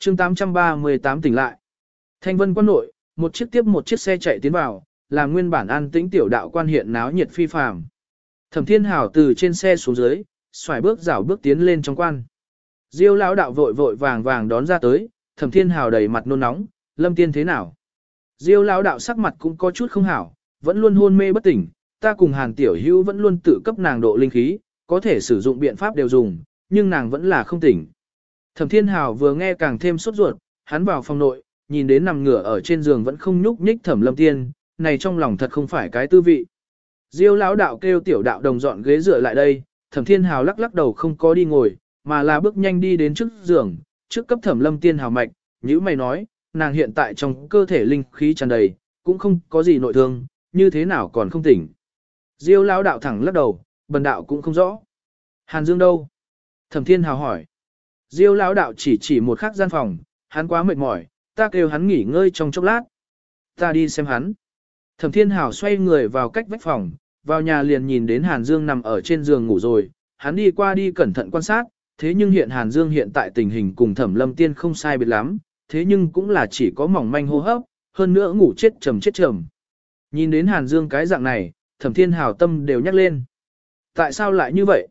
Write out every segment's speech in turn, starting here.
chương 838 tỉnh lại. Thanh vân quan nội, một chiếc tiếp một chiếc xe chạy tiến vào, làm nguyên bản an tĩnh tiểu đạo quan hiện náo nhiệt phi phàm. Thẩm Thiên Hảo từ trên xe xuống dưới, xoài bước rảo bước tiến lên trong quan. Diêu lão đạo vội vội vàng vàng đón ra tới, Thẩm Thiên Hảo đầy mặt nôn nóng, Lâm Tiên thế nào? Diêu lão đạo sắc mặt cũng có chút không hảo, vẫn luôn hôn mê bất tỉnh, ta cùng Hàn Tiểu Hữu vẫn luôn tự cấp nàng độ linh khí, có thể sử dụng biện pháp đều dùng, nhưng nàng vẫn là không tỉnh. Thẩm Thiên Hảo vừa nghe càng thêm sốt ruột, hắn vào phòng nội, nhìn đến nằm ngửa ở trên giường vẫn không nhúc nhích Thẩm Lâm Tiên, này trong lòng thật không phải cái tư vị. Diêu lão đạo kêu tiểu đạo đồng dọn ghế dựa lại đây, Thẩm Thiên Hào lắc lắc đầu không có đi ngồi, mà là bước nhanh đi đến trước giường, trước cấp Thẩm Lâm Tiên hào mạch, như mày nói, nàng hiện tại trong cơ thể linh khí tràn đầy, cũng không có gì nội thương, như thế nào còn không tỉnh. Diêu lão đạo thẳng lắc đầu, bần đạo cũng không rõ. Hàn Dương đâu? Thẩm Thiên Hào hỏi. Diêu lão đạo chỉ chỉ một khắc gian phòng, hắn quá mệt mỏi, ta kêu hắn nghỉ ngơi trong chốc lát. Ta đi xem hắn. Thẩm Thiên Hảo xoay người vào cách vách phòng, vào nhà liền nhìn đến Hàn Dương nằm ở trên giường ngủ rồi, hắn đi qua đi cẩn thận quan sát, thế nhưng hiện Hàn Dương hiện tại tình hình cùng Thẩm Lâm Tiên không sai biệt lắm, thế nhưng cũng là chỉ có mỏng manh hô hấp, hơn nữa ngủ chết trầm chết trầm. Nhìn đến Hàn Dương cái dạng này, Thẩm Thiên Hảo tâm đều nhắc lên. Tại sao lại như vậy?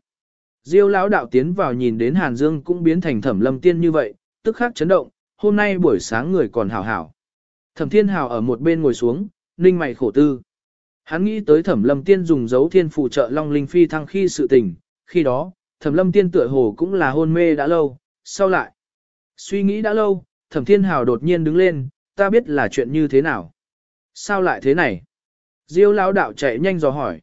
Diêu lão đạo tiến vào nhìn đến Hàn Dương cũng biến thành Thẩm Lâm Tiên như vậy, tức khắc chấn động, hôm nay buổi sáng người còn hảo hảo. Thẩm Thiên Hảo ở một bên ngồi xuống, ninh mày khổ tư. Hắn nghĩ tới thẩm lâm tiên dùng dấu thiên phụ trợ Long Linh Phi thăng khi sự tình, khi đó, thẩm lâm tiên tựa hồ cũng là hôn mê đã lâu, sau lại. Suy nghĩ đã lâu, thẩm thiên hào đột nhiên đứng lên, ta biết là chuyện như thế nào. Sao lại thế này? Diêu lão đạo chạy nhanh dò hỏi.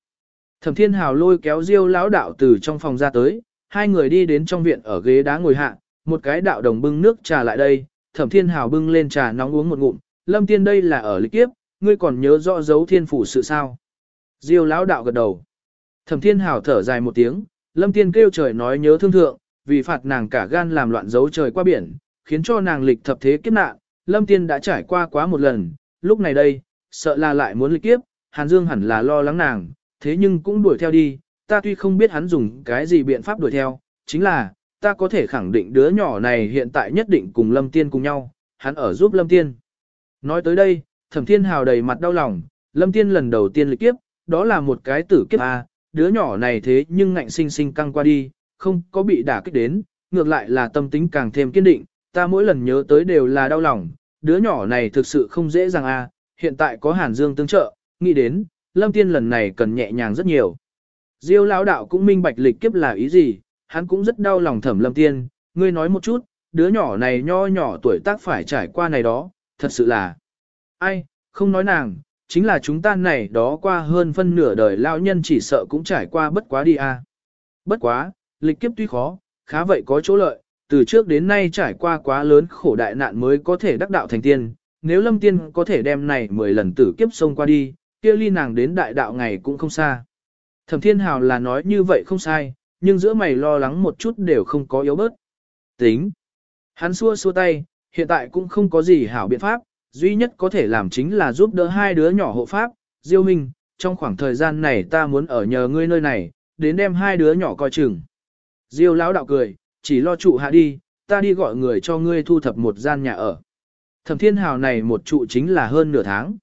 Thẩm thiên hào lôi kéo diêu lão đạo từ trong phòng ra tới, hai người đi đến trong viện ở ghế đá ngồi hạ, một cái đạo đồng bưng nước trà lại đây, thẩm thiên hào bưng lên trà nóng uống một ngụm, lâm tiên đây là ở lịch kiếp, ngươi còn nhớ rõ dấu thiên phủ sự sao? Diêu lão đạo gật đầu. Thẩm thiên hào thở dài một tiếng, lâm tiên kêu trời nói nhớ thương thượng, vì phạt nàng cả gan làm loạn dấu trời qua biển, khiến cho nàng lịch thập thế kiếp nạn, lâm tiên đã trải qua quá một lần, lúc này đây, sợ là lại muốn lịch kiếp, Hàn Dương hẳn là lo lắng nàng, thế nhưng cũng đuổi theo đi, ta tuy không biết hắn dùng cái gì biện pháp đuổi theo, chính là, ta có thể khẳng định đứa nhỏ này hiện tại nhất định cùng Lâm Tiên cùng nhau, hắn ở giúp Lâm Tiên. Nói tới đây, Thẩm Thiên Hào đầy mặt đau lòng, Lâm Tiên lần đầu tiên lịch kiếp, đó là một cái tử kiếp a, đứa nhỏ này thế nhưng ngạnh sinh sinh căng qua đi, không có bị đả kích đến, ngược lại là tâm tính càng thêm kiên định, ta mỗi lần nhớ tới đều là đau lòng, đứa nhỏ này thực sự không dễ dàng a, hiện tại có Hàn Dương tương trợ, nghĩ đến, Lâm Tiên lần này cần nhẹ nhàng rất nhiều. Diêu lão đạo cũng minh bạch lịch kiếp là ý gì, hắn cũng rất đau lòng Thẩm Lâm Tiên, ngươi nói một chút, đứa nhỏ này nho nhỏ tuổi tác phải trải qua này đó, thật sự là Ai, không nói nàng, chính là chúng ta này đó qua hơn phân nửa đời lao nhân chỉ sợ cũng trải qua bất quá đi a. À. Bất quá, lịch kiếp tuy khó, khá vậy có chỗ lợi, từ trước đến nay trải qua quá lớn khổ đại nạn mới có thể đắc đạo thành tiên, nếu lâm tiên có thể đem này 10 lần tử kiếp xông qua đi, kia ly nàng đến đại đạo ngày cũng không xa. Thẩm thiên hào là nói như vậy không sai, nhưng giữa mày lo lắng một chút đều không có yếu bớt. Tính. Hắn xua xua tay, hiện tại cũng không có gì hảo biện pháp, duy nhất có thể làm chính là giúp đỡ hai đứa nhỏ hộ pháp, Diêu Minh, trong khoảng thời gian này ta muốn ở nhờ ngươi nơi này, đến đem hai đứa nhỏ coi chừng. Diêu lão đạo cười, chỉ lo trụ hạ đi, ta đi gọi người cho ngươi thu thập một gian nhà ở. Thẩm Thiên Hào này một trụ chính là hơn nửa tháng.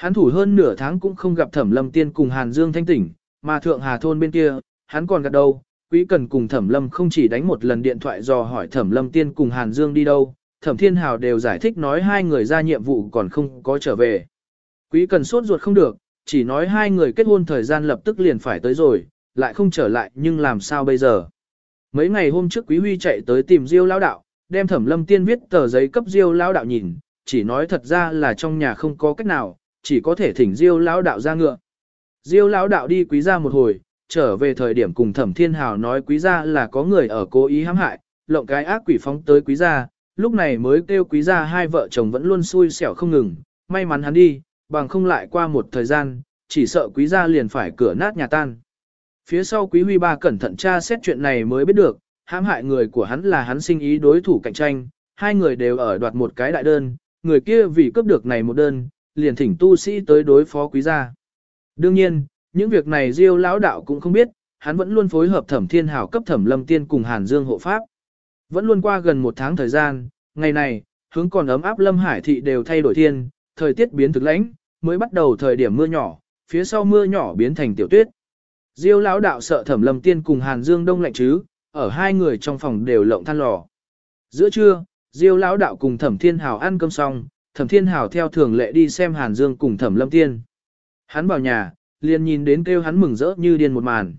Hắn thủ hơn nửa tháng cũng không gặp Thẩm Lâm Tiên cùng Hàn Dương thanh tỉnh, mà Thượng Hà Thôn bên kia, hắn còn gặp đâu, Quý Cần cùng Thẩm Lâm không chỉ đánh một lần điện thoại dò hỏi Thẩm Lâm Tiên cùng Hàn Dương đi đâu, Thẩm Thiên Hào đều giải thích nói hai người ra nhiệm vụ còn không có trở về. Quý cần sốt ruột không được, chỉ nói hai người kết hôn thời gian lập tức liền phải tới rồi, lại không trở lại nhưng làm sao bây giờ. Mấy ngày hôm trước Quý Huy chạy tới tìm Diêu Lão Đạo, đem Thẩm Lâm Tiên viết tờ giấy cấp Diêu Lão Đạo nhìn, chỉ nói thật ra là trong nhà không có cách nào, chỉ có thể thỉnh Diêu Lão Đạo ra ngựa. Diêu Lão Đạo đi Quý gia một hồi, trở về thời điểm cùng Thẩm Thiên Hào nói Quý gia là có người ở cố ý hãm hại, lộng cái ác quỷ phóng tới Quý gia, lúc này mới kêu quý gia hai vợ chồng vẫn luôn xui xẻo không ngừng, may mắn hắn đi, bằng không lại qua một thời gian, chỉ sợ quý gia liền phải cửa nát nhà tan. Phía sau quý huy ba cẩn thận tra xét chuyện này mới biết được, hãm hại người của hắn là hắn sinh ý đối thủ cạnh tranh, hai người đều ở đoạt một cái đại đơn, người kia vì cướp được này một đơn, liền thỉnh tu sĩ tới đối phó quý gia. Đương nhiên, những việc này Diêu lão đạo cũng không biết, hắn vẫn luôn phối hợp Thẩm Thiên Hảo cấp Thẩm Lâm Tiên cùng Hàn Dương hộ pháp. Vẫn luôn qua gần một tháng thời gian, ngày này, hướng còn ấm áp Lâm Hải thị đều thay đổi thiên, thời tiết biến thực lãnh, mới bắt đầu thời điểm mưa nhỏ, phía sau mưa nhỏ biến thành tiểu tuyết. Diêu lão đạo sợ Thẩm Lâm Tiên cùng Hàn Dương Đông lạnh chứ, ở hai người trong phòng đều lộng than lò. Giữa trưa, Diêu lão đạo cùng Thẩm Thiên Hào ăn cơm xong, Thẩm Thiên Hào theo thường lệ đi xem Hàn Dương cùng Thẩm Lâm Tiên. Hắn vào nhà, liền nhìn đến kêu hắn mừng rỡ như điên một màn.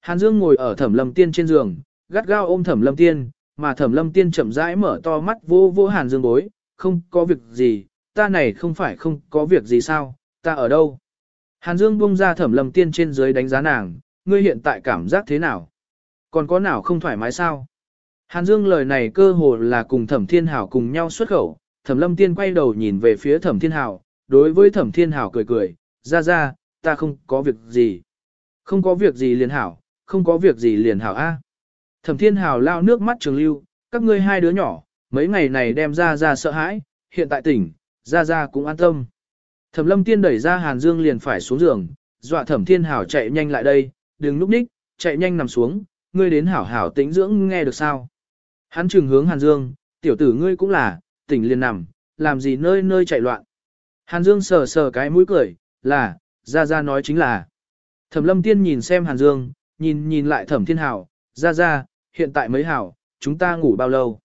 Hàn Dương ngồi ở Thẩm Lâm Tiên trên giường, gắt gao ôm Thẩm Lâm Tiên, mà Thẩm Lâm Tiên chậm rãi mở to mắt vô vô Hàn Dương bối, không có việc gì, ta này không phải không có việc gì sao, ta ở đâu. Hàn Dương buông ra Thẩm Lâm Tiên trên dưới đánh giá nàng, ngươi hiện tại cảm giác thế nào? Còn có nào không thoải mái sao? Hàn Dương lời này cơ hồ là cùng Thẩm Thiên Hảo cùng nhau xuất khẩu, Thẩm Lâm Tiên quay đầu nhìn về phía Thẩm Thiên Hảo, đối với Thẩm Thiên Hảo cười cười, ra ra, ta không có việc gì. Không có việc gì liền hảo, không có việc gì liền hảo a. Thẩm Thiên Hảo lao nước mắt trường lưu, các ngươi hai đứa nhỏ, mấy ngày này đem ra ra sợ hãi, hiện tại tỉnh, ra ra cũng an tâm. Thẩm Lâm Tiên đẩy ra Hàn Dương liền phải xuống giường, dọa Thẩm Thiên Hảo chạy nhanh lại đây, đừng núp ních, chạy nhanh nằm xuống, ngươi đến hảo hảo tĩnh dưỡng nghe được sao. Hắn trừng hướng Hàn Dương, tiểu tử ngươi cũng là, tỉnh liền nằm, làm gì nơi nơi chạy loạn. Hàn Dương sờ sờ cái mũi cười, là, ra ra nói chính là. Thẩm lâm tiên nhìn xem Hàn Dương, nhìn nhìn lại thẩm thiên hảo, ra ra, hiện tại mới hảo, chúng ta ngủ bao lâu.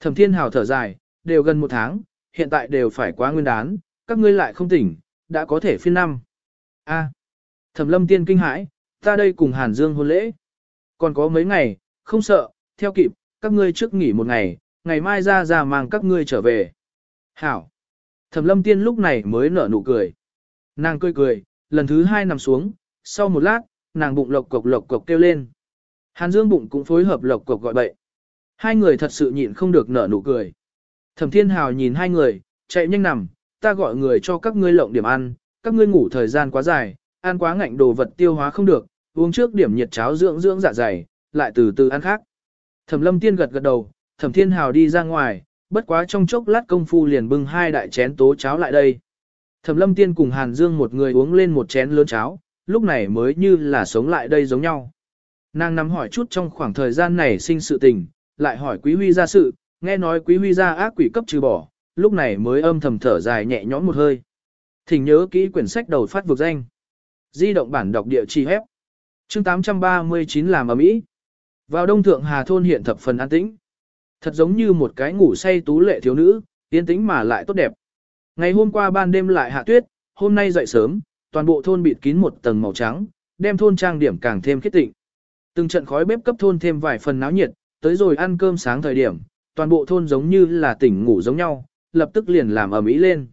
Thẩm thiên hảo thở dài, đều gần một tháng, hiện tại đều phải quá nguyên đán, các ngươi lại không tỉnh, đã có thể phiên năm. A. Thẩm lâm tiên kinh hãi, ta đây cùng Hàn Dương hôn lễ. Còn có mấy ngày, không sợ, theo kịp, các ngươi trước nghỉ một ngày, ngày mai ra ra mang các ngươi trở về. Hảo. Thẩm lâm tiên lúc này mới nở nụ cười. Nàng cười cười, lần thứ hai nằm xuống, sau một lát, nàng bụng lộc cộc lộc cộc kêu lên. Hàn Dương bụng cũng phối hợp lộc cộc gọi bậy. Hai người thật sự nhịn không được nở nụ cười. Thẩm Thiên Hào nhìn hai người, chạy nhanh nằm, ta gọi người cho các ngươi lộng điểm ăn, các ngươi ngủ thời gian quá dài, ăn quá ngạnh đồ vật tiêu hóa không được, uống trước điểm nhiệt cháo dưỡng dưỡng dạ dày, lại từ từ ăn khác. Thẩm Lâm Tiên gật gật đầu, Thẩm Thiên Hào đi ra ngoài, bất quá trong chốc lát công phu liền bưng hai đại chén tố cháo lại đây. Thẩm Lâm Tiên cùng Hàn Dương một người uống lên một chén lớn cháo, lúc này mới như là sống lại đây giống nhau. Nàng nắm hỏi chút trong khoảng thời gian này sinh sự tình, lại hỏi Quý Huy ra sự, nghe nói Quý Huy ra ác quỷ cấp trừ bỏ, lúc này mới âm thầm thở dài nhẹ nhõm một hơi. Thỉnh nhớ kỹ quyển sách đầu phát vực danh. Di động bản đọc địa chỉ hép. Chương 839 làm ở Mỹ. Vào đông thượng Hà Thôn hiện thập phần an tĩnh. Thật giống như một cái ngủ say tú lệ thiếu nữ, yên tĩnh mà lại tốt đẹp. Ngày hôm qua ban đêm lại hạ tuyết, hôm nay dậy sớm, toàn bộ thôn bịt kín một tầng màu trắng, đem thôn trang điểm càng thêm khiết tịnh. Từng trận khói bếp cấp thôn thêm vài phần náo nhiệt, tới rồi ăn cơm sáng thời điểm, toàn bộ thôn giống như là tỉnh ngủ giống nhau, lập tức liền làm ở mỹ lên.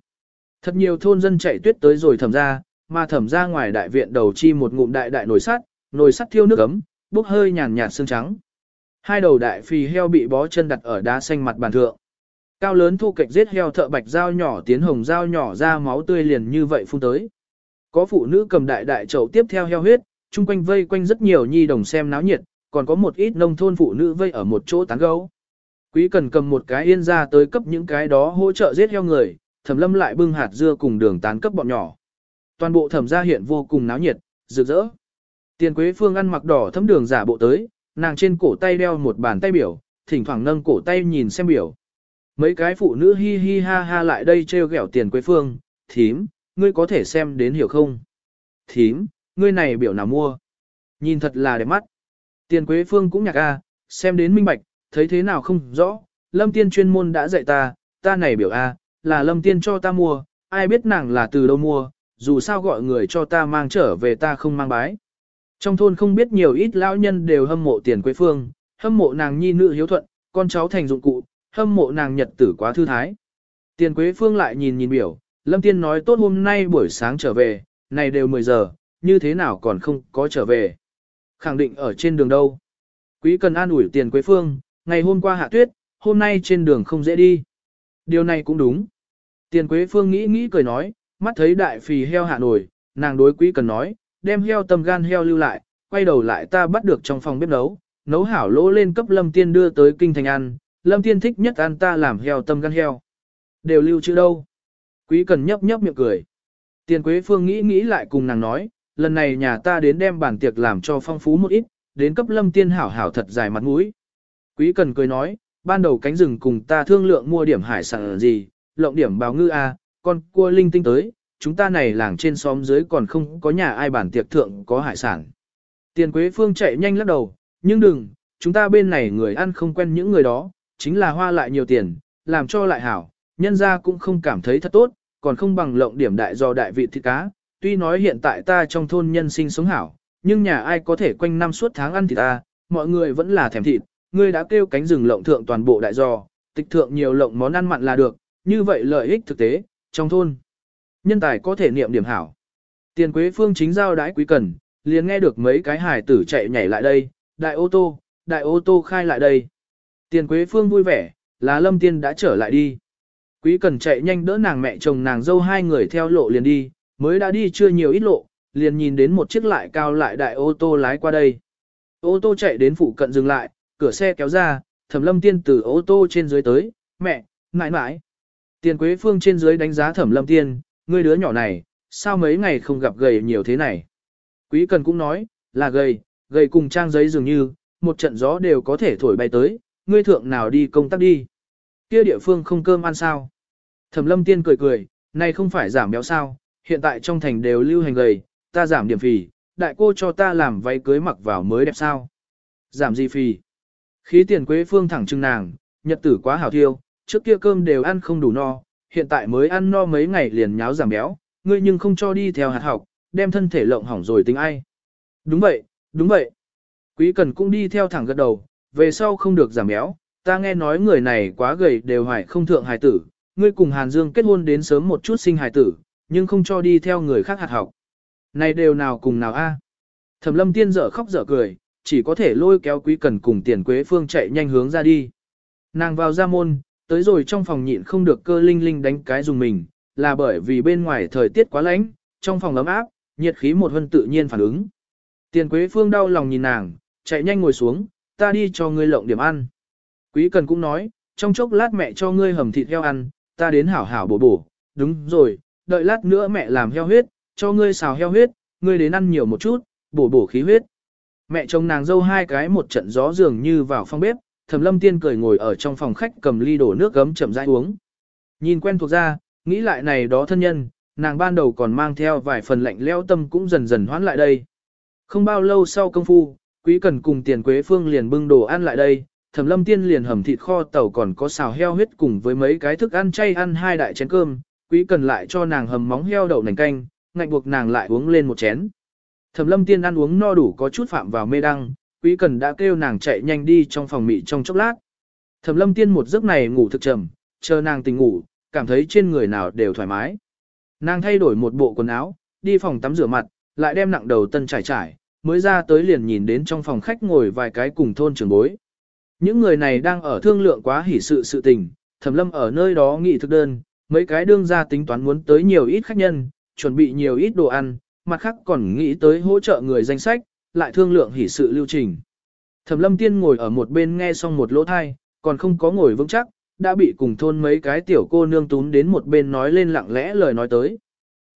Thật nhiều thôn dân chạy tuyết tới rồi thẩm ra, mà thẩm ra ngoài đại viện đầu chi một ngụm đại đại nồi sắt, nồi sắt thiêu nước ấm, bốc hơi nhàn nhạt sương trắng. Hai đầu đại phì heo bị bó chân đặt ở đá xanh mặt bàn thượng. Cao lớn thu kịch giết heo thợ bạch dao nhỏ tiến hồng dao nhỏ ra máu tươi liền như vậy phun tới. Có phụ nữ cầm đại đại chậu tiếp theo heo huyết, chung quanh vây quanh rất nhiều nhi đồng xem náo nhiệt, còn có một ít nông thôn phụ nữ vây ở một chỗ tán gấu. Quý cần cầm một cái yên ra tới cấp những cái đó hỗ trợ giết heo người, thẩm lâm lại bưng hạt dưa cùng đường tán cấp bọn nhỏ. Toàn bộ thẩm gia hiện vô cùng náo nhiệt, rực rỡ. Tiền quế phương ăn mặc đỏ thấm đường giả bộ tới, nàng trên cổ tay đeo một bàn tay biểu, thỉnh thoảng nâng cổ tay nhìn xem biểu. Mấy cái phụ nữ hi hi ha ha lại đây treo gẹo tiền quế phương, thím, ngươi có thể xem đến hiểu không? Thím, ngươi này biểu nào mua? Nhìn thật là đẹp mắt. Tiền quế phương cũng nhạc a, xem đến minh bạch, thấy thế nào không rõ, lâm tiên chuyên môn đã dạy ta, ta này biểu a, là lâm tiên cho ta mua, ai biết nàng là từ đâu mua, dù sao gọi người cho ta mang trở về ta không mang bái. Trong thôn không biết nhiều ít lão nhân đều hâm mộ tiền quế phương, hâm mộ nàng nhi nữ hiếu thuận, con cháu thành dụng cụ, hâm mộ nàng nhật tử quá thư thái. Tiền quế phương lại nhìn nhìn biểu, lâm tiên nói tốt hôm nay buổi sáng trở về, này đều 10 giờ, như thế nào còn không có trở về. Khẳng định ở trên đường đâu. Quý cần an ủi tiền quế phương, ngày hôm qua hạ tuyết, hôm nay trên đường không dễ đi. Điều này cũng đúng. Tiền quế phương nghĩ nghĩ cười nói, mắt thấy đại phì heo hạ nổi, nàng đối quý cần nói, đem heo tâm gan heo lưu lại, quay đầu lại ta bắt được trong phòng bếp nấu, nấu hảo lỗ lên cấp lâm tiên đưa tới kinh thành ăn, lâm tiên thích nhất ăn ta làm heo tâm gan heo. Đều lưu chữ đâu. Quý cần nhấp nhấp miệng cười. Tiền quế phương nghĩ nghĩ lại cùng nàng nói, lần này nhà ta đến đem bản tiệc làm cho phong phú một ít, đến cấp lâm tiên hảo hảo thật dài mặt mũi. Quý cần cười nói, ban đầu cánh rừng cùng ta thương lượng mua điểm hải sản gì, lộng điểm báo ngư a, con cua linh tinh tới, chúng ta này làng trên xóm dưới còn không có nhà ai bản tiệc thượng có hải sản. Tiền Quế Phương chạy nhanh lắc đầu, nhưng đừng, chúng ta bên này người ăn không quen những người đó, chính là hoa lại nhiều tiền, làm cho lại hảo, nhân ra cũng không cảm thấy thật tốt, còn không bằng lộng điểm đại do đại vị thịt cá. Tuy nói hiện tại ta trong thôn nhân sinh sống hảo, nhưng nhà ai có thể quanh năm suốt tháng ăn thịt ta, mọi người vẫn là thèm thịt, ngươi đã kêu cánh rừng lộng thượng toàn bộ đại do, tịch thượng nhiều lộng món ăn mặn là được, như vậy lợi ích thực tế, trong thôn. Nhân tài có thể niệm điểm hảo. Tiền Quế Phương chính giao đái quý cần, liền nghe được mấy cái hài tử chạy nhảy lại đây, đại ô tô, đại ô tô khai lại đây. Tiền Quế Phương vui vẻ, là Lâm Tiên đã trở lại đi. Quý cần chạy nhanh đỡ nàng mẹ chồng nàng dâu hai người theo lộ liền đi, mới đã đi chưa nhiều ít lộ, liền nhìn đến một chiếc lại cao lại đại ô tô lái qua đây. Ô tô chạy đến phụ cận dừng lại, cửa xe kéo ra, thẩm lâm tiên từ ô tô trên dưới tới, mẹ, mãi mãi. Tiền Quế Phương trên dưới đánh giá thẩm lâm tiên, ngươi đứa nhỏ này, sao mấy ngày không gặp gầy nhiều thế này. Quý cần cũng nói, là gầy, gầy cùng trang giấy dường như, một trận gió đều có thể thổi bay tới, ngươi thượng nào đi công tác đi. Kia địa phương không cơm ăn sao. Thẩm lâm tiên cười cười, này không phải giảm béo sao, hiện tại trong thành đều lưu hành gầy, ta giảm điểm phì, đại cô cho ta làm váy cưới mặc vào mới đẹp sao. Giảm gì phì. Khí tiền quế phương thẳng trưng nàng, nhật tử quá hảo thiêu, trước kia cơm đều ăn không đủ no, hiện tại mới ăn no mấy ngày liền nháo giảm béo, ngươi nhưng không cho đi theo hạt học, đem thân thể lộng hỏng rồi tính ai. Đúng vậy, đúng vậy. Quý cần cũng đi theo thẳng gật đầu, về sau không được giảm béo, ta nghe nói người này quá gầy đều hoài không thượng hài tử, ngươi cùng Hàn Dương kết hôn đến sớm một chút sinh hài tử, nhưng không cho đi theo người khác hạt học. Này đều nào cùng nào a? À? Thẩm lâm tiên dở khóc dở cười, chỉ có thể lôi kéo quý cần cùng tiền quế phương chạy nhanh hướng ra đi. Nàng vào ra môn, tới rồi trong phòng nhịn không được cơ linh linh đánh cái dùng mình, là bởi vì bên ngoài thời tiết quá lạnh, trong phòng ấm áp, nhiệt khí một hân tự nhiên phản ứng. Tiền quế phương đau lòng nhìn nàng, chạy nhanh ngồi xuống, ta đi cho ngươi lộng điểm ăn. Quý cần cũng nói, trong chốc lát mẹ cho ngươi hầm thịt heo ăn, ta đến hảo hảo bổ bổ, đúng rồi, đợi lát nữa mẹ làm heo huyết, cho ngươi xào heo huyết, ngươi đến ăn nhiều một chút, bổ bổ khí huyết. Mẹ chồng nàng dâu hai cái một trận gió dường như vào phòng bếp, Thẩm Lâm Tiên cười ngồi ở trong phòng khách cầm ly đổ nước gấm chậm rãi uống. Nhìn quen thuộc ra, nghĩ lại này đó thân nhân, nàng ban đầu còn mang theo vài phần lạnh lẽo tâm cũng dần dần hoán lại đây. Không bao lâu sau công phu, Quý Cần cùng Tiền Quế Phương liền bưng đồ ăn lại đây, Thẩm Lâm Tiên liền hầm thịt kho tàu còn có xào heo huyết cùng với mấy cái thức ăn chay ăn hai đại chén cơm, Quý Cần lại cho nàng hầm móng heo đậu nành canh, ngạnh buộc nàng lại uống lên một chén. Thẩm Lâm Tiên ăn uống no đủ có chút phạm vào mê đăng, Quý Cần đã kêu nàng chạy nhanh đi trong phòng mị trong chốc lát. Thẩm Lâm Tiên một giấc này ngủ thực trầm, chờ nàng tỉnh ngủ, cảm thấy trên người nào đều thoải mái. Nàng thay đổi một bộ quần áo, đi phòng tắm rửa mặt, lại đem nặng đầu tân trải trải, mới ra tới liền nhìn đến trong phòng khách ngồi vài cái cùng thôn trưởng bối. Những người này đang ở thương lượng quá hỉ sự sự tình, Thẩm Lâm ở nơi đó nghị thực đơn, mấy cái đương ra tính toán muốn tới nhiều ít khách nhân, chuẩn bị nhiều ít đồ ăn, mặt khác còn nghĩ tới hỗ trợ người danh sách, lại thương lượng hỉ sự lưu trình. Thẩm lâm tiên ngồi ở một bên nghe xong một lỗ thai, còn không có ngồi vững chắc, đã bị cùng thôn mấy cái tiểu cô nương tún đến một bên nói lên lặng lẽ lời nói tới.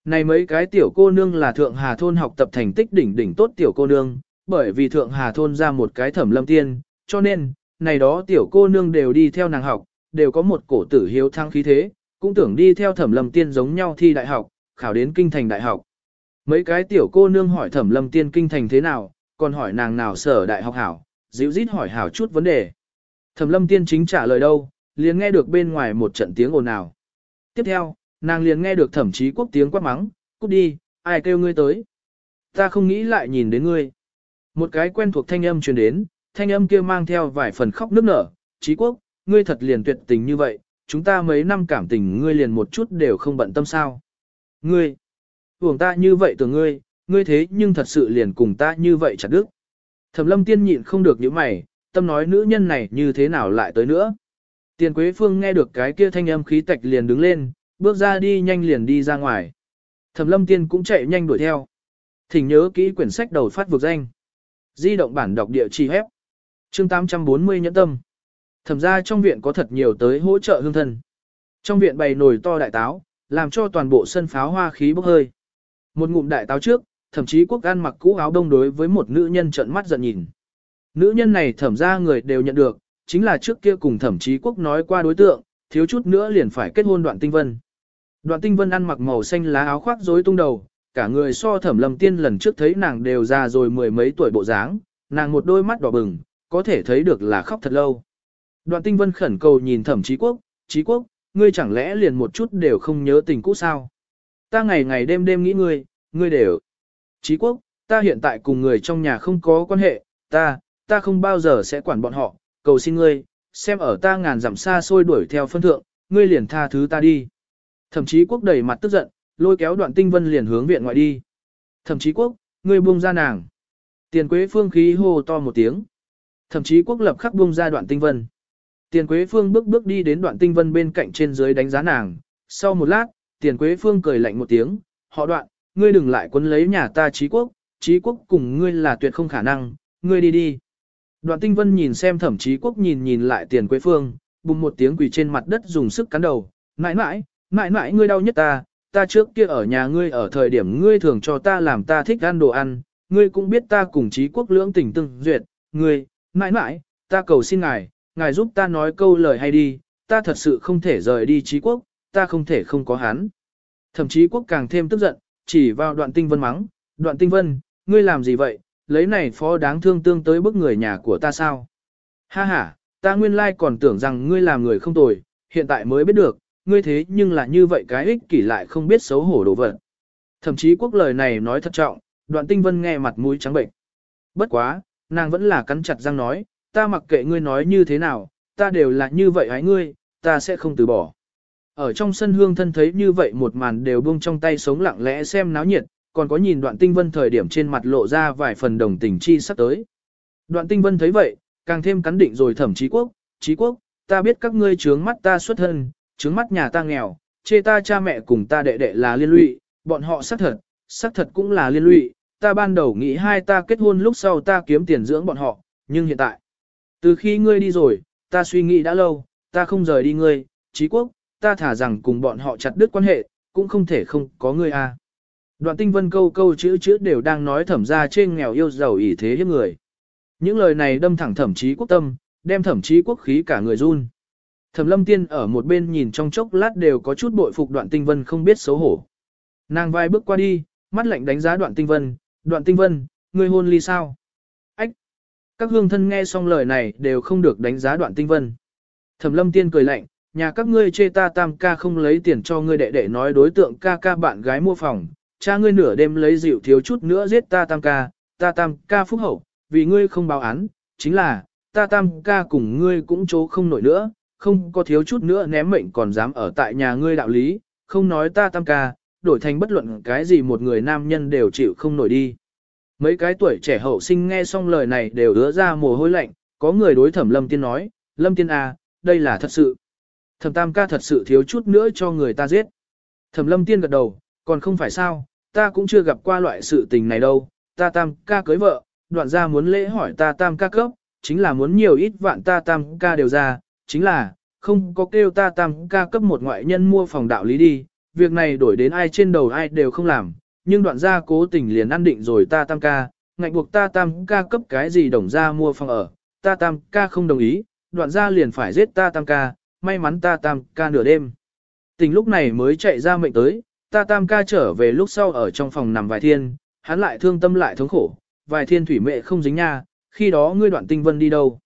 Này mấy cái tiểu cô nương là Thượng Hà Thôn học tập thành tích đỉnh đỉnh tốt tiểu cô nương, bởi vì Thượng Hà Thôn ra một cái thẩm lâm tiên, cho nên, này đó tiểu cô nương đều đi theo nàng học, đều có một cổ tử hiếu thăng khí thế, cũng tưởng đi theo thẩm lâm tiên giống nhau thi đại học, khảo đến kinh thành đại học. Mấy cái tiểu cô nương hỏi thẩm lâm tiên kinh thành thế nào, còn hỏi nàng nào sở đại học hảo, dịu dít hỏi hảo chút vấn đề. Thẩm lâm tiên chính trả lời đâu, liền nghe được bên ngoài một trận tiếng ồn ào. Tiếp theo, nàng liền nghe được thẩm chí quốc tiếng quát mắng, cút đi, ai kêu ngươi tới. Ta không nghĩ lại nhìn đến ngươi. Một cái quen thuộc thanh âm truyền đến, thanh âm kia mang theo vài phần khóc nức nở, chí quốc, ngươi thật liền tuyệt tình như vậy, chúng ta mấy năm cảm tình ngươi liền một chút đều không bận tâm sao. Ngươi, Uổng ta như vậy từ ngươi, ngươi thế nhưng thật sự liền cùng ta như vậy chặt đức. Thẩm lâm tiên nhịn không được những mày, tâm nói nữ nhân này như thế nào lại tới nữa. Tiền Quế Phương nghe được cái kia thanh âm khí tạch liền đứng lên, bước ra đi nhanh liền đi ra ngoài. Thẩm lâm tiên cũng chạy nhanh đuổi theo. Thỉnh nhớ kỹ quyển sách đầu phát vực danh. Di động bản đọc địa chỉ hép. Chương 840 nhẫn tâm. Thẩm ra trong viện có thật nhiều tới hỗ trợ hương thân. Trong viện bày nồi to đại táo, làm cho toàn bộ sân pháo hoa khí bốc hơi. Một ngụm đại táo trước, thậm chí quốc an mặc cũ áo đông đối với một nữ nhân trợn mắt giận nhìn. Nữ nhân này thẩm ra người đều nhận được, chính là trước kia cùng thẩm chí quốc nói qua đối tượng, thiếu chút nữa liền phải kết hôn đoạn tinh vân. Đoạn tinh vân ăn mặc màu xanh lá áo khoác rối tung đầu, cả người so thẩm lầm tiên lần trước thấy nàng đều già rồi mười mấy tuổi bộ dáng, nàng một đôi mắt đỏ bừng, có thể thấy được là khóc thật lâu. Đoạn tinh vân khẩn cầu nhìn thẩm chí quốc, chí quốc, ngươi chẳng lẽ liền một chút đều không nhớ tình cũ sao? Ta ngày ngày đêm đêm nghĩ ngươi, ngươi đều. Chí quốc, ta hiện tại cùng người trong nhà không có quan hệ, ta, ta không bao giờ sẽ quản bọn họ, cầu xin ngươi, xem ở ta ngàn dặm xa xôi đuổi theo phân thượng, ngươi liền tha thứ ta đi. Thậm chí quốc đầy mặt tức giận, lôi kéo đoạn tinh vân liền hướng viện ngoại đi. Thậm chí quốc, ngươi buông ra nàng. Tiền quế phương khí hô to một tiếng. Thậm chí quốc lập khắc buông ra đoạn tinh vân. Tiền quế phương bước bước đi đến đoạn tinh vân bên cạnh trên dưới đánh giá nàng. Sau một lát, tiền quế phương cười lạnh một tiếng. Họ đoạn, ngươi đừng lại quấn lấy nhà ta trí quốc, trí quốc cùng ngươi là tuyệt không khả năng, ngươi đi đi. Đoạn tinh vân nhìn xem thẩm chí quốc nhìn nhìn lại tiền quế phương, bùng một tiếng quỳ trên mặt đất dùng sức cắn đầu, mãi mãi, mãi mãi ngươi đau nhất ta, ta trước kia ở nhà ngươi ở thời điểm ngươi thường cho ta làm ta thích ăn đồ ăn, ngươi cũng biết ta cùng chí quốc lưỡng tình tương duyệt, ngươi, mãi mãi, ta cầu xin ngài, ngài giúp ta nói câu lời hay đi, ta thật sự không thể rời đi chí quốc, ta không thể không có hắn. Thẩm chí quốc càng thêm tức giận, chỉ vào đoạn tinh vân mắng, đoạn tinh vân, ngươi làm gì vậy, lấy này phó đáng thương tương tới bức người nhà của ta sao? Ha ha, ta nguyên lai còn tưởng rằng ngươi làm người không tồi, hiện tại mới biết được, ngươi thế nhưng là như vậy cái ích kỷ lại không biết xấu hổ đồ vật. Thậm chí quốc lời này nói thật trọng, đoạn tinh vân nghe mặt mũi trắng bệnh. Bất quá, nàng vẫn là cắn chặt răng nói, ta mặc kệ ngươi nói như thế nào, ta đều là như vậy hái ngươi, ta sẽ không từ bỏ. Ở trong sân hương thân thấy như vậy một màn đều buông trong tay sống lặng lẽ xem náo nhiệt, còn có nhìn đoạn tinh vân thời điểm trên mặt lộ ra vài phần đồng tình chi sắp tới. Đoạn tinh vân thấy vậy, càng thêm cắn định rồi thẩm chí quốc, chí quốc, ta biết các ngươi trướng mắt ta xuất thân, trướng mắt nhà ta nghèo, chê ta cha mẹ cùng ta đệ đệ là liên lụy, bọn họ xác thật, xác thật cũng là liên lụy, ta ban đầu nghĩ hai ta kết hôn lúc sau ta kiếm tiền dưỡng bọn họ, nhưng hiện tại, từ khi ngươi đi rồi, ta suy nghĩ đã lâu, ta không rời đi ngươi, chí quốc, ta thả rằng cùng bọn họ chặt đứt quan hệ, cũng không thể không có ngươi a. À. Đoạn tinh vân câu câu chữ chữ đều đang nói thẩm ra trên nghèo yêu giàu ỷ thế hiếp người. Những lời này đâm thẳng thẩm chí quốc tâm, đem thẩm chí quốc khí cả người run. Thẩm lâm tiên ở một bên nhìn trong chốc lát đều có chút bội phục đoạn tinh vân không biết xấu hổ. Nàng vai bước qua đi, mắt lạnh đánh giá đoạn tinh vân, đoạn tinh vân, ngươi hôn ly sao? Ách! Các hương thân nghe xong lời này đều không được đánh giá đoạn tinh vân. Thẩm lâm tiên cười lạnh, nhà các ngươi chê ta tam ca không lấy tiền cho ngươi đệ đệ nói đối tượng ca ca bạn gái mua phòng, cha ngươi nửa đêm lấy rượu thiếu chút nữa giết ta tam ca, ta tam ca phúc hậu, vì ngươi không báo án, chính là, ta tam ca cùng ngươi cũng chố không nổi nữa, không có thiếu chút nữa ném mệnh còn dám ở tại nhà ngươi đạo lý, không nói ta tam ca, đổi thành bất luận cái gì một người nam nhân đều chịu không nổi đi. Mấy cái tuổi trẻ hậu sinh nghe xong lời này đều ứa ra mồ hôi lạnh, có người đối thẩm lâm tiên nói, lâm tiên à, đây là thật sự. Thẩm tam ca thật sự thiếu chút nữa cho người ta giết. Thẩm lâm tiên gật đầu, còn không phải sao, ta cũng chưa gặp qua loại sự tình này đâu, ta tam ca cưới vợ, đoạn ra muốn lễ hỏi ta tam ca cấp, chính là muốn nhiều ít vạn ta tam ca đều ra, chính là, không có kêu ta tam ca cấp một ngoại nhân mua phòng đạo lý đi, việc này đổi đến ai trên đầu ai đều không làm, nhưng đoạn gia cố tình liền ăn định rồi ta tam ca, ngạnh buộc ta tam ca cấp cái gì đồng ra mua phòng ở, ta tam ca không đồng ý, đoạn gia liền phải giết ta tam ca, may mắn ta tam ca nửa đêm. Tình lúc này mới chạy ra mệnh tới, ta tam ca trở về lúc sau ở trong phòng nằm vài thiên, hắn lại thương tâm lại thống khổ, vài thiên thủy mệ không dính nha, khi đó ngươi đoạn tinh vân đi đâu.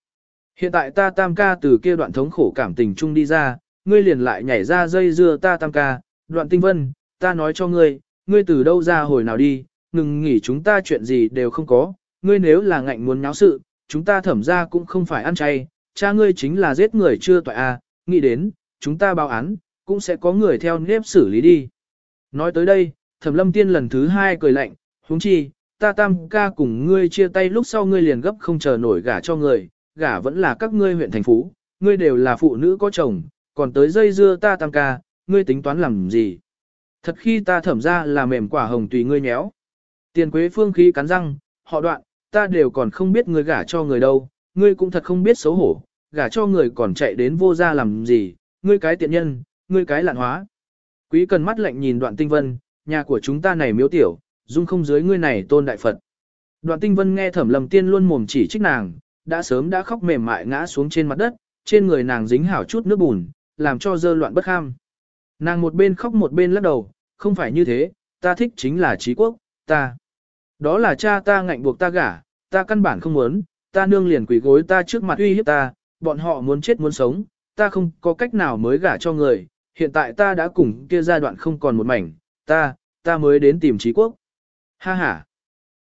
Hiện tại ta tam ca từ kia đoạn thống khổ cảm tình chung đi ra, ngươi liền lại nhảy ra dây dưa ta tam ca, đoạn tinh vân, ta nói cho ngươi, ngươi từ đâu ra hồi nào đi, ngừng nghỉ chúng ta chuyện gì đều không có, ngươi nếu là ngạnh muốn nháo sự, chúng ta thẩm ra cũng không phải ăn chay, cha ngươi chính là giết người chưa tội a, à, nghĩ đến, chúng ta báo án, cũng sẽ có người theo nếp xử lý đi. Nói tới đây, thẩm lâm tiên lần thứ hai cười lạnh, huống chi, ta tam ca cùng ngươi chia tay lúc sau ngươi liền gấp không chờ nổi gả cho người, gả vẫn là các ngươi huyện thành phú, ngươi đều là phụ nữ có chồng, còn tới dây dưa ta tam ca, ngươi tính toán làm gì? Thật khi ta thẩm ra là mềm quả hồng tùy ngươi nhéo. Tiền quế phương khí cắn răng, họ đoạn, ta đều còn không biết ngươi gả cho người đâu, ngươi cũng thật không biết xấu hổ, gả cho người còn chạy đến vô gia làm gì, ngươi cái tiện nhân, ngươi cái lạn hóa. Quý cần mắt lạnh nhìn đoạn tinh vân, nhà của chúng ta này miếu tiểu, dung không dưới ngươi này tôn đại Phật. Đoạn tinh vân nghe thẩm lầm tiên luôn mồm chỉ trích nàng, đã sớm đã khóc mềm mại ngã xuống trên mặt đất, trên người nàng dính hảo chút nước bùn, làm cho dơ loạn bất kham. Nàng một bên khóc một bên lắc đầu, không phải như thế, ta thích chính là trí quốc, ta. Đó là cha ta ngạnh buộc ta gả, ta căn bản không muốn, ta nương liền quỷ gối ta trước mặt uy hiếp ta, bọn họ muốn chết muốn sống, ta không có cách nào mới gả cho người, hiện tại ta đã cùng kia giai đoạn không còn một mảnh, ta, ta mới đến tìm trí quốc. Ha ha.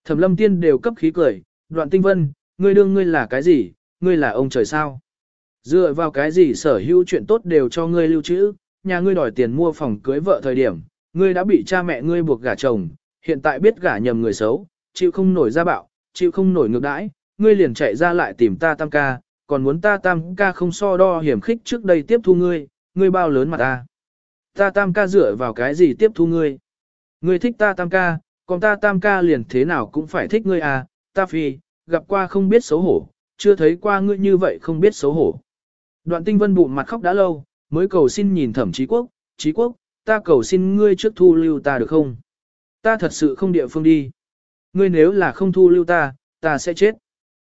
Thẩm lâm tiên đều cấp khí cười, đoạn tinh vân, ngươi đương ngươi là cái gì, ngươi là ông trời sao. Dựa vào cái gì sở hữu chuyện tốt đều cho ngươi lưu trữ, nhà ngươi đòi tiền mua phòng cưới vợ thời điểm, ngươi đã bị cha mẹ ngươi buộc gả chồng, hiện tại biết gả nhầm người xấu, chịu không nổi ra bạo, chịu không nổi ngược đãi, ngươi liền chạy ra lại tìm ta tam ca, còn muốn ta tam ca không so đo hiểm khích trước đây tiếp thu ngươi, ngươi bao lớn mà ta. Ta tam ca dựa vào cái gì tiếp thu ngươi? Ngươi thích ta tam ca, còn ta tam ca liền thế nào cũng phải thích ngươi à, ta phi, gặp qua không biết xấu hổ, chưa thấy qua ngươi như vậy không biết xấu hổ. Đoạn tinh vân bụng mặt khóc đã lâu, mới cầu xin nhìn thẩm trí quốc, trí quốc, ta cầu xin ngươi trước thu lưu ta được không? Ta thật sự không địa phương đi. Ngươi nếu là không thu lưu ta, ta sẽ chết.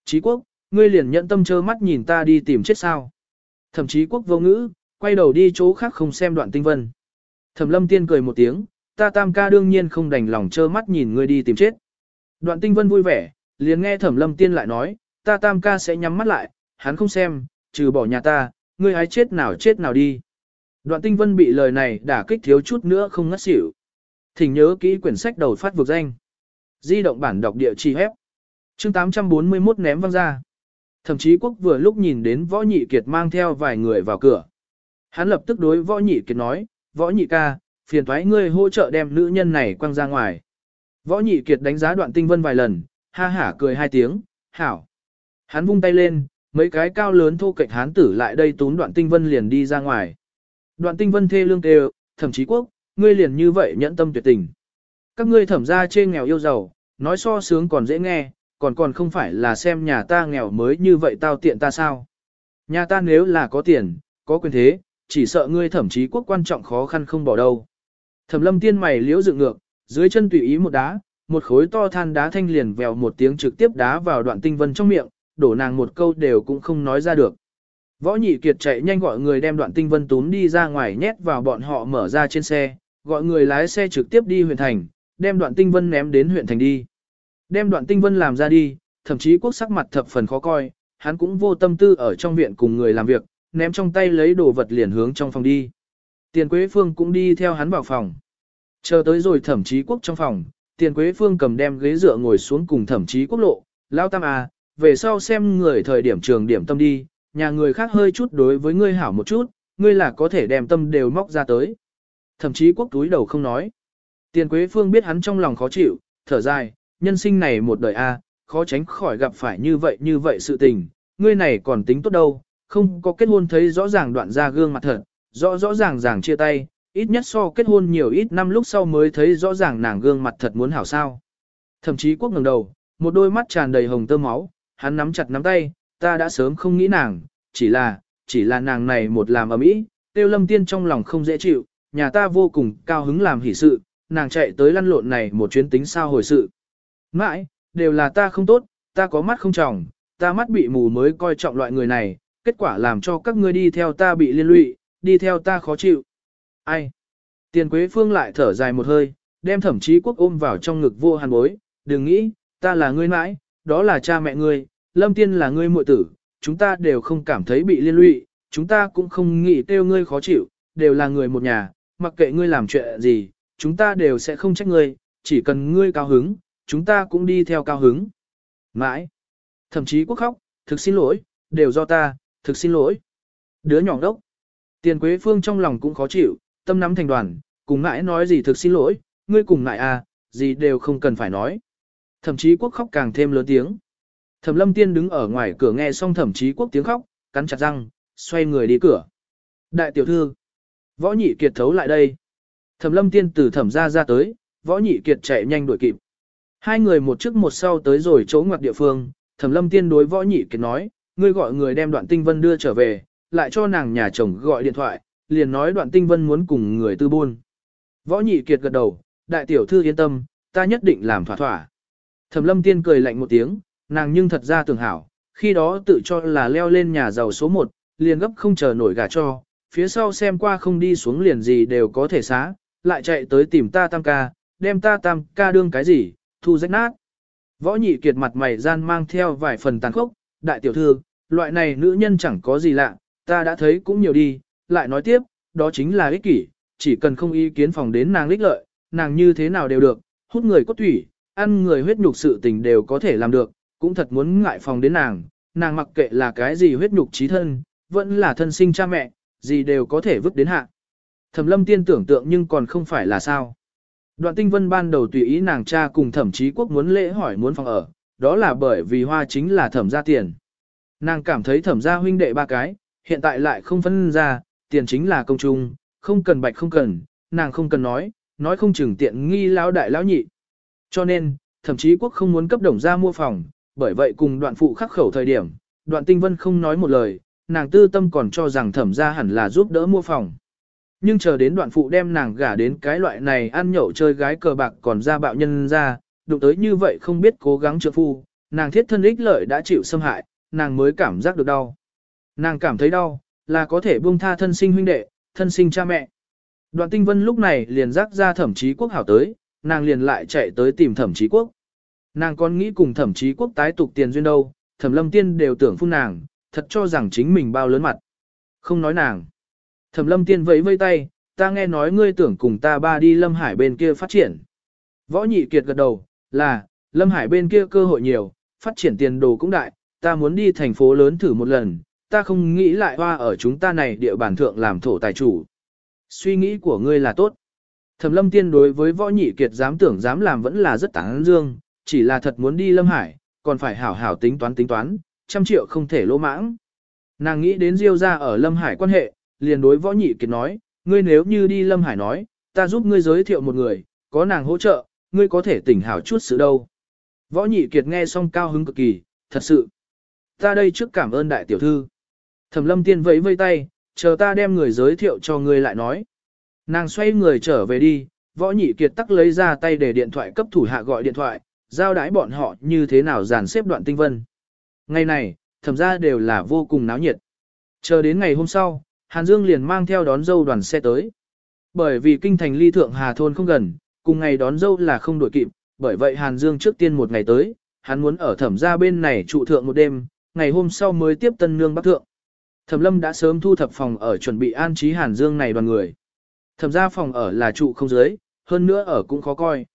Trí quốc, ngươi liền nhận tâm trơ mắt nhìn ta đi tìm chết sao. Thậm chí quốc vô ngữ, quay đầu đi chỗ khác không xem đoạn tinh vân. Thẩm lâm tiên cười một tiếng, ta tam ca đương nhiên không đành lòng trơ mắt nhìn ngươi đi tìm chết. Đoạn tinh vân vui vẻ, liền nghe thẩm lâm tiên lại nói, ta tam ca sẽ nhắm mắt lại, hắn không xem, trừ bỏ nhà ta, ngươi hái chết nào chết nào đi. Đoạn tinh vân bị lời này đả kích thiếu chút nữa không ngất xỉu. Thỉnh nhớ kỹ quyển sách đầu phát vực danh. Di động bản đọc địa chỉ hép. Chương 841 ném văng ra. Thậm chí quốc vừa lúc nhìn đến võ nhị kiệt mang theo vài người vào cửa. Hắn lập tức đối võ nhị kiệt nói, võ nhị ca, phiền thoái ngươi hỗ trợ đem nữ nhân này quăng ra ngoài. Võ nhị kiệt đánh giá đoạn tinh vân vài lần, ha hả cười hai tiếng, hảo. Hắn vung tay lên, mấy cái cao lớn thô kệch hán tử lại đây tún đoạn tinh vân liền đi ra ngoài. Đoạn tinh vân thê lương kêu, thậm chí quốc, ngươi liền như vậy nhẫn tâm tuyệt tình. Các ngươi thẩm ra chê nghèo yêu giàu, nói so sướng còn dễ nghe, còn còn không phải là xem nhà ta nghèo mới như vậy tao tiện ta sao. Nhà ta nếu là có tiền, có quyền thế, chỉ sợ ngươi thẩm chí quốc quan trọng khó khăn không bỏ đâu. Thẩm lâm tiên mày liễu dựng ngược, dưới chân tùy ý một đá, một khối to than đá thanh liền vèo một tiếng trực tiếp đá vào đoạn tinh vân trong miệng, đổ nàng một câu đều cũng không nói ra được. Võ nhị kiệt chạy nhanh gọi người đem đoạn tinh vân tún đi ra ngoài nhét vào bọn họ mở ra trên xe, gọi người lái xe trực tiếp đi huyện thành, đem đoạn tinh vân ném đến huyện thành đi. Đem đoạn tinh vân làm ra đi, thậm chí quốc sắc mặt thập phần khó coi, hắn cũng vô tâm tư ở trong viện cùng người làm việc, ném trong tay lấy đồ vật liền hướng trong phòng đi. Tiền Quế Phương cũng đi theo hắn vào phòng. Chờ tới rồi thẩm chí quốc trong phòng, Tiền Quế Phương cầm đem ghế dựa ngồi xuống cùng thẩm chí quốc lộ, lao tam à, về sau xem người thời điểm trường điểm tâm đi, nhà người khác hơi chút đối với ngươi hảo một chút, ngươi là có thể đem tâm đều móc ra tới. Thậm chí quốc túi đầu không nói. Tiền Quế Phương biết hắn trong lòng khó chịu, thở dài, nhân sinh này một đời a, khó tránh khỏi gặp phải như vậy như vậy sự tình, ngươi này còn tính tốt đâu, không có kết hôn thấy rõ ràng đoạn ra gương mặt thật, rõ rõ ràng ràng chia tay, ít nhất so kết hôn nhiều ít năm lúc sau mới thấy rõ ràng nàng gương mặt thật muốn hảo sao. Thậm chí quốc ngẩng đầu, một đôi mắt tràn đầy hồng tơ máu, hắn nắm chặt nắm tay, ta đã sớm không nghĩ nàng, chỉ là, chỉ là nàng này một làm ở mỹ, tiêu lâm tiên trong lòng không dễ chịu, nhà ta vô cùng cao hứng làm hỷ sự, nàng chạy tới lăn lộn này một chuyến tính sao hồi sự. Mãi, đều là ta không tốt, ta có mắt không trọng, ta mắt bị mù mới coi trọng loại người này, kết quả làm cho các ngươi đi theo ta bị liên lụy, đi theo ta khó chịu. Ai? Tiền Quế Phương lại thở dài một hơi, đem thẩm chí quốc ôm vào trong ngực vô hàn bối, đừng nghĩ, ta là ngươi mãi, đó là cha mẹ ngươi, lâm tiên là ngươi muội tử, chúng ta đều không cảm thấy bị liên lụy, chúng ta cũng không nghĩ tiêu ngươi khó chịu, đều là người một nhà, mặc kệ ngươi làm chuyện gì, chúng ta đều sẽ không trách ngươi, chỉ cần ngươi cao hứng, chúng ta cũng đi theo cao hứng. Mãi, thậm chí quốc khóc, thực xin lỗi, đều do ta, thực xin lỗi. Đứa nhỏ đốc, tiền quế phương trong lòng cũng khó chịu, tâm nắm thành đoàn, cùng ngãi nói gì thực xin lỗi, ngươi cùng ngại à, gì đều không cần phải nói. Thậm chí quốc khóc càng thêm lớn tiếng. Thẩm lâm tiên đứng ở ngoài cửa nghe xong thẩm chí quốc tiếng khóc, cắn chặt răng, xoay người đi cửa. Đại tiểu thư, võ nhị kiệt thấu lại đây. Thẩm lâm tiên từ thẩm ra ra tới, võ nhị kiệt chạy nhanh đuổi kịp. Hai người một trước một sau tới rồi chỗ ngoặt địa phương, thẩm lâm tiên đối võ nhị kiệt nói, ngươi gọi người đem đoạn tinh vân đưa trở về, lại cho nàng nhà chồng gọi điện thoại, liền nói đoạn tinh vân muốn cùng người tư buôn. Võ nhị kiệt gật đầu, đại tiểu thư yên tâm, ta nhất định làm thỏa thỏa. Thẩm lâm tiên cười lạnh một tiếng, nàng nhưng thật ra tưởng hảo, khi đó tự cho là leo lên nhà giàu số 1, liền gấp không chờ nổi gả cho, phía sau xem qua không đi xuống liền gì đều có thể xá, lại chạy tới tìm ta tam ca, đem ta tam ca đương cái gì, thu rách nát. Võ nhị kiệt mặt mày gian mang theo vài phần tàn khốc, đại tiểu thư, loại này nữ nhân chẳng có gì lạ, ta đã thấy cũng nhiều đi, lại nói tiếp, đó chính là ích kỷ, chỉ cần không ý kiến phòng đến nàng lích lợi, nàng như thế nào đều được, hút người cốt thủy, ăn người huyết nhục sự tình đều có thể làm được, cũng thật muốn ngại phòng đến nàng, nàng mặc kệ là cái gì huyết nhục trí thân, vẫn là thân sinh cha mẹ, gì đều có thể vứt đến hạ. Thẩm lâm tiên tưởng tượng nhưng còn không phải là sao. Đoạn tinh vân ban đầu tùy ý nàng cha cùng thẩm chí quốc muốn lễ hỏi muốn phòng ở, đó là bởi vì hoa chính là thẩm gia tiền. Nàng cảm thấy thẩm gia huynh đệ ba cái, hiện tại lại không phân ra, tiền chính là công chung, không cần bạch không cần, nàng không cần nói, nói không chừng tiện nghi lão đại lão nhị. Cho nên, thậm chí quốc không muốn cấp đồng gia mua phòng, bởi vậy cùng đoạn phụ khắc khẩu thời điểm, đoạn tinh vân không nói một lời, nàng tư tâm còn cho rằng thẩm gia hẳn là giúp đỡ mua phòng. Nhưng chờ đến đoạn phụ đem nàng gả đến cái loại này ăn nhậu chơi gái cờ bạc còn ra bạo nhân ra, đụng tới như vậy không biết cố gắng trợ phu, nàng thiết thân ích lợi đã chịu xâm hại, nàng mới cảm giác được đau. Nàng cảm thấy đau, là có thể buông tha thân sinh huynh đệ, thân sinh cha mẹ. Đoạn tinh vân lúc này liền rắc ra thẩm chí quốc hảo tới, nàng liền lại chạy tới tìm thẩm chí quốc. Nàng còn nghĩ cùng thẩm chí quốc tái tục tiền duyên đâu, thẩm lâm tiên đều tưởng phun nàng, thật cho rằng chính mình bao lớn mặt. Không nói nàng. Thẩm lâm tiên vẫy vây tay, ta nghe nói ngươi tưởng cùng ta ba đi lâm hải bên kia phát triển. Võ nhị kiệt gật đầu, là, lâm hải bên kia cơ hội nhiều, phát triển tiền đồ cũng đại, ta muốn đi thành phố lớn thử một lần, ta không nghĩ lại hoa ở chúng ta này địa bàn thượng làm thổ tài chủ. Suy nghĩ của ngươi là tốt. Thẩm lâm tiên đối với võ nhị kiệt dám tưởng dám làm vẫn là rất tán dương, chỉ là thật muốn đi lâm hải, còn phải hảo hảo tính toán tính toán, trăm triệu không thể lỗ mãng. Nàng nghĩ đến Diêu ra ở lâm hải quan hệ, liền đối võ nhị kiệt nói, ngươi nếu như đi lâm hải nói, ta giúp ngươi giới thiệu một người, có nàng hỗ trợ, ngươi có thể tỉnh hảo chút sự đâu. Võ nhị kiệt nghe xong cao hứng cực kỳ, thật sự. Ta đây trước cảm ơn đại tiểu thư. Thẩm lâm tiên vẫy vây tay, chờ ta đem người giới thiệu cho ngươi lại nói. Nàng xoay người trở về đi, võ nhị kiệt tắc lấy ra tay để điện thoại cấp thủ hạ gọi điện thoại, giao đái bọn họ như thế nào dàn xếp đoạn tinh vân. Ngày này, thẩm ra đều là vô cùng náo nhiệt. Chờ đến ngày hôm sau, Hàn Dương liền mang theo đón dâu đoàn xe tới. Bởi vì kinh thành ly thượng Hà Thôn không gần, cùng ngày đón dâu là không đổi kịp, bởi vậy Hàn Dương trước tiên một ngày tới, hắn muốn ở thẩm ra bên này trụ thượng một đêm, ngày hôm sau mới tiếp tân nương bắc thượng. Thẩm lâm đã sớm thu thập phòng ở chuẩn bị an trí Hàn Dương này đoàn người. Thẩm ra phòng ở là trụ không dưới, hơn nữa ở cũng khó coi.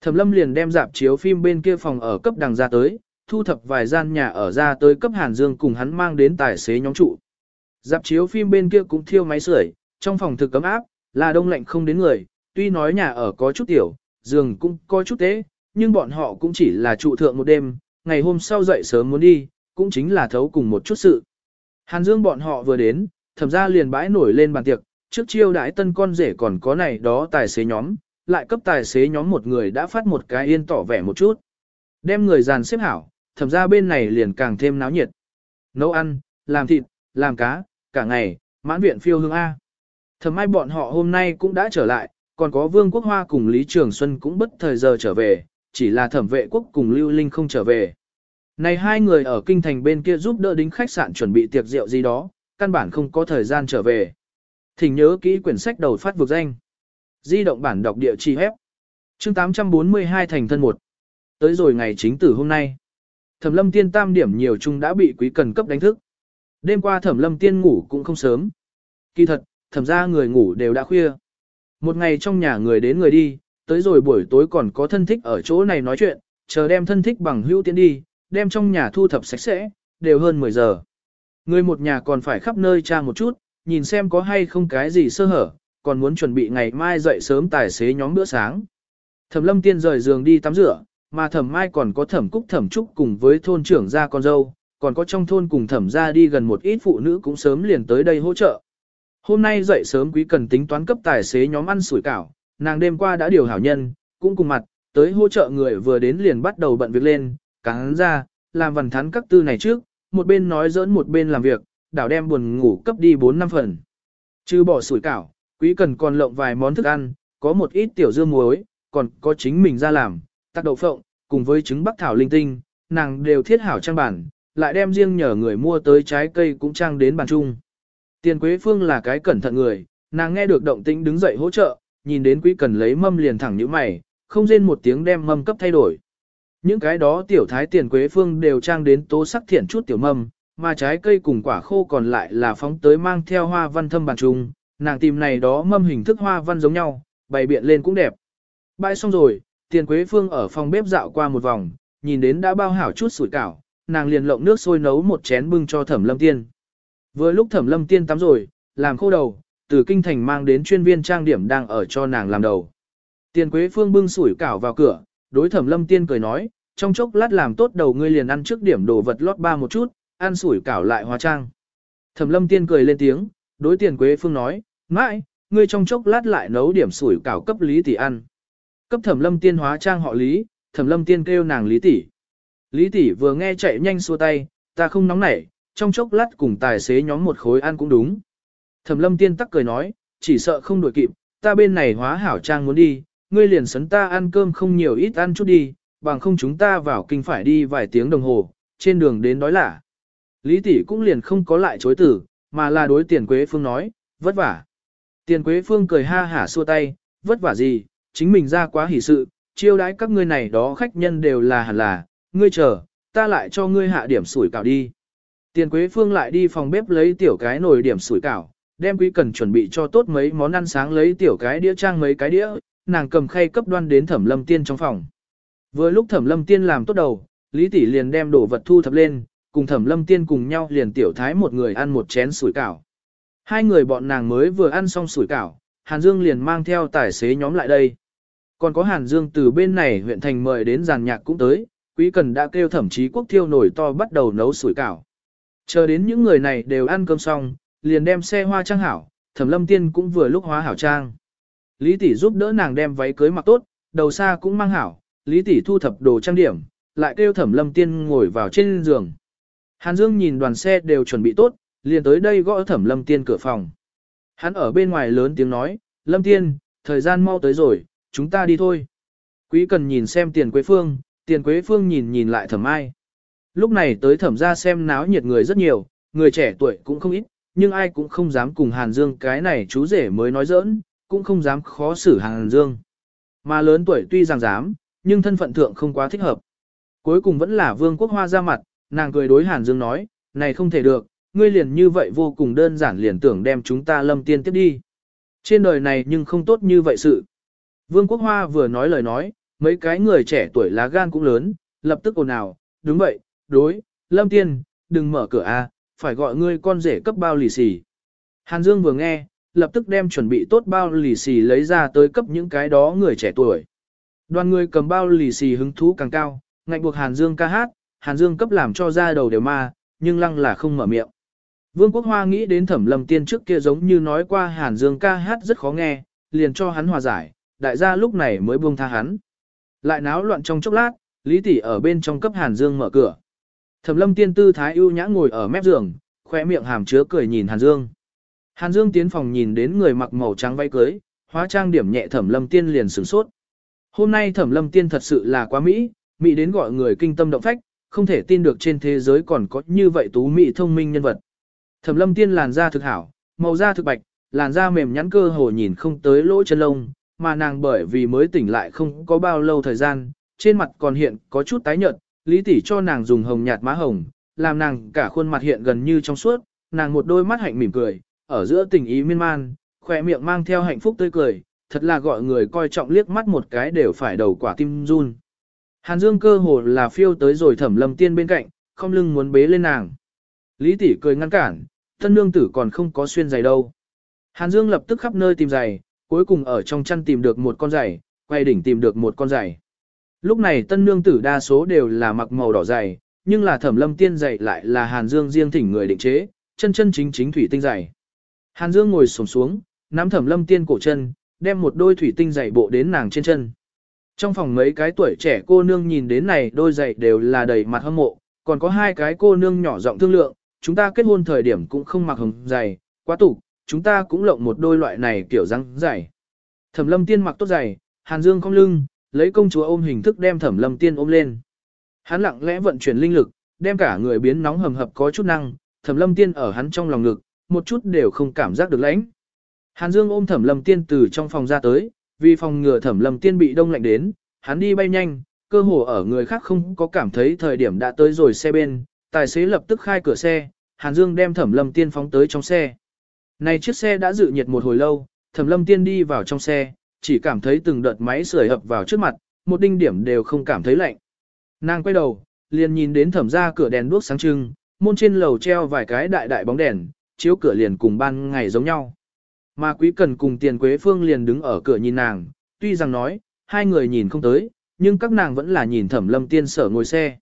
Thẩm lâm liền đem dạp chiếu phim bên kia phòng ở cấp đằng ra tới, thu thập vài gian nhà ở ra tới cấp Hàn Dương cùng hắn mang đến tài xế nhóm trụ. Dạp chiếu phim bên kia cũng thiêu máy sưởi, trong phòng thực cấm áp, là đông lạnh không đến người, tuy nói nhà ở có chút tiểu, giường cũng có chút tế, nhưng bọn họ cũng chỉ là trụ thượng một đêm, ngày hôm sau dậy sớm muốn đi, cũng chính là thấu cùng một chút sự. Hàn Dương bọn họ vừa đến, thẩm ra liền bãi nổi lên bàn tiệc, trước chiêu đãi tân con rể còn có này đó tài xế nhóm, lại cấp tài xế nhóm một người đã phát một cái yên tỏ vẻ một chút. Đem người dàn xếp hảo, thẩm ra bên này liền càng thêm náo nhiệt. Nấu ăn, làm thịt, làm cá, cả ngày, mãn viện phiêu hương A. thầm mai bọn họ hôm nay cũng đã trở lại, còn có Vương Quốc Hoa cùng Lý Trường Xuân cũng bất thời giờ trở về, chỉ là thẩm vệ quốc cùng Lưu Linh không trở về. Này hai người ở kinh thành bên kia giúp đỡ đính khách sạn chuẩn bị tiệc rượu gì đó, căn bản không có thời gian trở về. Thỉnh nhớ kỹ quyển sách đầu phát vực danh. Di động bản đọc địa chỉ hép. Chương 842 thành thân 1. Tới rồi ngày chính tử hôm nay. Thẩm lâm tiên tam điểm nhiều chung đã bị quý cần cấp đánh thức. Đêm qua thẩm lâm tiên ngủ cũng không sớm. Kỳ thật, thẩm ra người ngủ đều đã khuya. Một ngày trong nhà người đến người đi, tới rồi buổi tối còn có thân thích ở chỗ này nói chuyện, chờ đem thân thích bằng hữu tiến đi, đem trong nhà thu thập sạch sẽ, đều hơn 10 giờ. Người một nhà còn phải khắp nơi tra một chút, nhìn xem có hay không cái gì sơ hở, còn muốn chuẩn bị ngày mai dậy sớm tài xế nhóm bữa sáng. Thẩm lâm tiên rời giường đi tắm rửa, mà thẩm mai còn có thẩm cúc thẩm trúc cùng với thôn trưởng gia con dâu, còn có trong thôn cùng thẩm gia đi gần một ít phụ nữ cũng sớm liền tới đây hỗ trợ. Hôm nay dậy sớm quý cần tính toán cấp tài xế nhóm ăn sủi cảo, nàng đêm qua đã điều hảo nhân, cũng cùng mặt, tới hỗ trợ người vừa đến liền bắt đầu bận việc lên, cắn ra, làm vần thắn các tư này trước, một bên nói giỡn một bên làm việc, đảo đem buồn ngủ cấp đi 4 năm phần. Chứ bỏ sủi cảo, quý cần còn lộng vài món thức ăn, có một ít tiểu dưa muối, còn có chính mình ra làm, tắc đậu phộng, cùng với trứng bắc thảo linh tinh, nàng đều thiết hảo trang bản, lại đem riêng nhờ người mua tới trái cây cũng trang đến bàn chung. Tiền Quế Phương là cái cẩn thận người, nàng nghe được động tĩnh đứng dậy hỗ trợ, nhìn đến quý cần lấy mâm liền thẳng như mày, không rên một tiếng đem mâm cấp thay đổi. Những cái đó tiểu thái tiền Quế Phương đều trang đến tố sắc thiện chút tiểu mâm, mà trái cây cùng quả khô còn lại là phóng tới mang theo hoa văn thâm bàn chung, nàng tìm này đó mâm hình thức hoa văn giống nhau, bày biện lên cũng đẹp. Bãi xong rồi, tiền Quế Phương ở phòng bếp dạo qua một vòng, nhìn đến đã bao hảo chút sủi cảo, nàng liền lộng nước sôi nấu một chén bưng cho Thẩm Lâm Tiên. Vừa lúc Thẩm Lâm Tiên tắm rồi, làm khô đầu, từ kinh thành mang đến chuyên viên trang điểm đang ở cho nàng làm đầu. Tiền Quế Phương bưng sủi cảo vào cửa, đối Thẩm Lâm Tiên cười nói, trong chốc lát làm tốt đầu ngươi liền ăn trước điểm đồ vật lót ba một chút, ăn sủi cảo lại hóa trang. Thẩm Lâm Tiên cười lên tiếng, đối Tiền Quế Phương nói, mãi, ngươi trong chốc lát lại nấu điểm sủi cảo cấp Lý tỷ ăn. Cấp Thẩm Lâm Tiên hóa trang họ Lý, Thẩm Lâm Tiên kêu nàng Lý tỷ. Lý tỷ vừa nghe chạy nhanh xua tay, ta không nóng nảy, trong chốc lát cùng tài xế nhóm một khối ăn cũng đúng. Thẩm lâm tiên tắc cười nói, chỉ sợ không đuổi kịp, ta bên này hóa hảo trang muốn đi, ngươi liền sấn ta ăn cơm không nhiều ít ăn chút đi, bằng không chúng ta vào kinh phải đi vài tiếng đồng hồ, trên đường đến đói lả. Lý tỷ cũng liền không có lại chối tử, mà là đối tiền quế phương nói, vất vả. Tiền quế phương cười ha hả xua tay, vất vả gì, chính mình ra quá hỉ sự, chiêu đãi các ngươi này đó khách nhân đều là hẳn là, ngươi chờ, ta lại cho ngươi hạ điểm sủi cảo đi. Tiền Quế Phương lại đi phòng bếp lấy tiểu cái nồi điểm sủi cảo, đem quý cần chuẩn bị cho tốt mấy món ăn sáng lấy tiểu cái đĩa trang mấy cái đĩa, nàng cầm khay cấp đoan đến Thẩm Lâm Tiên trong phòng. Vừa lúc Thẩm Lâm Tiên làm tốt đầu, Lý tỷ liền đem đồ vật thu thập lên, cùng Thẩm Lâm Tiên cùng nhau liền tiểu thái một người ăn một chén sủi cảo. Hai người bọn nàng mới vừa ăn xong sủi cảo, Hàn Dương liền mang theo tài xế nhóm lại đây. Còn có Hàn Dương từ bên này huyện thành mời đến giàn nhạc cũng tới, Quý Cần đã kêu thẩm chí quốc thiêu nổi to bắt đầu nấu sủi cảo. Chờ đến những người này đều ăn cơm xong, liền đem xe hoa trang hảo, thẩm lâm tiên cũng vừa lúc hóa hảo trang. Lý tỷ giúp đỡ nàng đem váy cưới mặc tốt, đầu xa cũng mang hảo, Lý tỷ thu thập đồ trang điểm, lại kêu thẩm lâm tiên ngồi vào trên giường. Hàn Dương nhìn đoàn xe đều chuẩn bị tốt, liền tới đây gõ thẩm lâm tiên cửa phòng. Hắn ở bên ngoài lớn tiếng nói, lâm tiên, thời gian mau tới rồi, chúng ta đi thôi. Quý cần nhìn xem tiền quế phương, tiền quế phương nhìn nhìn lại thẩm ai. Lúc này tới thẩm ra xem náo nhiệt người rất nhiều, người trẻ tuổi cũng không ít, nhưng ai cũng không dám cùng Hàn Dương cái này chú rể mới nói giỡn, cũng không dám khó xử Hàn Dương. Mà lớn tuổi tuy rằng dám, nhưng thân phận thượng không quá thích hợp. Cuối cùng vẫn là Vương Quốc Hoa ra mặt, nàng cười đối Hàn Dương nói, này không thể được, ngươi liền như vậy vô cùng đơn giản liền tưởng đem chúng ta lâm tiên tiếp đi. Trên đời này nhưng không tốt như vậy sự. Vương Quốc Hoa vừa nói lời nói, mấy cái người trẻ tuổi lá gan cũng lớn, lập tức ồn ào, đúng vậy, đối, lâm tiên, đừng mở cửa a, phải gọi ngươi con rể cấp bao lì xì. Hàn Dương vừa nghe, lập tức đem chuẩn bị tốt bao lì xì lấy ra tới cấp những cái đó người trẻ tuổi. Đoàn người cầm bao lì xì hứng thú càng cao, ngạnh buộc Hàn Dương ca hát, Hàn Dương cấp làm cho ra đầu đều ma, nhưng lăng là không mở miệng. Vương Quốc Hoa nghĩ đến thẩm lâm tiên trước kia giống như nói qua Hàn Dương ca hát rất khó nghe, liền cho hắn hòa giải, đại gia lúc này mới buông tha hắn. Lại náo loạn trong chốc lát, Lý Tỷ ở bên trong cấp Hàn Dương mở cửa. Thẩm lâm tiên tư thái ưu nhã ngồi ở mép giường, khoe miệng hàm chứa cười nhìn Hàn Dương. Hàn Dương tiến phòng nhìn đến người mặc màu trắng váy cưới, hóa trang điểm nhẹ thẩm lâm tiên liền sửng sốt. Hôm nay thẩm lâm tiên thật sự là quá mỹ, mỹ đến gọi người kinh tâm động phách, không thể tin được trên thế giới còn có như vậy tú mỹ thông minh nhân vật. Thẩm lâm tiên làn da thực hảo, màu da thực bạch, làn da mềm nhắn cơ hồ nhìn không tới lỗ chân lông, mà nàng bởi vì mới tỉnh lại không có bao lâu thời gian, trên mặt còn hiện có chút tái nhợt, Lý tỷ cho nàng dùng hồng nhạt má hồng, làm nàng cả khuôn mặt hiện gần như trong suốt, nàng một đôi mắt hạnh mỉm cười, ở giữa tình ý miên man, khỏe miệng mang theo hạnh phúc tươi cười, thật là gọi người coi trọng liếc mắt một cái đều phải đầu quả tim run. Hàn Dương cơ hồ là phiêu tới rồi thẩm lâm tiên bên cạnh, không lưng muốn bế lên nàng. Lý tỷ cười ngăn cản, thân nương tử còn không có xuyên giày đâu. Hàn Dương lập tức khắp nơi tìm giày, cuối cùng ở trong chăn tìm được một con giày, quay đỉnh tìm được một con giày. Lúc này tân nương tử đa số đều là mặc màu đỏ giày, nhưng là thẩm lâm tiên giày lại là Hàn Dương riêng thỉnh người định chế, chân chân chính chính thủy tinh giày. Hàn Dương ngồi xổm xuống, nắm thẩm lâm tiên cổ chân, đem một đôi thủy tinh giày bộ đến nàng trên chân. Trong phòng mấy cái tuổi trẻ cô nương nhìn đến này đôi giày đều là đầy mặt hâm mộ, còn có hai cái cô nương nhỏ giọng thương lượng, chúng ta kết hôn thời điểm cũng không mặc hồng giày, quá tục, chúng ta cũng lộng một đôi loại này kiểu răng dày. Thẩm lâm tiên mặc tốt dày Hàn Dương cong lưng, lấy công chúa ôm hình thức đem thẩm lâm tiên ôm lên. Hắn lặng lẽ vận chuyển linh lực, đem cả người biến nóng hầm hập có chút năng, thẩm lâm tiên ở hắn trong lòng ngực, một chút đều không cảm giác được lãnh. Hàn Dương ôm thẩm lâm tiên từ trong phòng ra tới, vì phòng ngừa thẩm lâm tiên bị đông lạnh đến, hắn đi bay nhanh, cơ hồ ở người khác không có cảm thấy thời điểm đã tới rồi xe bên, tài xế lập tức khai cửa xe, Hàn Dương đem thẩm lâm tiên phóng tới trong xe. Này chiếc xe đã dự nhiệt một hồi lâu, thẩm lâm tiên đi vào trong xe, chỉ cảm thấy từng đợt máy sưởi ập vào trước mặt, một đinh điểm đều không cảm thấy lạnh. Nàng quay đầu, liền nhìn đến thẩm ra cửa đèn đuốc sáng trưng, môn trên lầu treo vài cái đại đại bóng đèn, chiếu cửa liền cùng ban ngày giống nhau. Mà quý cần cùng tiền quế phương liền đứng ở cửa nhìn nàng, tuy rằng nói, hai người nhìn không tới, nhưng các nàng vẫn là nhìn thẩm lâm tiên sở ngồi xe.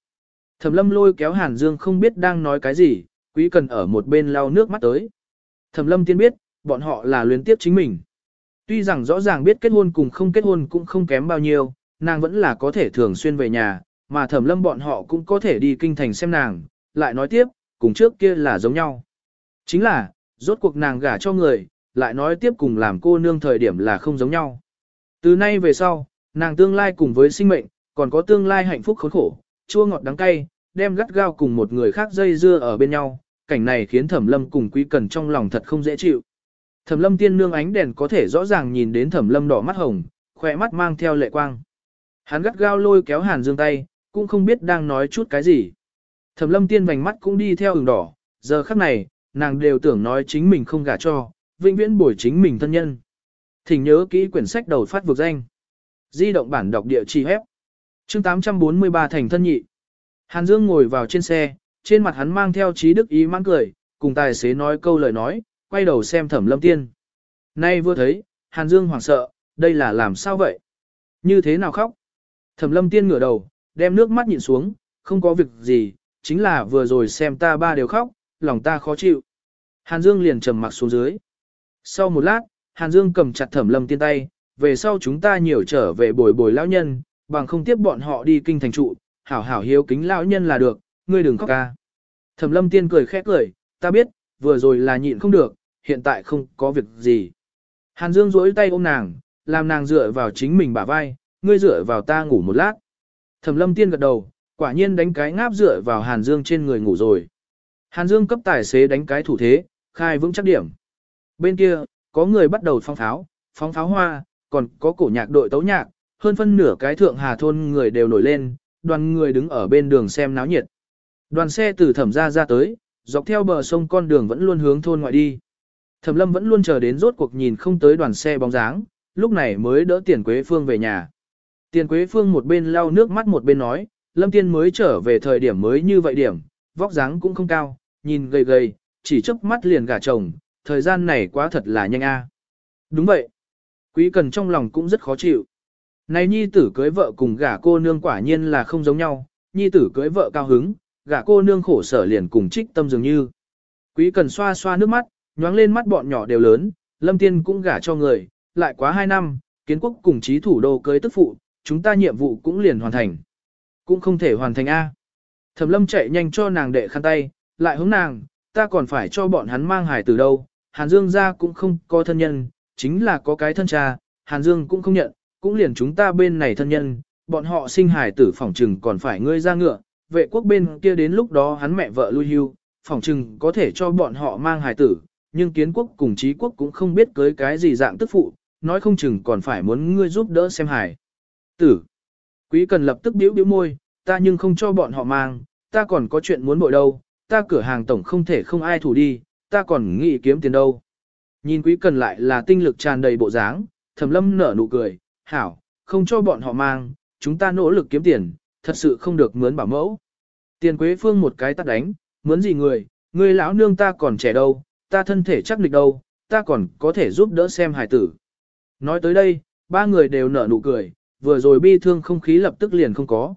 Thẩm lâm lôi kéo Hàn Dương không biết đang nói cái gì, quý cần ở một bên lau nước mắt tới. Thẩm lâm tiên biết, bọn họ là luyến tiếp chính mình. Tuy rằng rõ ràng biết kết hôn cùng không kết hôn cũng không kém bao nhiêu, nàng vẫn là có thể thường xuyên về nhà, mà thẩm lâm bọn họ cũng có thể đi kinh thành xem nàng, lại nói tiếp, cùng trước kia là giống nhau. Chính là, rốt cuộc nàng gả cho người, lại nói tiếp cùng làm cô nương thời điểm là không giống nhau. Từ nay về sau, nàng tương lai cùng với sinh mệnh, còn có tương lai hạnh phúc khốn khổ, chua ngọt đắng cay, đem gắt gao cùng một người khác dây dưa ở bên nhau, cảnh này khiến Thẩm Lâm cùng Quý Cần trong lòng thật không dễ chịu. Thẩm Lâm tiên nương ánh đèn có thể rõ ràng nhìn đến Thẩm Lâm đỏ mắt hồng, khỏe mắt mang theo lệ quang. Hắn gắt gao lôi kéo Hàn Dương tay, cũng không biết đang nói chút cái gì. Thẩm Lâm tiên vành mắt cũng đi theo ửng đỏ, giờ khắc này, nàng đều tưởng nói chính mình không gả cho, vĩnh viễn bồi chính mình thân nhân. Thỉnh nhớ kỹ quyển sách đầu phát vực danh. Di động bản đọc địa chỉ hép. Chương 843 thành thân nhị. Hàn Dương ngồi vào trên xe, trên mặt hắn mang theo trí đức ý mãn cười, cùng tài xế nói câu lời nói, quay đầu xem thẩm lâm tiên. Nay vừa thấy, Hàn Dương hoảng sợ, đây là làm sao vậy? Như thế nào khóc? Thẩm lâm tiên ngửa đầu, đem nước mắt nhìn xuống, không có việc gì, chính là vừa rồi xem ta ba đều khóc, lòng ta khó chịu. Hàn Dương liền trầm mặc xuống dưới. Sau một lát, Hàn Dương cầm chặt thẩm lâm tiên tay, về sau chúng ta nhiều trở về bồi bồi lão nhân, bằng không tiếp bọn họ đi kinh thành trụ, hảo hảo hiếu kính lão nhân là được, ngươi đừng khóc ca. Thẩm lâm tiên cười khẽ cười, ta biết, vừa rồi là nhịn không được, hiện tại không có việc gì. Hàn Dương duỗi tay ôm nàng, làm nàng dựa vào chính mình bả vai, ngươi dựa vào ta ngủ một lát. Thẩm lâm tiên gật đầu, quả nhiên đánh cái ngáp dựa vào Hàn Dương trên người ngủ rồi. Hàn Dương cấp tài xế đánh cái thủ thế, khai vững chắc điểm. Bên kia, có người bắt đầu phong pháo, phóng pháo hoa, còn có cổ nhạc đội tấu nhạc, hơn phân nửa cái thượng hà thôn người đều nổi lên, đoàn người đứng ở bên đường xem náo nhiệt. Đoàn xe từ thẩm ra ra tới, dọc theo bờ sông con đường vẫn luôn hướng thôn ngoại đi. Thẩm lâm vẫn luôn chờ đến rốt cuộc nhìn không tới đoàn xe bóng dáng, lúc này mới đỡ tiền quế phương về nhà. Tiền quế phương một bên lau nước mắt một bên nói, lâm tiên mới trở về thời điểm mới như vậy điểm, vóc dáng cũng không cao, nhìn gầy gầy, chỉ chớp mắt liền gả chồng, thời gian này quá thật là nhanh a. Đúng vậy. Quý cần trong lòng cũng rất khó chịu. Này nhi tử cưới vợ cùng gả cô nương quả nhiên là không giống nhau, nhi tử cưới vợ cao hứng, gả cô nương khổ sở liền cùng trích tâm dường như. Quý cần xoa xoa nước mắt, nhoáng lên mắt bọn nhỏ đều lớn, lâm tiên cũng gả cho người, lại quá hai năm, kiến quốc cùng chí thủ đô cưới tức phụ, chúng ta nhiệm vụ cũng liền hoàn thành. Cũng không thể hoàn thành A. Thẩm lâm chạy nhanh cho nàng đệ khăn tay, lại hướng nàng, ta còn phải cho bọn hắn mang hài từ đâu, Hàn Dương ra cũng không có thân nhân, chính là có cái thân cha, Hàn Dương cũng không nhận, cũng liền chúng ta bên này thân nhân, bọn họ sinh hài tử phỏng trừng còn phải ngươi ra ngựa, vệ quốc bên kia đến lúc đó hắn mẹ vợ lui hưu, phỏng chừng có thể cho bọn họ mang hài tử, nhưng kiến quốc cùng trí quốc cũng không biết cưới cái gì dạng tức phụ, nói không chừng còn phải muốn ngươi giúp đỡ xem hài. Tử. Quý cần lập tức biểu biểu môi, ta nhưng không cho bọn họ mang, ta còn có chuyện muốn bội đâu, ta cửa hàng tổng không thể không ai thủ đi, ta còn nghĩ kiếm tiền đâu. Nhìn quý cần lại là tinh lực tràn đầy bộ dáng, thẩm lâm nở nụ cười, hảo, không cho bọn họ mang, chúng ta nỗ lực kiếm tiền, thật sự không được mướn bảo mẫu. Tiền quế phương một cái tắt đánh, muốn gì người, người lão nương ta còn trẻ đâu, ta thân thể chắc lịch đâu, ta còn có thể giúp đỡ xem hài tử. Nói tới đây, ba người đều nở nụ cười, vừa rồi bi thương không khí lập tức liền không có.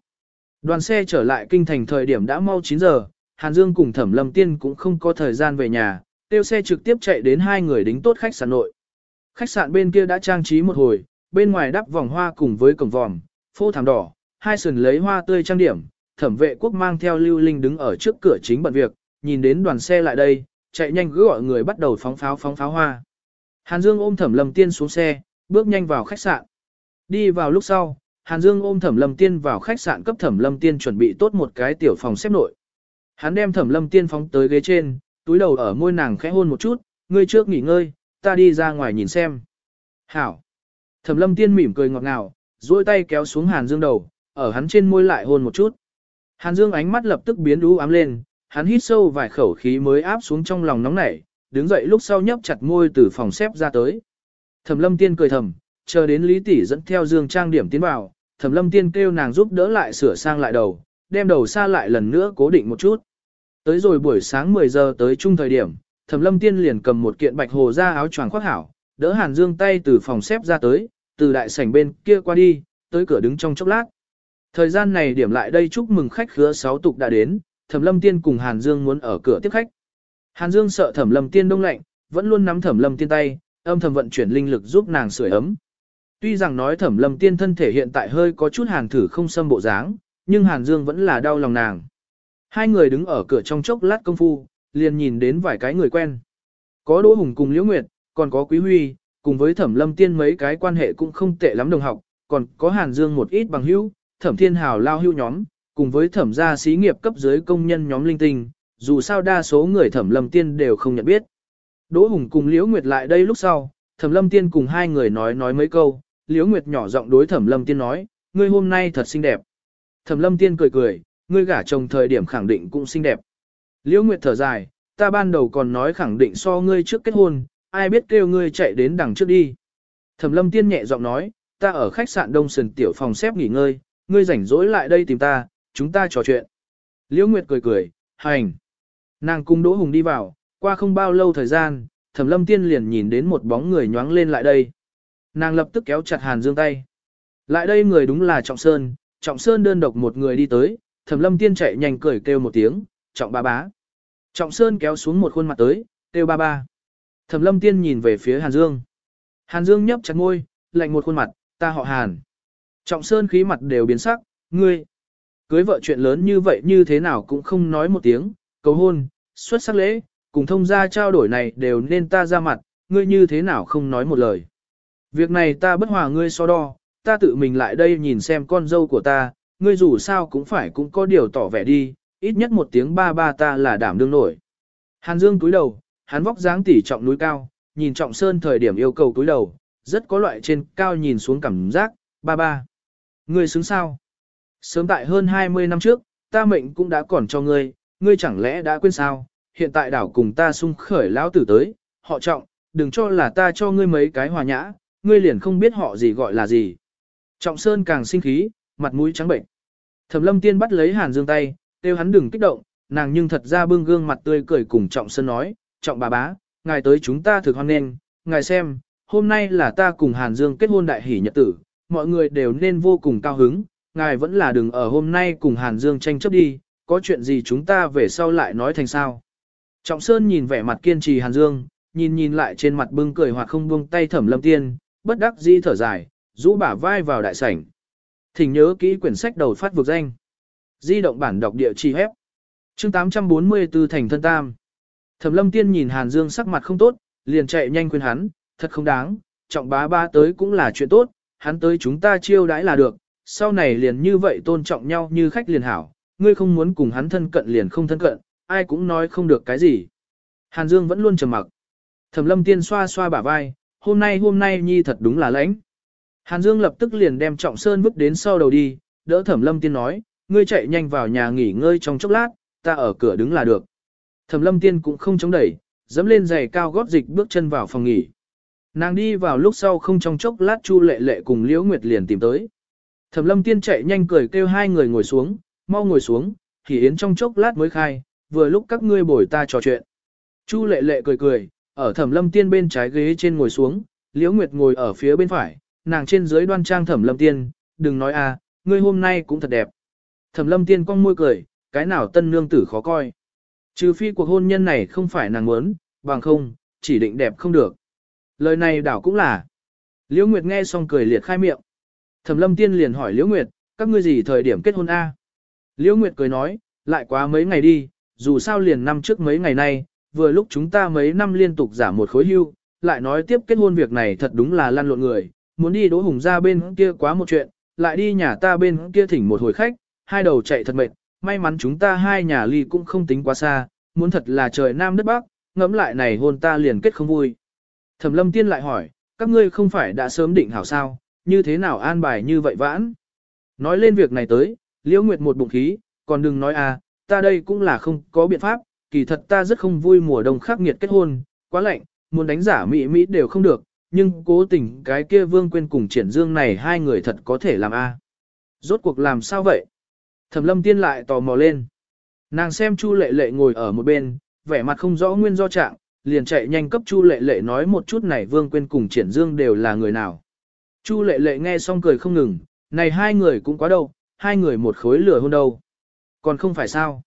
Đoàn xe trở lại kinh thành thời điểm đã mau 9 giờ, Hàn Dương cùng Thẩm Lâm Tiên cũng không có thời gian về nhà, tiêu xe trực tiếp chạy đến hai người đính tốt khách sạn nội. Khách sạn bên kia đã trang trí một hồi, bên ngoài đắp vòng hoa cùng với cổng vòm, phô thảm đỏ, hai sườn lấy hoa tươi trang điểm, thẩm vệ quốc mang theo lưu linh đứng ở trước cửa chính bận việc, nhìn đến đoàn xe lại đây, chạy nhanh cứ gọi người bắt đầu phóng pháo phóng pháo hoa. Hàn Dương ôm thẩm lâm tiên xuống xe, bước nhanh vào khách sạn. Đi vào lúc sau, Hàn Dương ôm thẩm lâm tiên vào khách sạn cấp thẩm lâm tiên chuẩn bị tốt một cái tiểu phòng xếp nội. Hắn đem thẩm lâm tiên phóng tới ghế trên, túi đầu ở môi nàng khẽ hôn một chút, ngươi trước nghỉ ngơi, ta đi ra ngoài nhìn xem. Hảo. Thẩm lâm tiên mỉm cười ngọt ngào, duỗi tay kéo xuống Hàn Dương đầu, ở hắn trên môi lại hôn một chút. Hàn Dương ánh mắt lập tức biến đú ám lên, hắn hít sâu vài khẩu khí mới áp xuống trong lòng nóng nảy, đứng dậy lúc sau nhấp chặt môi từ phòng xếp ra tới. Thẩm lâm tiên cười thầm, chờ đến Lý Tỷ dẫn theo Dương trang điểm tiến vào, Thẩm lâm tiên kêu nàng giúp đỡ lại sửa sang lại đầu, đem đầu xa lại lần nữa cố định một chút. Tới rồi buổi sáng 10 giờ tới chung thời điểm, Thẩm lâm tiên liền cầm một kiện bạch hồ ra áo choàng khoác hảo, đỡ Hàn Dương tay từ phòng xếp ra tới, từ đại sảnh bên kia qua đi, tới cửa đứng trong chốc lát. Thời gian này điểm lại đây chúc mừng khách khứa sáu tục đã đến, Thẩm Lâm Tiên cùng Hàn Dương muốn ở cửa tiếp khách. Hàn Dương sợ Thẩm Lâm Tiên đông lạnh, vẫn luôn nắm Thẩm Lâm Tiên tay, âm thầm vận chuyển linh lực giúp nàng sưởi ấm. Tuy rằng nói Thẩm Lâm Tiên thân thể hiện tại hơi có chút hàn thử không xâm bộ dáng, nhưng Hàn Dương vẫn là đau lòng nàng. Hai người đứng ở cửa trong chốc lát công phu, liền nhìn đến vài cái người quen. Có Đỗ Hùng cùng Liễu Nguyệt, còn có Quý Huy, cùng với Thẩm Lâm Tiên mấy cái quan hệ cũng không tệ lắm đồng học, còn có Hàn Dương một ít bằng hữu, Thẩm Thiên Hào lao hưu nhóm, cùng với thẩm gia xí nghiệp cấp dưới công nhân nhóm linh tinh, dù sao đa số người thẩm lâm tiên đều không nhận biết. Đỗ Hùng cùng Liễu Nguyệt lại đây lúc sau, thẩm lâm tiên cùng hai người nói nói mấy câu, Liễu Nguyệt nhỏ giọng đối thẩm lâm tiên nói, ngươi hôm nay thật xinh đẹp. Thẩm lâm tiên cười cười, ngươi gả chồng thời điểm khẳng định cũng xinh đẹp. Liễu Nguyệt thở dài, ta ban đầu còn nói khẳng định so ngươi trước kết hôn, ai biết kêu ngươi chạy đến đằng trước đi. Thẩm lâm tiên nhẹ giọng nói, ta ở khách sạn Đông Sần tiểu phòng xếp nghỉ ngơi, ngươi rảnh rỗi lại đây tìm ta, chúng ta trò chuyện. Liễu Nguyệt cười cười, hành. Nàng cùng Đỗ Hùng đi vào, qua không bao lâu thời gian, Thẩm Lâm Tiên liền nhìn đến một bóng người nhoáng lên lại đây. Nàng lập tức kéo chặt Hàn Dương tay. Lại đây người đúng là Trọng Sơn, Trọng Sơn đơn độc một người đi tới, Thẩm Lâm Tiên chạy nhanh cười kêu một tiếng, "Trọng ba bá." Trọng Sơn kéo xuống một khuôn mặt tới, kêu ba ba. Thẩm Lâm Tiên nhìn về phía Hàn Dương. Hàn Dương nhấp chặt môi, lạnh một khuôn mặt, "Ta họ Hàn." Trọng Sơn khí mặt đều biến sắc, "Ngươi?" Cưới vợ chuyện lớn như vậy như thế nào cũng không nói một tiếng, cầu hôn, xuất sắc lễ, cùng thông gia trao đổi này đều nên ta ra mặt, ngươi như thế nào không nói một lời. Việc này ta bất hòa ngươi so đo, ta tự mình lại đây nhìn xem con dâu của ta, ngươi dù sao cũng phải cũng có điều tỏ vẻ đi, ít nhất một tiếng ba ba ta là đảm đương nổi. Hàn Dương cúi đầu, hắn vóc dáng tỉ trọng núi cao, nhìn trọng sơn thời điểm yêu cầu cúi đầu, rất có loại trên cao nhìn xuống cảm giác, ba ba. Ngươi xứng sao? Sớm tại hơn 20 năm trước, ta mệnh cũng đã còn cho ngươi, ngươi chẳng lẽ đã quên sao, hiện tại đảo cùng ta sung khởi lão tử tới, họ trọng, đừng cho là ta cho ngươi mấy cái hòa nhã, ngươi liền không biết họ gì gọi là gì. Trọng Sơn càng sinh khí, mặt mũi trắng bệnh. Thẩm lâm tiên bắt lấy Hàn Dương tay, kêu hắn đừng kích động, nàng nhưng thật ra bưng gương mặt tươi cười cùng Trọng Sơn nói, Trọng bà bá, ngài tới chúng ta thực hoan nên, ngài xem, hôm nay là ta cùng Hàn Dương kết hôn đại hỷ nhật tử, mọi người đều nên vô cùng cao hứng, ngài vẫn là đừng ở hôm nay cùng Hàn Dương tranh chấp đi, có chuyện gì chúng ta về sau lại nói thành sao. Trọng Sơn nhìn vẻ mặt kiên trì Hàn Dương, nhìn nhìn lại trên mặt bưng cười hoặc không buông tay thẩm lâm tiên, bất đắc dĩ thở dài, rũ bả vai vào đại sảnh. Thỉnh nhớ kỹ quyển sách đầu phát vực danh. Di động bản đọc địa chỉ hép. Chương 844 Thành Thân Tam. Thẩm lâm tiên nhìn Hàn Dương sắc mặt không tốt, liền chạy nhanh khuyên hắn, thật không đáng, trọng bá ba tới cũng là chuyện tốt, hắn tới chúng ta chiêu đãi là được, sau này liền như vậy tôn trọng nhau như khách liền hảo, ngươi không muốn cùng hắn thân cận liền không thân cận, ai cũng nói không được cái gì. Hàn Dương vẫn luôn trầm mặc. Thẩm lâm tiên xoa xoa bả vai, hôm nay hôm nay nhi thật đúng là lãnh. Hàn Dương lập tức liền đem Trọng Sơn vứt đến sau đầu đi, đỡ Thẩm lâm tiên nói, ngươi chạy nhanh vào nhà nghỉ ngơi trong chốc lát, ta ở cửa đứng là được. Thẩm lâm tiên cũng không chống đẩy, dẫm lên giày cao gót dịch bước chân vào phòng nghỉ. Nàng đi vào lúc sau không trong chốc lát Chu Lệ Lệ cùng Liễu Nguyệt liền tìm tới. Thẩm lâm tiên chạy nhanh cười kêu hai người ngồi xuống, mau ngồi xuống, thì yến trong chốc lát mới khai, vừa lúc các ngươi bồi ta trò chuyện. Chu lệ lệ cười cười, ở thẩm lâm tiên bên trái ghế trên ngồi xuống, liễu nguyệt ngồi ở phía bên phải, nàng trên dưới đoan trang thẩm lâm tiên, đừng nói à, ngươi hôm nay cũng thật đẹp. Thẩm lâm tiên cong môi cười, cái nào tân nương tử khó coi. Trừ phi cuộc hôn nhân này không phải nàng muốn, bằng không, chỉ định đẹp không được. Lời này đảo cũng là. Liễu Nguyệt nghe xong cười liệt khai miệng. Thẩm lâm tiên liền hỏi Liễu Nguyệt, các ngươi gì thời điểm kết hôn A? Liễu Nguyệt cười nói, lại quá mấy ngày đi, dù sao liền năm trước mấy ngày nay, vừa lúc chúng ta mấy năm liên tục giảm một khối hưu, lại nói tiếp kết hôn việc này thật đúng là lăn lộn người, muốn đi Đỗ Hùng ra bên kia quá một chuyện, lại đi nhà ta bên kia thỉnh một hồi khách, hai đầu chạy thật mệt, may mắn chúng ta hai nhà ly cũng không tính quá xa, muốn thật là trời nam đất bắc, ngẫm lại này hôn ta liền kết không vui. Thẩm lâm tiên lại hỏi, các ngươi không phải đã sớm định hảo sao, như thế nào an bài như vậy vãn? Nói lên việc này tới, Liễu Nguyệt một bụng khí, còn đừng nói à, ta đây cũng là không có biện pháp, kỳ thật ta rất không vui mùa đông khắc nghiệt kết hôn, quá lạnh, muốn đánh giả mỹ mỹ đều không được, nhưng cố tình cái kia vương quên cùng triển dương này hai người thật có thể làm a. Rốt cuộc làm sao vậy? Thẩm lâm tiên lại tò mò lên. Nàng xem Chu lệ lệ ngồi ở một bên, vẻ mặt không rõ nguyên do trạng, liền chạy nhanh cấp Chu lệ lệ nói một chút này vương Quyên cùng triển dương đều là người nào. Chu lệ lệ nghe xong cười không ngừng, này hai người cũng quá đâu, hai người một khối lửa hôn đâu. Còn không phải sao?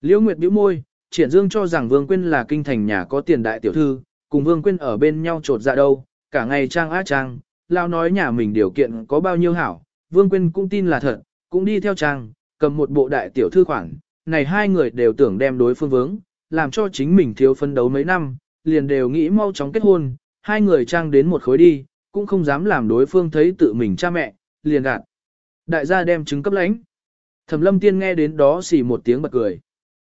Liễu Nguyệt bĩu môi, triển dương cho rằng vương Quyên là kinh thành nhà có tiền đại tiểu thư, cùng vương Quyên ở bên nhau trột dạ đâu, cả ngày trang á trang, lao nói nhà mình điều kiện có bao nhiêu hảo, Vương Quyên cũng tin là thật, cũng đi theo trang, cầm một bộ đại tiểu thư khoản, này hai người đều tưởng đem đối phương vướng, làm cho chính mình thiếu phân đấu mấy năm, liền đều nghĩ mau chóng kết hôn, hai người trang đến một khối đi, cũng không dám làm đối phương thấy tự mình cha mẹ, liền gạt. Đại gia đem chứng cấp lãnh. Thẩm lâm tiên nghe đến đó xì một tiếng bật cười.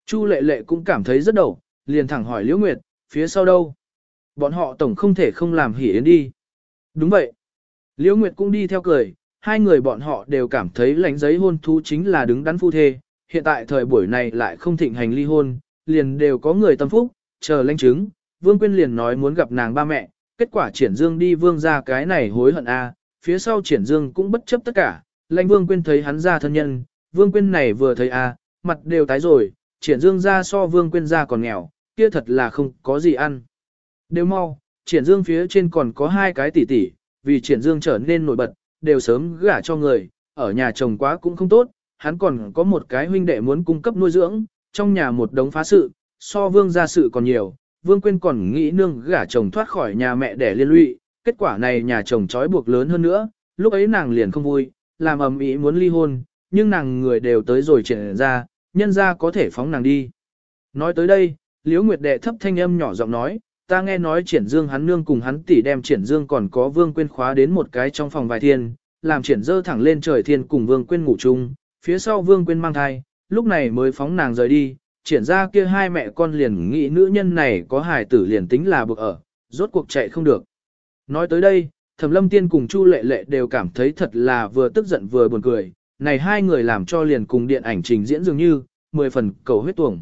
Chu lệ lệ cũng cảm thấy rất đầu, liền thẳng hỏi Liễu Nguyệt, phía sau đâu? Bọn họ tổng không thể không làm hỉ yến đi. Đúng vậy. Liễu Nguyệt cũng đi theo cười, hai người bọn họ đều cảm thấy lãnh giấy hôn thú chính là đứng đắn phu thê. Hiện tại thời buổi này lại không thịnh hành ly hôn, liền đều có người tâm phúc, chờ lãnh chứng. Vương Quyên liền nói muốn gặp nàng ba mẹ, kết quả triển dương đi vương ra cái này hối hận a phía sau triển dương cũng bất chấp tất cả. Lãnh Vương Quyên thấy hắn ra thân nhân, Vương Quyên này vừa thấy a mặt đều tái rồi, triển dương ra so Vương Quyên ra còn nghèo, kia thật là không có gì ăn. Đều mau, triển dương phía trên còn có hai cái tỷ tỷ, vì triển dương trở nên nổi bật, đều sớm gả cho người, ở nhà chồng quá cũng không tốt, hắn còn có một cái huynh đệ muốn cung cấp nuôi dưỡng, trong nhà một đống phá sự, so vương gia sự còn nhiều, vương quên còn nghĩ nương gả chồng thoát khỏi nhà mẹ để liên lụy, kết quả này nhà chồng trói buộc lớn hơn nữa, lúc ấy nàng liền không vui, làm ầm ĩ muốn ly hôn, nhưng nàng người đều tới rồi triển ra, nhân ra có thể phóng nàng đi. Nói tới đây, Liễu Nguyệt đệ thấp thanh âm nhỏ giọng nói, ta nghe nói triển dương hắn nương cùng hắn tỷ đem triển dương còn có vương quên khóa đến một cái trong phòng vài thiên, làm triển dơ thẳng lên trời thiên cùng vương quên ngủ chung, phía sau vương quên mang thai, lúc này mới phóng nàng rời đi, triển ra kia hai mẹ con liền nghĩ nữ nhân này có hài tử liền tính là bực ở, rốt cuộc chạy không được. Nói tới đây, Thẩm Lâm Tiên cùng Chu Lệ Lệ đều cảm thấy thật là vừa tức giận vừa buồn cười, này hai người làm cho liền cùng điện ảnh trình diễn dường như, mười phần cầu huyết tuồng.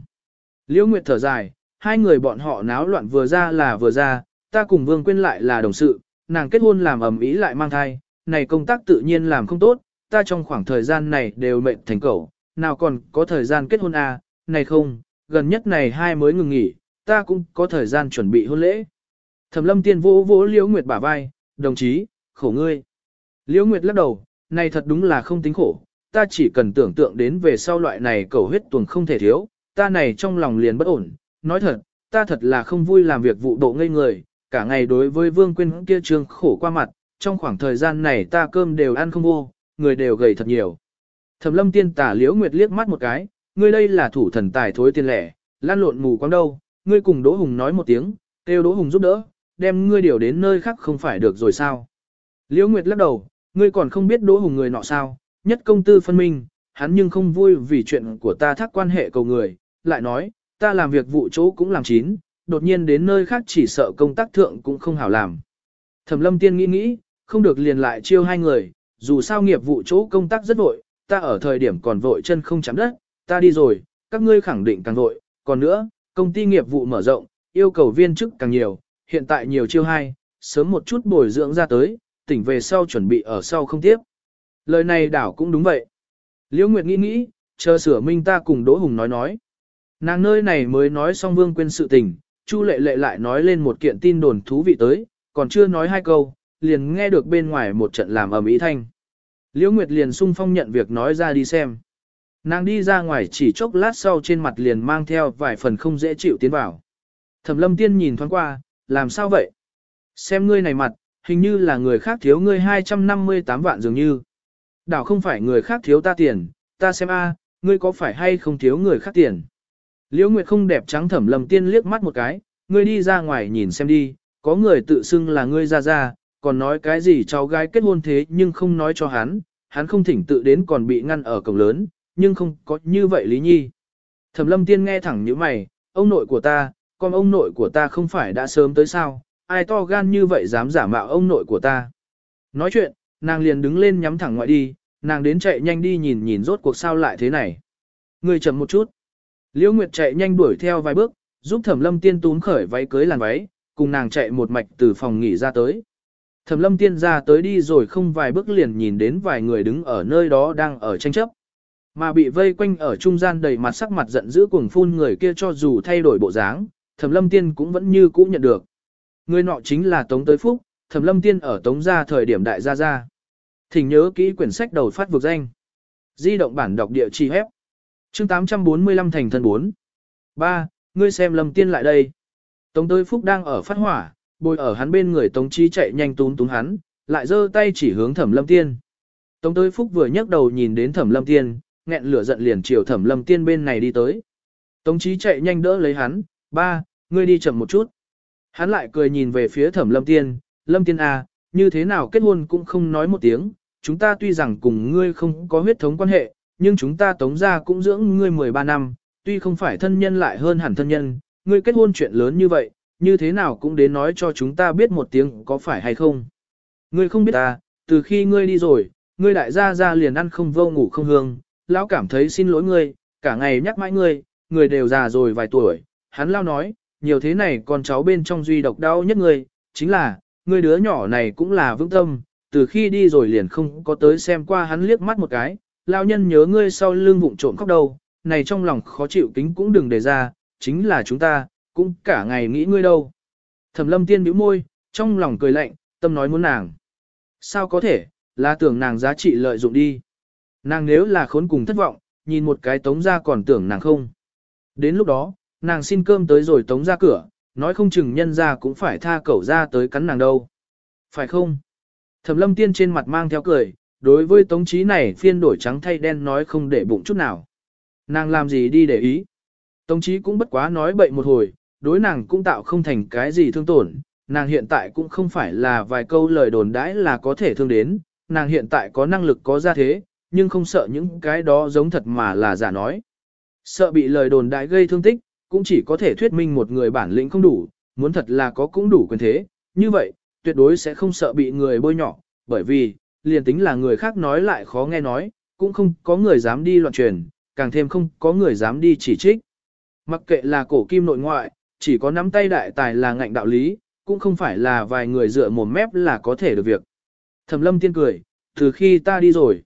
Liễu Nguyệt thở dài, hai người bọn họ náo loạn vừa ra là vừa ra, ta cùng Vương Quyên lại là đồng sự, nàng kết hôn làm ầm ĩ lại mang thai, này công tác tự nhiên làm không tốt, ta trong khoảng thời gian này đều mệnh thành cầu, nào còn có thời gian kết hôn à, này không, gần nhất này hai mới ngừng nghỉ, ta cũng có thời gian chuẩn bị hôn lễ. Thẩm lâm tiên vỗ vỗ Liễu Nguyệt bả vai, đồng chí, khổ ngươi. Liễu Nguyệt lắc đầu, này thật đúng là không tính khổ, ta chỉ cần tưởng tượng đến về sau loại này cầu huyết tuần không thể thiếu, ta này trong lòng liền bất ổn, nói thật, ta thật là không vui làm việc vụ độ ngây người, cả ngày đối với Vương Quyên kia trương khổ qua mặt, trong khoảng thời gian này ta cơm đều ăn không vô, người đều gầy thật nhiều. Thẩm lâm tiên tả liễu nguyệt liếc mắt một cái, ngươi đây là thủ thần tài thối tiền lẻ, lan lộn mù quáng đâu, ngươi cùng Đỗ Hùng nói một tiếng, kêu Đỗ Hùng giúp đỡ, đem ngươi điều đến nơi khác không phải được rồi sao. Liễu Nguyệt lắc đầu, ngươi còn không biết Đỗ Hùng người nọ sao, nhất công tư phân minh, hắn nhưng không vui vì chuyện của ta thác quan hệ cầu người, lại nói, ta làm việc vụ chỗ cũng làm chín, đột nhiên đến nơi khác chỉ sợ công tác thượng cũng không hảo làm. Thẩm lâm tiên nghĩ nghĩ, không được liền lại chiêu hai người, dù sao nghiệp vụ chỗ công tác rất vội, ta ở thời điểm còn vội chân không chạm đất, ta đi rồi, các ngươi khẳng định càng vội, còn nữa, công ty nghiệp vụ mở rộng, yêu cầu viên chức càng nhiều, hiện tại nhiều chiêu hai, sớm một chút bồi dưỡng ra tới, tỉnh về sau chuẩn bị ở sau không tiếp. Lời này đảo cũng đúng vậy. Liễu Nguyệt nghĩ nghĩ, chờ sửa minh ta cùng Đỗ Hùng nói nói. Nàng nơi này mới nói xong Vương quên sự tình, Chu Lệ Lệ lại nói lên một kiện tin đồn thú vị tới, còn chưa nói hai câu, liền nghe được bên ngoài một trận làm ầm ĩ thanh. Liễu Nguyệt liền sung phong nhận việc nói ra đi xem. Nàng đi ra ngoài chỉ chốc lát sau trên mặt liền mang theo vài phần không dễ chịu tiến vào. Thẩm lâm tiên nhìn thoáng qua, làm sao vậy? Xem ngươi này mặt, hình như là người khác thiếu ngươi 258 vạn dường như. Đảo không phải người khác thiếu ta tiền, ta xem a, ngươi có phải hay không thiếu người khác tiền? Liễu Nguyệt không đẹp trắng thẩm Lâm tiên liếc mắt một cái, ngươi đi ra ngoài nhìn xem đi, có người tự xưng là ngươi ra ra, còn nói cái gì cháu gái kết hôn thế nhưng không nói cho hắn, hắn không thỉnh tự đến còn bị ngăn ở cổng lớn, nhưng không có như vậy Lý Nhi. Thẩm lâm tiên nghe thẳng như mày, ông nội của ta, con ông nội của ta không phải đã sớm tới sao, ai to gan như vậy dám giả mạo ông nội của ta. Nói chuyện, nàng liền đứng lên nhắm thẳng ngoại đi, nàng đến chạy nhanh đi nhìn nhìn rốt cuộc sao lại thế này. Người chậm một chút. Liễu Nguyệt chạy nhanh đuổi theo vài bước, giúp Thẩm Lâm Tiên túm khởi váy cưới làn váy, cùng nàng chạy một mạch từ phòng nghỉ ra tới. Thẩm Lâm Tiên ra tới đi rồi không vài bước liền nhìn đến vài người đứng ở nơi đó đang ở tranh chấp. Mà bị vây quanh ở trung gian đầy mặt sắc mặt giận dữ cuồng phun người kia cho dù thay đổi bộ dáng, Thẩm Lâm Tiên cũng vẫn như cũ nhận được. Người nọ chính là Tống Tới Phúc, Thẩm Lâm Tiên ở Tống gia thời điểm đại gia gia. Thỉnh nhớ kỹ quyển sách đầu phát vực danh. Di động bản đọc địa chỉ hép. Chương 845 thành thân 4. 3. Ngươi xem Lâm Tiên lại đây. Tống Tới Phúc đang ở phát hỏa, bồi ở hắn bên người Tống Chi chạy nhanh tún tún hắn, lại giơ tay chỉ hướng Thẩm Lâm Tiên. Tống Tới Phúc vừa nhấc đầu nhìn đến Thẩm Lâm Tiên, nghẹn lửa giận liền chiều Thẩm Lâm Tiên bên này đi tới. Tống Chí chạy nhanh đỡ lấy hắn, ba, ngươi đi chậm một chút. Hắn lại cười nhìn về phía Thẩm Lâm Tiên, Lâm Tiên à, như thế nào kết hôn cũng không nói một tiếng, chúng ta tuy rằng cùng ngươi không có huyết thống quan hệ, nhưng chúng ta tống gia cũng dưỡng ngươi 13 năm, tuy không phải thân nhân lại hơn hẳn thân nhân, ngươi kết hôn chuyện lớn như vậy, như thế nào cũng đến nói cho chúng ta biết một tiếng có phải hay không. Ngươi không biết ta, từ khi ngươi đi rồi, ngươi đại gia ra liền ăn không vô ngủ không hương, lão cảm thấy xin lỗi ngươi, cả ngày nhắc mãi ngươi, người đều già rồi vài tuổi, hắn lao nói, nhiều thế này con cháu bên trong duy độc đau nhất ngươi, chính là, ngươi đứa nhỏ này cũng là vững tâm, từ khi đi rồi liền không có tới xem qua hắn liếc mắt một cái, lao nhân nhớ ngươi sau lưng vụng trộm khóc đâu, này trong lòng khó chịu kính cũng đừng để ra, chính là chúng ta, cũng cả ngày nghĩ ngươi đâu. Thẩm lâm tiên bĩu môi, trong lòng cười lạnh, tâm nói muốn nàng. Sao có thể, là tưởng nàng giá trị lợi dụng đi. Nàng nếu là khốn cùng thất vọng, nhìn một cái tống ra còn tưởng nàng không. Đến lúc đó, nàng xin cơm tới rồi tống ra cửa, nói không chừng nhân ra cũng phải tha cẩu ra tới cắn nàng đâu. Phải không? Thẩm lâm tiên trên mặt mang theo cười, đối với tống trí này phiên đổi trắng thay đen nói không để bụng chút nào. Nàng làm gì đi để ý. Tống trí cũng bất quá nói bậy một hồi, đối nàng cũng tạo không thành cái gì thương tổn, nàng hiện tại cũng không phải là vài câu lời đồn đãi là có thể thương đến, nàng hiện tại có năng lực có ra thế, nhưng không sợ những cái đó giống thật mà là giả nói. Sợ bị lời đồn đại gây thương tích, cũng chỉ có thể thuyết minh một người bản lĩnh không đủ, muốn thật là có cũng đủ quyền thế, như vậy, tuyệt đối sẽ không sợ bị người bôi nhọ, bởi vì, liền tính là người khác nói lại khó nghe nói, cũng không có người dám đi loạn truyền, càng thêm không có người dám đi chỉ trích. Mặc kệ là cổ kim nội ngoại, chỉ có nắm tay đại tài là ngạnh đạo lý, cũng không phải là vài người dựa mồm mép là có thể được việc. Thẩm lâm tiên cười, từ khi ta đi rồi,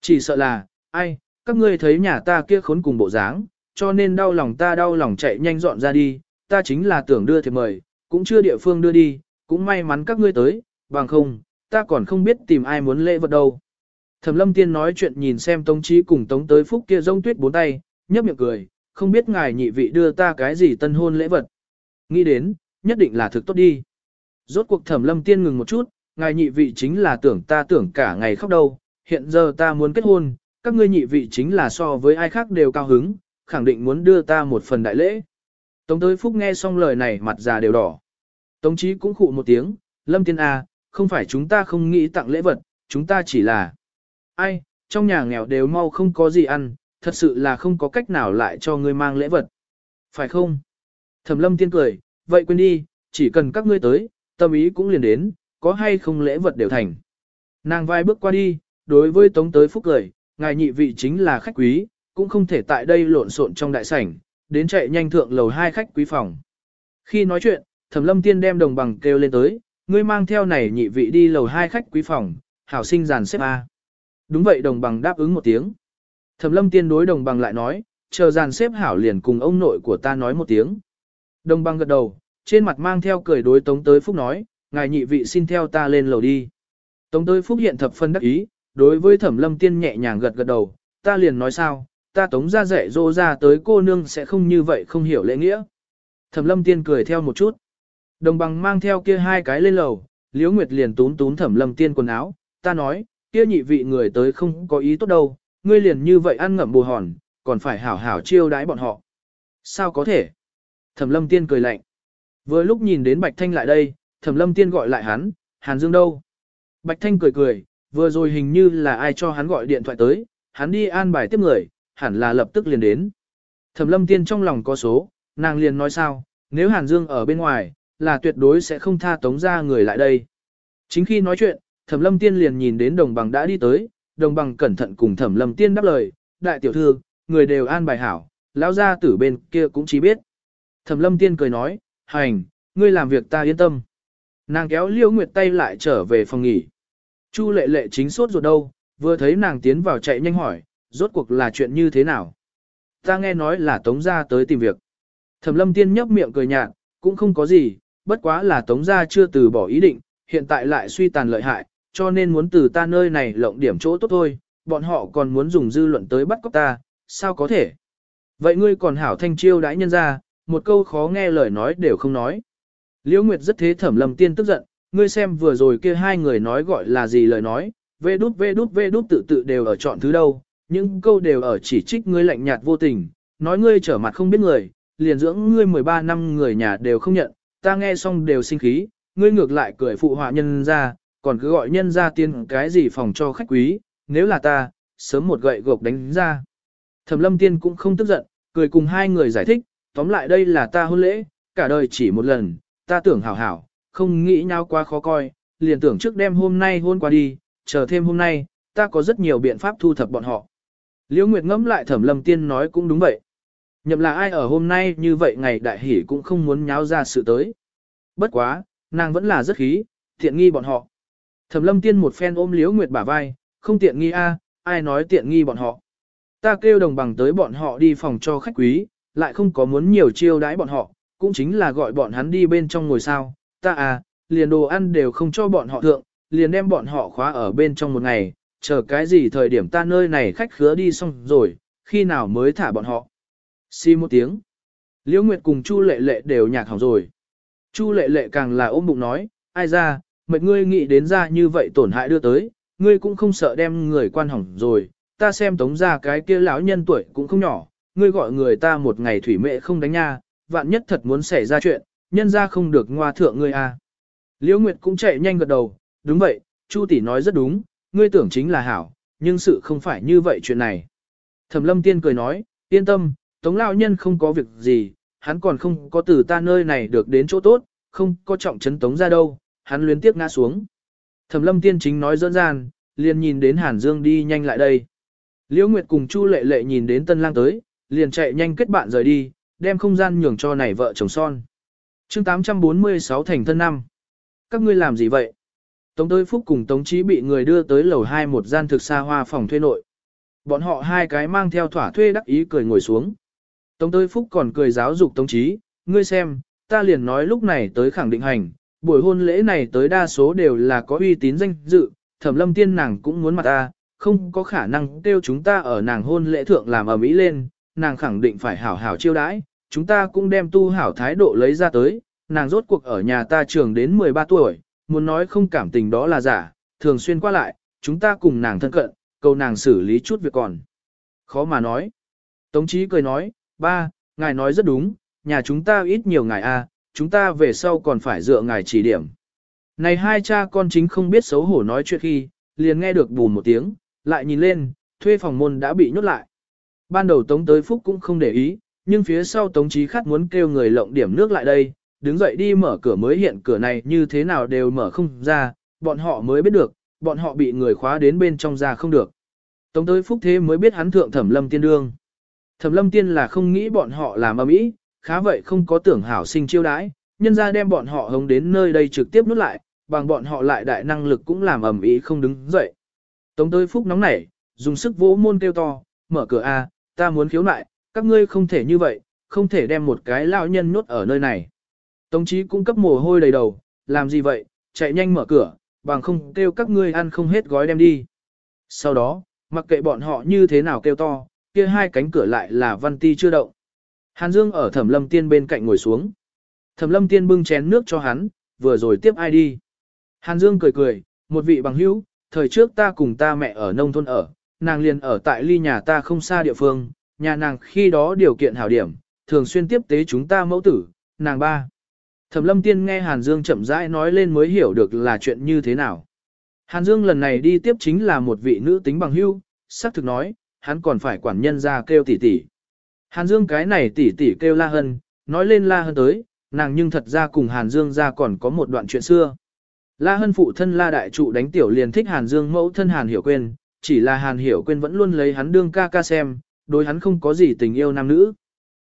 chỉ sợ là, ai, các ngươi thấy nhà ta kia khốn cùng bộ dáng, cho nên đau lòng ta đau lòng chạy nhanh dọn ra đi, ta chính là tưởng đưa thiệp mời, cũng chưa địa phương đưa đi, cũng may mắn các ngươi tới, bằng không, ta còn không biết tìm ai muốn lễ vật đâu. Thẩm lâm tiên nói chuyện nhìn xem Tống trí cùng Tống tới phúc kia rông tuyết bốn tay, nhấp miệng cười, không biết ngài nhị vị đưa ta cái gì tân hôn lễ vật. Nghĩ đến, nhất định là thực tốt đi. Rốt cuộc thẩm lâm tiên ngừng một chút, ngài nhị vị chính là tưởng ta tưởng cả ngày khóc đâu, hiện giờ ta muốn kết hôn, các ngươi nhị vị chính là so với ai khác đều cao hứng, khẳng định muốn đưa ta một phần đại lễ. Tống tới phúc nghe xong lời này mặt già đều đỏ. Tống chí cũng khụ một tiếng, lâm tiên A, không phải chúng ta không nghĩ tặng lễ vật, chúng ta chỉ là... Ai, trong nhà nghèo đều mau không có gì ăn, thật sự là không có cách nào lại cho ngươi mang lễ vật. Phải không? Thẩm lâm tiên cười, vậy quên đi, chỉ cần các ngươi tới, tâm ý cũng liền đến, có hay không lễ vật đều thành. Nàng vai bước qua đi, đối với tống tới phúc cười, ngài nhị vị chính là khách quý, cũng không thể tại đây lộn xộn trong đại sảnh, đến chạy nhanh thượng lầu hai khách quý phòng. Khi nói chuyện, Thẩm Lâm Tiên đem đồng bằng kêu lên tới, ngươi mang theo này nhị vị đi lầu hai khách quý phòng, hảo sinh giàn xếp A. Đúng vậy đồng bằng đáp ứng một tiếng. Thẩm Lâm Tiên đối đồng bằng lại nói, chờ giàn xếp hảo liền cùng ông nội của ta nói một tiếng. Đồng bằng gật đầu, trên mặt mang theo cười đối Tống Tới Phúc nói, ngài nhị vị xin theo ta lên lầu đi. Tống Tới Phúc hiện thập phân đắc ý, đối với Thẩm Lâm Tiên nhẹ nhàng gật gật đầu, ta liền nói sao, ta tống ra rẻ rô ra tới cô nương sẽ không như vậy không hiểu lễ nghĩa. Thẩm lâm tiên cười theo một chút. Đồng bằng mang theo kia hai cái lên lầu, Liễu Nguyệt liền tún tún thẩm lâm tiên quần áo, ta nói, kia nhị vị người tới không có ý tốt đâu, ngươi liền như vậy ăn ngậm bù hòn, còn phải hảo hảo chiêu đãi bọn họ. Sao có thể? Thẩm lâm tiên cười lạnh. Vừa lúc nhìn đến Bạch Thanh lại đây, thẩm lâm tiên gọi lại hắn, Hàn Dương đâu? Bạch Thanh cười cười, vừa rồi hình như là ai cho hắn gọi điện thoại tới, hắn đi an bài tiếp người, hẳn là lập tức liền đến. Thẩm lâm tiên trong lòng có số, nàng liền nói sao, nếu Hàn Dương ở bên ngoài, là tuyệt đối sẽ không tha tống ra người lại đây. Chính khi nói chuyện, Thẩm lâm tiên liền nhìn đến đồng bằng đã đi tới, đồng bằng cẩn thận cùng Thẩm lâm tiên đáp lời, đại tiểu thư, người đều an bài hảo, lão gia tử bên kia cũng chỉ biết. Thẩm lâm tiên cười nói, hành, ngươi làm việc ta yên tâm. Nàng kéo liêu nguyệt tay lại trở về phòng nghỉ. Chu lệ lệ chính sốt ruột đâu, vừa thấy nàng tiến vào chạy nhanh hỏi, rốt cuộc là chuyện như thế nào. Ta nghe nói là tống gia tới tìm việc. Thẩm lâm tiên nhấp miệng cười nhạt, cũng không có gì, bất quá là tống gia chưa từ bỏ ý định, hiện tại lại suy tàn lợi hại, cho nên muốn từ ta nơi này lộng điểm chỗ tốt thôi, bọn họ còn muốn dùng dư luận tới bắt cóc ta, sao có thể. Vậy ngươi còn hảo thanh chiêu đãi nhân ra, một câu khó nghe lời nói đều không nói. Liễu Nguyệt rất thế thẩm lầm tiên tức giận, ngươi xem vừa rồi kia hai người nói gọi là gì lời nói, vê đút vê đút vê đút tự tự đều ở chọn thứ đâu, những câu đều ở chỉ trích ngươi lạnh nhạt vô tình, nói ngươi trở mặt không biết người, liền dưỡng ngươi 13 năm người nhà đều không nhận, ta nghe xong đều sinh khí, ngươi ngược lại cười phụ họa nhân ra, còn cứ gọi nhân ra tiên cái gì phòng cho khách quý, nếu là ta, sớm một gậy gộc đánh ra. Thẩm lâm tiên cũng không tức giận, cười cùng hai người giải thích, tóm lại đây là ta hôn lễ, cả đời chỉ một lần, ta tưởng hảo hảo, không nghĩ nhau quá khó coi, liền tưởng trước đêm hôm nay hôn qua đi, chờ thêm hôm nay, ta có rất nhiều biện pháp thu thập bọn họ. Liễu Nguyệt ngẫm lại thẩm lâm tiên nói cũng đúng vậy. Nhậm là ai ở hôm nay như vậy ngày đại hỷ cũng không muốn nháo ra sự tới. Bất quá, nàng vẫn là rất khí, thiện nghi bọn họ. Thẩm lâm tiên một phen ôm Liễu Nguyệt bả vai, không tiện nghi a, ai nói tiện nghi bọn họ. Ta kêu đồng bằng tới bọn họ đi phòng cho khách quý, lại không có muốn nhiều chiêu đãi bọn họ, cũng chính là gọi bọn hắn đi bên trong ngồi sao, ta à, liền đồ ăn đều không cho bọn họ thượng, liền đem bọn họ khóa ở bên trong một ngày, chờ cái gì thời điểm ta nơi này khách khứa đi xong rồi, khi nào mới thả bọn họ. Xi một tiếng. Liễu Nguyệt cùng Chu Lệ Lệ đều nhạc hỏng rồi. Chu Lệ Lệ càng là ôm bụng nói, ai ra, mệt ngươi nghĩ đến ra như vậy tổn hại đưa tới, ngươi cũng không sợ đem người quan hỏng rồi, ta xem tống ra cái kia lão nhân tuổi cũng không nhỏ, ngươi gọi người ta một ngày thủy mệ không đánh nha, vạn nhất thật muốn xảy ra chuyện, nhân ra không được ngoa thượng ngươi. À. Liễu Nguyệt cũng chạy nhanh gật đầu, đúng vậy, Chu tỷ nói rất đúng, ngươi tưởng chính là hảo, nhưng sự không phải như vậy chuyện này. Thẩm Lâm Tiên cười nói, yên tâm, Tống lão nhân không có việc gì, hắn còn không có từ ta nơi này được đến chỗ tốt, không có trọng chấn Tống ra đâu, hắn luyến tiếp ngã xuống. Thẩm Lâm Tiên chính nói dỡn gian, liền nhìn đến Hàn Dương đi nhanh lại đây. Liễu Nguyệt cùng Chu Lệ Lệ nhìn đến Tân Lang tới, liền chạy nhanh kết bạn rời đi, đem không gian nhường cho này vợ chồng son. chương 846 thành thân năm. Các ngươi làm gì vậy? Tống Tới Phúc cùng Tống Chí bị người đưa tới lầu 2 một gian thực xa hoa phòng thuê nội. Bọn họ hai cái mang theo thỏa thuê đắc ý cười ngồi xuống. Tống Tới Phúc còn cười giáo dục Tống Chí, ngươi xem, ta liền nói lúc này tới khẳng định hành, buổi hôn lễ này tới đa số đều là có uy tín danh dự, thẩm lâm tiên nàng cũng muốn mặt ta, không có khả năng kêu chúng ta ở nàng hôn lễ thượng làm ở mỹ lên, nàng khẳng định phải hảo hảo chiêu đãi, chúng ta cũng đem tu hảo thái độ lấy ra tới, nàng rốt cuộc ở nhà ta trường đến 13 tuổi, muốn nói không cảm tình đó là giả, thường xuyên qua lại, chúng ta cùng nàng thân cận, cầu nàng xử lý chút việc còn. Khó mà nói. Tống chí cười nói, ba, ngài nói rất đúng, nhà chúng ta ít nhiều ngài a, chúng ta về sau còn phải dựa ngài chỉ điểm. Này hai cha con chính không biết xấu hổ nói chuyện khi, liền nghe được bùn một tiếng, lại nhìn lên, thuê phòng môn đã bị nhốt lại. Ban đầu Tống tới Phúc cũng không để ý, nhưng phía sau Tống Chí Khát muốn kêu người lộng điểm nước lại đây, đứng dậy đi mở cửa mới hiện cửa này như thế nào đều mở không ra, bọn họ mới biết được, bọn họ bị người khóa đến bên trong ra không được. Tống tới Phúc thế mới biết hắn thượng thẩm lâm tiên đương. Thẩm lâm tiên là không nghĩ bọn họ làm ầm ĩ, khá vậy không có tưởng hảo sinh chiêu đãi, nhân ra đem bọn họ hống đến nơi đây trực tiếp nút lại, bằng bọn họ lại đại năng lực cũng làm ầm ĩ không đứng dậy. Tống tới Phúc nóng nảy, dùng sức vỗ môn kêu to, mở cửa A, ta muốn khiếu nại, các ngươi không thể như vậy, không thể đem một cái lão nhân nhốt ở nơi này. Tống chí cung cấp mồ hôi đầy đầu, làm gì vậy, chạy nhanh mở cửa, bằng không kêu các ngươi ăn không hết gói đem đi. Sau đó, mặc kệ bọn họ như thế nào kêu to, kia hai cánh cửa lại là văn ti chưa động. Hàn Dương ở thẩm lâm tiên bên cạnh ngồi xuống. Thẩm lâm tiên bưng chén nước cho hắn, vừa rồi tiếp ai đi. Hàn Dương cười cười, một vị bằng hữu, thời trước ta cùng ta mẹ ở nông thôn ở, nàng liền ở tại ly nhà ta không xa địa phương, nhà nàng khi đó điều kiện hảo điểm, thường xuyên tiếp tế chúng ta mẫu tử, nàng ba. Thẩm lâm tiên nghe Hàn Dương chậm rãi nói lên mới hiểu được là chuyện như thế nào. Hàn Dương lần này đi tiếp chính là một vị nữ tính bằng hữu, xác thực nói, hắn còn phải quản nhân ra kêu tỷ tỷ. Hàn Dương cái này tỷ tỷ kêu La Hân, nói lên La Hân tới, nàng nhưng thật ra cùng Hàn Dương ra còn có một đoạn chuyện xưa. La Hân phụ thân La Đại Trụ đánh tiểu liền thích Hàn Dương mẫu thân Hàn Hiểu Quyên, chỉ là Hàn Hiểu Quyên vẫn luôn lấy hắn đương ca ca xem, đối hắn không có gì tình yêu nam nữ.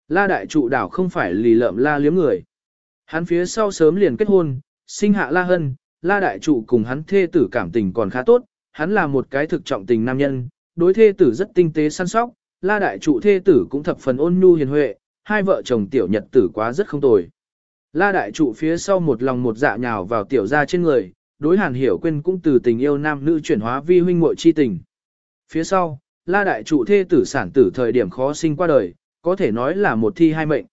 La Đại Trụ đảo không phải lì lợm La liếm người. Hắn phía sau sớm liền kết hôn, sinh hạ La Hân, La Đại Trụ cùng hắn thê tử cảm tình còn khá tốt, hắn là một cái thực trọng tình nam nhân, đối thê tử rất tinh tế săn sóc, La Đại Trụ thê tử cũng thập phần ôn nhu hiền huệ, hai vợ chồng tiểu nhật tử quá rất không tồi. La Đại Trụ phía sau một lòng một dạ nhào vào tiểu gia trên người, đối Hàn Hiểu quên cũng từ tình yêu nam nữ chuyển hóa vi huynh muội chi tình. Phía sau, La Đại Trụ thê tử sản tử thời điểm khó sinh qua đời, có thể nói là một thi hai mệnh.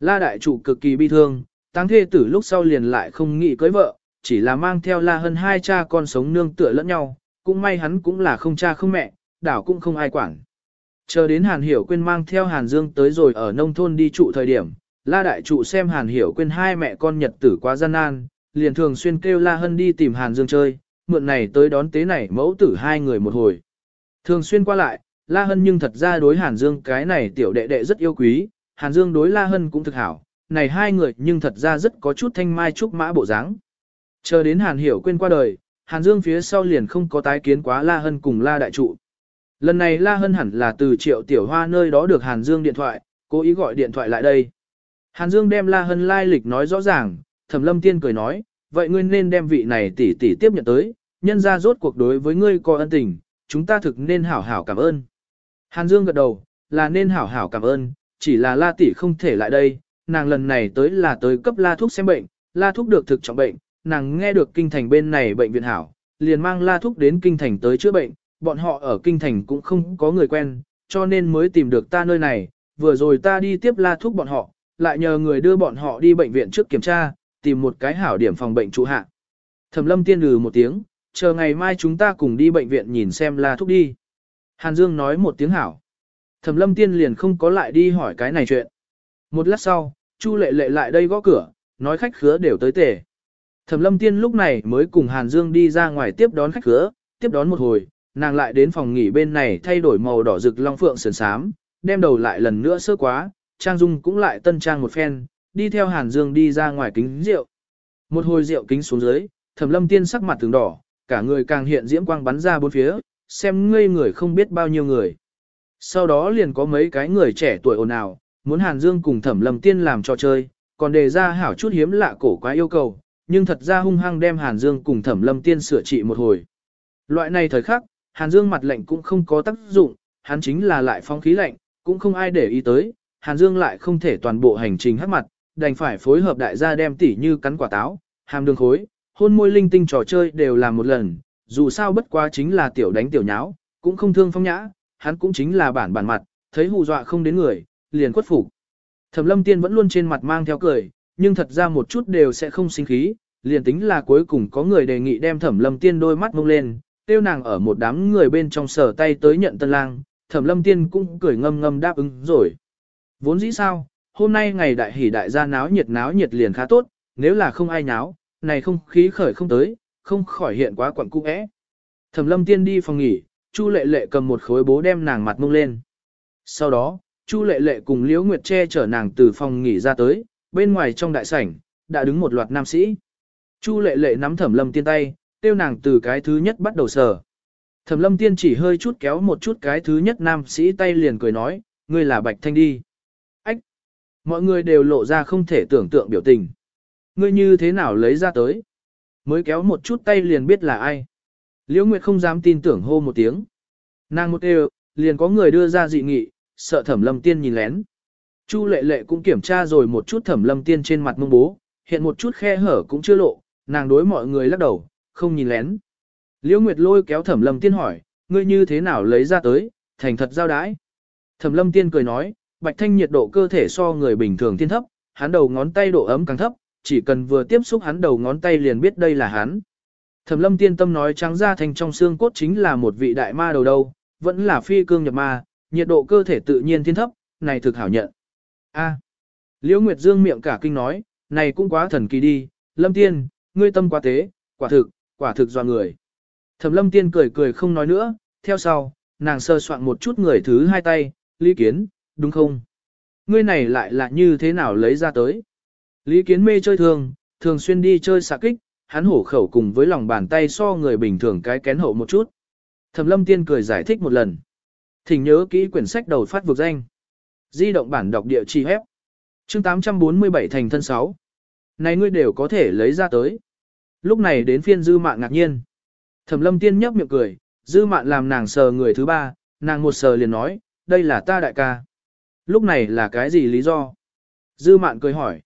La Đại Trụ cực kỳ bi thương, tăng thê tử lúc sau liền lại không nghĩ cưới vợ, chỉ là mang theo La hơn hai cha con sống nương tựa lẫn nhau, cũng may hắn cũng là không cha không mẹ, đảo cũng không ai quản. Chờ đến Hàn Hiểu Quyên mang theo Hàn Dương tới rồi ở nông thôn đi trụ thời điểm, La Đại Trụ xem Hàn Hiểu Quyên hai mẹ con nhật tử quá gian nan, liền thường xuyên kêu La Hân đi tìm Hàn Dương chơi, mượn này tới đón tế này mẫu tử hai người một hồi. Thường xuyên qua lại, La Hân nhưng thật ra đối Hàn Dương cái này tiểu đệ đệ rất yêu quý, Hàn Dương đối La Hân cũng thực hảo, này hai người nhưng thật ra rất có chút thanh mai trúc mã bộ dáng. Chờ đến Hàn Hiểu Quyên qua đời, Hàn Dương phía sau liền không có tái kiến quá La Hân cùng La Đại Trụ. Lần này La Hân hẳn là từ triệu tiểu hoa nơi đó được Hàn Dương điện thoại, cố ý gọi điện thoại lại đây. Hàn Dương đem La Hân lai lịch nói rõ ràng, Thẩm Lâm Tiên cười nói, vậy ngươi nên đem vị này tỷ tỷ tiếp nhận tới, nhân ra rốt cuộc đối với ngươi có ân tình, chúng ta thực nên hảo hảo cảm ơn. Hàn Dương gật đầu, là nên hảo hảo cảm ơn, chỉ là La tỷ không thể lại đây, nàng lần này tới là tới cấp La thuốc xem bệnh, La thuốc được thực trọng bệnh, nàng nghe được kinh thành bên này bệnh viện hảo, liền mang La thuốc đến kinh thành tới chữa bệnh, bọn họ ở kinh thành cũng không có người quen, cho nên mới tìm được ta nơi này, vừa rồi ta đi tiếp La thuốc bọn họ, lại nhờ người đưa bọn họ đi bệnh viện trước kiểm tra, tìm một cái hảo điểm phòng bệnh trụ hạ. Thẩm lâm tiên lừ một tiếng, chờ ngày mai chúng ta cùng đi bệnh viện nhìn xem La thuốc đi. Hàn Dương nói một tiếng hảo. Thẩm lâm tiên liền không có lại đi hỏi cái này chuyện. Một lát sau, Chu lệ lệ lại đây gõ cửa, nói khách khứa đều tới tề. Thẩm lâm tiên lúc này mới cùng Hàn Dương đi ra ngoài tiếp đón khách khứa, tiếp đón một hồi, nàng lại đến phòng nghỉ bên này thay đổi màu đỏ rực long phượng sườn sám, đem đầu lại lần nữa sơ quá, Trang Dung cũng lại tân trang một phen, đi theo Hàn Dương đi ra ngoài kính rượu. Một hồi rượu kính xuống dưới, Thẩm Lâm Tiên sắc mặt từng đỏ, cả người càng hiện diễm quang bắn ra bốn phía, xem ngây người không biết bao nhiêu người. Sau đó liền có mấy cái người trẻ tuổi ồn ào, muốn Hàn Dương cùng Thẩm Lâm Tiên làm trò chơi, còn đề ra hảo chút hiếm lạ cổ quá yêu cầu, nhưng thật ra hung hăng đem Hàn Dương cùng Thẩm Lâm Tiên sửa trị một hồi. Loại này thời khắc, Hàn Dương mặt lạnh cũng không có tác dụng, hắn chính là lại phong khí lạnh, cũng không ai để ý tới, Hàn Dương lại không thể toàn bộ hành trình hắc mặt, đành phải phối hợp đại gia đem tỉ như cắn quả táo, hàm đường khối, hôn môi linh tinh trò chơi đều làm một lần, dù sao bất quá chính là tiểu đánh tiểu nháo, cũng không thương phong nhã, hắn cũng chính là bản bản mặt, thấy hù dọa không đến người, liền quất phục. Thẩm Lâm Tiên vẫn luôn trên mặt mang theo cười, nhưng thật ra một chút đều sẽ không sinh khí, liền tính là cuối cùng có người đề nghị đem Thẩm Lâm Tiên đôi mắt mông lên, tiêu nàng ở một đám người bên trong sở tay tới nhận tân lang, Thẩm Lâm Tiên cũng cười ngâm ngâm đáp ứng rồi. Vốn dĩ sao, hôm nay ngày đại hỷ đại gia náo nhiệt náo nhiệt liền khá tốt, nếu là không ai náo, này không khí khởi không tới, không khỏi hiện quá quặn cung ẽ. Thẩm lâm tiên đi phòng nghỉ, Chu lệ lệ cầm một khối bố đem nàng mặt mông lên. Sau đó, Chu lệ lệ cùng Liễu Nguyệt che chở nàng từ phòng nghỉ ra tới, bên ngoài trong đại sảnh, đã đứng một loạt nam sĩ. Chu lệ lệ nắm thẩm lâm tiên tay, tiêu nàng từ cái thứ nhất bắt đầu sờ. Thẩm lâm tiên chỉ hơi chút kéo một chút cái thứ nhất nam sĩ tay liền cười nói, ngươi là Bạch Thanh đi. ách Mọi người đều lộ ra không thể tưởng tượng biểu tình. Ngươi như thế nào lấy ra tới? Mới kéo một chút tay liền biết là ai. Liễu Nguyệt không dám tin tưởng hô một tiếng. Nàng một đều, liền có người đưa ra dị nghị, sợ thẩm lâm tiên nhìn lén. Chu lệ lệ cũng kiểm tra rồi một chút thẩm lâm tiên trên mặt mông bố, hiện một chút khe hở cũng chưa lộ, nàng đối mọi người lắc đầu, không nhìn lén. Liễu Nguyệt lôi kéo thẩm lâm tiên hỏi, ngươi như thế nào lấy ra tới, thành thật giao đái. Thẩm lâm tiên cười nói, Bạch Thanh nhiệt độ cơ thể so người bình thường thiên thấp, hắn đầu ngón tay độ ấm càng thấp, chỉ cần vừa tiếp xúc hắn đầu ngón tay liền biết đây là hắn. Thẩm Lâm Tiên Tâm nói trắng ra thành trong xương cốt chính là một vị đại ma đầu đâu, vẫn là phi cương nhập ma, nhiệt độ cơ thể tự nhiên thiên thấp, này thực hảo nhận. A. Liễu Nguyệt Dương miệng cả kinh nói, này cũng quá thần kỳ đi, Lâm Tiên, ngươi tâm quá tế, quả thực, quả thực do người. Thẩm Lâm Tiên cười cười không nói nữa, theo sau, nàng sơ soạn một chút người thứ hai tay, Lý Kiến, đúng không? Ngươi này lại là như thế nào lấy ra tới? Lý Kiến mê chơi thường, thường xuyên đi chơi xạ kích, hắn hổ khẩu cùng với lòng bàn tay so người bình thường cái kén hậu một chút. Thẩm lâm tiên cười giải thích một lần. Thỉnh nhớ kỹ quyển sách đầu phát vực danh. Di động bản đọc địa chỉ hép. Chương 847 thành thân 6. Này ngươi đều có thể lấy ra tới. Lúc này đến phiên dư mạn ngạc nhiên. Thẩm lâm tiên nhấp miệng cười, dư mạn làm nàng sờ người thứ ba, nàng một sờ liền nói, đây là ta đại ca. Lúc này là cái gì lý do? Dư mạn cười hỏi.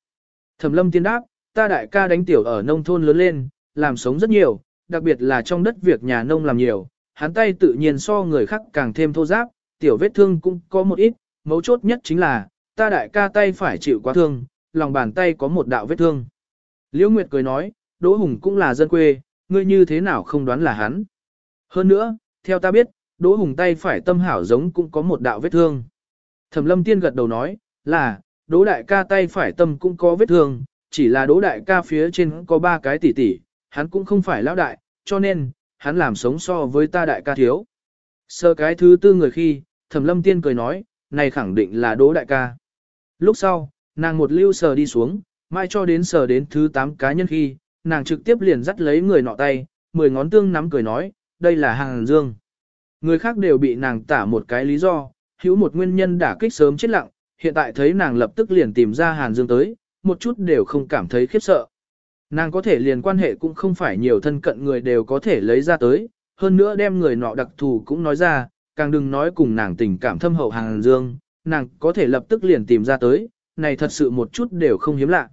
Thẩm lâm tiên đáp, ta đại ca đánh tiểu ở nông thôn lớn lên, làm sống rất nhiều, đặc biệt là trong đất việc nhà nông làm nhiều, hắn tay tự nhiên so người khác càng thêm thô giáp, tiểu vết thương cũng có một ít, mấu chốt nhất chính là, ta đại ca tay phải chịu quá thương, lòng bàn tay có một đạo vết thương. Liễu Nguyệt cười nói, Đỗ Hùng cũng là dân quê, ngươi như thế nào không đoán là hắn. Hơn nữa, theo ta biết, Đỗ Hùng tay phải tâm hảo giống cũng có một đạo vết thương. Thẩm lâm tiên gật đầu nói, là, Đỗ đại ca tay phải tâm cũng có vết thương, chỉ là Đỗ đại ca phía trên có ba cái tỉ tỉ, hắn cũng không phải lão đại, cho nên, hắn làm sống so với ta đại ca thiếu. Sơ cái thứ tư người khi, Thẩm lâm tiên cười nói, này khẳng định là Đỗ đại ca. Lúc sau, nàng một lưu sờ đi xuống, mai cho đến sờ đến thứ tám cá nhân khi, nàng trực tiếp liền dắt lấy người nọ tay, mười ngón tương nắm cười nói, đây là hàng dương. Người khác đều bị nàng tả một cái lý do, hữu một nguyên nhân đả kích sớm chết lặng, hiện tại thấy nàng lập tức liền tìm ra Hàn Dương tới, một chút đều không cảm thấy khiếp sợ. Nàng có thể liền quan hệ cũng không phải nhiều thân cận người đều có thể lấy ra tới, hơn nữa đem người nọ đặc thù cũng nói ra, càng đừng nói cùng nàng tình cảm thâm hậu Hàn Dương, nàng có thể lập tức liền tìm ra tới, này thật sự một chút đều không hiếm lạ.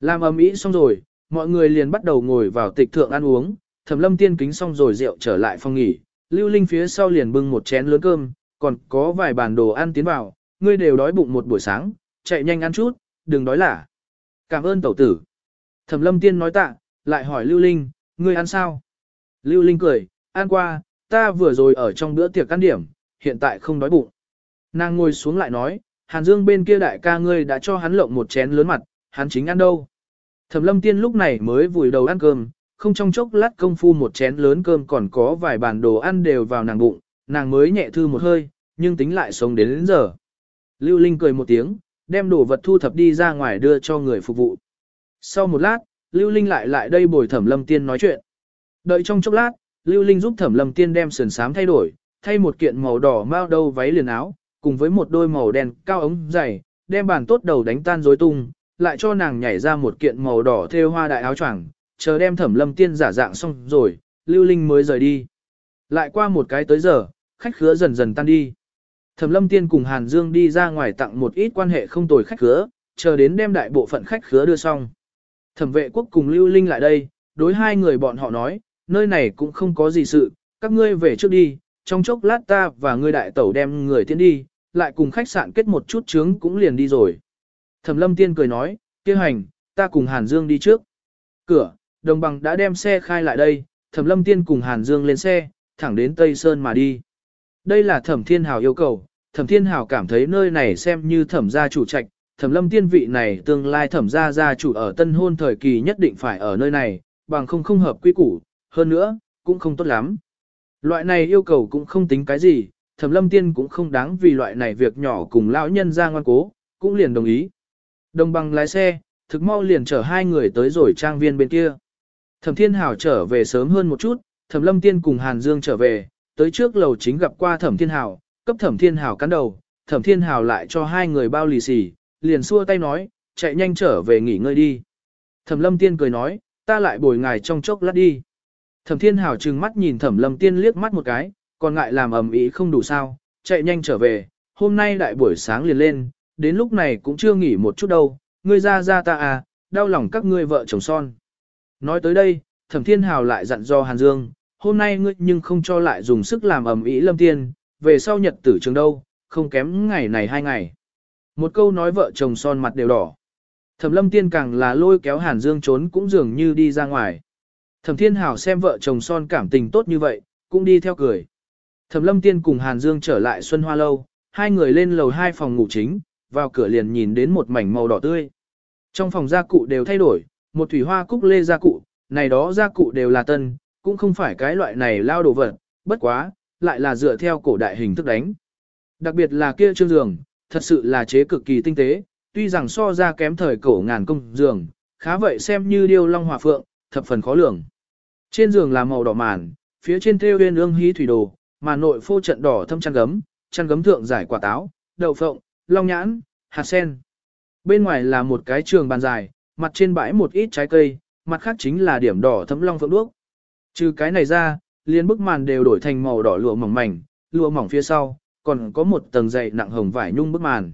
Làm ầm ĩ xong rồi, mọi người liền bắt đầu ngồi vào tịch thượng ăn uống, Thẩm Lâm tiên kính xong rồi rượu trở lại phòng nghỉ, Lưu Linh phía sau liền bưng một chén lớn cơm, còn có vài bàn đồ ăn tiến vào, ngươi đều đói bụng một buổi sáng, chạy nhanh ăn chút, đừng đói lả. Cảm ơn tẩu tử. Thẩm Lâm tiên nói tạ, lại hỏi Lưu Linh, ngươi ăn sao? Lưu Linh cười, ăn qua, ta vừa rồi ở trong bữa tiệc ăn điểm, hiện tại không đói bụng. Nàng ngồi xuống lại nói, Hàn Dương bên kia đại ca ngươi đã cho hắn lộng một chén lớn mặt, hắn chính ăn đâu. Thẩm lâm tiên lúc này mới vùi đầu ăn cơm, không trong chốc lát công phu một chén lớn cơm còn có vài bàn đồ ăn đều vào nàng bụng, nàng mới nhẹ thư một hơi, nhưng tính lại sống đến đến giờ. Lưu Linh cười một tiếng, đem đồ vật thu thập đi ra ngoài đưa cho người phục vụ. Sau một lát, Lưu Linh lại lại đây bồi thẩm lâm tiên nói chuyện. Đợi trong chốc lát, Lưu Linh giúp thẩm lâm tiên đem sườn sám thay đổi, thay một kiện màu đỏ mao đầu váy liền áo, cùng với một đôi màu đen cao ống dày, đem bàn tốt đầu đánh tan rối tung, lại cho nàng nhảy ra một kiện màu đỏ thêu hoa đại áo choàng, chờ đem thẩm lâm tiên giả dạng xong rồi, lưu linh mới rời đi. Lại qua một cái tới giờ, khách khứa dần dần tan đi. Thẩm lâm tiên cùng Hàn Dương đi ra ngoài tặng một ít quan hệ không tồi khách khứa, chờ đến đem đại bộ phận khách khứa đưa xong. Thẩm vệ quốc cùng lưu linh lại đây, đối hai người bọn họ nói, nơi này cũng không có gì sự, các ngươi về trước đi, trong chốc lát ta và ngươi đại tẩu đem người tiến đi, lại cùng khách sạn kết một chút chướng cũng liền đi rồi. Thẩm lâm tiên cười nói, kia hành, ta cùng Hàn Dương đi trước. Cửa, đồng bằng đã đem xe khai lại đây, thẩm lâm tiên cùng Hàn Dương lên xe, thẳng đến Tây Sơn mà đi. Đây là thẩm thiên hào yêu cầu, thẩm thiên hào cảm thấy nơi này xem như thẩm gia chủ trạch, thẩm lâm tiên vị này tương lai thẩm gia gia chủ ở tân hôn thời kỳ nhất định phải ở nơi này, bằng không không hợp quy củ, hơn nữa, cũng không tốt lắm. Loại này yêu cầu cũng không tính cái gì, thẩm lâm tiên cũng không đáng vì loại này việc nhỏ cùng lão nhân ra ngoan cố, cũng liền đồng ý. Đồng bằng lái xe, thực mau liền chở hai người tới rồi trang viên bên kia. Thẩm Thiên Hảo trở về sớm hơn một chút, Thẩm Lâm Tiên cùng Hàn Dương trở về, tới trước lầu chính gặp qua Thẩm Thiên Hảo, cấp Thẩm Thiên Hảo cắn đầu, Thẩm Thiên Hảo lại cho hai người bao lì xì, liền xua tay nói, chạy nhanh trở về nghỉ ngơi đi. Thẩm Lâm Tiên cười nói, ta lại bồi ngài trong chốc lát đi. Thẩm Thiên Hảo trừng mắt nhìn Thẩm Lâm Tiên liếc mắt một cái, còn ngại làm ầm ĩ không đủ sao, chạy nhanh trở về, hôm nay đại buổi sáng liền lên, đến lúc này cũng chưa nghỉ một chút đâu, ngươi ra ra ta à, đau lòng các ngươi vợ chồng son. Nói tới đây, Thẩm Thiên Hào lại dặn do Hàn Dương, hôm nay ngươi nhưng không cho lại dùng sức làm ầm ĩ lâm tiên, về sau nhật tử trường đâu, không kém ngày này hai ngày. Một câu nói vợ chồng son mặt đều đỏ. Thẩm lâm tiên càng là lôi kéo Hàn Dương trốn cũng dường như đi ra ngoài. Thẩm Thiên Hảo xem vợ chồng son cảm tình tốt như vậy, cũng đi theo cười. Thẩm lâm tiên cùng Hàn Dương trở lại Xuân Hoa Lâu, hai người lên lầu hai phòng ngủ chính, vào cửa liền nhìn đến một mảnh màu đỏ tươi. Trong phòng gia cụ đều thay đổi, một thủy hoa cúc lê gia cụ, này đó gia cụ đều là tân, cũng không phải cái loại này lao đồ vật, bất quá, lại là dựa theo cổ đại hình thức đánh. Đặc biệt là kia trương giường, thật sự là chế cực kỳ tinh tế, tuy rằng so ra kém thời cổ ngàn công giường, khá vậy xem như điêu long hòa phượng, thập phần khó lường. Trên giường là màu đỏ màn, phía trên thêu uyên ương hí thủy đồ, mà nội phô trận đỏ thâm chăn gấm, chăn gấm thượng giải quả táo, đậu phộng, long nhãn, hạt sen. Bên ngoài là một cái trường bàn dài, mặt trên bãi một ít trái cây, mặt khác chính là điểm đỏ thấm long phượng đuốc. Trừ cái này ra, liên bức màn đều đổi thành màu đỏ lụa mỏng mảnh, lụa mỏng phía sau, còn có một tầng dày nặng hồng vải nhung bức màn.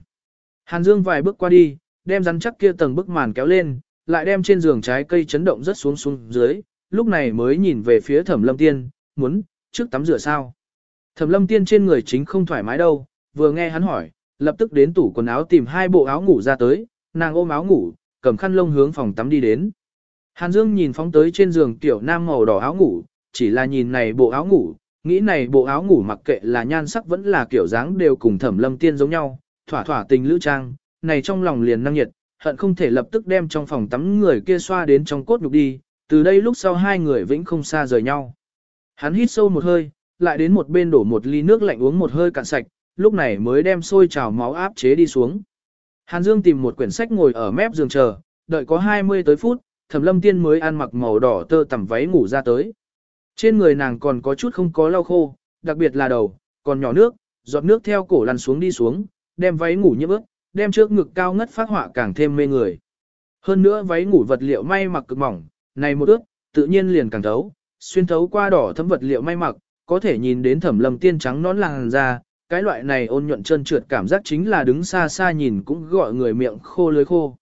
Hàn Dương vài bước qua đi, đem rắn chắc kia tầng bức màn kéo lên, lại đem trên giường trái cây chấn động rất xuống xuống dưới, lúc này mới nhìn về phía Thẩm Lâm Tiên, muốn, trước tắm rửa sao. Thẩm Lâm Tiên trên người chính không thoải mái đâu, vừa nghe hắn hỏi, lập tức đến tủ quần áo tìm hai bộ áo ngủ ra tới, nàng ôm áo ngủ, cầm khăn lông hướng phòng tắm đi đến. Hàn Dương nhìn phóng tới trên giường tiểu nam màu đỏ áo ngủ, chỉ là nhìn này bộ áo ngủ, nghĩ này bộ áo ngủ mặc kệ là nhan sắc vẫn là kiểu dáng đều cùng thẩm lâm tiên giống nhau, thỏa thỏa tình lữ trang, này trong lòng liền năng nhiệt, hận không thể lập tức đem trong phòng tắm người kia xoa đến trong cốt nhục đi, từ đây lúc sau hai người vĩnh không xa rời nhau. Hắn hít sâu một hơi, lại đến một bên đổ một ly nước lạnh uống một hơi cạn sạch, lúc này mới đem sôi trào máu áp chế đi xuống. Hàn Dương tìm một quyển sách ngồi ở mép giường chờ, đợi có 20 tới phút, Thẩm Lâm Tiên mới ăn mặc màu đỏ tơ tằm váy ngủ ra tới. Trên người nàng còn có chút không có lau khô, đặc biệt là đầu, còn nhỏ nước, giọt nước theo cổ lăn xuống đi xuống, đem váy ngủ nhiễm ướt, đem trước ngực cao ngất phát họa càng thêm mê người. Hơn nữa váy ngủ vật liệu may mặc cực mỏng, này một ướt, tự nhiên liền càng thấu, xuyên thấu qua đỏ thấm vật liệu may mặc, có thể nhìn đến Thẩm Lâm Tiên trắng nõn làn da, cái loại này ôn nhuận trơn trượt cảm giác chính là đứng xa xa nhìn cũng gọi người miệng khô lưới khô.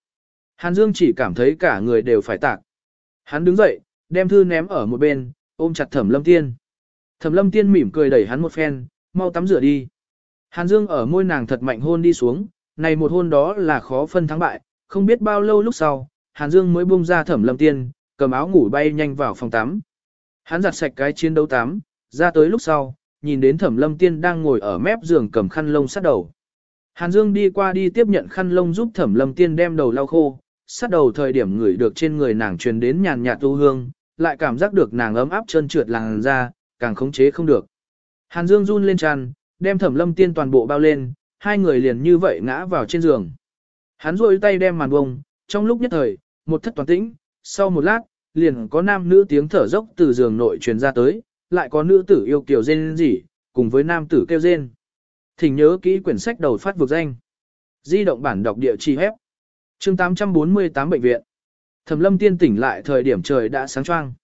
Hàn Dương chỉ cảm thấy cả người đều phải tạc. Hắn đứng dậy, đem thư ném ở một bên, ôm chặt Thẩm Lâm Tiên. Thẩm Lâm Tiên mỉm cười đẩy hắn một phen, mau tắm rửa đi. Hàn Dương ở môi nàng thật mạnh hôn đi xuống, này một hôn đó là khó phân thắng bại, không biết bao lâu lúc sau, Hàn Dương mới buông ra Thẩm Lâm Tiên, cầm áo ngủ bay nhanh vào phòng tắm. Hắn giặt sạch cái chiến đấu tắm, ra tới lúc sau, nhìn đến Thẩm Lâm Tiên đang ngồi ở mép giường cầm khăn lông sát đầu. Hàn Dương đi qua đi tiếp nhận khăn lông giúp Thẩm Lâm Tiên đem đầu lau khô, sát đầu thời điểm ngửi được trên người nàng truyền đến nhàn nhạt tu hương, lại cảm giác được nàng ấm áp chân trượt làn da, càng khống chế không được. Hàn Dương run lên tràn, đem Thẩm Lâm Tiên toàn bộ bao lên, hai người liền như vậy ngã vào trên giường. Hắn rôi tay đem màn bông, trong lúc nhất thời, một thất toàn tĩnh, sau một lát, liền có nam nữ tiếng thở dốc từ giường nội truyền ra tới, lại có nữ tử yêu kiều rên rỉ, cùng với nam tử kêu rên. Thỉnh nhớ kỹ quyển sách đầu phát vực danh. Di động bản đọc địa chỉ hép. chương 848 bệnh viện. Thẩm lâm tiên tỉnh lại thời điểm trời đã sáng choang.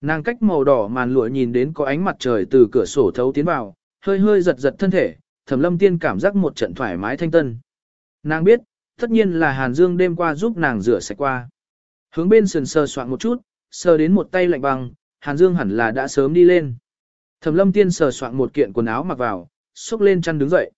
Nàng cách màu đỏ màn lụa nhìn đến có ánh mặt trời từ cửa sổ thấu tiến vào, hơi hơi giật giật thân thể, thẩm lâm tiên cảm giác một trận thoải mái thanh tân. Nàng biết, tất nhiên là Hàn Dương đêm qua giúp nàng rửa sạch qua. Hướng bên sườn sờ soạn một chút, sờ đến một tay lạnh băng, Hàn Dương hẳn là đã sớm đi lên. Thẩm lâm tiên sờ soạn một kiện quần áo mặc vào, xúc lên chăn đứng dậy.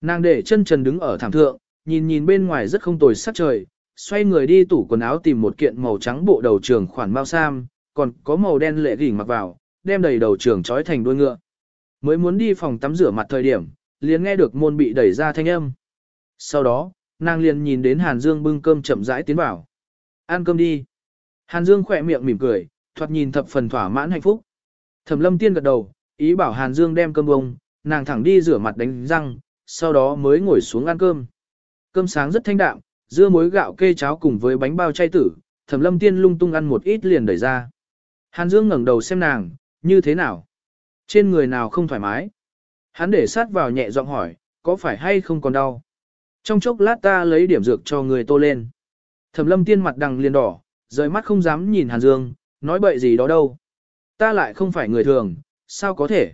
Nàng để chân trần đứng ở thảm thượng, nhìn nhìn bên ngoài rất không tồi sắc trời, xoay người đi tủ quần áo tìm một kiện màu trắng bộ đầu trường khoản bao sam, còn có màu đen lệ gỉnh mặc vào, đem đầy đầu trường trói thành đuôi ngựa. Mới muốn đi phòng tắm rửa mặt thời điểm, liền nghe được môn bị đẩy ra thanh âm. Sau đó, nàng liền nhìn đến Hàn Dương bưng cơm chậm rãi tiến vào. Ăn cơm đi. Hàn Dương khỏe miệng mỉm cười, thoạt nhìn thập phần thỏa mãn hạnh phúc. Thẩm lâm tiên gật đầu, ý bảo Hàn Dương đem cơm bông, nàng thẳng đi rửa mặt đánh răng, sau đó mới ngồi xuống ăn cơm. Cơm sáng rất thanh đạm, dưa muối gạo kê cháo cùng với bánh bao chay tử, Thẩm lâm tiên lung tung ăn một ít liền đẩy ra. Hàn Dương ngẩng đầu xem nàng, như thế nào? Trên người nào không thoải mái? Hắn để sát vào nhẹ giọng hỏi, có phải hay không còn đau? Trong chốc lát ta lấy điểm dược cho người tô lên. Thẩm lâm tiên mặt đằng liền đỏ, rời mắt không dám nhìn Hàn Dương, nói bậy gì đó đâu. Ta lại không phải người thường, sao có thể?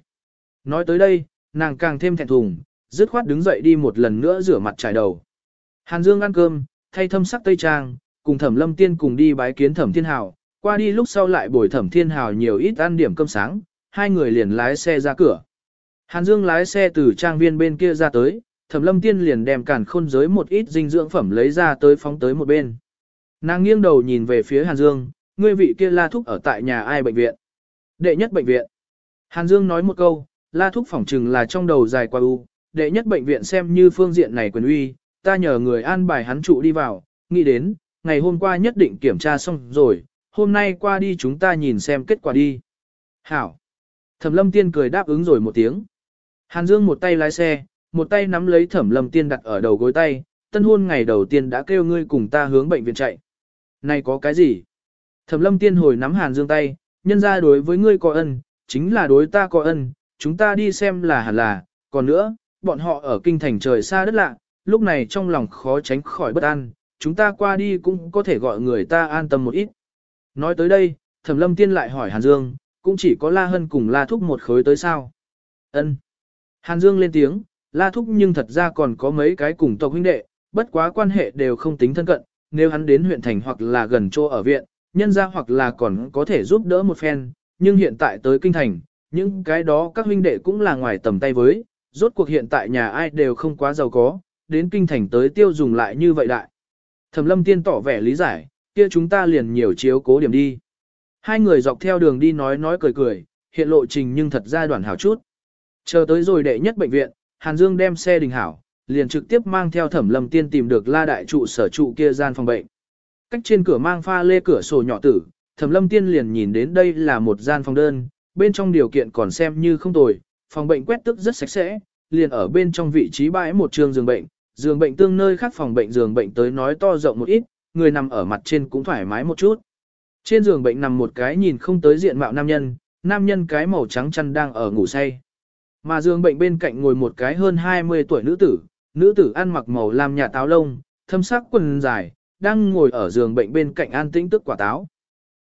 Nói tới đây, nàng càng thêm thẹn thùng, dứt khoát đứng dậy đi một lần nữa rửa mặt trải đầu. Hàn Dương ăn cơm, thay thâm sắc tây trang, cùng Thẩm Lâm Tiên cùng đi bái kiến Thẩm Thiên Hào, qua đi lúc sau lại bồi Thẩm Thiên Hào nhiều ít ăn điểm cơm sáng, hai người liền lái xe ra cửa. Hàn Dương lái xe từ trang viên bên kia ra tới, Thẩm Lâm Tiên liền đem cản khôn giới một ít dinh dưỡng phẩm lấy ra tới phóng tới một bên. Nàng nghiêng đầu nhìn về phía Hàn Dương, ngươi vị kia La Thúc ở tại nhà ai bệnh viện? Đệ nhất bệnh viện. Hàn Dương nói một câu, La Thúc phỏng chừng là trong đầu dài qua u, đệ nhất bệnh viện xem như phương diện này quyền uy, ta nhờ người an bài hắn trụ đi vào, nghĩ đến, ngày hôm qua nhất định kiểm tra xong rồi, hôm nay qua đi chúng ta nhìn xem kết quả đi. Hảo. Thẩm lâm tiên cười đáp ứng rồi một tiếng. Hàn Dương một tay lái xe, một tay nắm lấy thẩm lâm tiên đặt ở đầu gối tay, tân hôn ngày đầu tiên đã kêu ngươi cùng ta hướng bệnh viện chạy. Này có cái gì? Thẩm lâm tiên hồi nắm Hàn Dương tay, nhân ra đối với ngươi có ân, chính là đối ta có ân, chúng ta đi xem là hẳn là, còn nữa, bọn họ ở kinh thành trời xa đất lạ, lúc này trong lòng khó tránh khỏi bất an, chúng ta qua đi cũng có thể gọi người ta an tâm một ít. Nói tới đây, Thẩm Lâm Tiên lại hỏi Hàn Dương, cũng chỉ có La Hân cùng La Thúc một khối tới sao? Ân. Hàn Dương lên tiếng, La Thúc nhưng thật ra còn có mấy cái cùng tộc huynh đệ, bất quá quan hệ đều không tính thân cận, nếu hắn đến huyện thành hoặc là gần chỗ ở viện, nhân ra hoặc là còn có thể giúp đỡ một phen, nhưng hiện tại tới kinh thành, những cái đó các huynh đệ cũng là ngoài tầm tay với, rốt cuộc hiện tại nhà ai đều không quá giàu có, đến kinh thành tới tiêu dùng lại như vậy đại. Thẩm lâm tiên tỏ vẻ lý giải, kia chúng ta liền nhiều chiếu cố điểm đi. Hai người dọc theo đường đi nói nói cười cười, hiện lộ trình nhưng thật ra đoạn hảo chút. Chờ tới rồi đệ nhất bệnh viện, Hàn Dương đem xe đình hảo, liền trực tiếp mang theo thẩm lâm tiên tìm được la đại trụ sở trụ kia gian phòng bệnh. Cách trên cửa mang pha lê cửa sổ nhỏ tử, thẩm lâm tiên liền nhìn đến đây là một gian phòng đơn, bên trong điều kiện còn xem như không tồi, phòng bệnh quét tức rất sạch sẽ, liền ở bên trong vị trí bãi một trường giường bệnh, giường bệnh tương nơi khác phòng bệnh giường bệnh tới nói to rộng một ít, người nằm ở mặt trên cũng thoải mái một chút. Trên giường bệnh nằm một cái nhìn không tới diện mạo nam nhân, nam nhân cái màu trắng chăn đang ở ngủ say. Mà giường bệnh bên cạnh ngồi một cái hơn 20 tuổi nữ tử, nữ tử ăn mặc màu lam nhà táo lông, thâm sắc quần dài, đang ngồi ở giường bệnh bên cạnh an tĩnh tức quả táo.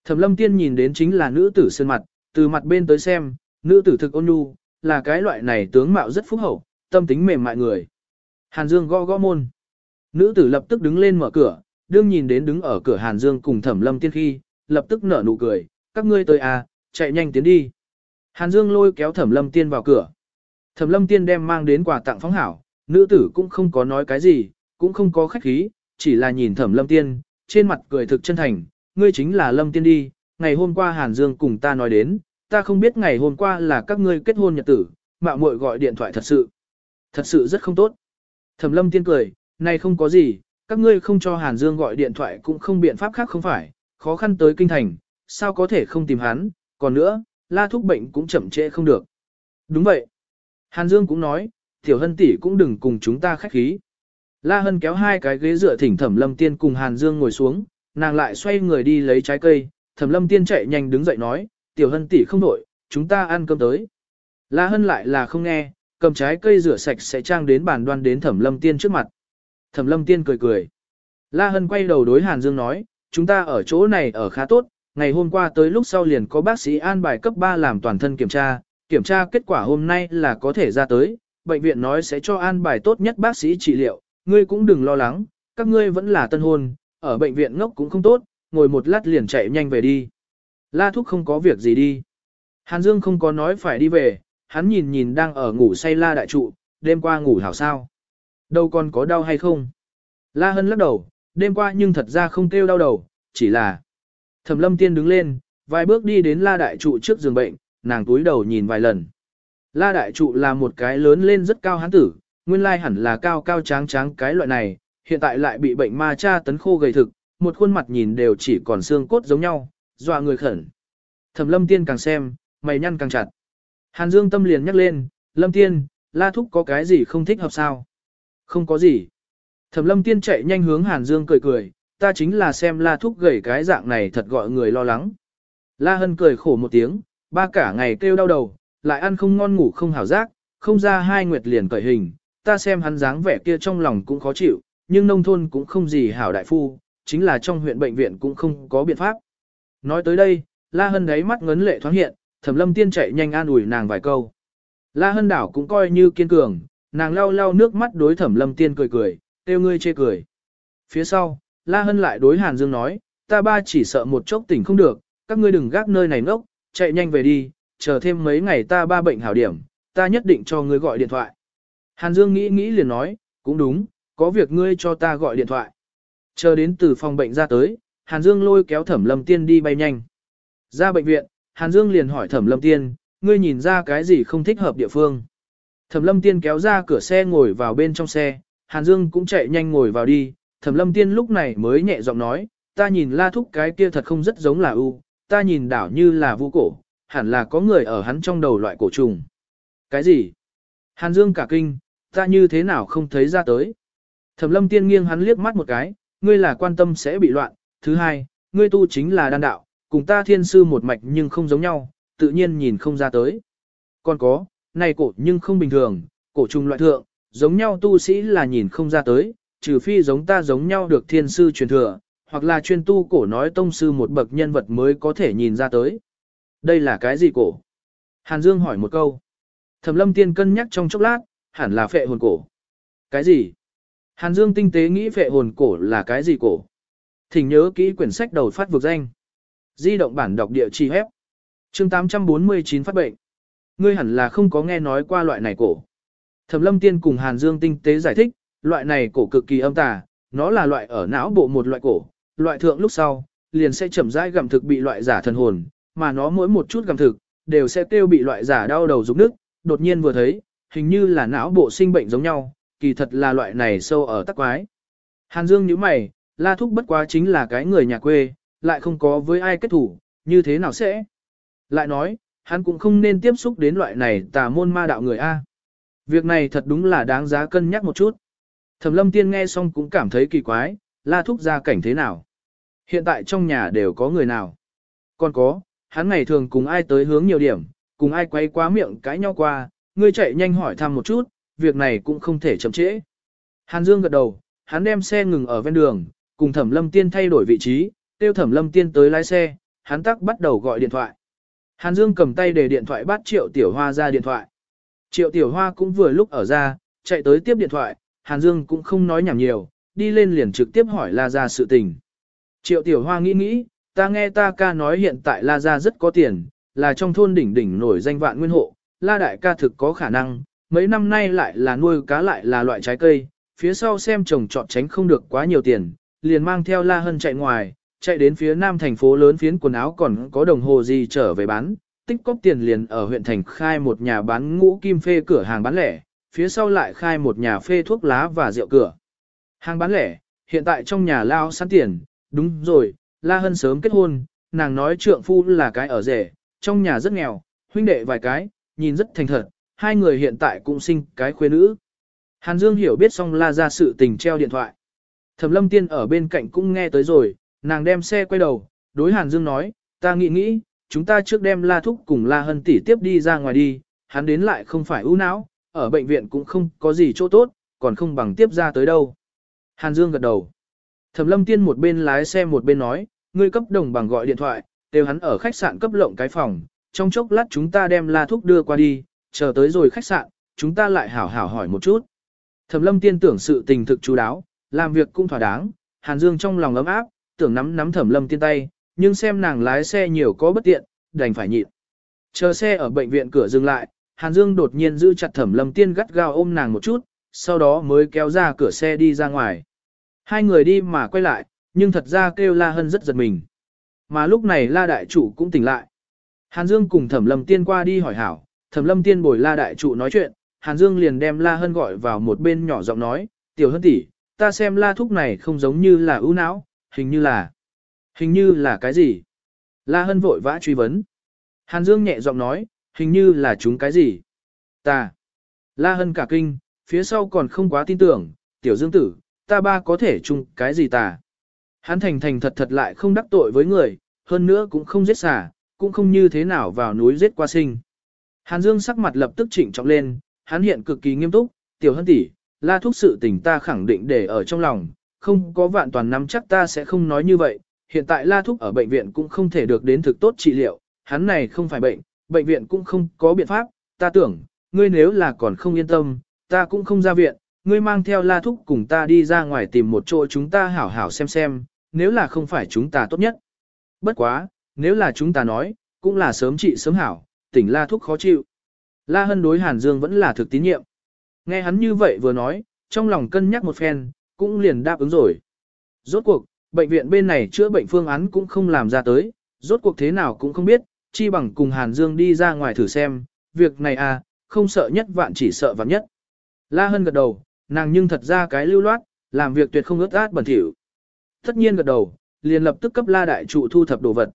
Thẩm lâm tiên nhìn đến chính là nữ tử sơn mặt, từ mặt bên tới xem, nữ tử thực ôn nhu, là cái loại này tướng mạo rất phúc hậu, tâm tính mềm mại người. Hàn Dương gõ gõ môn. Nữ tử lập tức đứng lên mở cửa, đương nhìn đến đứng ở cửa Hàn Dương cùng Thẩm Lâm Tiên khi, lập tức nở nụ cười, các ngươi tới à, chạy nhanh tiến đi. Hàn Dương lôi kéo Thẩm Lâm Tiên vào cửa. Thẩm Lâm Tiên đem mang đến quà tặng phóng hảo, nữ tử cũng không có nói cái gì, cũng không có khách khí, chỉ là nhìn Thẩm Lâm Tiên, trên mặt cười thực chân thành, ngươi chính là Lâm Tiên đi, ngày hôm qua Hàn Dương cùng ta nói đến, ta không biết ngày hôm qua là các ngươi kết hôn nhật tử, mạo muội gọi điện thoại thật sự. Thật sự rất không tốt. Thẩm lâm tiên cười, này không có gì, các ngươi không cho Hàn Dương gọi điện thoại cũng không biện pháp khác không phải, khó khăn tới kinh thành, sao có thể không tìm hắn, còn nữa, la thúc bệnh cũng chậm trễ không được. Đúng vậy. Hàn Dương cũng nói, tiểu hân tỷ cũng đừng cùng chúng ta khách khí. La Hân kéo hai cái ghế dựa thỉnh Thẩm Lâm Tiên cùng Hàn Dương ngồi xuống, nàng lại xoay người đi lấy trái cây, Thẩm Lâm Tiên chạy nhanh đứng dậy nói, tiểu hân tỷ không đổi, chúng ta ăn cơm tới. La Hân lại là không nghe, cầm trái cây rửa sạch sẽ trang đến bàn đoan đến Thẩm Lâm Tiên trước mặt. Thẩm Lâm Tiên cười cười. La Hân quay đầu đối Hàn Dương nói, chúng ta ở chỗ này ở khá tốt, ngày hôm qua tới lúc sau liền có bác sĩ an bài cấp 3 làm toàn thân kiểm tra, kiểm tra kết quả hôm nay là có thể ra tới, bệnh viện nói sẽ cho an bài tốt nhất bác sĩ trị liệu, ngươi cũng đừng lo lắng, các ngươi vẫn là tân hôn, ở bệnh viện ngốc cũng không tốt, ngồi một lát liền chạy nhanh về đi. La Thúc không có việc gì đi. Hàn Dương không có nói phải đi về, hắn nhìn nhìn đang ở ngủ say La Đại Trụ, đêm qua ngủ hảo sao. Đâu còn có đau hay không? La Hân lắc đầu, đêm qua nhưng thật ra không kêu đau đầu, chỉ là... Thẩm lâm tiên đứng lên, vài bước đi đến La Đại Trụ trước giường bệnh, nàng túi đầu nhìn vài lần. La Đại Trụ là một cái lớn lên rất cao hán tử, nguyên lai hẳn là cao cao tráng tráng cái loại này, hiện tại lại bị bệnh ma cha tấn khô gầy thực, một khuôn mặt nhìn đều chỉ còn xương cốt giống nhau, dọa người khẩn. Thẩm lâm tiên càng xem, mày nhăn càng chặt. Hàn Dương tâm liền nhắc lên, lâm tiên, la thúc có cái gì không thích hợp sao? Không có gì. Thẩm lâm tiên chạy nhanh hướng Hàn Dương cười cười, ta chính là xem la thúc gầy cái dạng này thật gọi người lo lắng. La hân cười khổ một tiếng, ba cả ngày kêu đau đầu, lại ăn không ngon ngủ không hảo giác, không ra hai nguyệt liền cởi hình, ta xem hắn dáng vẻ kia trong lòng cũng khó chịu, nhưng nông thôn cũng không gì hảo đại phu, chính là trong huyện bệnh viện cũng không có biện pháp. Nói tới đây, La Hân đáy mắt ngấn lệ thoáng hiện, Thẩm Lâm Tiên chạy nhanh an ủi nàng vài câu. La Hân đảo cũng coi như kiên cường, nàng lau lau nước mắt đối Thẩm Lâm Tiên cười cười, tiêu ngươi chê cười. Phía sau, La Hân lại đối Hàn Dương nói, ta ba chỉ sợ một chốc tỉnh không được, các ngươi đừng gác nơi này ngốc, chạy nhanh về đi, chờ thêm mấy ngày ta ba bệnh hảo điểm, ta nhất định cho ngươi gọi điện thoại. Hàn Dương nghĩ nghĩ liền nói, cũng đúng, có việc ngươi cho ta gọi điện thoại. Chờ đến từ phòng bệnh ra tới, Hàn Dương lôi kéo Thẩm Lâm Tiên đi bay nhanh. Ra bệnh viện, Hàn Dương liền hỏi Thẩm Lâm Tiên, ngươi nhìn ra cái gì không thích hợp địa phương. Thẩm Lâm Tiên kéo ra cửa xe ngồi vào bên trong xe, Hàn Dương cũng chạy nhanh ngồi vào đi, Thẩm Lâm Tiên lúc này mới nhẹ giọng nói, ta nhìn la thúc cái kia thật không rất giống là u, ta nhìn đảo như là vu cổ, hẳn là có người ở hắn trong đầu loại cổ trùng. Cái gì? Hàn Dương cả kinh, ta như thế nào không thấy ra tới. Thẩm lâm tiên nghiêng hắn liếc mắt một cái, ngươi là quan tâm sẽ bị loạn. Thứ hai, ngươi tu chính là đan đạo, cùng ta thiên sư một mạch nhưng không giống nhau, tự nhiên nhìn không ra tới. Còn có, này cổ nhưng không bình thường, cổ trùng loại thượng, giống nhau tu sĩ là nhìn không ra tới, trừ phi giống ta giống nhau được thiên sư truyền thừa, hoặc là chuyên tu cổ nói tông sư một bậc nhân vật mới có thể nhìn ra tới. Đây là cái gì cổ? Hàn Dương hỏi một câu. Thẩm lâm tiên cân nhắc trong chốc lát, hẳn là phệ hồn cổ. Cái gì? Hàn Dương tinh tế nghĩ phệ hồn cổ là cái gì cổ? Thỉnh nhớ kỹ quyển sách đầu phát vực danh. Di động bản đọc địa chỉ hép. chương 849 phát bệnh. Ngươi hẳn là không có nghe nói qua loại này cổ. Thẩm lâm tiên cùng Hàn Dương tinh tế giải thích, loại này cổ cực kỳ âm tà, nó là loại ở não bộ một loại cổ, loại thượng lúc sau, liền sẽ chậm rãi gặm thực bị loại giả thần hồn, mà nó mỗi một chút gặm thực, đều sẽ tiêu bị loại giả đau đầu rụng nước, đột nhiên vừa thấy, hình như là não bộ sinh bệnh giống nhau, kỳ thật là loại này sâu ở tắc quái. Hàn Dương nhíu mày, La Thúc bất quá chính là cái người nhà quê, lại không có với ai kết thủ, như thế nào sẽ? Lại nói, hắn cũng không nên tiếp xúc đến loại này tà môn ma đạo người A. Việc này thật đúng là đáng giá cân nhắc một chút. Thẩm lâm tiên nghe xong cũng cảm thấy kỳ quái, la thúc ra cảnh thế nào. Hiện tại trong nhà đều có người nào. Còn có, hắn ngày thường cùng ai tới hướng nhiều điểm, cùng ai quay quá miệng cãi nhau qua, ngươi chạy nhanh hỏi thăm một chút, việc này cũng không thể chậm trễ. Hàn Dương gật đầu, hắn đem xe ngừng ở ven đường, cùng thẩm lâm tiên thay đổi vị trí, tiêu thẩm lâm tiên tới lái xe, hắn tắc bắt đầu gọi điện thoại. Hàn Dương cầm tay để điện thoại bắt triệu tiểu hoa ra điện thoại. Triệu tiểu hoa cũng vừa lúc ở ra, chạy tới tiếp điện thoại, Hàn Dương cũng không nói nhảm nhiều, đi lên liền trực tiếp hỏi La Gia sự tình. Triệu tiểu hoa nghĩ nghĩ, ta nghe ta ca nói hiện tại La Gia rất có tiền, là trong thôn đỉnh đỉnh nổi danh vạn nguyên hộ, La Đại ca thực có khả năng, mấy năm nay lại là nuôi cá lại là loại trái cây, phía sau xem trồng chọn tránh không được quá nhiều tiền, liền mang theo La Hân chạy ngoài, chạy đến phía nam thành phố lớn phiến quần áo còn có đồng hồ gì trở về bán, tích cóp tiền liền ở huyện thành khai một nhà bán ngũ kim phê cửa hàng bán lẻ, phía sau lại khai một nhà phê thuốc lá và rượu cửa. Hàng bán lẻ, hiện tại trong nhà lao sẵn tiền, đúng rồi, La Hân sớm kết hôn, nàng nói trượng phu là cái ở rể, trong nhà rất nghèo, huynh đệ vài cái, nhìn rất thành thật, hai người hiện tại cũng sinh cái khuê nữ. Hàn Dương hiểu biết xong la ra sự tình treo điện thoại. Thẩm lâm tiên ở bên cạnh cũng nghe tới rồi, nàng đem xe quay đầu, đối Hàn Dương nói, ta nghĩ nghĩ, chúng ta trước đem la thúc cùng la hân tỷ tiếp đi ra ngoài đi, hắn đến lại không phải ưu não, ở bệnh viện cũng không có gì chỗ tốt, còn không bằng tiếp ra tới đâu. Hàn Dương gật đầu. Thẩm lâm tiên một bên lái xe một bên nói, ngươi cấp đồng bằng gọi điện thoại, đều hắn ở khách sạn cấp lộng cái phòng, trong chốc lát chúng ta đem la thúc đưa qua đi, chờ tới rồi khách sạn, chúng ta lại hảo hảo hỏi một chút. Thẩm lâm tiên tưởng sự tình thực chú đáo, làm việc cũng thỏa đáng, Hàn Dương trong lòng ấm áp, tưởng nắm nắm thẩm lâm tiên tay, nhưng xem nàng lái xe nhiều có bất tiện, đành phải nhịn. Chờ xe ở bệnh viện cửa dừng lại, Hàn Dương đột nhiên giữ chặt thẩm lâm tiên gắt gao ôm nàng một chút, sau đó mới kéo ra cửa xe đi ra ngoài. Hai người đi mà quay lại, nhưng thật ra kêu La Hân rất giật mình. Mà lúc này La Đại Chủ cũng tỉnh lại. Hàn Dương cùng thẩm lâm tiên qua đi hỏi hảo, thẩm lâm tiên bồi La Đại trụ nói chuyện, Hàn Dương liền đem La Hân gọi vào một bên nhỏ giọng nói, tiểu hân tỷ, ta xem La Thúc này không giống như là ưu não, hình như là... Hình như là cái gì? La Hân vội vã truy vấn. Hàn Dương nhẹ giọng nói, hình như là chúng cái gì? Ta. La Hân cả kinh, phía sau còn không quá tin tưởng, tiểu dương tử, ta ba có thể chung cái gì ta? Hắn thành thành thật thật lại không đắc tội với người, hơn nữa cũng không giết xả, cũng không như thế nào vào núi giết qua sinh. Hàn Dương sắc mặt lập tức chỉnh trọng lên, hắn hiện cực kỳ nghiêm túc, tiểu hân tỷ, la thúc sự tình ta khẳng định để ở trong lòng, không có vạn toàn nắm chắc ta sẽ không nói như vậy, hiện tại La Thúc ở bệnh viện cũng không thể được đến thực tốt trị liệu, hắn này không phải bệnh, bệnh viện cũng không có biện pháp, ta tưởng, ngươi nếu là còn không yên tâm, ta cũng không ra viện, ngươi mang theo La Thúc cùng ta đi ra ngoài tìm một chỗ chúng ta hảo hảo xem xem, nếu là không phải chúng ta tốt nhất. Bất quá, nếu là chúng ta nói, cũng là sớm trị sớm hảo, tỉnh La Thúc khó chịu. La Hân đối Hàn Dương vẫn là thực tín nhiệm. Nghe hắn như vậy vừa nói, trong lòng cân nhắc một phen, cũng liền đáp ứng rồi. Rốt cuộc, bệnh viện bên này chữa bệnh phương án cũng không làm ra tới, rốt cuộc thế nào cũng không biết, chi bằng cùng Hàn Dương đi ra ngoài thử xem, việc này à, không sợ nhất vạn chỉ sợ vạn nhất. La Hân gật đầu, nàng nhưng thật ra cái lưu loát, làm việc tuyệt không ướt át bẩn thỉu. Tất nhiên gật đầu, liền lập tức cấp La Đại trụ thu thập đồ vật.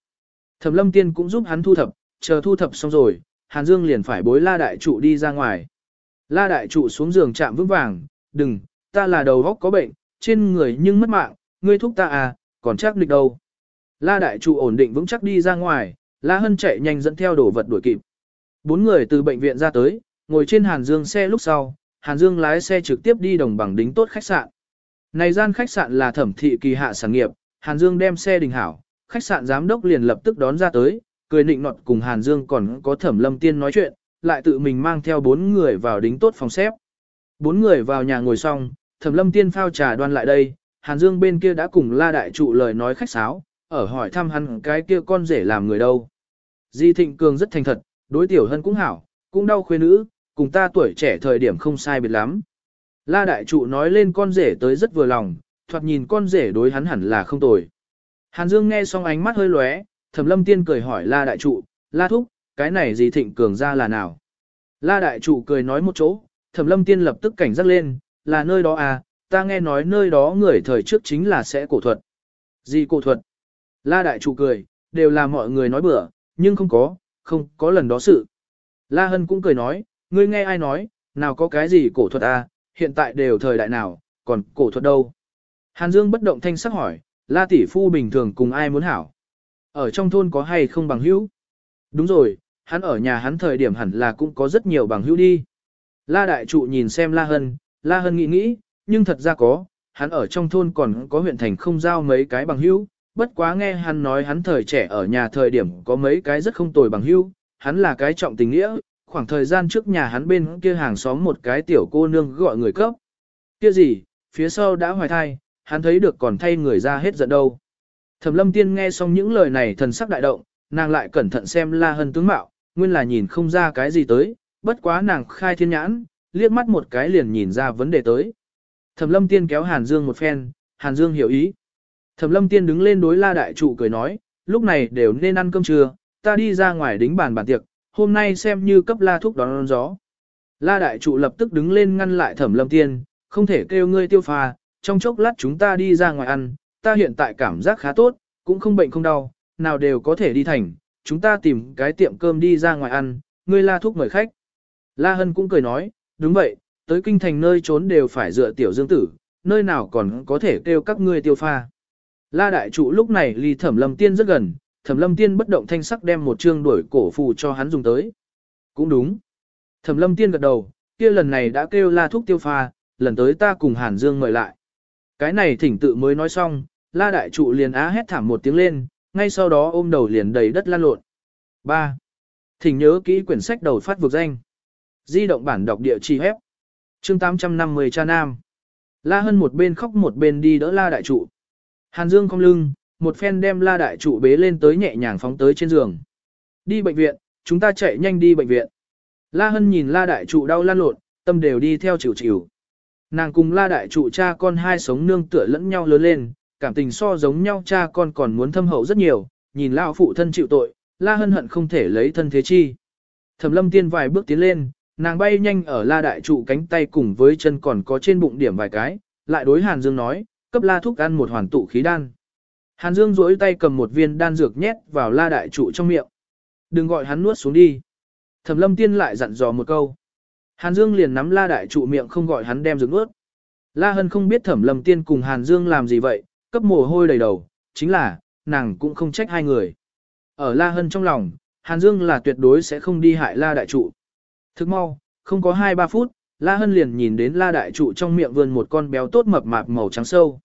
Thẩm Lâm Tiên cũng giúp hắn thu thập, chờ thu thập xong rồi, Hàn Dương liền phải bối la đại trụ đi ra ngoài. La đại trụ xuống giường chạm vững vàng, đừng, ta là đầu góc có bệnh, trên người nhưng mất mạng, ngươi thúc ta à, còn chắc lịch đâu. La đại trụ ổn định vững chắc đi ra ngoài, La Hân chạy nhanh dẫn theo đồ vật đuổi kịp. Bốn người từ bệnh viện ra tới, ngồi trên Hàn Dương xe lúc sau, Hàn Dương lái xe trực tiếp đi đồng bằng đính tốt khách sạn. Này gian khách sạn là thẩm thị kỳ hạ sản nghiệp, Hàn Dương đem xe đình hảo, khách sạn giám đốc liền lập tức đón ra tới, cười nịnh nọt cùng Hàn Dương còn có thẩm lâm tiên nói chuyện, lại tự mình mang theo bốn người vào đính tốt phòng xếp. Bốn người vào nhà ngồi xong, thẩm lâm tiên phao trà đoan lại đây, Hàn Dương bên kia đã cùng la đại trụ lời nói khách sáo, ở hỏi thăm hắn cái kia con rể làm người đâu. Di Thịnh Cường rất thành thật, đối tiểu hân cũng hảo, cũng đau khuê nữ, cùng ta tuổi trẻ thời điểm không sai biệt lắm. La đại trụ nói lên con rể tới rất vừa lòng, thoạt nhìn con rể đối hắn hẳn là không tồi. Hàn Dương nghe xong ánh mắt hơi lóe, Thẩm Lâm Tiên cười hỏi La đại trụ, La thúc, cái này gì thịnh cường ra là nào? La đại trụ cười nói một chỗ, Thẩm Lâm Tiên lập tức cảnh giác lên, là nơi đó à, ta nghe nói nơi đó người thời trước chính là sẽ cổ thuật. Gì cổ thuật? La đại trụ cười, đều là mọi người nói bừa, nhưng không có, không có lần đó sự. La Hân cũng cười nói, ngươi nghe ai nói, nào có cái gì cổ thuật à, hiện tại đều thời đại nào, còn cổ thuật đâu. Hàn Dương bất động thanh sắc hỏi, La tỷ phu bình thường cùng ai muốn hảo? Ở trong thôn có hay không bằng hữu? Đúng rồi, hắn ở nhà hắn thời điểm hẳn là cũng có rất nhiều bằng hữu đi. La đại trụ nhìn xem La Hân, La Hân nghĩ nghĩ, nhưng thật ra có, hắn ở trong thôn còn có huyện thành không giao mấy cái bằng hữu, bất quá nghe hắn nói hắn thời trẻ ở nhà thời điểm có mấy cái rất không tồi bằng hữu, hắn là cái trọng tình nghĩa, khoảng thời gian trước nhà hắn bên kia hàng xóm một cái tiểu cô nương gọi người cấp. Kia gì, phía sau đã hoài thai, hắn thấy được còn thay người ra hết giận đâu. Thẩm lâm tiên nghe xong những lời này thần sắc đại động, nàng lại cẩn thận xem la hân tướng mạo, nguyên là nhìn không ra cái gì tới, bất quá nàng khai thiên nhãn, liếc mắt một cái liền nhìn ra vấn đề tới. Thẩm lâm tiên kéo Hàn Dương một phen, Hàn Dương hiểu ý. Thẩm lâm tiên đứng lên đối la đại trụ cười nói, lúc này đều nên ăn cơm trưa, ta đi ra ngoài đính bàn bàn tiệc, hôm nay xem như cấp la thuốc đón, đón gió. La đại trụ lập tức đứng lên ngăn lại thẩm lâm tiên, không thể kêu ngươi tiêu pha, trong chốc lát chúng ta đi ra ngoài ăn, ta hiện tại cảm giác khá tốt, cũng không bệnh không đau, nào đều có thể đi thành, chúng ta tìm cái tiệm cơm đi ra ngoài ăn, ngươi la thúc mời khách. La Hân cũng cười nói, đúng vậy, tới kinh thành nơi trốn đều phải dựa tiểu dương tử, nơi nào còn có thể kêu các ngươi tiêu pha. La đại trụ lúc này ly thẩm lâm tiên rất gần, thẩm lâm tiên bất động thanh sắc đem một chương đuổi cổ phù cho hắn dùng tới. Cũng đúng. Thẩm lâm tiên gật đầu, kia lần này đã kêu la thúc tiêu pha, lần tới ta cùng Hàn Dương mời lại. Cái này thỉnh tự mới nói xong, la đại trụ liền á hét thảm một tiếng lên, ngay sau đó ôm đầu liền đầy đất lan lộn. 3. Thỉnh nhớ kỹ quyển sách đầu phát vực danh. Di động bản đọc địa chỉ hép. Chương 850 cha nam. La Hân một bên khóc một bên đi đỡ la đại trụ. Hàn Dương không lưng, một phen đem la đại trụ bế lên tới nhẹ nhàng phóng tới trên giường. Đi bệnh viện, chúng ta chạy nhanh đi bệnh viện. La Hân nhìn la đại trụ đau lan lộn, tâm đều đi theo chịu chịu. Nàng cùng la đại trụ cha con hai sống nương tựa lẫn nhau lớn lên, cảm tình so giống nhau cha con còn muốn thâm hậu rất nhiều, nhìn lao phụ thân chịu tội, la hân hận không thể lấy thân thế chi. Thẩm lâm tiên vài bước tiến lên, nàng bay nhanh ở la đại trụ cánh tay cùng với chân còn có trên bụng điểm vài cái, lại đối Hàn Dương nói, cấp la thúc ăn một hoàn tụ khí đan. Hàn Dương duỗi tay cầm một viên đan dược nhét vào la đại trụ trong miệng. Đừng gọi hắn nuốt xuống đi. Thẩm lâm tiên lại dặn dò một câu. Hàn Dương liền nắm la đại trụ miệng không gọi hắn đem dược nuốt. La Hân không biết thẩm lâm tiên cùng Hàn Dương làm gì vậy, cấp mồ hôi đầy đầu, chính là, nàng cũng không trách hai người. Ở La Hân trong lòng, Hàn Dương là tuyệt đối sẽ không đi hại La Đại Trụ. Thức mau, không có 2-3 phút, La Hân liền nhìn đến La Đại Trụ trong miệng vươn một con béo tốt mập mạp màu trắng sâu.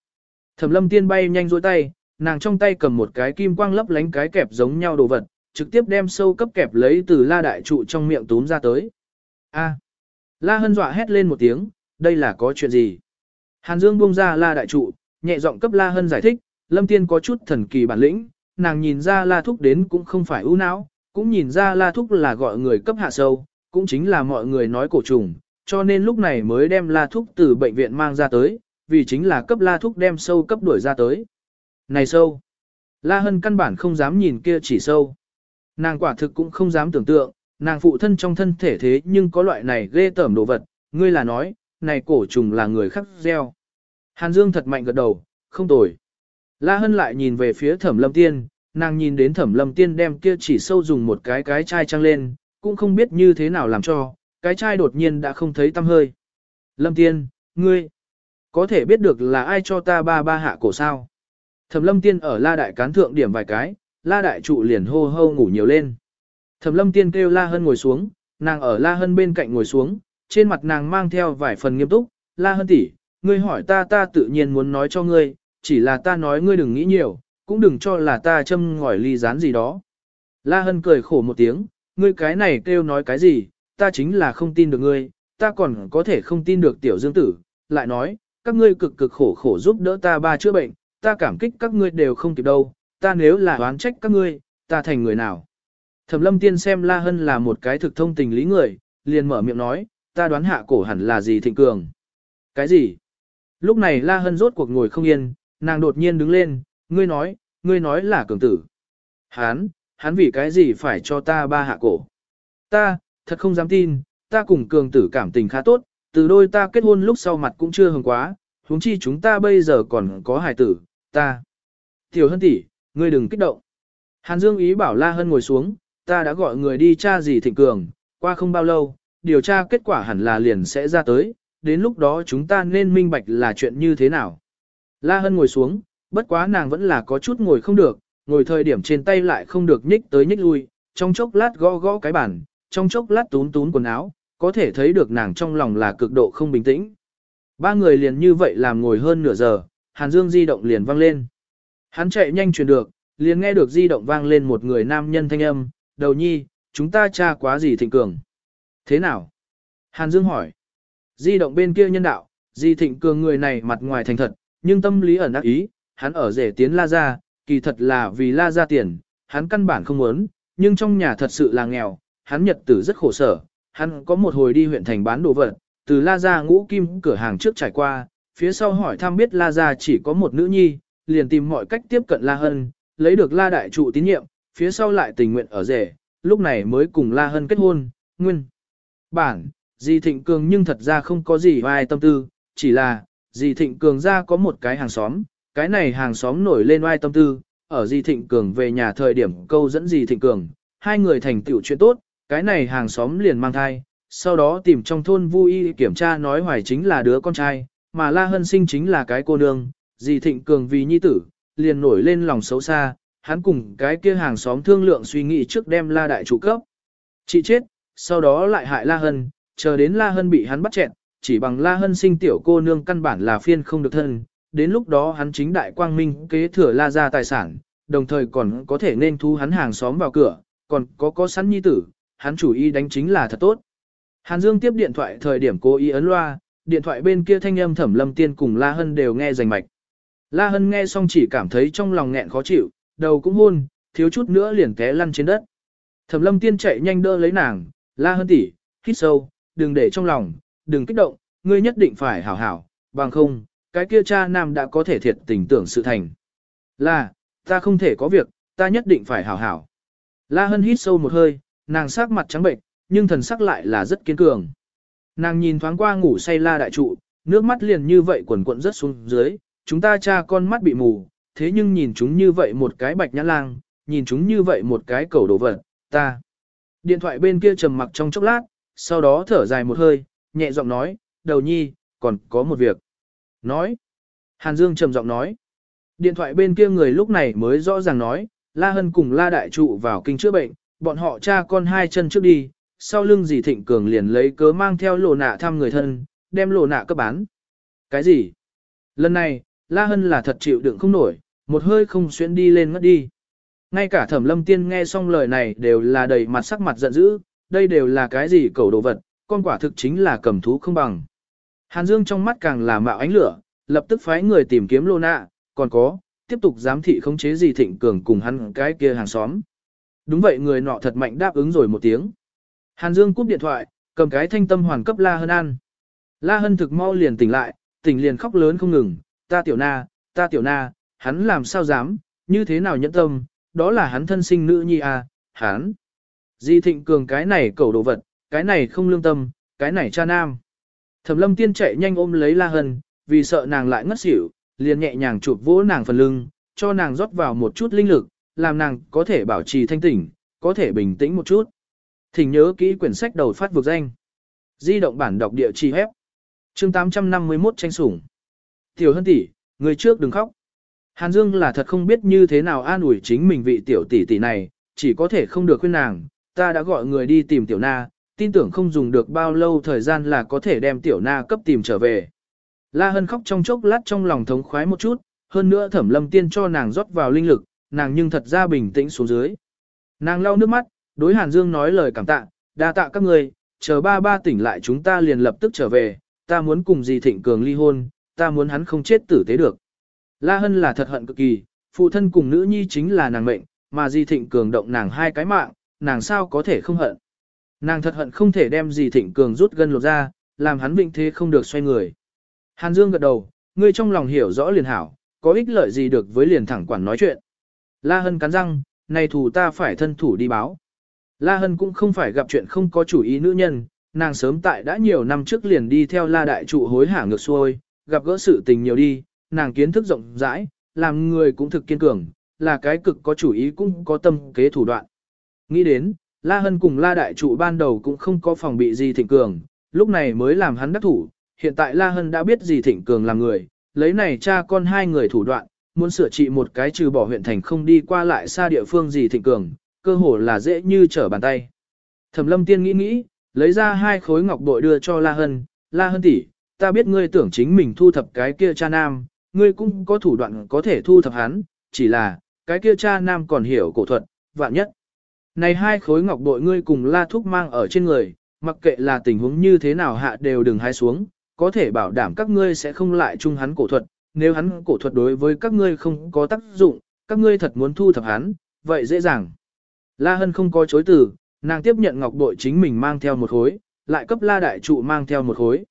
Thẩm lâm tiên bay nhanh dối tay, nàng trong tay cầm một cái kim quang lấp lánh cái kẹp giống nhau đồ vật, trực tiếp đem sâu cấp kẹp lấy từ La Đại Trụ trong miệng túm ra tới. A. La Hân dọa hét lên một tiếng, đây là có chuyện gì? Hàn Dương buông ra La Đại Trụ, nhẹ giọng cấp La Hân giải thích, Lâm Tiên có chút thần kỳ bản lĩnh, nàng nhìn ra La Thúc đến cũng không phải ưu não, cũng nhìn ra La Thúc là gọi người cấp hạ sâu, cũng chính là mọi người nói cổ trùng, cho nên lúc này mới đem La Thúc từ bệnh viện mang ra tới, vì chính là cấp La Thúc đem sâu cấp đuổi ra tới. Này sâu! La Hân căn bản không dám nhìn kia chỉ sâu. Nàng quả thực cũng không dám tưởng tượng, nàng phụ thân trong thân thể thế nhưng có loại này ghê tởm đồ vật, ngươi là nói, này cổ trùng là người khắc gieo. Hàn Dương thật mạnh gật đầu, không tồi. La Hân lại nhìn về phía thẩm lâm tiên, nàng nhìn đến thẩm lâm tiên đem kia chỉ sâu dùng một cái cái chai trăng lên, cũng không biết như thế nào làm cho, cái chai đột nhiên đã không thấy tăm hơi. Lâm tiên, ngươi, có thể biết được là ai cho ta ba ba hạ cổ sao? Thẩm lâm tiên ở la đại cán thượng điểm vài cái, la đại trụ liền hô hô ngủ nhiều lên. Thẩm lâm tiên kêu la hân ngồi xuống, nàng ở la hân bên cạnh ngồi xuống, trên mặt nàng mang theo vài phần nghiêm túc, la hân tỷ, ngươi hỏi ta ta tự nhiên muốn nói cho ngươi, chỉ là ta nói ngươi đừng nghĩ nhiều, cũng đừng cho là ta châm ngòi ly rán gì đó. La hân cười khổ một tiếng, ngươi cái này kêu nói cái gì, ta chính là không tin được ngươi, ta còn có thể không tin được tiểu dương tử, lại nói, các ngươi cực cực khổ khổ giúp đỡ ta ba chữa bệnh, ta cảm kích các ngươi đều không kịp đâu, ta nếu là oán trách các ngươi, ta thành người nào. Thẩm lâm tiên xem La Hân là một cái thực thông tình lý người, liền mở miệng nói, ta đoán hạ cổ hẳn là gì thịnh cường. Cái gì? Lúc này La Hân rốt cuộc ngồi không yên, nàng đột nhiên đứng lên, ngươi nói, ngươi nói là cường tử. Hán, hắn vì cái gì phải cho ta ba hạ cổ? Ta, thật không dám tin, ta cùng cường tử cảm tình khá tốt, từ đôi ta kết hôn lúc sau mặt cũng chưa hừng quá, huống chi chúng ta bây giờ còn có hài tử, ta. Tiểu hân tỷ, ngươi đừng kích động. Hàn Dương ý bảo La Hân ngồi xuống, ta đã gọi người đi tra gì thịnh cường, qua không bao lâu, điều tra kết quả hẳn là liền sẽ ra tới, đến lúc đó chúng ta nên minh bạch là chuyện như thế nào. La Hân ngồi xuống, bất quá nàng vẫn là có chút ngồi không được, ngồi thời điểm trên tay lại không được nhích tới nhích lui, trong chốc lát gõ gõ cái bàn, trong chốc lát tún tún quần áo, có thể thấy được nàng trong lòng là cực độ không bình tĩnh. Ba người liền như vậy làm ngồi hơn nửa giờ, Hàn Dương di động liền vang lên. Hắn chạy nhanh truyền được, liền nghe được di động vang lên một người nam nhân thanh âm, đầu nhi, chúng ta tra quá gì thịnh cường. Thế nào? Hàn Dương hỏi. Di động bên kia nhân đạo, di thịnh cường người này mặt ngoài thành thật, nhưng tâm lý ẩn ác ý, hắn ở rể tiến la ra, kỳ thật là vì la ra tiền, hắn căn bản không muốn, nhưng trong nhà thật sự là nghèo, hắn nhật tử rất khổ sở, hắn có một hồi đi huyện thành bán đồ vật, từ la ra ngũ kim cửa hàng trước trải qua, phía sau hỏi thăm biết la ra chỉ có một nữ nhi, liền tìm mọi cách tiếp cận la hân, lấy được la đại trụ tín nhiệm, phía sau lại tình nguyện ở rể, lúc này mới cùng la hân kết hôn, nguyên. Bản, Di Thịnh Cường nhưng thật ra không có gì oai tâm tư, chỉ là, Di Thịnh Cường ra có một cái hàng xóm, cái này hàng xóm nổi lên oai tâm tư, ở Di Thịnh Cường về nhà thời điểm câu dẫn Di Thịnh Cường, hai người thành tựu chuyện tốt, cái này hàng xóm liền mang thai, sau đó tìm trong thôn vui kiểm tra nói hoài chính là đứa con trai, mà La Hân sinh chính là cái cô nương, Di Thịnh Cường vì nhi tử, liền nổi lên lòng xấu xa, hắn cùng cái kia hàng xóm thương lượng suy nghĩ trước đem La Đại chủ cấp. Chị chết, sau đó lại hại La Hân, chờ đến La Hân bị hắn bắt chẹn, chỉ bằng La Hân sinh tiểu cô nương căn bản là phiên không được thân, đến lúc đó hắn chính đại quang minh kế thừa La ra tài sản, đồng thời còn có thể nên thu hắn hàng xóm vào cửa, còn có có sẵn nhi tử, hắn chủ ý đánh chính là thật tốt. Hàn Dương tiếp điện thoại thời điểm cô ý ấn loa, điện thoại bên kia thanh âm thẩm lâm tiên cùng La Hân đều nghe rành mạch. La Hân nghe xong chỉ cảm thấy trong lòng nghẹn khó chịu, đầu cũng hôn, thiếu chút nữa liền té lăn trên đất. Thẩm lâm tiên chạy nhanh đỡ lấy nàng, La hơn tỷ, hít sâu, đừng để trong lòng, đừng kích động, ngươi nhất định phải hảo hảo, bằng không, cái kia cha nam đã có thể thiệt tình tưởng sự thành. Là, ta không thể có việc, ta nhất định phải hảo hảo. La Hân hít sâu một hơi, nàng sắc mặt trắng bệnh, nhưng thần sắc lại là rất kiên cường. Nàng nhìn thoáng qua ngủ say La đại trụ, nước mắt liền như vậy quần quận rất xuống dưới, chúng ta cha con mắt bị mù, thế nhưng nhìn chúng như vậy một cái bạch nhã lang, nhìn chúng như vậy một cái cầu đồ vật, ta. Điện thoại bên kia trầm mặc trong chốc lát, sau đó thở dài một hơi, nhẹ giọng nói, đầu nhi, còn có một việc. Nói. Hàn Dương trầm giọng nói. Điện thoại bên kia người lúc này mới rõ ràng nói, La Hân cùng La Đại Trụ vào kinh chữa bệnh, bọn họ cha con hai chân trước đi, sau lưng dì Thịnh Cường liền lấy cớ mang theo lộ nạ thăm người thân, đem lộ nạ cấp bán. Cái gì? Lần này, La Hân là thật chịu đựng không nổi, một hơi không xuyên đi lên ngất đi. Ngay cả thẩm lâm tiên nghe xong lời này đều là đầy mặt sắc mặt giận dữ, đây đều là cái gì cầu đồ vật, con quả thực chính là cầm thú không bằng. Hàn Dương trong mắt càng là mạo ánh lửa, lập tức phái người tìm kiếm lô nạ, còn có, tiếp tục giám thị khống chế gì thịnh cường cùng hắn cái kia hàng xóm. Đúng vậy người nọ thật mạnh đáp ứng rồi một tiếng. Hàn Dương cúp điện thoại, cầm cái thanh tâm hoàn cấp La Hân ăn. La Hân thực mau liền tỉnh lại, tỉnh liền khóc lớn không ngừng, ta tiểu na, ta tiểu na, hắn làm sao dám, như thế nào nhẫn tâm, đó là hắn thân sinh nữ nhi à, hắn. Di thịnh cường cái này cẩu đồ vật, cái này không lương tâm, cái này cha nam. Thẩm lâm tiên chạy nhanh ôm lấy La Hân, vì sợ nàng lại ngất xỉu, liền nhẹ nhàng chụp vỗ nàng phần lưng, cho nàng rót vào một chút linh lực, làm nàng có thể bảo trì thanh tỉnh, có thể bình tĩnh một chút. Thỉnh nhớ kỹ quyển sách đầu phát vực danh. Di động bản đọc địa chỉ hép. Chương 851 tranh sủng. Tiểu Hân tỷ, người trước đừng khóc. Hàn Dương là thật không biết như thế nào an ủi chính mình vị tiểu tỷ tỷ này, chỉ có thể không được khuyên nàng, ta đã gọi người đi tìm tiểu na, tin tưởng không dùng được bao lâu thời gian là có thể đem tiểu na cấp tìm trở về. La Hân khóc trong chốc lát trong lòng thống khoái một chút, hơn nữa thẩm lâm tiên cho nàng rót vào linh lực, nàng nhưng thật ra bình tĩnh xuống dưới. Nàng lau nước mắt, đối Hàn Dương nói lời cảm tạ, đa tạ các người, chờ ba ba tỉnh lại chúng ta liền lập tức trở về, ta muốn cùng dì Thịnh Cường ly hôn, ta muốn hắn không chết tử tế được. La Hân là thật hận cực kỳ, phụ thân cùng nữ nhi chính là nàng mệnh, mà Di Thịnh Cường động nàng hai cái mạng, nàng sao có thể không hận. Nàng thật hận không thể đem Di Thịnh Cường rút gân lột ra, làm hắn vĩnh thế không được xoay người. Hàn Dương gật đầu, ngươi trong lòng hiểu rõ liền hảo, có ích lợi gì được với liền thẳng quản nói chuyện. La Hân cắn răng, này thủ ta phải thân thủ đi báo. La Hân cũng không phải gặp chuyện không có chủ ý nữ nhân, nàng sớm tại đã nhiều năm trước liền đi theo La Đại Trụ hối hả ngược xuôi, gặp gỡ sự tình nhiều đi, nàng kiến thức rộng rãi, làm người cũng thực kiên cường, là cái cực có chủ ý cũng có tâm kế thủ đoạn. Nghĩ đến, La Hân cùng La Đại Trụ ban đầu cũng không có phòng bị gì thịnh cường, lúc này mới làm hắn đắc thủ, hiện tại La Hân đã biết gì thịnh cường làm người, lấy này cha con hai người thủ đoạn, muốn sửa trị một cái trừ bỏ huyện thành không đi qua lại xa địa phương gì thịnh cường, cơ hồ là dễ như trở bàn tay. Thẩm lâm tiên nghĩ nghĩ, lấy ra hai khối ngọc bội đưa cho La Hân, La Hân tỷ, ta biết ngươi tưởng chính mình thu thập cái kia cha nam, ngươi cũng có thủ đoạn có thể thu thập hắn, chỉ là, cái kia cha nam còn hiểu cổ thuật, vạn nhất. Này hai khối ngọc bội ngươi cùng La Thúc mang ở trên người, mặc kệ là tình huống như thế nào hạ đều đừng hái xuống, có thể bảo đảm các ngươi sẽ không lại chung hắn cổ thuật, nếu hắn cổ thuật đối với các ngươi không có tác dụng, các ngươi thật muốn thu thập hắn, vậy dễ dàng. La Hân không có chối từ, nàng tiếp nhận ngọc bội chính mình mang theo một khối, lại cấp La Đại Trụ mang theo một khối.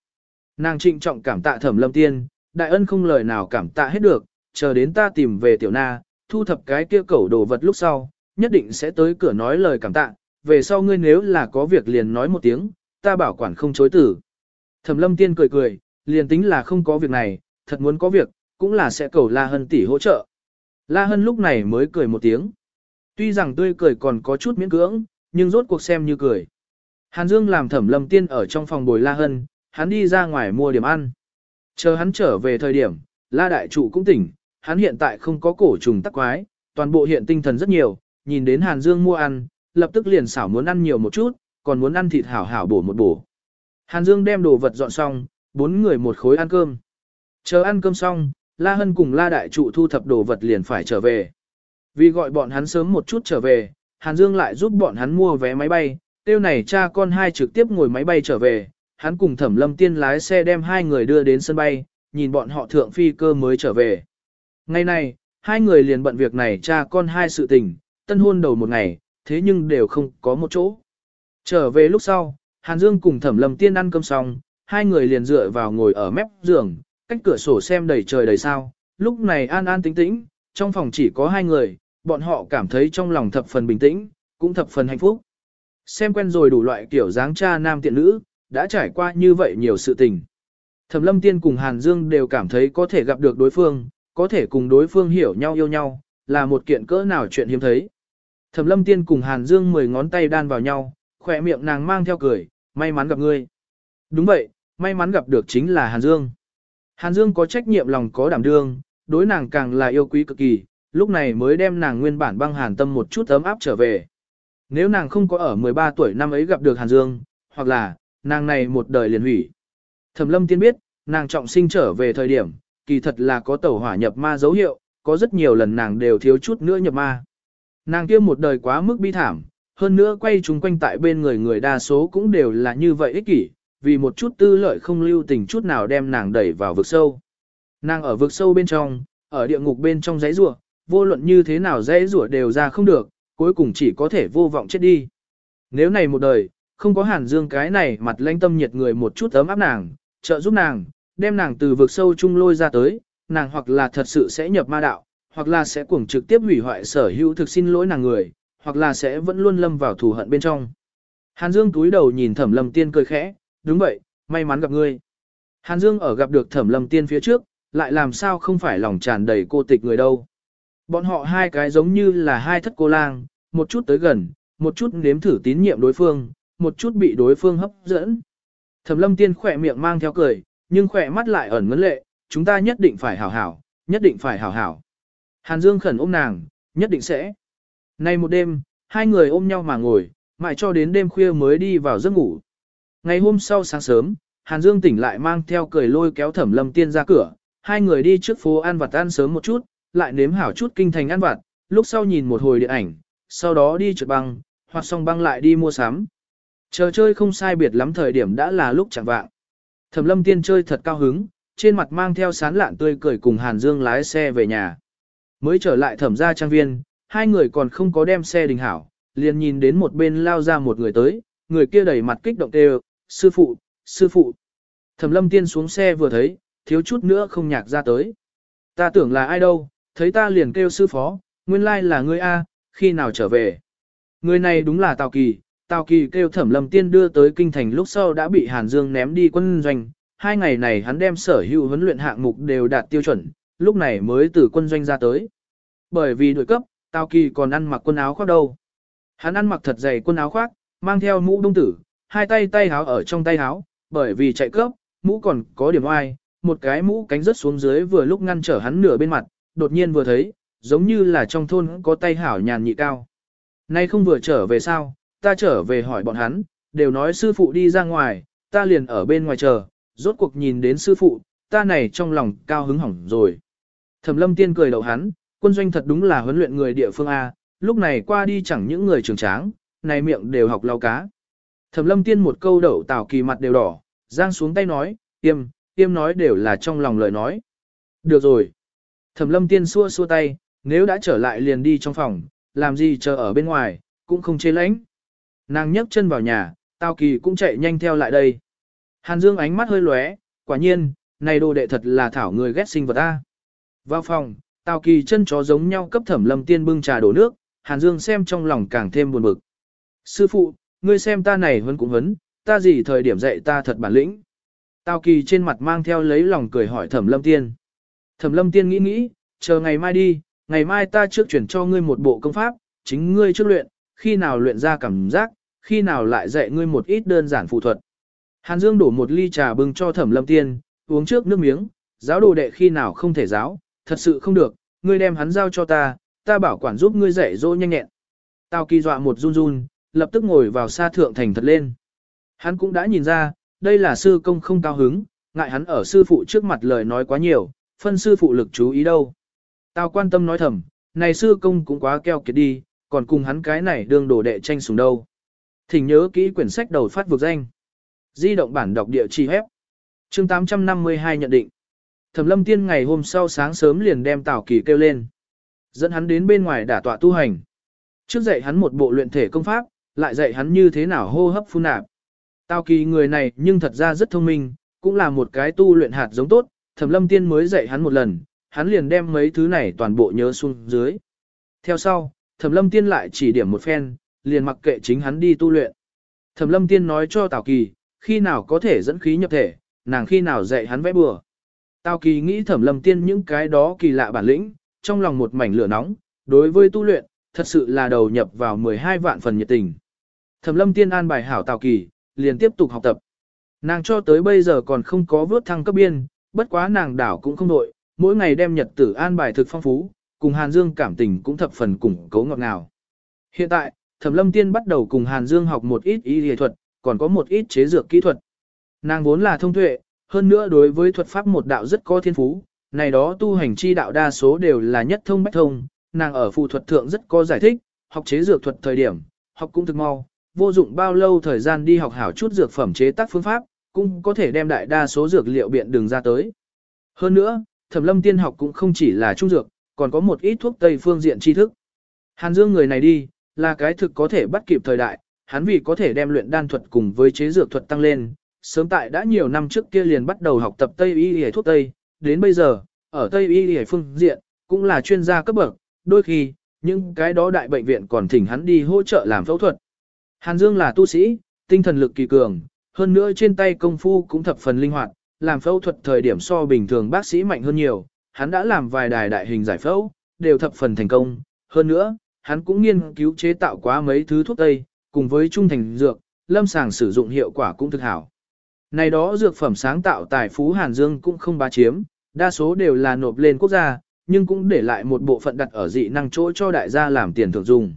Nàng trịnh trọng cảm tạ thẩm lâm tiên, đại ân không lời nào cảm tạ hết được, chờ đến ta tìm về tiểu na, thu thập cái kia cẩu đồ vật lúc sau, nhất định sẽ tới cửa nói lời cảm tạ, về sau ngươi nếu là có việc liền nói một tiếng, ta bảo quản không chối từ. Thẩm lâm tiên cười cười, liền tính là không có việc này, thật muốn có việc, cũng là sẽ cầu La Hân tỷ hỗ trợ. La Hân lúc này mới cười một tiếng. Tuy rằng tươi cười còn có chút miễn cưỡng, nhưng rốt cuộc xem như cười. Hàn Dương làm thẩm lâm tiên ở trong phòng bồi La Hân, hắn đi ra ngoài mua điểm ăn. Chờ hắn trở về thời điểm, La Đại Chủ cũng tỉnh, hắn hiện tại không có cổ trùng tắc quái, toàn bộ hiện tinh thần rất nhiều, nhìn đến Hàn Dương mua ăn, lập tức liền xảo muốn ăn nhiều một chút, còn muốn ăn thịt hảo hảo bổ một bổ. Hàn Dương đem đồ vật dọn xong, bốn người một khối ăn cơm. Chờ ăn cơm xong, La Hân cùng La Đại Trụ thu thập đồ vật liền phải trở về. Vì gọi bọn hắn sớm một chút trở về, Hàn Dương lại giúp bọn hắn mua vé máy bay, tiêu này cha con hai trực tiếp ngồi máy bay trở về, hắn cùng Thẩm Lâm Tiên lái xe đem hai người đưa đến sân bay, nhìn bọn họ thượng phi cơ mới trở về. Ngày này, hai người liền bận việc này cha con hai sự tình, tân hôn đầu một ngày, thế nhưng đều không có một chỗ. Trở về lúc sau, Hàn Dương cùng Thẩm Lâm Tiên ăn cơm xong, hai người liền dựa vào ngồi ở mép giường, cách cửa sổ xem đầy trời đầy sao. Lúc này an an tĩnh tĩnh, trong phòng chỉ có hai người, bọn họ cảm thấy trong lòng thập phần bình tĩnh, cũng thập phần hạnh phúc. Xem quen rồi đủ loại kiểu dáng cha nam tiện nữ, đã trải qua như vậy nhiều sự tình. Thẩm Lâm Tiên cùng Hàn Dương đều cảm thấy có thể gặp được đối phương, có thể cùng đối phương hiểu nhau yêu nhau, là một kiện cỡ nào chuyện hiếm thấy. Thẩm Lâm Tiên cùng Hàn Dương mười ngón tay đan vào nhau, khỏe miệng nàng mang theo cười, may mắn gặp ngươi. Đúng vậy, may mắn gặp được chính là Hàn Dương. Hàn Dương có trách nhiệm lòng có đảm đương, đối nàng càng là yêu quý cực kỳ, lúc này mới đem nàng nguyên bản băng hàn tâm một chút ấm áp trở về. Nếu nàng không có ở 13 tuổi năm ấy gặp được Hàn Dương, hoặc là, nàng này một đời liền hủy. Thẩm lâm tiên biết, nàng trọng sinh trở về thời điểm, kỳ thật là có tẩu hỏa nhập ma dấu hiệu, có rất nhiều lần nàng đều thiếu chút nữa nhập ma. Nàng kia một đời quá mức bi thảm, hơn nữa quay chúng quanh tại bên người người đa số cũng đều là như vậy ích kỷ, vì một chút tư lợi không lưu tình chút nào đem nàng đẩy vào vực sâu. Nàng ở vực sâu bên trong, ở địa ngục bên trong giấy rủa, vô luận như thế nào giấy rủa đều ra không được, cuối cùng chỉ có thể vô vọng chết đi. Nếu này một đời, không có hàn dương cái này mặt lãnh tâm nhiệt người một chút ấm áp nàng, trợ giúp nàng, đem nàng từ vực sâu chung lôi ra tới, nàng hoặc là thật sự sẽ nhập ma đạo, hoặc là sẽ cuồng trực tiếp hủy hoại sở hữu thực xin lỗi nàng người, hoặc là sẽ vẫn luôn lâm vào thù hận bên trong. Hàn Dương túi đầu nhìn Thẩm Lâm Tiên cười khẽ, đúng vậy, may mắn gặp ngươi. Hàn Dương ở gặp được Thẩm Lâm Tiên phía trước, lại làm sao không phải lòng tràn đầy cô tịch người đâu. Bọn họ hai cái giống như là hai thất cô lang, một chút tới gần, một chút nếm thử tín nhiệm đối phương, một chút bị đối phương hấp dẫn. Thẩm lâm tiên khỏe miệng mang theo cười, nhưng khỏe mắt lại ẩn ngấn lệ, chúng ta nhất định phải hảo hảo, nhất định phải hảo hảo. Hàn Dương khẩn ôm nàng, nhất định sẽ. Nay một đêm, hai người ôm nhau mà ngồi, mãi cho đến đêm khuya mới đi vào giấc ngủ. Ngày hôm sau sáng sớm, Hàn Dương tỉnh lại mang theo cười lôi kéo Thẩm Lâm Tiên ra cửa, hai người đi trước phố ăn vặt ăn sớm một chút, lại nếm hảo chút kinh thành ăn vặt, lúc sau nhìn một hồi điện ảnh, sau đó đi trượt băng, hoặc xong băng lại đi mua sắm. Chờ chơi không sai biệt lắm thời điểm đã là lúc chẳng vạng. Thẩm Lâm Tiên chơi thật cao hứng, trên mặt mang theo sán lạn tươi cười cùng Hàn Dương lái xe về nhà. Mới trở lại thẩm gia trang viên, hai người còn không có đem xe đình hảo, liền nhìn đến một bên lao ra một người tới, người kia đầy mặt kích động kêu, sư phụ, sư phụ. Thẩm lâm tiên xuống xe vừa thấy, thiếu chút nữa không nhạc ra tới. Ta tưởng là ai đâu, thấy ta liền kêu sư phó, nguyên lai là ngươi A, khi nào trở về. Người này đúng là Tào Kỳ, Tào Kỳ kêu thẩm lâm tiên đưa tới kinh thành lúc sau đã bị Hàn Dương ném đi quân doanh. Hai ngày này hắn đem sở hữu huấn luyện hạng mục đều đạt tiêu chuẩn, lúc này mới từ quân doanh ra tới. Bởi vì đội cấp, Tào Kỳ còn ăn mặc quần áo khoác đâu. Hắn ăn mặc thật dày quần áo khoác, mang theo mũ đông tử, hai tay tay háo ở trong tay háo, bởi vì chạy cấp, mũ còn có điểm oai, một cái mũ cánh rớt xuống dưới vừa lúc ngăn trở hắn nửa bên mặt, đột nhiên vừa thấy, giống như là trong thôn có tay hảo nhàn nhị cao. Nay không vừa trở về sao, ta trở về hỏi bọn hắn, đều nói sư phụ đi ra ngoài, ta liền ở bên ngoài chờ, rốt cuộc nhìn đến sư phụ, ta này trong lòng cao hứng hỏng rồi. Thẩm lâm tiên cười đầu hắn, quân doanh thật đúng là huấn luyện người địa phương A, lúc này qua đi chẳng những người trường tráng, này miệng đều học lau cá. Thẩm lâm tiên một câu đậu tào kỳ mặt đều đỏ, giang xuống tay nói, tiêm, tiêm nói đều là trong lòng lời nói. Được rồi. Thẩm lâm tiên xua xua tay, nếu đã trở lại liền đi trong phòng, làm gì chờ ở bên ngoài, cũng không chê lãnh. Nàng nhấc chân vào nhà, tào kỳ cũng chạy nhanh theo lại đây. Hàn Dương ánh mắt hơi lóe, quả nhiên, này đồ đệ thật là thảo người ghét sinh vật ta. Vào phòng, Tào Kỳ chân chó giống nhau cấp thẩm lâm tiên bưng trà đổ nước, Hàn Dương xem trong lòng càng thêm buồn bực. Sư phụ, ngươi xem ta này vẫn cũng huấn, ta gì thời điểm dạy ta thật bản lĩnh. Tào Kỳ trên mặt mang theo lấy lòng cười hỏi thẩm lâm tiên. Thẩm lâm tiên nghĩ nghĩ, chờ ngày mai đi, ngày mai ta trước chuyển cho ngươi một bộ công pháp, chính ngươi trước luyện, khi nào luyện ra cảm giác, khi nào lại dạy ngươi một ít đơn giản phụ thuật. Hàn Dương đổ một ly trà bưng cho thẩm lâm tiên, uống trước nước miếng, giáo đồ đệ khi nào không thể giáo, thật sự không được, ngươi đem hắn giao cho ta, ta bảo quản giúp ngươi dạy dỗ nhanh nhẹn. Tào kỳ dọa một run run, lập tức ngồi vào xa thượng thành thật lên. Hắn cũng đã nhìn ra, đây là sư công không cao hứng, ngại hắn ở sư phụ trước mặt lời nói quá nhiều, phân sư phụ lực chú ý đâu. Tào quan tâm nói thầm, này sư công cũng quá keo kiệt đi, còn cùng hắn cái này đương đồ đệ tranh sùng đâu. Thỉnh nhớ kỹ quyển sách đầu phát vực danh. Di động bản đọc địa chỉ hép. Chương 852 nhận định. Thẩm lâm tiên ngày hôm sau sáng sớm liền đem Tào Kỳ kêu lên. Dẫn hắn đến bên ngoài đả tọa tu hành. Trước dạy hắn một bộ luyện thể công pháp, lại dạy hắn như thế nào hô hấp phun nạp. Tào Kỳ người này nhưng thật ra rất thông minh, cũng là một cái tu luyện hạt giống tốt, Thẩm lâm tiên mới dạy hắn một lần, hắn liền đem mấy thứ này toàn bộ nhớ xuống dưới. Theo sau, Thẩm lâm tiên lại chỉ điểm một phen, liền mặc kệ chính hắn đi tu luyện. Thẩm lâm tiên nói cho Tào Kỳ, khi nào có thể dẫn khí nhập thể, nàng khi nào dạy hắn vẽ bừa. Tào kỳ nghĩ thẩm lâm tiên những cái đó kỳ lạ bản lĩnh, trong lòng một mảnh lửa nóng, đối với tu luyện, thật sự là đầu nhập vào 12 vạn phần nhiệt tình. Thẩm lâm tiên an bài hảo tào kỳ, liền tiếp tục học tập. Nàng cho tới bây giờ còn không có vớt thăng cấp biên, bất quá nàng đảo cũng không đội, mỗi ngày đem nhật tử an bài thực phong phú, cùng Hàn Dương cảm tình cũng thập phần củng cố ngọt ngào. Hiện tại, Thẩm Lâm Tiên bắt đầu cùng Hàn Dương học một ít y y thuật, còn có một ít chế dược kỹ thuật. Nàng vốn là thông tuệ, hơn nữa đối với thuật pháp một đạo rất có thiên phú, này đó tu hành chi đạo đa số đều là nhất thông bách thông, nàng ở phù thuật thượng rất có giải thích, học chế dược thuật thời điểm, học cũng thực mau, vô dụng bao lâu thời gian đi học hảo chút dược phẩm chế tác phương pháp, cũng có thể đem đại đa số dược liệu biện đường ra tới. Hơn nữa, thẩm lâm tiên học cũng không chỉ là trung dược, còn có một ít thuốc tây phương diện tri thức. Hàn Dương người này đi, là cái thực có thể bắt kịp thời đại, hắn vì có thể đem luyện đan thuật cùng với chế dược thuật tăng lên, sớm tại đã nhiều năm trước kia liền bắt đầu học tập Tây y y thuốc Tây, đến bây giờ, ở Tây y y phương diện, cũng là chuyên gia cấp bậc, đôi khi, những cái đó đại bệnh viện còn thỉnh hắn đi hỗ trợ làm phẫu thuật. Hàn Dương là tu sĩ, tinh thần lực kỳ cường, hơn nữa trên tay công phu cũng thập phần linh hoạt, làm phẫu thuật thời điểm so bình thường bác sĩ mạnh hơn nhiều, hắn đã làm vài đài đại hình giải phẫu, đều thập phần thành công. Hơn nữa, hắn cũng nghiên cứu chế tạo quá mấy thứ thuốc tây, cùng với trung thành dược, lâm sàng sử dụng hiệu quả cũng thực hảo. Này đó dược phẩm sáng tạo tài phú Hàn Dương cũng không bá chiếm, đa số đều là nộp lên quốc gia, nhưng cũng để lại một bộ phận đặt ở dị năng chỗ cho đại gia làm tiền thưởng dùng.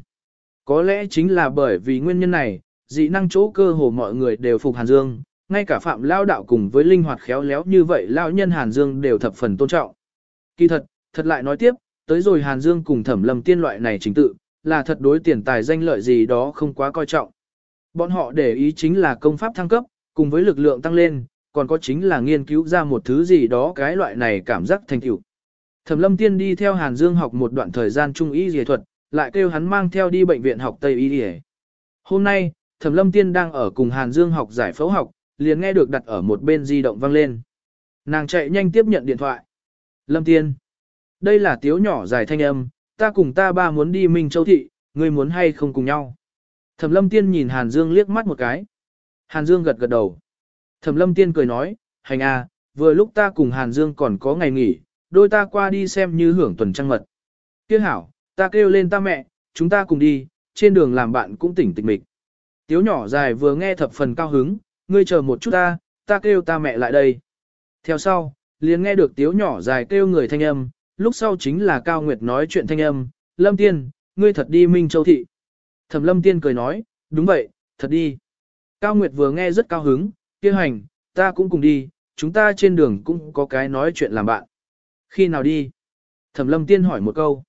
Có lẽ chính là bởi vì nguyên nhân này, dị năng chỗ cơ hồ mọi người đều phục Hàn Dương, ngay cả Phạm Lao Đạo cùng với linh hoạt khéo léo như vậy Lao nhân Hàn Dương đều thập phần tôn trọng. Kỳ thật, thật lại nói tiếp, tới rồi Hàn Dương cùng thẩm lâm tiên loại này chính tự, là thật đối tiền tài danh lợi gì đó không quá coi trọng. Bọn họ để ý chính là công pháp thăng cấp, cùng với lực lượng tăng lên, còn có chính là nghiên cứu ra một thứ gì đó cái loại này cảm giác thành tựu. Thẩm Lâm Tiên đi theo Hàn Dương học một đoạn thời gian trung y y thuật, lại kêu hắn mang theo đi bệnh viện học Tây y y. Hôm nay, Thẩm Lâm Tiên đang ở cùng Hàn Dương học giải phẫu học, liền nghe được đặt ở một bên di động vang lên. Nàng chạy nhanh tiếp nhận điện thoại. Lâm Tiên, đây là tiếu nhỏ dài thanh âm, ta cùng ta ba muốn đi Minh Châu Thị, ngươi muốn hay không cùng nhau. Thẩm Lâm Tiên nhìn Hàn Dương liếc mắt một cái. Hàn Dương gật gật đầu. Thẩm Lâm Tiên cười nói, hành à, vừa lúc ta cùng Hàn Dương còn có ngày nghỉ, đôi ta qua đi xem như hưởng tuần trăng mật. Tiếc hảo, ta kêu lên ta mẹ, chúng ta cùng đi, trên đường làm bạn cũng tỉnh tịch mịch. Tiếu nhỏ dài vừa nghe thập phần cao hứng, ngươi chờ một chút ta, ta kêu ta mẹ lại đây. Theo sau, liền nghe được tiếu nhỏ dài kêu người thanh âm, lúc sau chính là Cao Nguyệt nói chuyện thanh âm, Lâm Tiên, ngươi thật đi Minh Châu Thị. Thẩm Lâm Tiên cười nói, đúng vậy, thật đi. Cao Nguyệt vừa nghe rất cao hứng, kia hành, ta cũng cùng đi, chúng ta trên đường cũng có cái nói chuyện làm bạn. Khi nào đi? Thẩm Lâm Tiên hỏi một câu.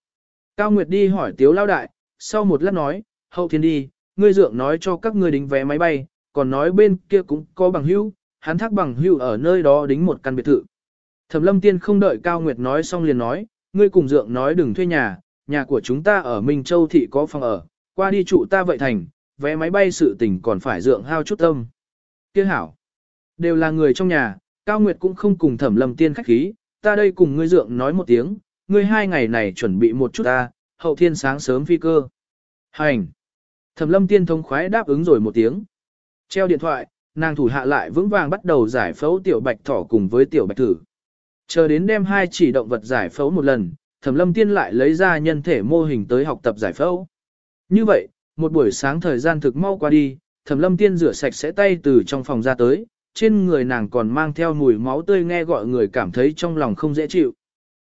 Cao Nguyệt đi hỏi Tiếu Lao Đại, sau một lát nói, hậu thiên đi, ngươi dượng nói cho các ngươi đính vé máy bay, còn nói bên kia cũng có bằng hữu, hắn thác bằng hữu ở nơi đó đính một căn biệt thự. Thẩm Lâm Tiên không đợi Cao Nguyệt nói xong liền nói, ngươi cùng dượng nói đừng thuê nhà, nhà của chúng ta ở Minh Châu thị có phòng ở, qua đi trụ ta vậy thành, vé máy bay sự tình còn phải dượng hao chút tâm. Kia hảo, đều là người trong nhà, Cao Nguyệt cũng không cùng Thẩm Lâm Tiên khách khí, ta đây cùng ngươi dượng nói một tiếng, ngươi hai ngày này chuẩn bị một chút ta, hậu thiên sáng sớm phi cơ. Hành. Thẩm Lâm Tiên thông khoái đáp ứng rồi một tiếng. Treo điện thoại, nàng thủ hạ lại vững vàng bắt đầu giải phẫu tiểu bạch thỏ cùng với tiểu bạch thử. Chờ đến đem hai chỉ động vật giải phẫu một lần, Thẩm Lâm Tiên lại lấy ra nhân thể mô hình tới học tập giải phẫu. Như vậy, một buổi sáng thời gian thực mau qua đi, Thẩm Lâm Tiên rửa sạch sẽ tay từ trong phòng ra tới, trên người nàng còn mang theo mùi máu tươi nghe gọi người cảm thấy trong lòng không dễ chịu.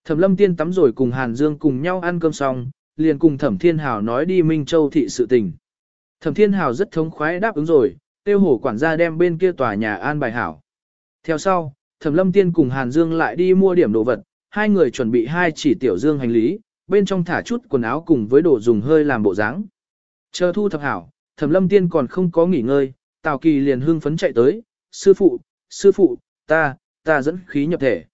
Thẩm Lâm Tiên tắm rồi cùng Hàn Dương cùng nhau ăn cơm xong, liền cùng Thẩm Thiên Hào nói đi Minh Châu thị sự tình. Thẩm Thiên Hào rất thống khoái đáp ứng rồi, tiêu hổ quản gia đem bên kia tòa nhà an bài hảo. Theo sau, Thẩm Lâm Tiên cùng Hàn Dương lại đi mua điểm đồ vật, hai người chuẩn bị hai chỉ tiểu dương hành lý, bên trong thả chút quần áo cùng với đồ dùng hơi làm bộ dáng. Chờ thu thập hảo, Thẩm Lâm Tiên còn không có nghỉ ngơi, Tào Kỳ liền hưng phấn chạy tới, sư phụ, sư phụ, ta, ta dẫn khí nhập thể.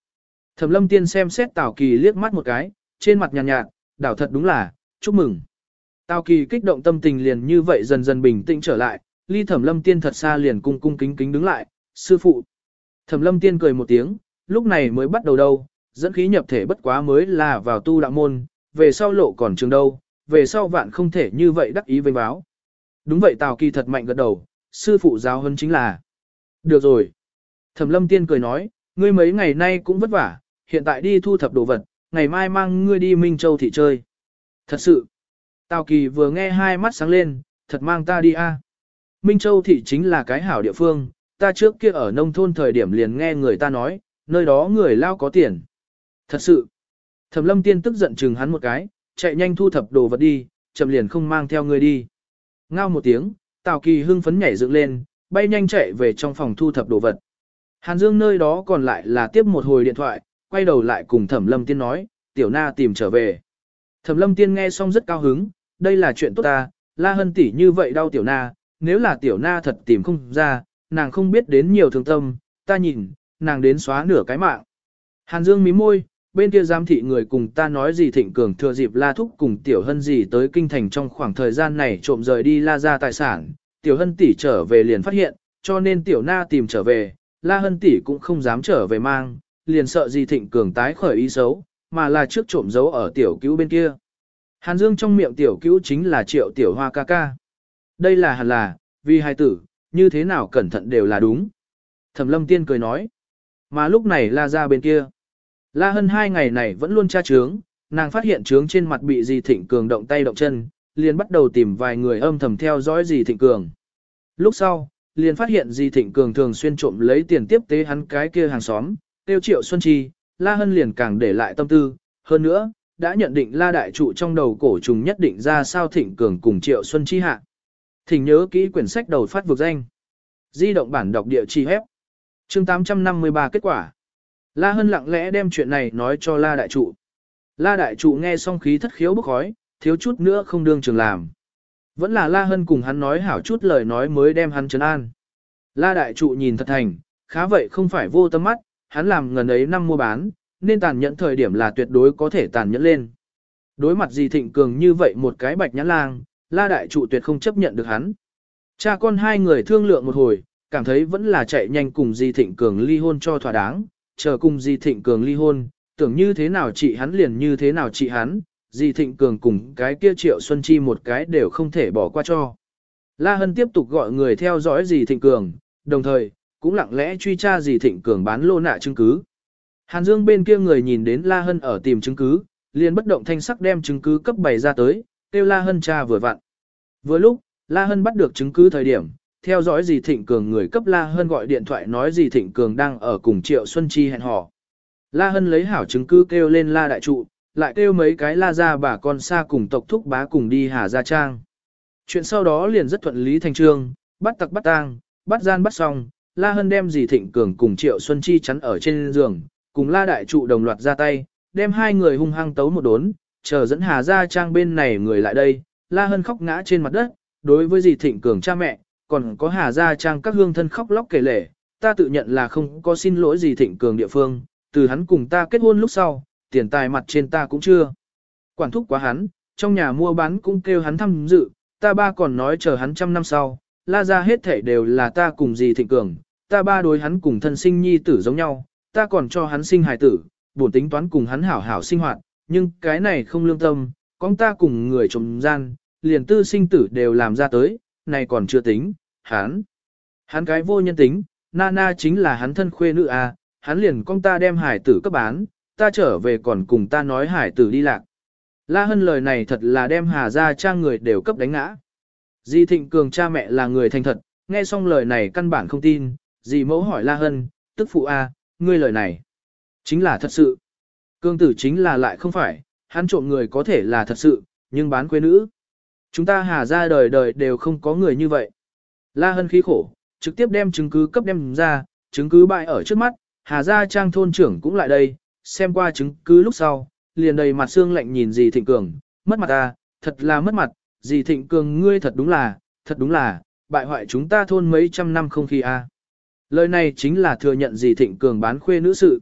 Thẩm Lâm Tiên xem xét Tào Kỳ liếc mắt một cái, trên mặt nhàn nhạt, nhạt, đảo thật đúng là, chúc mừng. Tào Kỳ kích động tâm tình liền như vậy dần dần bình tĩnh trở lại, ly Thẩm Lâm Tiên thật xa liền cung cung kính kính đứng lại, sư phụ. Thẩm Lâm Tiên cười một tiếng, lúc này mới bắt đầu đâu, dẫn khí nhập thể bất quá mới là vào tu đạo môn, về sau lộ còn trường đâu, về sau vạn không thể như vậy đắc ý vênh báo. Đúng vậy Tào Kỳ thật mạnh gật đầu, sư phụ giáo hơn chính là. Được rồi. Thẩm Lâm Tiên cười nói, ngươi mấy ngày nay cũng vất vả, hiện tại đi thu thập đồ vật, ngày mai mang ngươi đi Minh Châu thị chơi. Thật sự. Tào Kỳ vừa nghe hai mắt sáng lên, thật mang ta đi a. Minh Châu thị chính là cái hảo địa phương, ta trước kia ở nông thôn thời điểm liền nghe người ta nói, nơi đó người lao có tiền. Thật sự. Thẩm lâm tiên tức giận chừng hắn một cái, chạy nhanh thu thập đồ vật đi, chậm liền không mang theo người đi. Ngao một tiếng, Tào Kỳ hưng phấn nhảy dựng lên, bay nhanh chạy về trong phòng thu thập đồ vật. Hàn Dương nơi đó còn lại là tiếp một hồi điện thoại, quay đầu lại cùng Thẩm Lâm Tiên nói, Tiểu Na tìm trở về. Thẩm Lâm Tiên nghe xong rất cao hứng, đây là chuyện tốt ta, La Hân tỷ như vậy đau Tiểu Na, nếu là Tiểu Na thật tìm không ra, nàng không biết đến nhiều thương tâm, ta nhìn, nàng đến xóa nửa cái mạng. Hàn Dương mí môi, bên kia giám thị người cùng ta nói gì thịnh cường thừa dịp la thúc cùng tiểu hân gì tới kinh thành trong khoảng thời gian này trộm rời đi la ra tài sản, tiểu hân tỷ trở về liền phát hiện, cho nên tiểu na tìm trở về, la hân tỷ cũng không dám trở về mang, liền sợ gì thịnh cường tái khởi ý xấu, mà là trước trộm giấu ở tiểu cứu bên kia. Hàn Dương trong miệng tiểu cứu chính là triệu tiểu hoa ca ca. Đây là hẳn là, vì hai tử, như thế nào cẩn thận đều là đúng. Thẩm lâm tiên cười nói. Mà lúc này la ra bên kia. La hân hai ngày này vẫn luôn tra trướng, nàng phát hiện trướng trên mặt bị dì thịnh cường động tay động chân, liền bắt đầu tìm vài người âm thầm theo dõi dì thịnh cường. Lúc sau, liền phát hiện dì thịnh cường thường xuyên trộm lấy tiền tiếp tế hắn cái kia hàng xóm, tiêu triệu Xuân Chi, La Hân liền càng để lại tâm tư, hơn nữa, đã nhận định La Đại Trụ trong đầu cổ trùng nhất định ra sao thịnh cường cùng triệu Xuân Chi hạ. Thỉnh nhớ kỹ quyển sách đầu phát vực danh. Di động bản đọc địa chỉ hép. chương 853 kết quả. La Hân lặng lẽ đem chuyện này nói cho La Đại Trụ. La Đại Trụ nghe xong khí thất khiếu bức khói, thiếu chút nữa không đương trường làm. Vẫn là La Hân cùng hắn nói hảo chút lời nói mới đem hắn trấn an. La Đại Trụ nhìn thật thành, khá vậy không phải vô tâm mắt, hắn làm ngần ấy năm mua bán, nên tàn nhẫn thời điểm là tuyệt đối có thể tàn nhẫn lên. Đối mặt gì thịnh cường như vậy một cái bạch nhãn lang, La Đại Trụ tuyệt không chấp nhận được hắn. Cha con hai người thương lượng một hồi, cảm thấy vẫn là chạy nhanh cùng Di Thịnh Cường ly hôn cho thỏa đáng, chờ cùng Di Thịnh Cường ly hôn, tưởng như thế nào chị hắn liền như thế nào chị hắn, Di Thịnh Cường cùng cái kia Triệu Xuân Chi một cái đều không thể bỏ qua cho. La Hân tiếp tục gọi người theo dõi Di Thịnh Cường, đồng thời, cũng lặng lẽ truy tra Di Thịnh Cường bán lô nạ chứng cứ. Hàn Dương bên kia người nhìn đến La Hân ở tìm chứng cứ, liền bất động thanh sắc đem chứng cứ cấp bày ra tới, tiêu La Hân cha vừa vặn. Vừa lúc, La Hân bắt được chứng cứ thời điểm, theo dõi gì Thịnh Cường người cấp La Hân gọi điện thoại nói gì Thịnh Cường đang ở cùng Triệu Xuân Chi hẹn hò. La Hân lấy hảo chứng cứ kêu lên La Đại Trụ, lại kêu mấy cái La gia bà con xa cùng tộc thúc bá cùng đi Hà Gia Trang. Chuyện sau đó liền rất thuận lý thành trương, bắt tặc bắt tang, bắt gian bắt xong, La Hân đem dì Thịnh Cường cùng Triệu Xuân Chi chắn ở trên giường, cùng La Đại Trụ đồng loạt ra tay, đem hai người hung hăng tấu một đốn, chờ dẫn Hà Gia Trang bên này người lại đây, La Hân khóc ngã trên mặt đất, đối với dì Thịnh Cường cha mẹ, còn có Hà Gia Trang các hương thân khóc lóc kể lể, ta tự nhận là không có xin lỗi Dì Thịnh Cường địa phương, từ hắn cùng ta kết hôn lúc sau, tiền tài mặt trên ta cũng chưa. Quản thúc quá hắn, trong nhà mua bán cũng kêu hắn tham dự, ta ba còn nói chờ hắn trăm năm sau, la Gia hết thể đều là ta cùng dì Thịnh Cường, ta ba đối hắn cùng thân sinh nhi tử giống nhau, ta còn cho hắn sinh hài tử, bổn tính toán cùng hắn hảo hảo sinh hoạt, nhưng cái này không lương tâm, con ta cùng người trộm gian, liền tư sinh tử đều làm ra tới, này còn chưa tính, hắn. Hắn cái vô nhân tính, Nana chính là hắn thân khuê nữ à, hắn liền con ta đem hải tử cấp bán, ta trở về còn cùng ta nói hải tử đi lạc. La Hân lời này thật là đem Hà Gia Trang người đều cấp đánh ngã. Di Thịnh Cường cha mẹ là người thành thật, nghe xong lời này căn bản không tin, dì mẫu hỏi La Hân, tức phụ A, à, ngươi lời này, chính là thật sự. Cương tử chính là lại không phải, hắn trộm người có thể là thật sự, nhưng bán quê nữ. Chúng ta hà ra đời đời đều không có người như vậy. La Hân khí khổ, trực tiếp đem chứng cứ cấp đem ra, chứng cứ bại ở trước mắt, hà ra trang thôn trưởng cũng lại đây, xem qua chứng cứ lúc sau, liền đầy mặt xương lạnh nhìn dì Thịnh Cường, mất mặt ta, thật là mất mặt, dì Thịnh Cường ngươi thật đúng là, thật đúng là, bại hoại chúng ta thôn mấy trăm năm không khi a. Lời này chính là thừa nhận dì Thịnh Cường bán khuê nữ sự.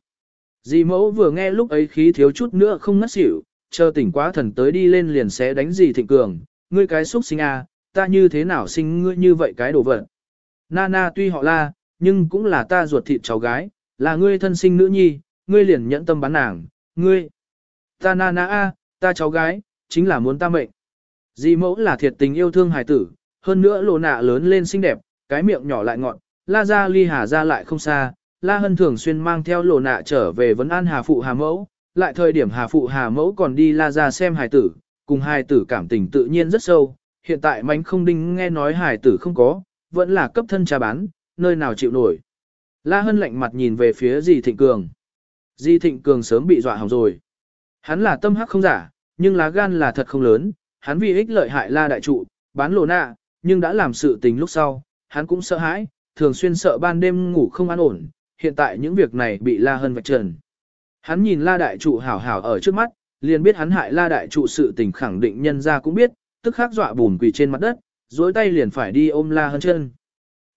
Dì mẫu vừa nghe lúc ấy khí thiếu chút nữa không ngất xỉu, chờ tỉnh quá thần tới đi lên liền sẽ đánh dì Thịnh Cường, ngươi cái xúc sinh a, ta như thế nào sinh ngươi như vậy cái đồ vật. Nana tuy họ la, nhưng cũng là ta ruột thịt cháu gái, là ngươi thân sinh nữ nhi, ngươi liền nhẫn tâm bán nàng, ngươi. Ta Nana a, ta cháu gái, chính là muốn ta mệnh. Dì mẫu là thiệt tình yêu thương hài tử, hơn nữa lộ nạ lớn lên xinh đẹp, cái miệng nhỏ lại ngọn, la ra ly hà ra lại không xa, la hân thường xuyên mang theo lộ nạ trở về vấn an hà phụ hà mẫu, lại thời điểm hà phụ hà mẫu còn đi la ra xem hài tử, cùng hài tử cảm tình tự nhiên rất sâu, hiện tại mánh không đinh nghe nói hài tử không có, vẫn là cấp thân trà bán, nơi nào chịu nổi. La Hân lạnh mặt nhìn về phía dì Thịnh Cường. Di Thịnh Cường sớm bị dọa hỏng rồi. Hắn là tâm hắc không giả, nhưng lá gan là thật không lớn, hắn vì ích lợi hại La Đại Trụ, bán lộ nạ, nhưng đã làm sự tình lúc sau, hắn cũng sợ hãi, thường xuyên sợ ban đêm ngủ không an ổn, hiện tại những việc này bị La Hân vạch trần. Hắn nhìn La Đại Trụ hảo hảo ở trước mắt, liền biết hắn hại la đại trụ sự tình khẳng định nhân ra cũng biết, tức khắc dọa bùn quỳ trên mặt đất, dối tay liền phải đi ôm la hân chân.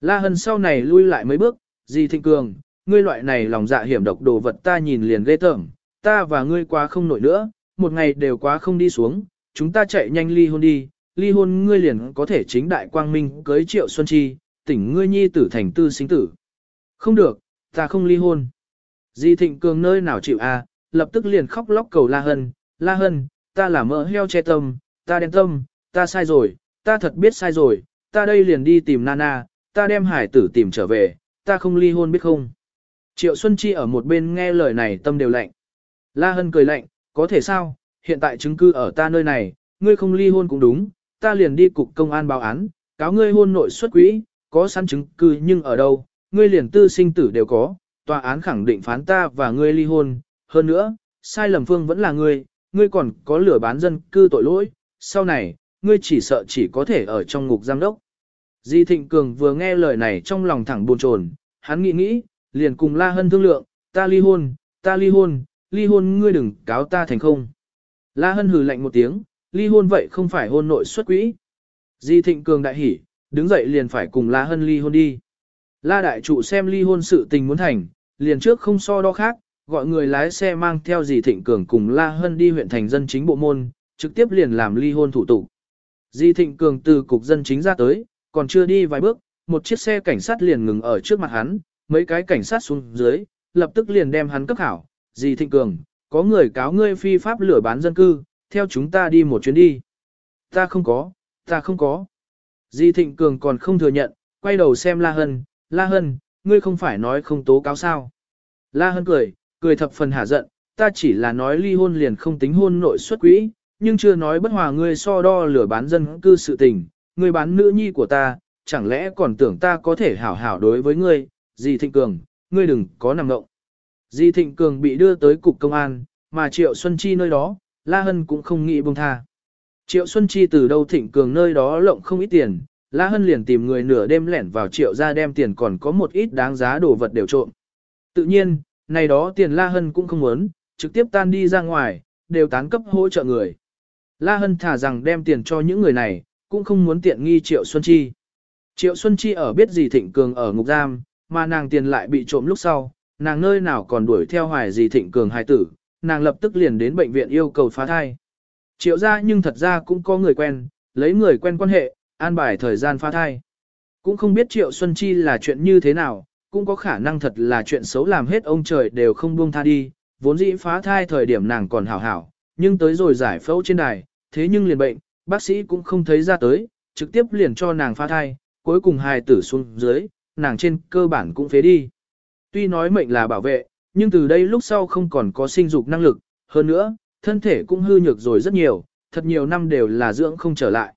La hân sau này lui lại mấy bước, gì thịnh cường, ngươi loại này lòng dạ hiểm độc đồ vật ta nhìn liền ghê tởm, ta và ngươi quá không nổi nữa, một ngày đều quá không đi xuống, chúng ta chạy nhanh ly hôn đi, ly hôn ngươi liền có thể chính đại quang minh cưới triệu xuân chi, tỉnh ngươi nhi tử thành tư sinh tử. Không được, ta không ly hôn. Di thịnh cường nơi nào chịu a? À, lập tức liền khóc lóc cầu La Hân, La Hân, ta là mỡ heo che tâm, ta đen tâm, ta sai rồi, ta thật biết sai rồi, ta đây liền đi tìm Nana, ta đem hải tử tìm trở về, ta không ly hôn biết không. Triệu Xuân Chi ở một bên nghe lời này tâm đều lạnh. La Hân cười lạnh, có thể sao, hiện tại chứng cứ ở ta nơi này, ngươi không ly hôn cũng đúng, ta liền đi cục công an báo án, cáo ngươi hôn nội xuất quỹ, có sẵn chứng cứ nhưng ở đâu, ngươi liền tư sinh tử đều có, tòa án khẳng định phán ta và ngươi ly hôn, hơn nữa, sai lầm phương vẫn là ngươi, ngươi còn có lửa bán dân cư tội lỗi, sau này, ngươi chỉ sợ chỉ có thể ở trong ngục giam đốc. Di Thịnh Cường vừa nghe lời này trong lòng thẳng buồn chồn, hắn nghĩ nghĩ, liền cùng La Hân thương lượng, ta ly hôn, ta ly hôn, ly hôn ngươi đừng cáo ta thành không. La Hân hừ lạnh một tiếng, ly hôn vậy không phải hôn nội xuất quỹ. Di Thịnh Cường đại hỉ, đứng dậy liền phải cùng La Hân ly hôn đi. La đại trụ xem ly hôn sự tình muốn thành, liền trước không so đo khác, gọi người lái xe mang theo Dì Thịnh Cường cùng La Hân đi huyện thành dân chính bộ môn, trực tiếp liền làm ly hôn thủ tục. Dì Thịnh Cường từ cục dân chính ra tới, còn chưa đi vài bước, một chiếc xe cảnh sát liền ngừng ở trước mặt hắn, mấy cái cảnh sát xuống dưới, lập tức liền đem hắn cấp hảo. Dì Thịnh Cường, có người cáo ngươi phi pháp lửa bán dân cư, theo chúng ta đi một chuyến đi. Ta không có, ta không có. Dì Thịnh Cường còn không thừa nhận, quay đầu xem La Hân, La Hân, ngươi không phải nói không tố cáo sao. La Hân cười, cười thập phần hả giận, ta chỉ là nói ly hôn liền không tính hôn nội xuất quỹ, nhưng chưa nói bất hòa ngươi so đo lửa bán dân cư sự tình, ngươi bán nữ nhi của ta, chẳng lẽ còn tưởng ta có thể hảo hảo đối với ngươi, Di Thịnh Cường, ngươi đừng có nằm động. Di Thịnh Cường bị đưa tới cục công an, mà Triệu Xuân Chi nơi đó, La Hân cũng không nghĩ buông tha. Triệu Xuân Chi từ đâu Thịnh Cường nơi đó lộng không ít tiền, La Hân liền tìm người nửa đêm lẻn vào Triệu ra đem tiền còn có một ít đáng giá đồ vật đều trộm. Tự nhiên, này đó tiền La Hân cũng không muốn, trực tiếp tan đi ra ngoài, đều tán cấp hỗ trợ người. La Hân thả rằng đem tiền cho những người này, cũng không muốn tiện nghi Triệu Xuân Chi. Triệu Xuân Chi ở biết gì Thịnh Cường ở ngục giam, mà nàng tiền lại bị trộm lúc sau, nàng nơi nào còn đuổi theo hoài gì Thịnh Cường hài tử, nàng lập tức liền đến bệnh viện yêu cầu phá thai. Triệu ra nhưng thật ra cũng có người quen, lấy người quen quan hệ, an bài thời gian phá thai. Cũng không biết Triệu Xuân Chi là chuyện như thế nào, cũng có khả năng thật là chuyện xấu làm hết ông trời đều không buông tha đi, vốn dĩ phá thai thời điểm nàng còn hảo hảo, nhưng tới rồi giải phẫu trên đài, thế nhưng liền bệnh, bác sĩ cũng không thấy ra tới, trực tiếp liền cho nàng phá thai, cuối cùng hài tử xuống dưới, nàng trên cơ bản cũng phế đi. Tuy nói mệnh là bảo vệ, nhưng từ đây lúc sau không còn có sinh dục năng lực, hơn nữa, thân thể cũng hư nhược rồi rất nhiều, thật nhiều năm đều là dưỡng không trở lại.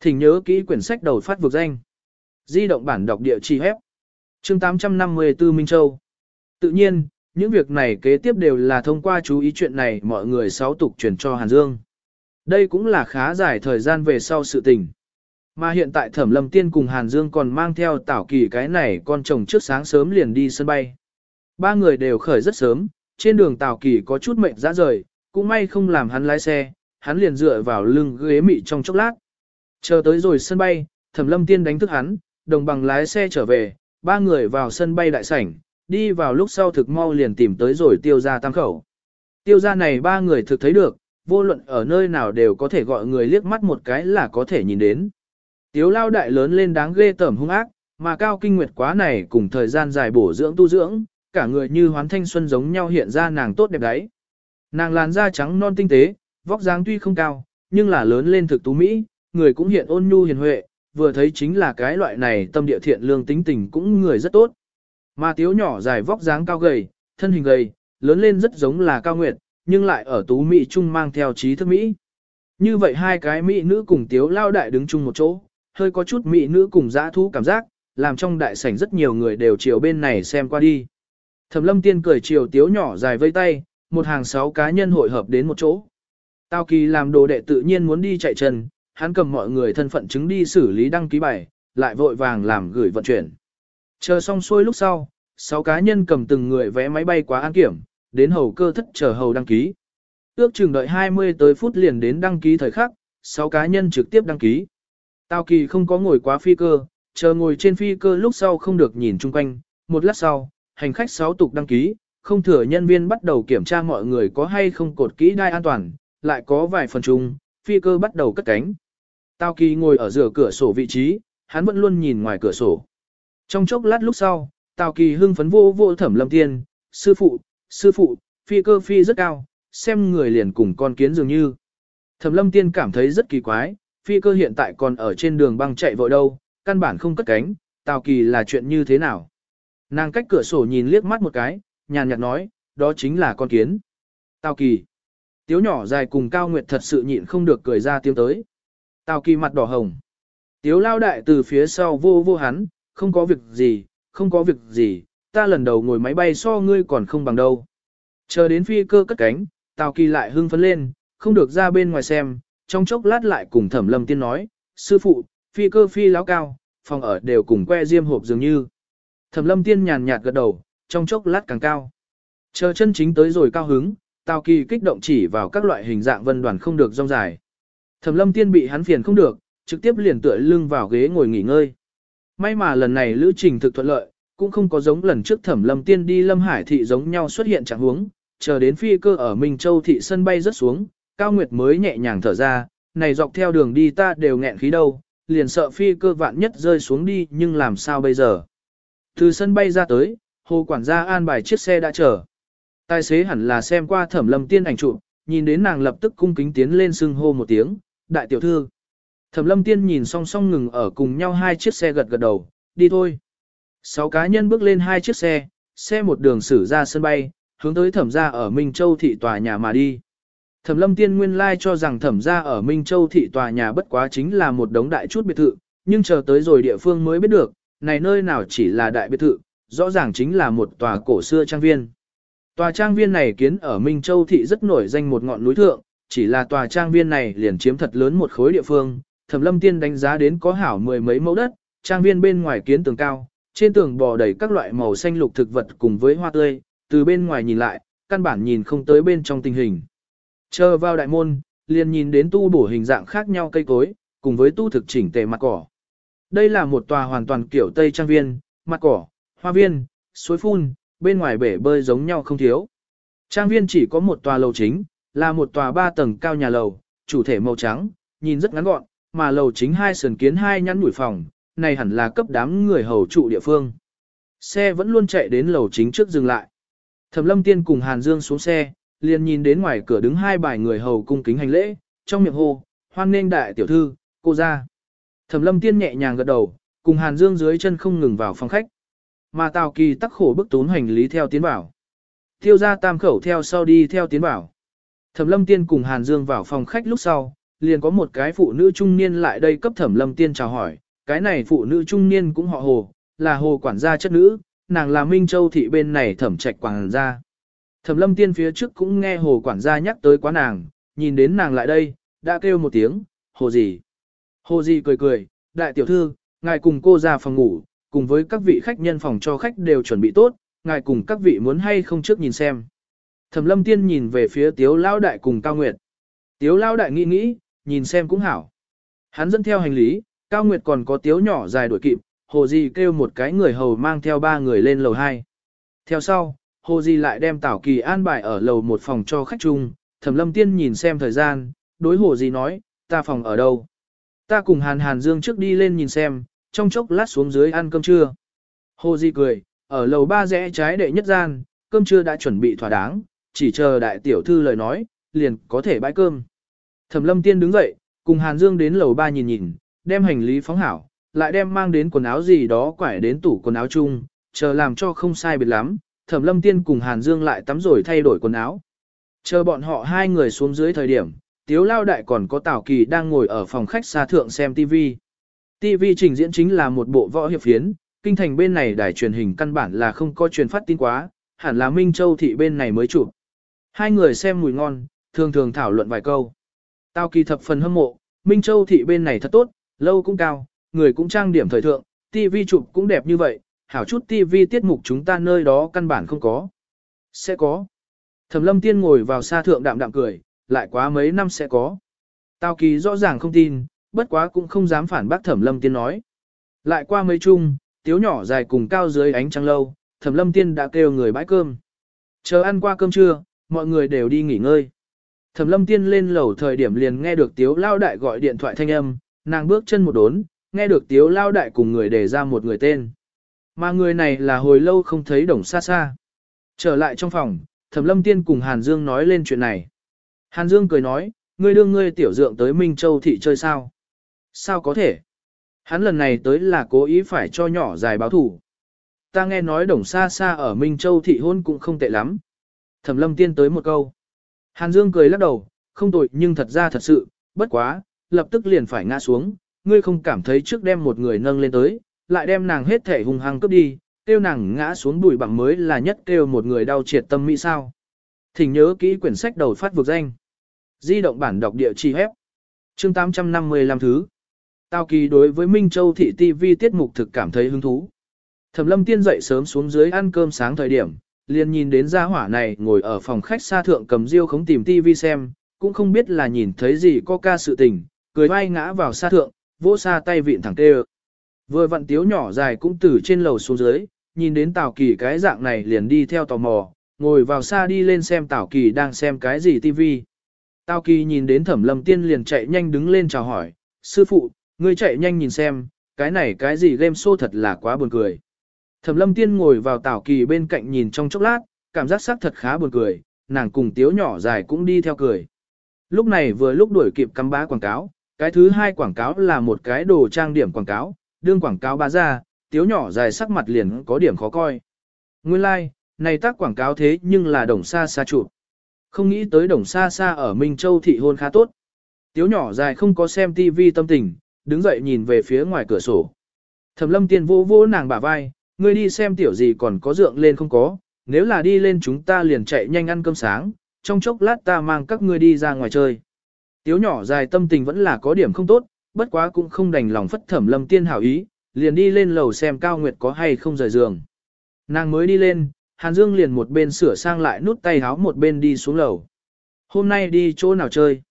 Thỉnh nhớ kỹ quyển sách đầu phát vực danh. Di động bản đọc địa chỉ hép. Chương 854 Minh Châu. Tự nhiên, những việc này kế tiếp đều là thông qua chú ý chuyện này mọi người sáu tục truyền cho Hàn Dương. Đây cũng là khá dài thời gian về sau sự tình. Mà hiện tại Thẩm Lâm Tiên cùng Hàn Dương còn mang theo Tảo Kỳ cái này con chồng trước sáng sớm liền đi sân bay. Ba người đều khởi rất sớm, trên đường Tảo Kỳ có chút mệnh ra rời, cũng may không làm hắn lái xe, hắn liền dựa vào lưng ghế mị trong chốc lát. Chờ tới rồi sân bay, Thẩm Lâm Tiên đánh thức hắn, đồng bằng lái xe trở về, ba người vào sân bay đại sảnh, đi vào lúc sau thực mau liền tìm tới rồi tiêu gia tam khẩu. Tiêu gia này ba người thực thấy được, vô luận ở nơi nào đều có thể gọi người liếc mắt một cái là có thể nhìn đến. Tiếu lao đại lớn lên đáng ghê tởm hung ác, mà cao kinh nguyệt quá này cùng thời gian dài bổ dưỡng tu dưỡng, cả người như hoán thanh xuân giống nhau hiện ra nàng tốt đẹp đấy. Nàng làn da trắng non tinh tế, vóc dáng tuy không cao, nhưng là lớn lên thực tú Mỹ, người cũng hiện ôn nhu hiền huệ, vừa thấy chính là cái loại này tâm địa thiện lương tính tình cũng người rất tốt. Mà tiếu nhỏ dài vóc dáng cao gầy, thân hình gầy, lớn lên rất giống là cao nguyệt, nhưng lại ở tú Mỹ trung mang theo trí thức Mỹ. Như vậy hai cái Mỹ nữ cùng tiếu lao đại đứng chung một chỗ, hơi có chút Mỹ nữ cùng giã thú cảm giác, làm trong đại sảnh rất nhiều người đều chiều bên này xem qua đi. Thẩm lâm tiên cười chiều tiếu nhỏ dài vây tay, một hàng sáu cá nhân hội hợp đến một chỗ. Tao kỳ làm đồ đệ tự nhiên muốn đi chạy chân, hắn cầm mọi người thân phận chứng đi xử lý đăng ký bài, lại vội vàng làm gửi vận chuyển. Chờ xong xuôi lúc sau, sáu cá nhân cầm từng người vé máy bay quá an kiểm, đến hầu cơ thất chờ hầu đăng ký. Ước chừng đợi 20 tới phút liền đến đăng ký thời khắc, sáu cá nhân trực tiếp đăng ký. Tao kỳ không có ngồi quá phi cơ, chờ ngồi trên phi cơ lúc sau không được nhìn chung quanh, một lát sau, hành khách sáu tục đăng ký, không thừa nhân viên bắt đầu kiểm tra mọi người có hay không cột kỹ đai an toàn, lại có vài phần chung, phi cơ bắt đầu cất cánh. Tao kỳ ngồi ở giữa cửa sổ vị trí, hắn vẫn luôn nhìn ngoài cửa sổ. Trong chốc lát lúc sau, Tào Kỳ hưng phấn vô vô thẩm lâm tiên, sư phụ, sư phụ, phi cơ phi rất cao, xem người liền cùng con kiến dường như. Thẩm lâm tiên cảm thấy rất kỳ quái, phi cơ hiện tại còn ở trên đường băng chạy vội đâu, căn bản không cất cánh, Tào Kỳ là chuyện như thế nào. Nàng cách cửa sổ nhìn liếc mắt một cái, nhàn nhạt nói, đó chính là con kiến. Tào Kỳ. Tiếu nhỏ dài cùng Cao Nguyệt thật sự nhịn không được cười ra tiếng tới. Tào kỳ mặt đỏ hồng. Tiếu lao đại từ phía sau vô vô hắn, không có việc gì, không có việc gì, ta lần đầu ngồi máy bay so ngươi còn không bằng đâu. Chờ đến phi cơ cất cánh, Tào kỳ lại hưng phấn lên, không được ra bên ngoài xem, trong chốc lát lại cùng thẩm lâm tiên nói, sư phụ, phi cơ phi láo cao, phòng ở đều cùng que diêm hộp dường như. Thẩm lâm tiên nhàn nhạt gật đầu, trong chốc lát càng cao. Chờ chân chính tới rồi cao hứng, Tào Kỳ kích động chỉ vào các loại hình dạng vân đoàn không được rong dài. Thẩm lâm tiên bị hắn phiền không được, trực tiếp liền tựa lưng vào ghế ngồi nghỉ ngơi. May mà lần này lữ trình thực thuận lợi, cũng không có giống lần trước thẩm lâm tiên đi lâm hải thị giống nhau xuất hiện trạng huống, chờ đến phi cơ ở Minh Châu thị sân bay rớt xuống, Cao Nguyệt mới nhẹ nhàng thở ra, này dọc theo đường đi ta đều nghẹn khí đâu, liền sợ phi cơ vạn nhất rơi xuống đi nhưng làm sao bây giờ. Từ sân bay ra tới, hồ quản gia an bài chiếc xe đã chờ. Tài xế hẳn là xem qua thẩm lâm tiên ảnh chụp, nhìn đến nàng lập tức cung kính tiến lên xưng hô một tiếng, đại tiểu thư. Thẩm lâm tiên nhìn song song ngừng ở cùng nhau hai chiếc xe gật gật đầu, đi thôi. Sáu cá nhân bước lên hai chiếc xe, xe một đường xử ra sân bay, hướng tới thẩm gia ở Minh Châu thị tòa nhà mà đi. Thẩm lâm tiên nguyên lai cho rằng thẩm gia ở Minh Châu thị tòa nhà bất quá chính là một đống đại chút biệt thự, nhưng chờ tới rồi địa phương mới biết được, này nơi nào chỉ là đại biệt thự, rõ ràng chính là một tòa cổ xưa trang viên. Tòa trang viên này kiến ở Minh Châu thị rất nổi danh một ngọn núi thượng, chỉ là tòa trang viên này liền chiếm thật lớn một khối địa phương, Thẩm Lâm Tiên đánh giá đến có hảo mười mấy mẫu đất, trang viên bên ngoài kiến tường cao, trên tường bò đầy các loại màu xanh lục thực vật cùng với hoa tươi, từ bên ngoài nhìn lại, căn bản nhìn không tới bên trong tình hình. Chờ vào đại môn, liền nhìn đến tu bổ hình dạng khác nhau cây cối, cùng với tu thực chỉnh tề mặt cỏ. Đây là một tòa hoàn toàn kiểu Tây trang viên, mặt cỏ, hoa viên, suối phun, bên ngoài bể bơi giống nhau không thiếu. Trang viên chỉ có một tòa lầu chính, là một tòa ba tầng cao nhà lầu, chủ thể màu trắng, nhìn rất ngắn gọn, mà lầu chính hai sườn kiến hai nhăn mũi phòng, này hẳn là cấp đám người hầu trụ địa phương. Xe vẫn luôn chạy đến lầu chính trước dừng lại. Thẩm Lâm Tiên cùng Hàn Dương xuống xe, liền nhìn đến ngoài cửa đứng hai bài người hầu cung kính hành lễ, trong miệng hô, hoan nghênh đại tiểu thư, cô ra. Thẩm Lâm Tiên nhẹ nhàng gật đầu, cùng Hàn Dương dưới chân không ngừng vào phòng khách. Mà Tào Kỳ tắc khổ bức tốn hành lý theo tiến bảo. Tiêu ra tam khẩu theo sau đi theo tiến bảo. Thẩm Lâm Tiên cùng Hàn Dương vào phòng khách lúc sau, liền có một cái phụ nữ trung niên lại đây cấp Thẩm Lâm Tiên chào hỏi, cái này phụ nữ trung niên cũng họ Hồ, là Hồ quản gia chất nữ, nàng là Minh Châu thị bên này thẩm trạch quản gia. Thẩm Lâm Tiên phía trước cũng nghe Hồ quản gia nhắc tới quá nàng, nhìn đến nàng lại đây, đã kêu một tiếng, "Hồ gì?" Hồ gì cười cười, "Đại tiểu thư, ngài cùng cô ra phòng ngủ, cùng với các vị khách nhân phòng cho khách đều chuẩn bị tốt, ngài cùng các vị muốn hay không trước nhìn xem." Thẩm Lâm Tiên nhìn về phía Tiếu Lão đại cùng Cao Nguyệt. Tiếu Lão đại nghĩ nghĩ, nhìn xem cũng hảo. Hắn dẫn theo hành lý, Cao Nguyệt còn có Tiếu nhỏ dài đuổi kịp, Hồ Di kêu một cái người hầu mang theo ba người lên lầu 2. Theo sau, Hồ Di lại đem Tảo Kỳ an bài ở lầu một phòng cho khách chung, Thẩm Lâm Tiên nhìn xem thời gian, đối Hồ Di nói, ta phòng ở đâu? Ta cùng Hàn Hàn Dương trước đi lên nhìn xem, trong chốc lát xuống dưới ăn cơm trưa. Hồ Di cười, ở lầu ba rẽ trái đệ nhất gian, cơm trưa đã chuẩn bị thỏa đáng, chỉ chờ đại tiểu thư lời nói, liền có thể bãi cơm. Thẩm Lâm Tiên đứng dậy, cùng Hàn Dương đến lầu ba nhìn nhìn, đem hành lý phóng hảo, lại đem mang đến quần áo gì đó quải đến tủ quần áo chung, chờ làm cho không sai biệt lắm, Thẩm Lâm Tiên cùng Hàn Dương lại tắm rồi thay đổi quần áo. Chờ bọn họ hai người xuống dưới thời điểm, Tiếu Lao Đại còn có Tào Kỳ đang ngồi ở phòng khách xa thượng xem TV. TV trình diễn chính là một bộ võ hiệp phiến, kinh thành bên này đài truyền hình căn bản là không có truyền phát tin quá, hẳn là Minh Châu thị bên này mới chụp. Hai người xem mùi ngon, thường thường thảo luận vài câu. Tào Kỳ thập phần hâm mộ, Minh Châu thị bên này thật tốt, lâu cũng cao, người cũng trang điểm thời thượng, TV chụp cũng đẹp như vậy, hảo chút TV tiết mục chúng ta nơi đó căn bản không có. Sẽ có. Thẩm lâm tiên ngồi vào xa thượng đạm đạm cười, lại quá mấy năm sẽ có. Tào kỳ rõ ràng không tin, bất quá cũng không dám phản bác thẩm lâm tiên nói. Lại qua mấy chung, tiếu nhỏ dài cùng cao dưới ánh trăng lâu, thẩm lâm tiên đã kêu người bãi cơm. Chờ ăn qua cơm trưa, mọi người đều đi nghỉ ngơi. Thẩm lâm tiên lên lầu thời điểm liền nghe được tiếu lao đại gọi điện thoại thanh âm, nàng bước chân một đốn, nghe được tiếu lao đại cùng người đề ra một người tên. Mà người này là hồi lâu không thấy đồng xa xa. Trở lại trong phòng, Thẩm Lâm Tiên cùng Hàn Dương nói lên chuyện này. Hàn Dương cười nói, ngươi đưa ngươi tiểu dượng tới Minh Châu thị chơi sao? Sao có thể? Hắn lần này tới là cố ý phải cho nhỏ dài báo thủ. Ta nghe nói đồng xa xa ở Minh Châu thị hôn cũng không tệ lắm. Thẩm Lâm Tiên tới một câu. Hàn Dương cười lắc đầu, không tội nhưng thật ra thật sự, bất quá, lập tức liền phải ngã xuống, ngươi không cảm thấy trước đem một người nâng lên tới, lại đem nàng hết thể hung hăng cướp đi, tiêu nàng ngã xuống bụi bằng mới là nhất kêu một người đau triệt tâm mỹ sao. Thỉnh nhớ kỹ quyển sách đầu phát vực danh. Di động bản đọc địa chỉ hép. Chương 855 thứ. Tào Kỳ đối với Minh Châu thị TV tiết mục thực cảm thấy hứng thú. Thẩm Lâm Tiên dậy sớm xuống dưới ăn cơm sáng thời điểm, liền nhìn đến gia hỏa này ngồi ở phòng khách xa thượng cầm riêu không tìm tivi xem, cũng không biết là nhìn thấy gì có ca sự tình, cười vai ngã vào xa thượng, vỗ xa tay vịn thẳng tê Vừa vặn tiếu nhỏ dài cũng từ trên lầu xuống dưới, nhìn đến Tào Kỳ cái dạng này liền đi theo tò mò, ngồi vào xa đi lên xem Tào Kỳ đang xem cái gì tivi Tào Kỳ nhìn đến Thẩm Lâm Tiên liền chạy nhanh đứng lên chào hỏi, sư phụ, ngươi chạy nhanh nhìn xem, cái này cái gì game show thật là quá buồn cười. Thẩm Lâm Tiên ngồi vào tảo Kỳ bên cạnh nhìn trong chốc lát, cảm giác sắc thật khá buồn cười, nàng cùng tiếu nhỏ dài cũng đi theo cười. Lúc này vừa lúc đuổi kịp cắm bá quảng cáo, cái thứ hai quảng cáo là một cái đồ trang điểm quảng cáo, đương quảng cáo bá ra, tiếu nhỏ dài sắc mặt liền có điểm khó coi. Nguyên lai, like, này tác quảng cáo thế nhưng là đồng xa xa chụp. Không nghĩ tới đồng xa xa ở Minh Châu thị hôn khá tốt. Tiếu nhỏ dài không có xem TV tâm tình, đứng dậy nhìn về phía ngoài cửa sổ. Thẩm lâm tiên vô vô nàng bả vai, ngươi đi xem tiểu gì còn có dượng lên không có, nếu là đi lên chúng ta liền chạy nhanh ăn cơm sáng, trong chốc lát ta mang các ngươi đi ra ngoài chơi. Tiếu nhỏ dài tâm tình vẫn là có điểm không tốt, bất quá cũng không đành lòng phất thẩm lâm tiên hảo ý, liền đi lên lầu xem Cao Nguyệt có hay không rời giường. Nàng mới đi lên, Hàn Dương liền một bên sửa sang lại nút tay háo một bên đi xuống lầu. Hôm nay đi chỗ nào chơi?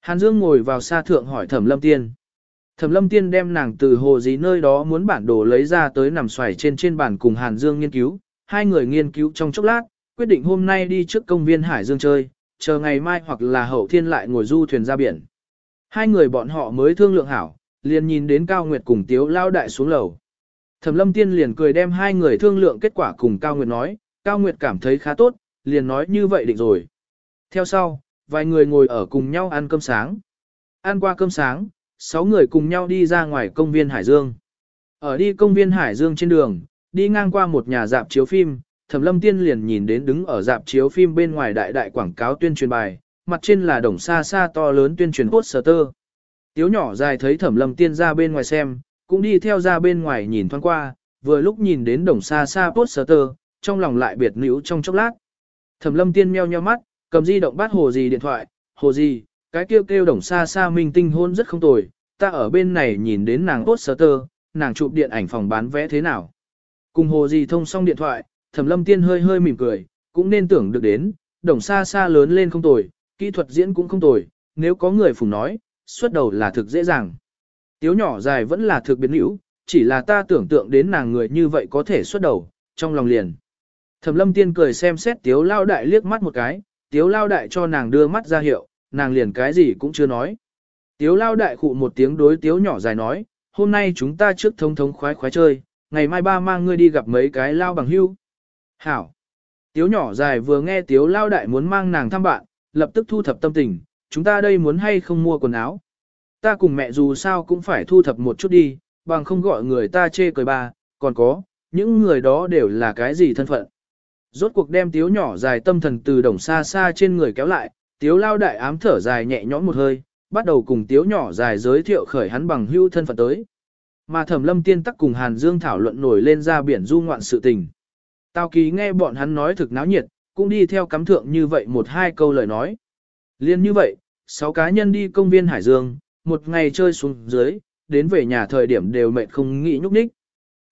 Hàn Dương ngồi vào xa thượng hỏi thẩm lâm tiên. Thẩm lâm tiên đem nàng từ hồ gì nơi đó muốn bản đồ lấy ra tới nằm xoài trên trên bàn cùng Hàn Dương nghiên cứu. Hai người nghiên cứu trong chốc lát, quyết định hôm nay đi trước công viên Hải Dương chơi, chờ ngày mai hoặc là hậu thiên lại ngồi du thuyền ra biển. Hai người bọn họ mới thương lượng hảo, liền nhìn đến Cao Nguyệt cùng Tiếu Lao Đại xuống lầu. Thẩm lâm tiên liền cười đem hai người thương lượng kết quả cùng Cao Nguyệt nói, Cao Nguyệt cảm thấy khá tốt, liền nói như vậy định rồi. Theo sau, vài người ngồi ở cùng nhau ăn cơm sáng. Ăn qua cơm sáng, sáu người cùng nhau đi ra ngoài công viên Hải Dương. Ở đi công viên Hải Dương trên đường, đi ngang qua một nhà dạp chiếu phim, Thẩm Lâm Tiên liền nhìn đến đứng ở dạp chiếu phim bên ngoài đại đại quảng cáo tuyên truyền bài, mặt trên là đồng xa xa to lớn tuyên truyền poster. Tiếu nhỏ dài thấy Thẩm Lâm Tiên ra bên ngoài xem, cũng đi theo ra bên ngoài nhìn thoáng qua, vừa lúc nhìn đến đồng xa xa poster, trong lòng lại biệt nữ trong chốc lát. Thẩm Lâm Tiên meo nheo mắt, cầm di động bắt hồ gì điện thoại, hồ gì, cái kêu kêu đồng xa xa minh tinh hôn rất không tồi, ta ở bên này nhìn đến nàng poster, nàng chụp điện ảnh phòng bán vé thế nào. Cùng hồ gì thông xong điện thoại, thẩm lâm tiên hơi hơi mỉm cười, cũng nên tưởng được đến, đồng xa xa lớn lên không tồi, kỹ thuật diễn cũng không tồi, nếu có người phùng nói, xuất đầu là thực dễ dàng. Tiếu nhỏ dài vẫn là thực biến hữu, chỉ là ta tưởng tượng đến nàng người như vậy có thể xuất đầu, trong lòng liền. Thẩm lâm tiên cười xem xét tiếu lao đại liếc mắt một cái, tiếu lao đại cho nàng đưa mắt ra hiệu, nàng liền cái gì cũng chưa nói. Tiếu lao đại khụ một tiếng đối tiếu nhỏ dài nói, hôm nay chúng ta trước thông thống khoái khoái chơi, ngày mai ba mang ngươi đi gặp mấy cái lao bằng hưu. Hảo. Tiếu nhỏ dài vừa nghe tiếu lao đại muốn mang nàng thăm bạn, lập tức thu thập tâm tình, chúng ta đây muốn hay không mua quần áo. Ta cùng mẹ dù sao cũng phải thu thập một chút đi, bằng không gọi người ta chê cười ba, còn có, những người đó đều là cái gì thân phận. Rốt cuộc đem tiếu nhỏ dài tâm thần từ đồng xa xa trên người kéo lại, tiếu lao đại ám thở dài nhẹ nhõm một hơi, bắt đầu cùng tiếu nhỏ dài giới thiệu khởi hắn bằng hưu thân phận tới. Mà thẩm lâm tiên tắc cùng Hàn Dương thảo luận nổi lên ra biển du ngoạn sự tình. Tào Kỳ nghe bọn hắn nói thực náo nhiệt, cũng đi theo cắm thượng như vậy một hai câu lời nói. Liên như vậy, sáu cá nhân đi công viên Hải Dương, một ngày chơi xuống dưới, đến về nhà thời điểm đều mệt không nghĩ nhúc nhích.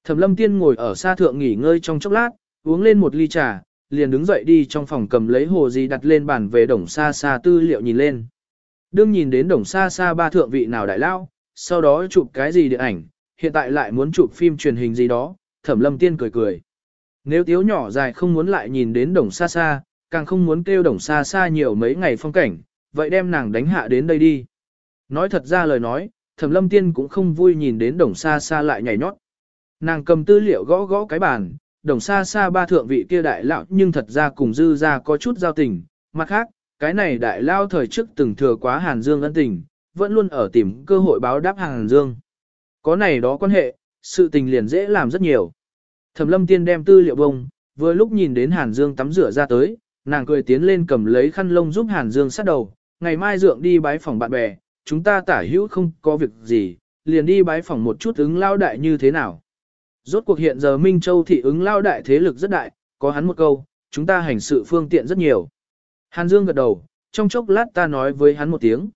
Thẩm lâm tiên ngồi ở xa thượng nghỉ ngơi trong chốc lát, uống lên một ly trà, liền đứng dậy đi trong phòng cầm lấy hồ gì đặt lên bàn về đồng xa xa tư liệu nhìn lên. Đương nhìn đến đồng xa xa ba thượng vị nào đại lao, sau đó chụp cái gì điện ảnh, hiện tại lại muốn chụp phim truyền hình gì đó, thẩm lâm tiên cười cười. Nếu tiếu nhỏ dài không muốn lại nhìn đến đồng xa xa, càng không muốn kêu đồng xa xa nhiều mấy ngày phong cảnh, vậy đem nàng đánh hạ đến đây đi. Nói thật ra lời nói, thẩm lâm tiên cũng không vui nhìn đến đồng xa xa lại nhảy nhót. Nàng cầm tư liệu gõ gõ cái bàn, đồng xa xa ba thượng vị kia đại lão nhưng thật ra cùng dư ra có chút giao tình. Mặt khác, cái này đại lao thời trước từng thừa quá Hàn Dương ân tình, vẫn luôn ở tìm cơ hội báo đáp Hàn Dương. Có này đó quan hệ, sự tình liền dễ làm rất nhiều. Thẩm lâm tiên đem tư liệu bông, vừa lúc nhìn đến Hàn Dương tắm rửa ra tới, nàng cười tiến lên cầm lấy khăn lông giúp Hàn Dương sát đầu, ngày mai dượng đi bái phòng bạn bè, chúng ta tả hữu không có việc gì, liền đi bái phòng một chút ứng lao đại như thế nào. Rốt cuộc hiện giờ Minh Châu thị ứng lao đại thế lực rất đại, có hắn một câu, chúng ta hành sự phương tiện rất nhiều. Hàn Dương gật đầu, trong chốc lát ta nói với hắn một tiếng.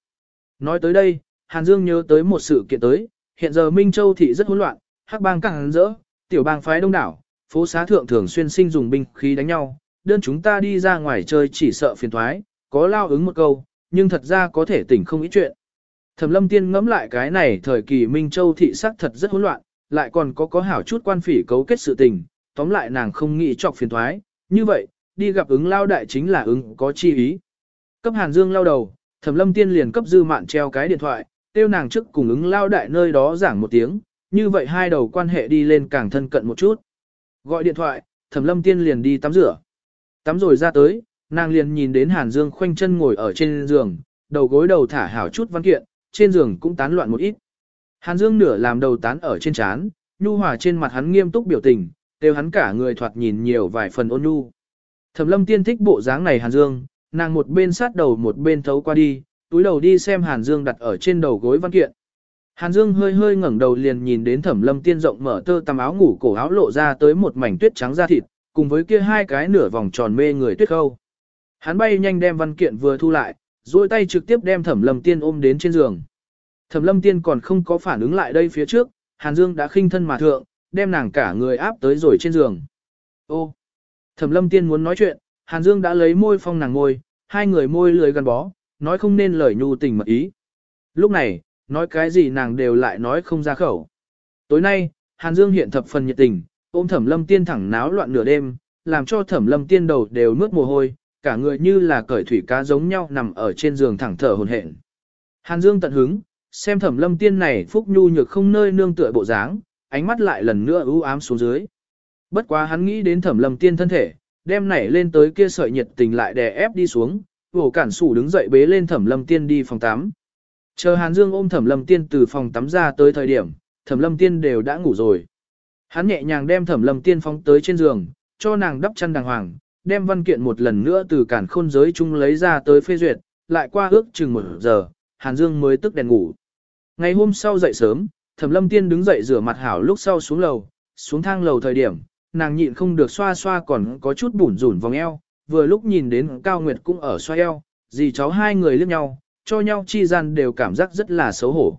Nói tới đây, Hàn Dương nhớ tới một sự kiện tới, hiện giờ Minh Châu thị rất hỗn loạn, hắc bang càng rỡ, tiểu bang phái đông đảo, phố xá thượng thường xuyên sinh dùng binh khí đánh nhau, đơn chúng ta đi ra ngoài chơi chỉ sợ phiền thoái, có lao ứng một câu, nhưng thật ra có thể tỉnh không ý chuyện. Thẩm lâm tiên ngẫm lại cái này thời kỳ Minh Châu thị sắc thật rất hỗn loạn, lại còn có có hảo chút quan phỉ cấu kết sự tình, tóm lại nàng không nghĩ chọc phiền thoái, như vậy, đi gặp ứng lao đại chính là ứng có chi ý. Cấp Hàn Dương lao đầu, Thẩm lâm tiên liền cấp dư mạn treo cái điện thoại, tiêu nàng trước cùng ứng lao đại nơi đó giảng một tiếng, như vậy hai đầu quan hệ đi lên càng thân cận một chút. Gọi điện thoại, Thẩm lâm tiên liền đi tắm rửa. Tắm rồi ra tới, nàng liền nhìn đến Hàn Dương khoanh chân ngồi ở trên giường, đầu gối đầu thả hảo chút văn kiện, trên giường cũng tán loạn một ít. Hàn Dương nửa làm đầu tán ở trên trán, nhu hòa trên mặt hắn nghiêm túc biểu tình, đều hắn cả người thoạt nhìn nhiều vài phần ôn nhu. Thẩm Lâm Tiên thích bộ dáng này Hàn Dương, nàng một bên sát đầu một bên thấu qua đi, túi đầu đi xem Hàn Dương đặt ở trên đầu gối văn kiện. Hàn Dương hơi hơi ngẩng đầu liền nhìn đến Thẩm Lâm Tiên rộng mở tơ tằm áo ngủ cổ áo lộ ra tới một mảnh tuyết trắng da thịt, cùng với kia hai cái nửa vòng tròn mê người tuyết khâu. Hắn bay nhanh đem văn kiện vừa thu lại, duỗi tay trực tiếp đem Thẩm Lâm Tiên ôm đến trên giường. Thẩm Lâm Tiên còn không có phản ứng lại đây phía trước, Hàn Dương đã khinh thân mà thượng, đem nàng cả người áp tới rồi trên giường. Ô! Thẩm Lâm Tiên muốn nói chuyện, Hàn Dương đã lấy môi phong nàng môi, hai người môi lười gần bó, nói không nên lời nhu tình mật ý. Lúc này, nói cái gì nàng đều lại nói không ra khẩu. Tối nay, Hàn Dương hiện thập phần nhiệt tình, ôm Thẩm Lâm Tiên thẳng náo loạn nửa đêm, làm cho Thẩm Lâm Tiên đầu đều mướt mồ hôi, cả người như là cởi thủy cá giống nhau nằm ở trên giường thẳng thở hổn hển. Hàn Dương tận hứng, xem Thẩm Lâm Tiên này phúc nhu nhược không nơi nương tựa bộ dáng, ánh mắt lại lần nữa ưu ám xuống dưới. Bất quá hắn nghĩ đến Thẩm Lâm Tiên thân thể, đem nảy lên tới kia sợi nhiệt tình lại đè ép đi xuống, vổ cản sủ đứng dậy bế lên Thẩm Lâm Tiên đi phòng tắm. Chờ Hàn Dương ôm Thẩm Lâm Tiên từ phòng tắm ra tới thời điểm, Thẩm Lâm Tiên đều đã ngủ rồi. Hắn nhẹ nhàng đem Thẩm Lâm Tiên phóng tới trên giường, cho nàng đắp chăn đàng hoàng, đem văn kiện một lần nữa từ cản khôn giới chung lấy ra tới phê duyệt, lại qua ước chừng một giờ, Hàn Dương mới tức đèn ngủ. Ngày hôm sau dậy sớm, Thẩm Lâm Tiên đứng dậy rửa mặt hảo lúc sau xuống lầu, xuống thang lầu thời điểm, nàng nhịn không được xoa xoa còn có chút bủn rủn vòng eo, vừa lúc nhìn đến Cao Nguyệt cũng ở xoa eo, dì cháu hai người liếc nhau, cho nhau chi gian đều cảm giác rất là xấu hổ.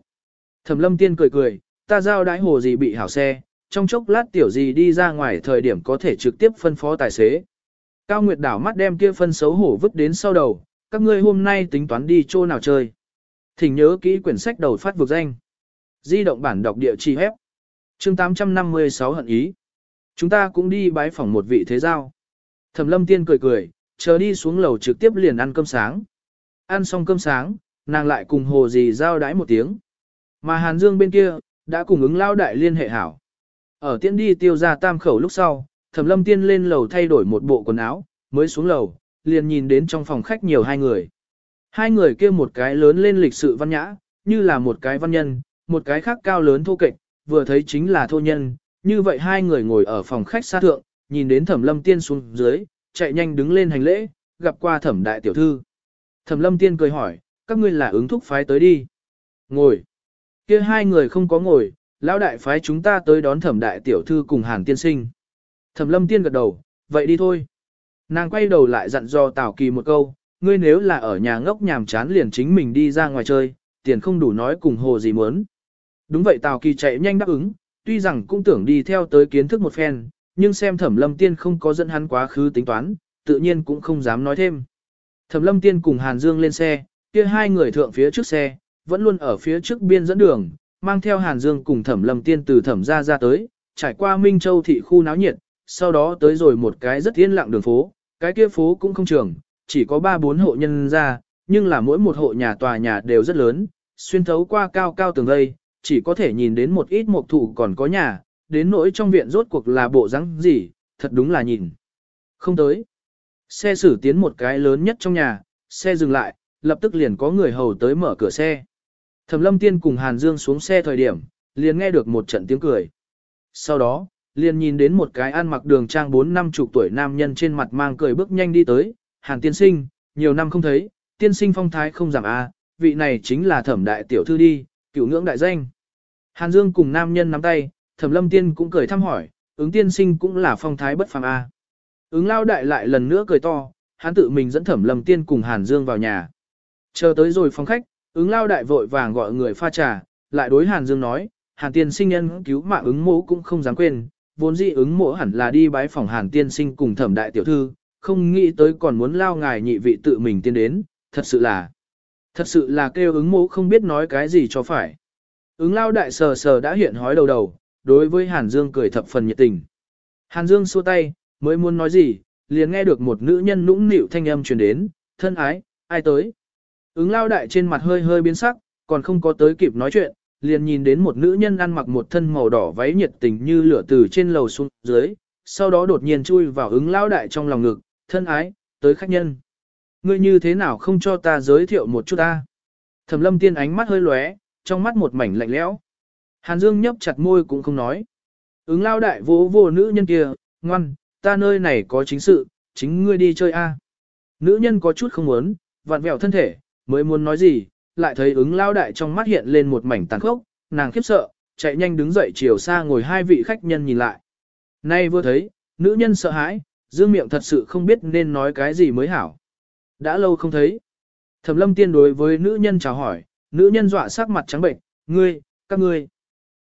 Thẩm Lâm Tiên cười cười, ta giao đãi hồ gì bị hảo xe, trong chốc lát tiểu gì đi ra ngoài thời điểm có thể trực tiếp phân phó tài xế. Cao Nguyệt đảo mắt đem kia phân xấu hổ vứt đến sau đầu, các ngươi hôm nay tính toán đi chỗ nào chơi. Thỉnh nhớ kỹ quyển sách đầu phát vực danh. Di động bản đọc địa chỉ hép. chương 856 hận ý. Chúng ta cũng đi bái phỏng một vị thế giao. Thẩm lâm tiên cười cười, chờ đi xuống lầu trực tiếp liền ăn cơm sáng. Ăn xong cơm sáng, nàng lại cùng hồ dì giao đái một tiếng. Mà Hàn Dương bên kia, đã cùng ứng lao đại liên hệ hảo. Ở tiễn đi tiêu ra tam khẩu lúc sau, thẩm lâm tiên lên lầu thay đổi một bộ quần áo, mới xuống lầu, liền nhìn đến trong phòng khách nhiều hai người. Hai người kia một cái lớn lên lịch sự văn nhã, như là một cái văn nhân, một cái khác cao lớn thô kệch, vừa thấy chính là thô nhân, như vậy hai người ngồi ở phòng khách xa thượng, nhìn đến thẩm lâm tiên xuống dưới, chạy nhanh đứng lên hành lễ, gặp qua thẩm đại tiểu thư. Thẩm lâm tiên cười hỏi, các ngươi là ứng thúc phái tới đi. Ngồi. kia hai người không có ngồi, lão đại phái chúng ta tới đón thẩm đại tiểu thư cùng hàn tiên sinh. Thẩm lâm tiên gật đầu, vậy đi thôi. Nàng quay đầu lại dặn dò Tào Kỳ một câu, ngươi nếu là ở nhà ngốc nhàm chán liền chính mình đi ra ngoài chơi, tiền không đủ nói cùng hồ gì muốn. Đúng vậy Tào Kỳ chạy nhanh đáp ứng, tuy rằng cũng tưởng đi theo tới kiến thức một phen, nhưng xem Thẩm Lâm Tiên không có dẫn hắn quá khứ tính toán, tự nhiên cũng không dám nói thêm. Thẩm Lâm Tiên cùng Hàn Dương lên xe, kia hai người thượng phía trước xe, vẫn luôn ở phía trước biên dẫn đường, mang theo Hàn Dương cùng Thẩm Lâm Tiên từ Thẩm ra ra tới, trải qua Minh Châu thị khu náo nhiệt, sau đó tới rồi một cái rất yên lặng đường phố, cái kia phố cũng không trường, chỉ có 3-4 hộ nhân ra, nhưng là mỗi một hộ nhà tòa nhà đều rất lớn, xuyên thấu qua cao cao tường gây, chỉ có thể nhìn đến một ít mộc thụ còn có nhà, đến nỗi trong viện rốt cuộc là bộ rắn gì, thật đúng là nhìn. Không tới. Xe xử tiến một cái lớn nhất trong nhà, xe dừng lại, lập tức liền có người hầu tới mở cửa xe. Thẩm lâm tiên cùng Hàn Dương xuống xe thời điểm, liền nghe được một trận tiếng cười. Sau đó, liền nhìn đến một cái ăn mặc đường trang bốn năm chục tuổi nam nhân trên mặt mang cười bước nhanh đi tới, Hàn tiên sinh, nhiều năm không thấy, tiên sinh phong thái không giảm a, vị này chính là thẩm đại tiểu thư đi, cửu ngưỡng đại danh. Hàn Dương cùng nam nhân nắm tay, thẩm lâm tiên cũng cười thăm hỏi, ứng tiên sinh cũng là phong thái bất phàm a. Ứng lao đại lại lần nữa cười to, hắn tự mình dẫn thẩm lâm tiên cùng Hàn Dương vào nhà. Chờ tới rồi phòng khách, ứng lao đại vội vàng gọi người pha trà, lại đối Hàn Dương nói, Hàn tiên sinh nhân cứu mạng ứng mỗ cũng không dám quên, vốn dĩ ứng mỗ hẳn là đi bái phòng Hàn tiên sinh cùng thẩm đại tiểu thư, không nghĩ tới còn muốn lao ngài nhị vị tự mình tiến đến, thật sự là, thật sự là kêu ứng mộ không biết nói cái gì cho phải. Ứng lao đại sờ sờ đã hiện hói đầu đầu, đối với Hàn Dương cười thập phần nhiệt tình. Hàn Dương xua tay, mới muốn nói gì, liền nghe được một nữ nhân nũng nịu thanh âm truyền đến, thân ái, ai tới. Ứng lao đại trên mặt hơi hơi biến sắc, còn không có tới kịp nói chuyện, liền nhìn đến một nữ nhân ăn mặc một thân màu đỏ váy nhiệt tình như lửa từ trên lầu xuống dưới, sau đó đột nhiên chui vào ứng lao đại trong lòng ngực, thân ái, tới khách nhân. Ngươi như thế nào không cho ta giới thiệu một chút ta? Thẩm lâm tiên ánh mắt hơi lóe, trong mắt một mảnh lạnh lẽo. Hàn Dương nhấp chặt môi cũng không nói. Ứng lao đại vỗ vô nữ nhân kia, ngoan, ta nơi này có chính sự, chính ngươi đi chơi a. Nữ nhân có chút không muốn, vặn vẹo thân thể, mới muốn nói gì, lại thấy ứng lao đại trong mắt hiện lên một mảnh tàn khốc, nàng khiếp sợ, chạy nhanh đứng dậy chiều xa ngồi hai vị khách nhân nhìn lại. Nay vừa thấy, nữ nhân sợ hãi, dương miệng thật sự không biết nên nói cái gì mới hảo. Đã lâu không thấy. Thẩm lâm tiên đối với nữ nhân chào hỏi, nữ nhân dọa sắc mặt trắng bệnh, ngươi, các ngươi.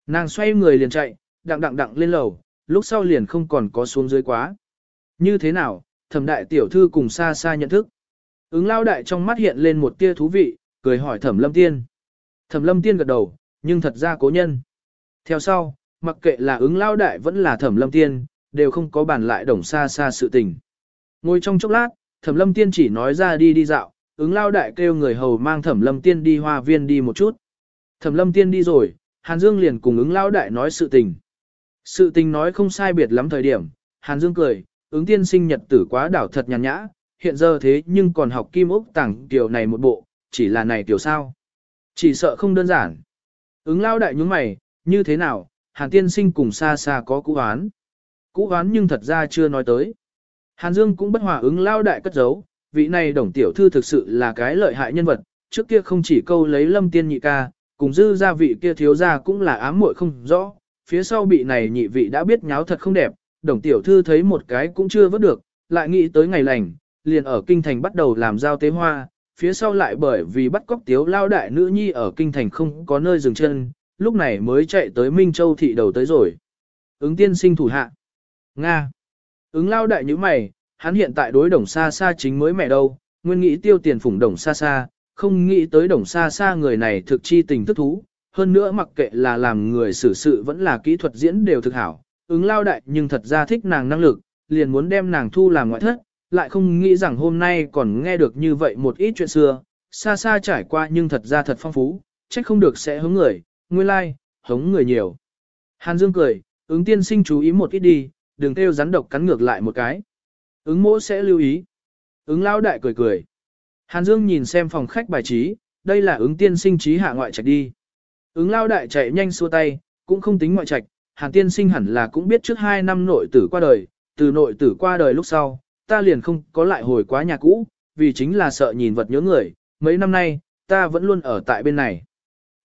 Nàng xoay người liền chạy, đặng đặng đặng lên lầu, lúc sau liền không còn có xuống dưới quá. Như thế nào, thẩm đại tiểu thư cùng xa xa nhận thức. Ứng lao đại trong mắt hiện lên một tia thú vị, cười hỏi thẩm lâm tiên. Thẩm lâm tiên gật đầu, nhưng thật ra cố nhân. Theo sau, mặc kệ là ứng lao đại vẫn là thẩm lâm tiên, đều không có bàn lại đồng xa xa sự tình. Ngồi trong chốc lát, thẩm lâm tiên chỉ nói ra đi đi dạo, ứng lao đại kêu người hầu mang thẩm lâm tiên đi hoa viên đi một chút. Thẩm lâm tiên đi rồi, Hàn Dương liền cùng ứng lao đại nói sự tình. Sự tình nói không sai biệt lắm thời điểm, Hàn Dương cười, ứng tiên sinh nhật tử quá đảo thật nhàn nhã, hiện giờ thế nhưng còn học kim ốc tảng tiểu này một bộ, chỉ là này tiểu sao. Chỉ sợ không đơn giản. Ứng lao đại nhúng mày, như thế nào, Hàn tiên sinh cùng xa xa có cũ án. Cũ hoán nhưng thật ra chưa nói tới. Hàn Dương cũng bất hòa ứng lao đại cất giấu, vị này đồng tiểu thư thực sự là cái lợi hại nhân vật, trước kia không chỉ câu lấy lâm tiên nhị ca, cùng dư gia vị kia thiếu gia cũng là ám muội không rõ, phía sau bị này nhị vị đã biết nháo thật không đẹp, đồng tiểu thư thấy một cái cũng chưa vớt được, lại nghĩ tới ngày lành, liền ở kinh thành bắt đầu làm giao tế hoa, phía sau lại bởi vì bắt cóc tiếu lao đại nữ nhi ở kinh thành không có nơi dừng chân, lúc này mới chạy tới Minh Châu thị đầu tới rồi. Ứng tiên sinh thủ hạ. Nga. Ứng lao đại như mày, hắn hiện tại đối đồng xa xa chính mới mẹ đâu, nguyên nghĩ tiêu tiền phủng đồng xa xa, không nghĩ tới đồng xa xa người này thực chi tình thức thú, hơn nữa mặc kệ là làm người xử sự vẫn là kỹ thuật diễn đều thực hảo, ứng lao đại nhưng thật ra thích nàng năng lực, liền muốn đem nàng thu làm ngoại thất, lại không nghĩ rằng hôm nay còn nghe được như vậy một ít chuyện xưa, xa xa trải qua nhưng thật ra thật phong phú, trách không được sẽ hống người, nguyên lai, like, hống người nhiều. Hàn Dương cười, ứng tiên sinh chú ý một ít đi, đừng kêu rắn độc cắn ngược lại một cái. Ứng mỗ sẽ lưu ý. Ứng lao đại cười cười. Hàn Dương nhìn xem phòng khách bài trí, đây là ứng tiên sinh trí hạ ngoại trạch đi. Ứng lao đại chạy nhanh xua tay, cũng không tính ngoại trạch, Hàn tiên sinh hẳn là cũng biết trước hai năm nội tử qua đời, từ nội tử qua đời lúc sau, ta liền không có lại hồi quá nhà cũ, vì chính là sợ nhìn vật nhớ người, mấy năm nay, ta vẫn luôn ở tại bên này.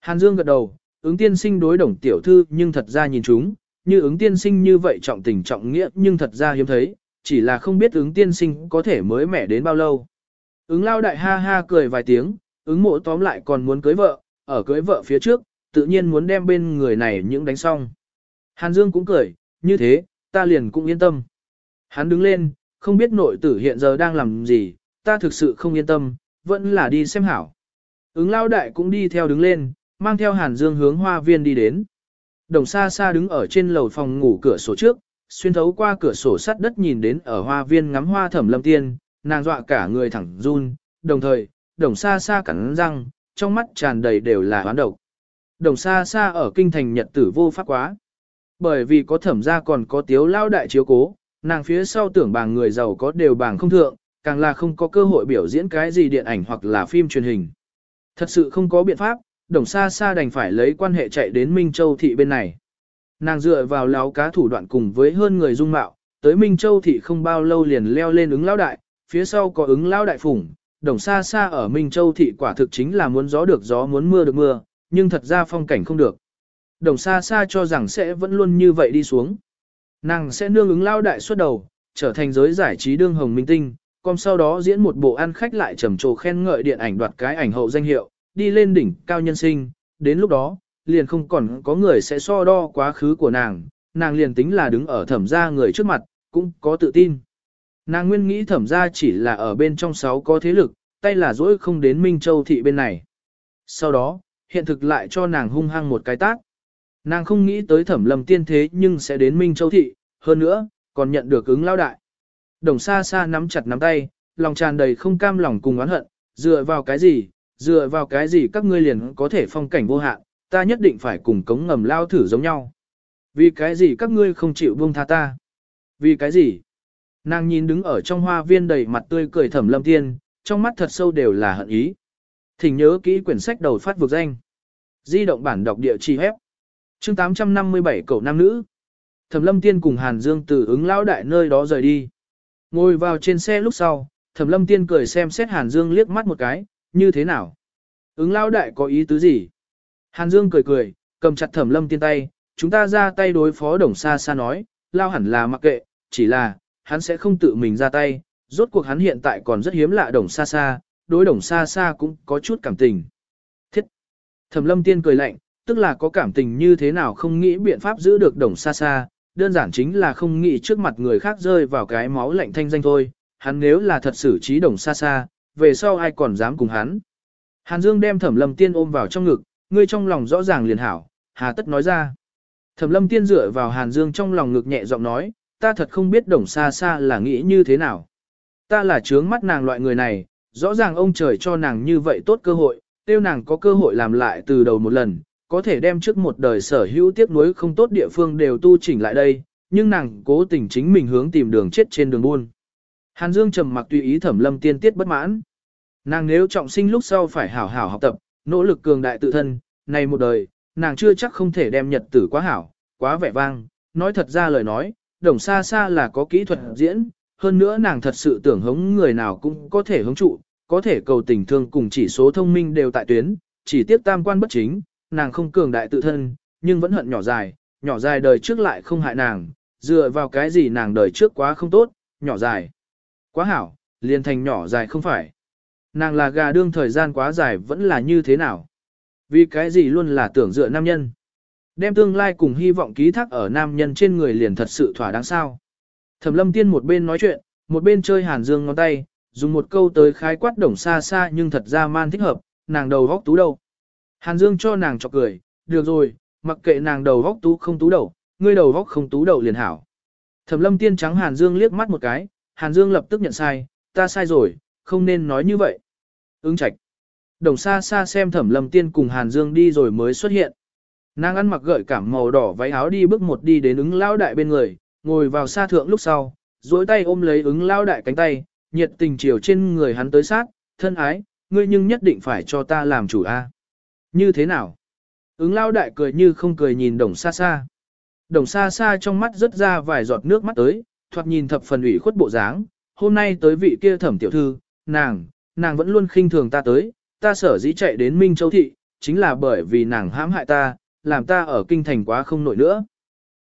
Hàn Dương gật đầu, ứng tiên sinh đối đồng tiểu thư nhưng thật ra nhìn chúng, như ứng tiên sinh như vậy trọng tình trọng nghĩa nhưng thật ra hiếm thấy, chỉ là không biết ứng tiên sinh có thể mới mẻ đến bao lâu. Ứng lao đại ha ha cười vài tiếng, ứng mộ tóm lại còn muốn cưới vợ, ở cưới vợ phía trước, tự nhiên muốn đem bên người này những đánh xong. Hàn Dương cũng cười, như thế, ta liền cũng yên tâm. Hắn đứng lên, không biết nội tử hiện giờ đang làm gì, ta thực sự không yên tâm, vẫn là đi xem hảo. Ứng lao đại cũng đi theo đứng lên, mang theo Hàn Dương hướng hoa viên đi đến. Đồng xa xa đứng ở trên lầu phòng ngủ cửa sổ trước, xuyên thấu qua cửa sổ sắt đất nhìn đến ở hoa viên ngắm hoa thẩm lâm tiên, nàng dọa cả người thẳng run, đồng thời, đồng xa xa cắn răng, trong mắt tràn đầy đều là hoán độc. Đồng xa xa ở kinh thành nhật tử vô pháp quá. Bởi vì có thẩm gia còn có tiếu lao đại chiếu cố, nàng phía sau tưởng bàng người giàu có đều bàng không thượng, càng là không có cơ hội biểu diễn cái gì điện ảnh hoặc là phim truyền hình. Thật sự không có biện pháp, đồng xa xa đành phải lấy quan hệ chạy đến Minh Châu thị bên này. Nàng dựa vào láo cá thủ đoạn cùng với hơn người dung mạo, tới Minh Châu thị không bao lâu liền leo lên ứng lão đại, phía sau có ứng lao đại phủng, đồng xa xa ở Minh Châu thị quả thực chính là muốn gió được gió muốn mưa được mưa, nhưng thật ra phong cảnh không được. Đồng xa xa cho rằng sẽ vẫn luôn như vậy đi xuống. Nàng sẽ nương ứng lao đại suốt đầu, trở thành giới giải trí đương hồng minh tinh, còn sau đó diễn một bộ ăn khách lại trầm trồ khen ngợi điện ảnh đoạt cái ảnh hậu danh hiệu, đi lên đỉnh cao nhân sinh, đến lúc đó, liền không còn có người sẽ so đo quá khứ của nàng, nàng liền tính là đứng ở thẩm gia người trước mặt, cũng có tự tin. Nàng nguyên nghĩ thẩm gia chỉ là ở bên trong sáu có thế lực, tay là dỗi không đến Minh Châu thị bên này. Sau đó, hiện thực lại cho nàng hung hăng một cái tác. Nàng không nghĩ tới thẩm lầm tiên thế nhưng sẽ đến Minh Châu thị, hơn nữa, còn nhận được ứng lao đại. Đồng xa xa nắm chặt nắm tay, lòng tràn đầy không cam lòng cùng oán hận, dựa vào cái gì, dựa vào cái gì các ngươi liền có thể phong cảnh vô hạn, ta nhất định phải cùng cống ngầm lao thử giống nhau. Vì cái gì các ngươi không chịu buông tha ta? Vì cái gì? Nàng nhìn đứng ở trong hoa viên đầy mặt tươi cười thẩm lâm tiên, trong mắt thật sâu đều là hận ý. Thỉnh nhớ kỹ quyển sách đầu phát vực danh. Di động bản đọc địa chỉ hép. Chương 857 cậu nam nữ. Thẩm lâm tiên cùng Hàn Dương từ ứng lão đại nơi đó rời đi. Ngồi vào trên xe lúc sau, Thẩm lâm tiên cười xem xét Hàn Dương liếc mắt một cái, như thế nào? Ứng lão đại có ý tứ gì? Hàn Dương cười cười, cầm chặt Thẩm lâm tiên tay, chúng ta ra tay đối phó đồng xa xa nói, lao hẳn là mặc kệ, chỉ là, hắn sẽ không tự mình ra tay, rốt cuộc hắn hiện tại còn rất hiếm lạ đồng xa xa, đối đồng xa xa cũng có chút cảm tình. Thiết! Thẩm lâm tiên cười lạnh, tức là có cảm tình như thế nào không nghĩ biện pháp giữ được đồng xa xa, đơn giản chính là không nghĩ trước mặt người khác rơi vào cái máu lạnh thanh danh thôi, hắn nếu là thật xử trí đồng xa xa, về sau ai còn dám cùng hắn. Hàn Dương đem thẩm lâm tiên ôm vào trong ngực, ngươi trong lòng rõ ràng liền hảo, hà tất nói ra. Thẩm lâm tiên dựa vào Hàn Dương trong lòng ngực nhẹ giọng nói, ta thật không biết đồng Sa Sa là nghĩ như thế nào. Ta là trướng mắt nàng loại người này, rõ ràng ông trời cho nàng như vậy tốt cơ hội, tiêu nàng có cơ hội làm lại từ đầu một lần, có thể đem trước một đời sở hữu tiếc nuối không tốt địa phương đều tu chỉnh lại đây, nhưng nàng cố tình chính mình hướng tìm đường chết trên đường buôn. Hàn Dương trầm mặc tùy ý thẩm lâm tiên tiết bất mãn. Nàng nếu trọng sinh lúc sau phải hảo hảo học tập, nỗ lực cường đại tự thân, này một đời, nàng chưa chắc không thể đem nhật tử quá hảo, quá vẻ vang, nói thật ra lời nói, đồng xa xa là có kỹ thuật diễn, hơn nữa nàng thật sự tưởng hống người nào cũng có thể hống trụ, có thể cầu tình thương cùng chỉ số thông minh đều tại tuyến, chỉ tiếp tam quan bất chính, nàng không cường đại tự thân, nhưng vẫn hận nhỏ dài, nhỏ dài đời trước lại không hại nàng, dựa vào cái gì nàng đời trước quá không tốt, nhỏ dài. Quá hảo, liền thành nhỏ dài không phải. Nàng là gà đương thời gian quá dài vẫn là như thế nào. Vì cái gì luôn là tưởng dựa nam nhân. Đem tương lai cùng hy vọng ký thác ở nam nhân trên người liền thật sự thỏa đáng sao. Thẩm lâm tiên một bên nói chuyện, một bên chơi hàn dương ngón tay, dùng một câu tới khái quát đồng xa xa nhưng thật ra man thích hợp, nàng đầu góc tú đâu. Hàn dương cho nàng chọc cười, được rồi, mặc kệ nàng đầu góc tú không tú đầu, ngươi đầu góc không tú đầu liền hảo. Thẩm lâm tiên trắng hàn dương liếc mắt một cái, hàn dương lập tức nhận sai, ta sai rồi, không nên nói như vậy. Ứng trạch. Đồng xa xa xem thẩm lâm tiên cùng hàn dương đi rồi mới xuất hiện. Nàng ăn mặc gợi cảm màu đỏ váy áo đi bước một đi đến ứng lao đại bên người, ngồi vào xa thượng lúc sau, duỗi tay ôm lấy ứng lao đại cánh tay, nhiệt tình chiều trên người hắn tới sát, thân ái, ngươi nhưng nhất định phải cho ta làm chủ a. Như thế nào? Ứng lao đại cười như không cười nhìn đồng xa xa. Đồng xa xa trong mắt rớt ra vài giọt nước mắt tới, thoạt nhìn thập phần ủy khuất bộ dáng, hôm nay tới vị kia thẩm tiểu thư, nàng, nàng vẫn luôn khinh thường ta tới, ta sở dĩ chạy đến Minh Châu Thị, chính là bởi vì nàng hãm hại ta, làm ta ở kinh thành quá không nổi nữa.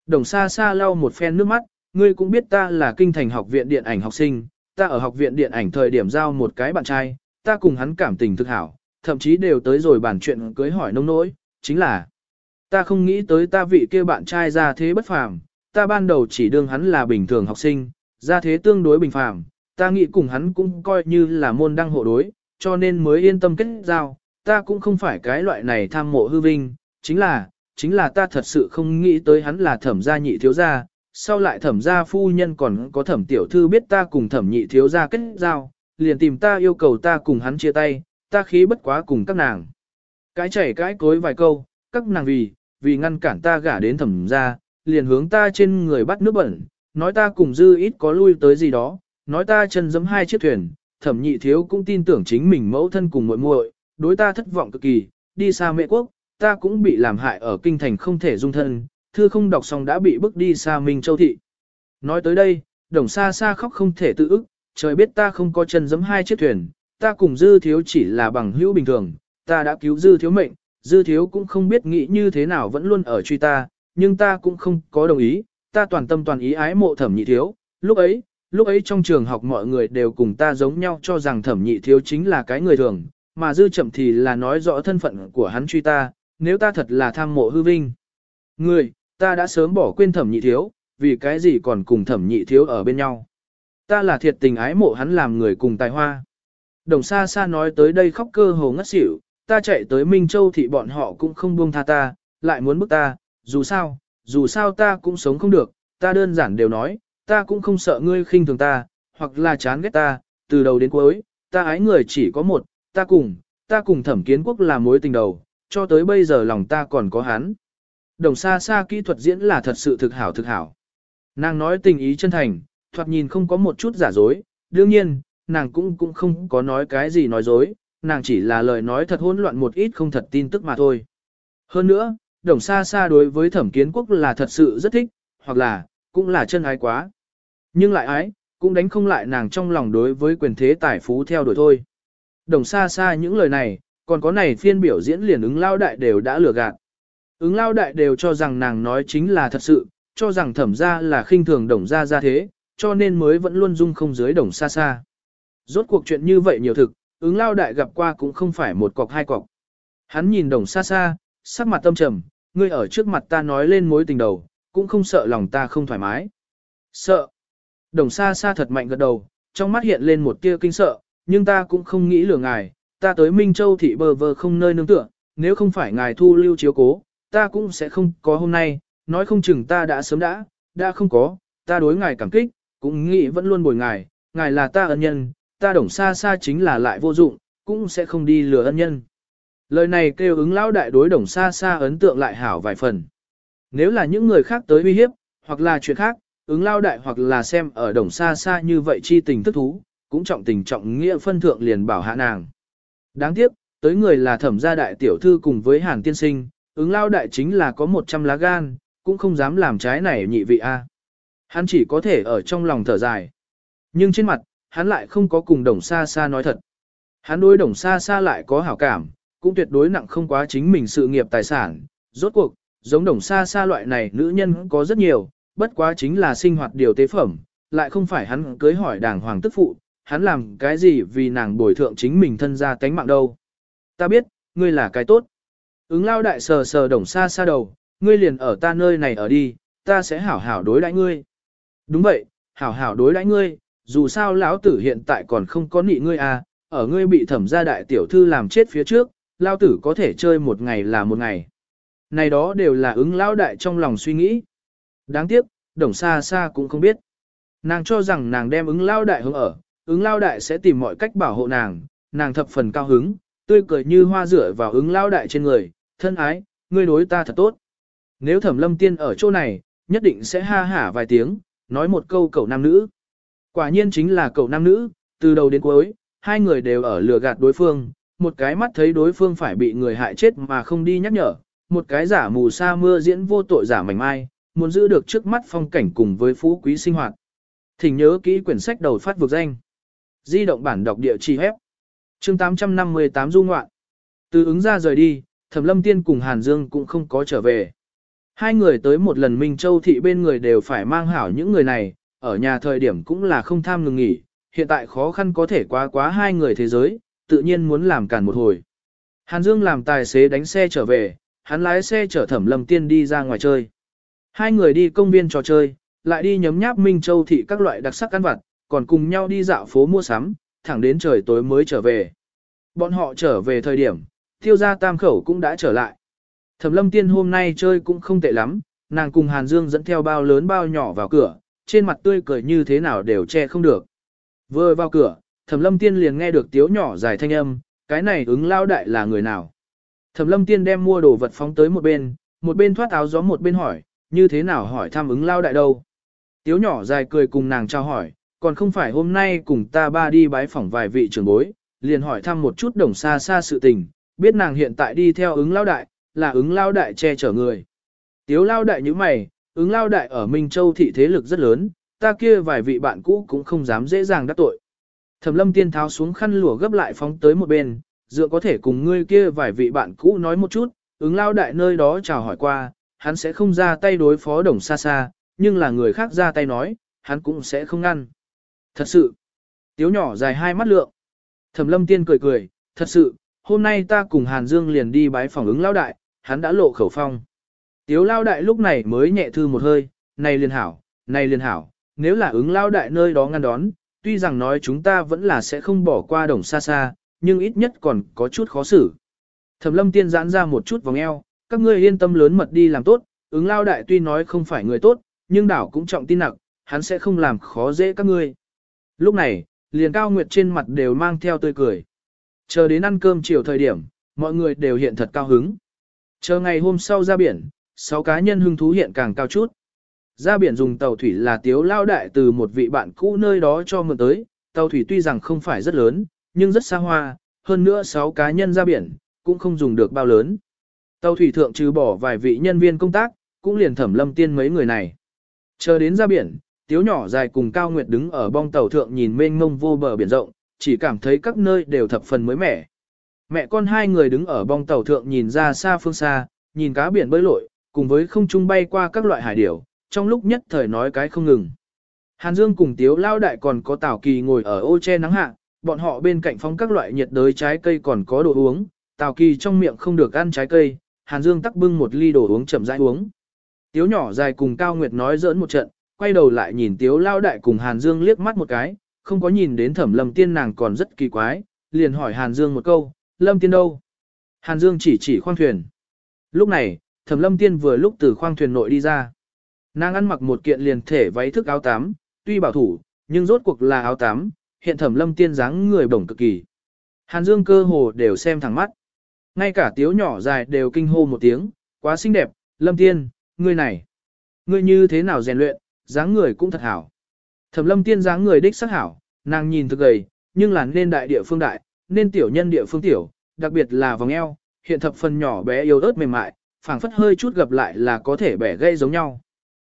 Đồng xa xa lau một phen nước mắt, ngươi cũng biết ta là kinh thành học viện điện ảnh học sinh, ta ở học viện điện ảnh thời điểm giao một cái bạn trai, ta cùng hắn cảm tình thực hảo, thậm chí đều tới rồi bàn chuyện cưới hỏi nông nỗi, chính là ta không nghĩ tới ta vị kia bạn trai ra thế bất phàm, ta ban đầu chỉ đương hắn là bình thường học sinh, ra thế tương đối bình phàm, ta nghĩ cùng hắn cũng coi như là môn đăng hộ đối, cho nên mới yên tâm kết giao, ta cũng không phải cái loại này tham mộ hư vinh, chính là, chính là ta thật sự không nghĩ tới hắn là thẩm gia nhị thiếu gia, sau lại thẩm gia phu nhân còn có thẩm tiểu thư biết ta cùng thẩm nhị thiếu gia kết giao, liền tìm ta yêu cầu ta cùng hắn chia tay, ta khí bất quá cùng các nàng. Cái chảy cái cối vài câu, các nàng vì, vì ngăn cản ta gả đến thẩm gia, liền hướng ta trên người bắt nước bẩn, nói ta cùng dư ít có lui tới gì đó, nói ta chân giẫm hai chiếc thuyền, thẩm nhị thiếu cũng tin tưởng chính mình mẫu thân cùng muội muội, đối ta thất vọng cực kỳ, đi xa mẹ quốc, ta cũng bị làm hại ở kinh thành không thể dung thân, thư không đọc xong đã bị bước đi xa Minh Châu Thị. Nói tới đây, đồng xa xa khóc không thể tự ức, trời biết ta không có chân giẫm hai chiếc thuyền, ta cùng dư thiếu chỉ là bằng hữu bình thường, ta đã cứu dư thiếu mệnh, dư thiếu cũng không biết nghĩ như thế nào vẫn luôn ở truy ta, nhưng ta cũng không có đồng ý, ta toàn tâm toàn ý ái mộ thẩm nhị thiếu, lúc ấy, lúc ấy trong trường học mọi người đều cùng ta giống nhau cho rằng thẩm nhị thiếu chính là cái người thường, mà dư chậm thì là nói rõ thân phận của hắn truy ta, nếu ta thật là tham mộ hư vinh. Người, ta đã sớm bỏ quên thẩm nhị thiếu, vì cái gì còn cùng thẩm nhị thiếu ở bên nhau. Ta là thiệt tình ái mộ hắn làm người cùng tài hoa. Đồng xa xa nói tới đây khóc cơ hồ ngất xỉu, ta chạy tới Minh Châu thì bọn họ cũng không buông tha ta, lại muốn bức ta, dù sao, dù sao ta cũng sống không được, ta đơn giản đều nói, ta cũng không sợ ngươi khinh thường ta, hoặc là chán ghét ta, từ đầu đến cuối, ta ái người chỉ có một, ta cùng, ta cùng thẩm kiến quốc là mối tình đầu, cho tới bây giờ lòng ta còn có hắn. Đồng xa xa kỹ thuật diễn là thật sự thực hảo thực hảo. Nàng nói tình ý chân thành, thoạt nhìn không có một chút giả dối, đương nhiên, nàng cũng cũng không có nói cái gì nói dối, nàng chỉ là lời nói thật hỗn loạn một ít không thật tin tức mà thôi. Hơn nữa, đồng xa xa đối với thẩm kiến quốc là thật sự rất thích, hoặc là, cũng là chân ái quá. Nhưng lại ái, cũng đánh không lại nàng trong lòng đối với quyền thế tài phú theo đuổi thôi. Đồng xa xa những lời này, còn có này phiên biểu diễn liền ứng lao đại đều đã lừa gạt. Ứng lao đại đều cho rằng nàng nói chính là thật sự, cho rằng thẩm ra là khinh thường đồng ra ra thế, cho nên mới vẫn luôn dung không dưới đồng xa xa. Rốt cuộc chuyện như vậy nhiều thực, ứng lao đại gặp qua cũng không phải một cọc hai cọc. Hắn nhìn đồng xa xa, sắc mặt tâm trầm, ngươi ở trước mặt ta nói lên mối tình đầu, cũng không sợ lòng ta không thoải mái. Sợ. Đồng xa xa thật mạnh gật đầu, trong mắt hiện lên một tia kinh sợ, nhưng ta cũng không nghĩ lừa ngài, ta tới Minh Châu thị bờ vờ không nơi nương tựa, nếu không phải ngài thu lưu chiếu cố, ta cũng sẽ không có hôm nay, nói không chừng ta đã sớm đã, đã không có, ta đối ngài cảm kích, cũng nghĩ vẫn luôn bồi ngài, ngài là ta ân nhân, ta đồng xa xa chính là lại vô dụng, cũng sẽ không đi lừa ân nhân. Lời này kêu ứng lão đại đối đồng xa xa ấn tượng lại hảo vài phần. Nếu là những người khác tới uy hiếp, hoặc là chuyện khác, ứng lao đại hoặc là xem ở đồng xa xa như vậy chi tình thức thú, cũng trọng tình trọng nghĩa phân thượng liền bảo hạ nàng. Đáng tiếc, tới người là thẩm gia đại tiểu thư cùng với hàn tiên sinh, ứng lao đại chính là có 100 lá gan, cũng không dám làm trái này nhị vị A. Hắn chỉ có thể ở trong lòng thở dài. Nhưng trên mặt, hắn lại không có cùng đồng xa xa nói thật. Hắn đối đồng xa xa lại có hảo cảm, cũng tuyệt đối nặng không quá chính mình sự nghiệp tài sản. Rốt cuộc, giống đồng xa xa loại này nữ nhân có rất nhiều, bất quá chính là sinh hoạt điều tế phẩm, lại không phải hắn cưới hỏi đàng hoàng tức phụ, hắn làm cái gì vì nàng bồi thượng chính mình thân ra tánh mạng đâu. Ta biết, ngươi là cái tốt. Ứng lao đại sờ sờ đồng xa xa đầu, ngươi liền ở ta nơi này ở đi, ta sẽ hảo hảo đối đãi ngươi. Đúng vậy, hảo hảo đối đãi ngươi, dù sao lão tử hiện tại còn không có nị ngươi à, ở ngươi bị thẩm gia đại tiểu thư làm chết phía trước, lão tử có thể chơi một ngày là một ngày. Này đó đều là ứng lão đại trong lòng suy nghĩ. Đáng tiếc, đồng xa xa cũng không biết. Nàng cho rằng nàng đem ứng lao đại hướng ở, ứng lao đại sẽ tìm mọi cách bảo hộ nàng, nàng thập phần cao hứng, tươi cười như hoa rửa vào ứng lao đại trên người, thân ái, ngươi đối ta thật tốt. Nếu thẩm lâm tiên ở chỗ này, nhất định sẽ ha hả vài tiếng, nói một câu cậu nam nữ. Quả nhiên chính là cậu nam nữ, từ đầu đến cuối, hai người đều ở lừa gạt đối phương, một cái mắt thấy đối phương phải bị người hại chết mà không đi nhắc nhở, một cái giả mù sa mưa diễn vô tội giả mảnh mai, muốn giữ được trước mắt phong cảnh cùng với phú quý sinh hoạt. Thỉnh nhớ kỹ quyển sách đầu phát vực danh. Di động bản đọc địa chỉ hép. chương 858 du ngoạn. Từ ứng ra rời đi, Thẩm Lâm Tiên cùng Hàn Dương cũng không có trở về. Hai người tới một lần Minh Châu thị bên người đều phải mang hảo những người này, ở nhà thời điểm cũng là không tham ngừng nghỉ, hiện tại khó khăn có thể quá quá hai người thế giới, tự nhiên muốn làm cản một hồi. Hàn Dương làm tài xế đánh xe trở về, hắn lái xe chở Thẩm Lâm Tiên đi ra ngoài chơi. Hai người đi công viên trò chơi, lại đi nhấm nháp Minh Châu thị các loại đặc sắc ăn vặt, còn cùng nhau đi dạo phố mua sắm, thẳng đến trời tối mới trở về. Bọn họ trở về thời điểm, tiêu gia tam khẩu cũng đã trở lại. Thẩm lâm tiên hôm nay chơi cũng không tệ lắm, nàng cùng Hàn Dương dẫn theo bao lớn bao nhỏ vào cửa, trên mặt tươi cười như thế nào đều che không được. Vừa vào cửa, Thẩm lâm tiên liền nghe được tiếu nhỏ dài thanh âm, cái này ứng lao đại là người nào. Thẩm lâm tiên đem mua đồ vật phóng tới một bên, một bên thoát áo gió một bên hỏi, như thế nào hỏi thăm ứng lao đại đâu. Tiếu nhỏ dài cười cùng nàng trao hỏi, còn không phải hôm nay cùng ta ba đi bái phỏng vài vị trưởng bối, liền hỏi thăm một chút đồng xa xa sự tình, biết nàng hiện tại đi theo ứng lao đại, là ứng lao đại che chở người. Tiếu lao đại như mày, ứng lao đại ở Minh Châu thị thế lực rất lớn, ta kia vài vị bạn cũ cũng không dám dễ dàng đắc tội. Thẩm lâm tiên tháo xuống khăn lụa gấp lại phóng tới một bên, dựa có thể cùng ngươi kia vài vị bạn cũ nói một chút, ứng lao đại nơi đó chào hỏi qua, hắn sẽ không ra tay đối phó đồng xa xa, nhưng là người khác ra tay nói, hắn cũng sẽ không ngăn. Thật sự, tiếu nhỏ dài hai mắt lượng. Thẩm lâm tiên cười cười, thật sự, hôm nay ta cùng Hàn Dương liền đi bái phòng ứng lao đại, hắn đã lộ khẩu phong. Tiếu lao đại lúc này mới nhẹ thư một hơi, này liền hảo, này liền hảo, nếu là ứng lao đại nơi đó ngăn đón, tuy rằng nói chúng ta vẫn là sẽ không bỏ qua đồng xa xa, nhưng ít nhất còn có chút khó xử. Thẩm lâm tiên giãn ra một chút vòng eo, các ngươi yên tâm lớn mật đi làm tốt, ứng lao đại tuy nói không phải người tốt, nhưng đảo cũng trọng tin nặng, hắn sẽ không làm khó dễ các ngươi. Lúc này, liền cao nguyệt trên mặt đều mang theo tươi cười. Chờ đến ăn cơm chiều thời điểm, mọi người đều hiện thật cao hứng. Chờ ngày hôm sau ra biển, sáu cá nhân hưng thú hiện càng cao chút. Ra biển dùng tàu thủy là tiếu lao đại từ một vị bạn cũ nơi đó cho mượn tới, tàu thủy tuy rằng không phải rất lớn, nhưng rất xa hoa, hơn nữa sáu cá nhân ra biển, cũng không dùng được bao lớn. Tàu thủy thượng trừ bỏ vài vị nhân viên công tác, cũng liền thẩm lâm tiên mấy người này. Chờ đến ra biển, tiếu nhỏ dài cùng Cao Nguyệt đứng ở bong tàu thượng nhìn mênh mông vô bờ biển rộng, chỉ cảm thấy các nơi đều thập phần mới mẻ. Mẹ con hai người đứng ở bong tàu thượng nhìn ra xa phương xa, nhìn cá biển bơi lội, cùng với không trung bay qua các loại hải điểu, trong lúc nhất thời nói cái không ngừng. Hàn Dương cùng Tiếu Lao Đại còn có Tào Kỳ ngồi ở ô che nắng hạ, bọn họ bên cạnh phong các loại nhiệt đới trái cây còn có đồ uống, Tào Kỳ trong miệng không được ăn trái cây, Hàn Dương tắc bưng một ly đồ uống chậm rãi uống. Tiếu nhỏ dài cùng Cao Nguyệt nói giỡn một trận, quay đầu lại nhìn Tiếu Lao Đại cùng Hàn Dương liếc mắt một cái, không có nhìn đến thẩm lâm tiên nàng còn rất kỳ quái, liền hỏi Hàn Dương một câu, lâm tiên đâu? Hàn Dương chỉ chỉ khoang thuyền. Lúc này, thẩm lâm tiên vừa lúc từ khoang thuyền nội đi ra. Nàng ăn mặc một kiện liền thể váy thức áo tắm, tuy bảo thủ, nhưng rốt cuộc là áo tắm, hiện thẩm lâm tiên dáng người bổng cực kỳ. Hàn Dương cơ hồ đều xem thẳng mắt. Ngay cả tiếu nhỏ dài đều kinh hô một tiếng, quá xinh đẹp, lâm tiên, ngươi này. Ngươi như thế nào rèn luyện, dáng người cũng thật hảo. Thẩm lâm tiên dáng người đích sắc hảo, nàng nhìn thực gầy, nhưng là nên đại địa phương đại, nên tiểu nhân địa phương tiểu, đặc biệt là vòng eo, hiện thập phần nhỏ bé yếu ớt mềm mại, phảng phất hơi chút gặp lại là có thể bẻ gây giống nhau.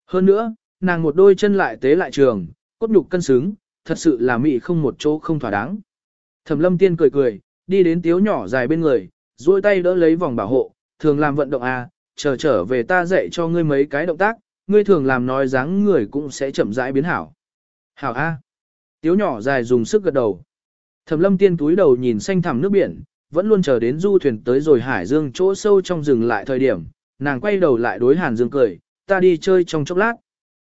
Hơn nữa, nàng một đôi chân lại tế lại trường, cốt nhục cân xứng, thật sự là mị không một chỗ không thỏa đáng. Thẩm lâm tiên cười cười, đi đến tiếu nhỏ dài bên người, duỗi tay đỡ lấy vòng bảo hộ, thường làm vận động à, chờ trở về ta dạy cho ngươi mấy cái động tác, ngươi thường làm nói dáng người cũng sẽ chậm rãi biến hảo. Hảo A. Tiếu nhỏ dài dùng sức gật đầu. Thẩm lâm tiên túi đầu nhìn xanh thẳm nước biển, vẫn luôn chờ đến du thuyền tới rồi hải dương chỗ sâu trong rừng lại thời điểm, nàng quay đầu lại đối hàn dương cười, ta đi chơi trong chốc lát.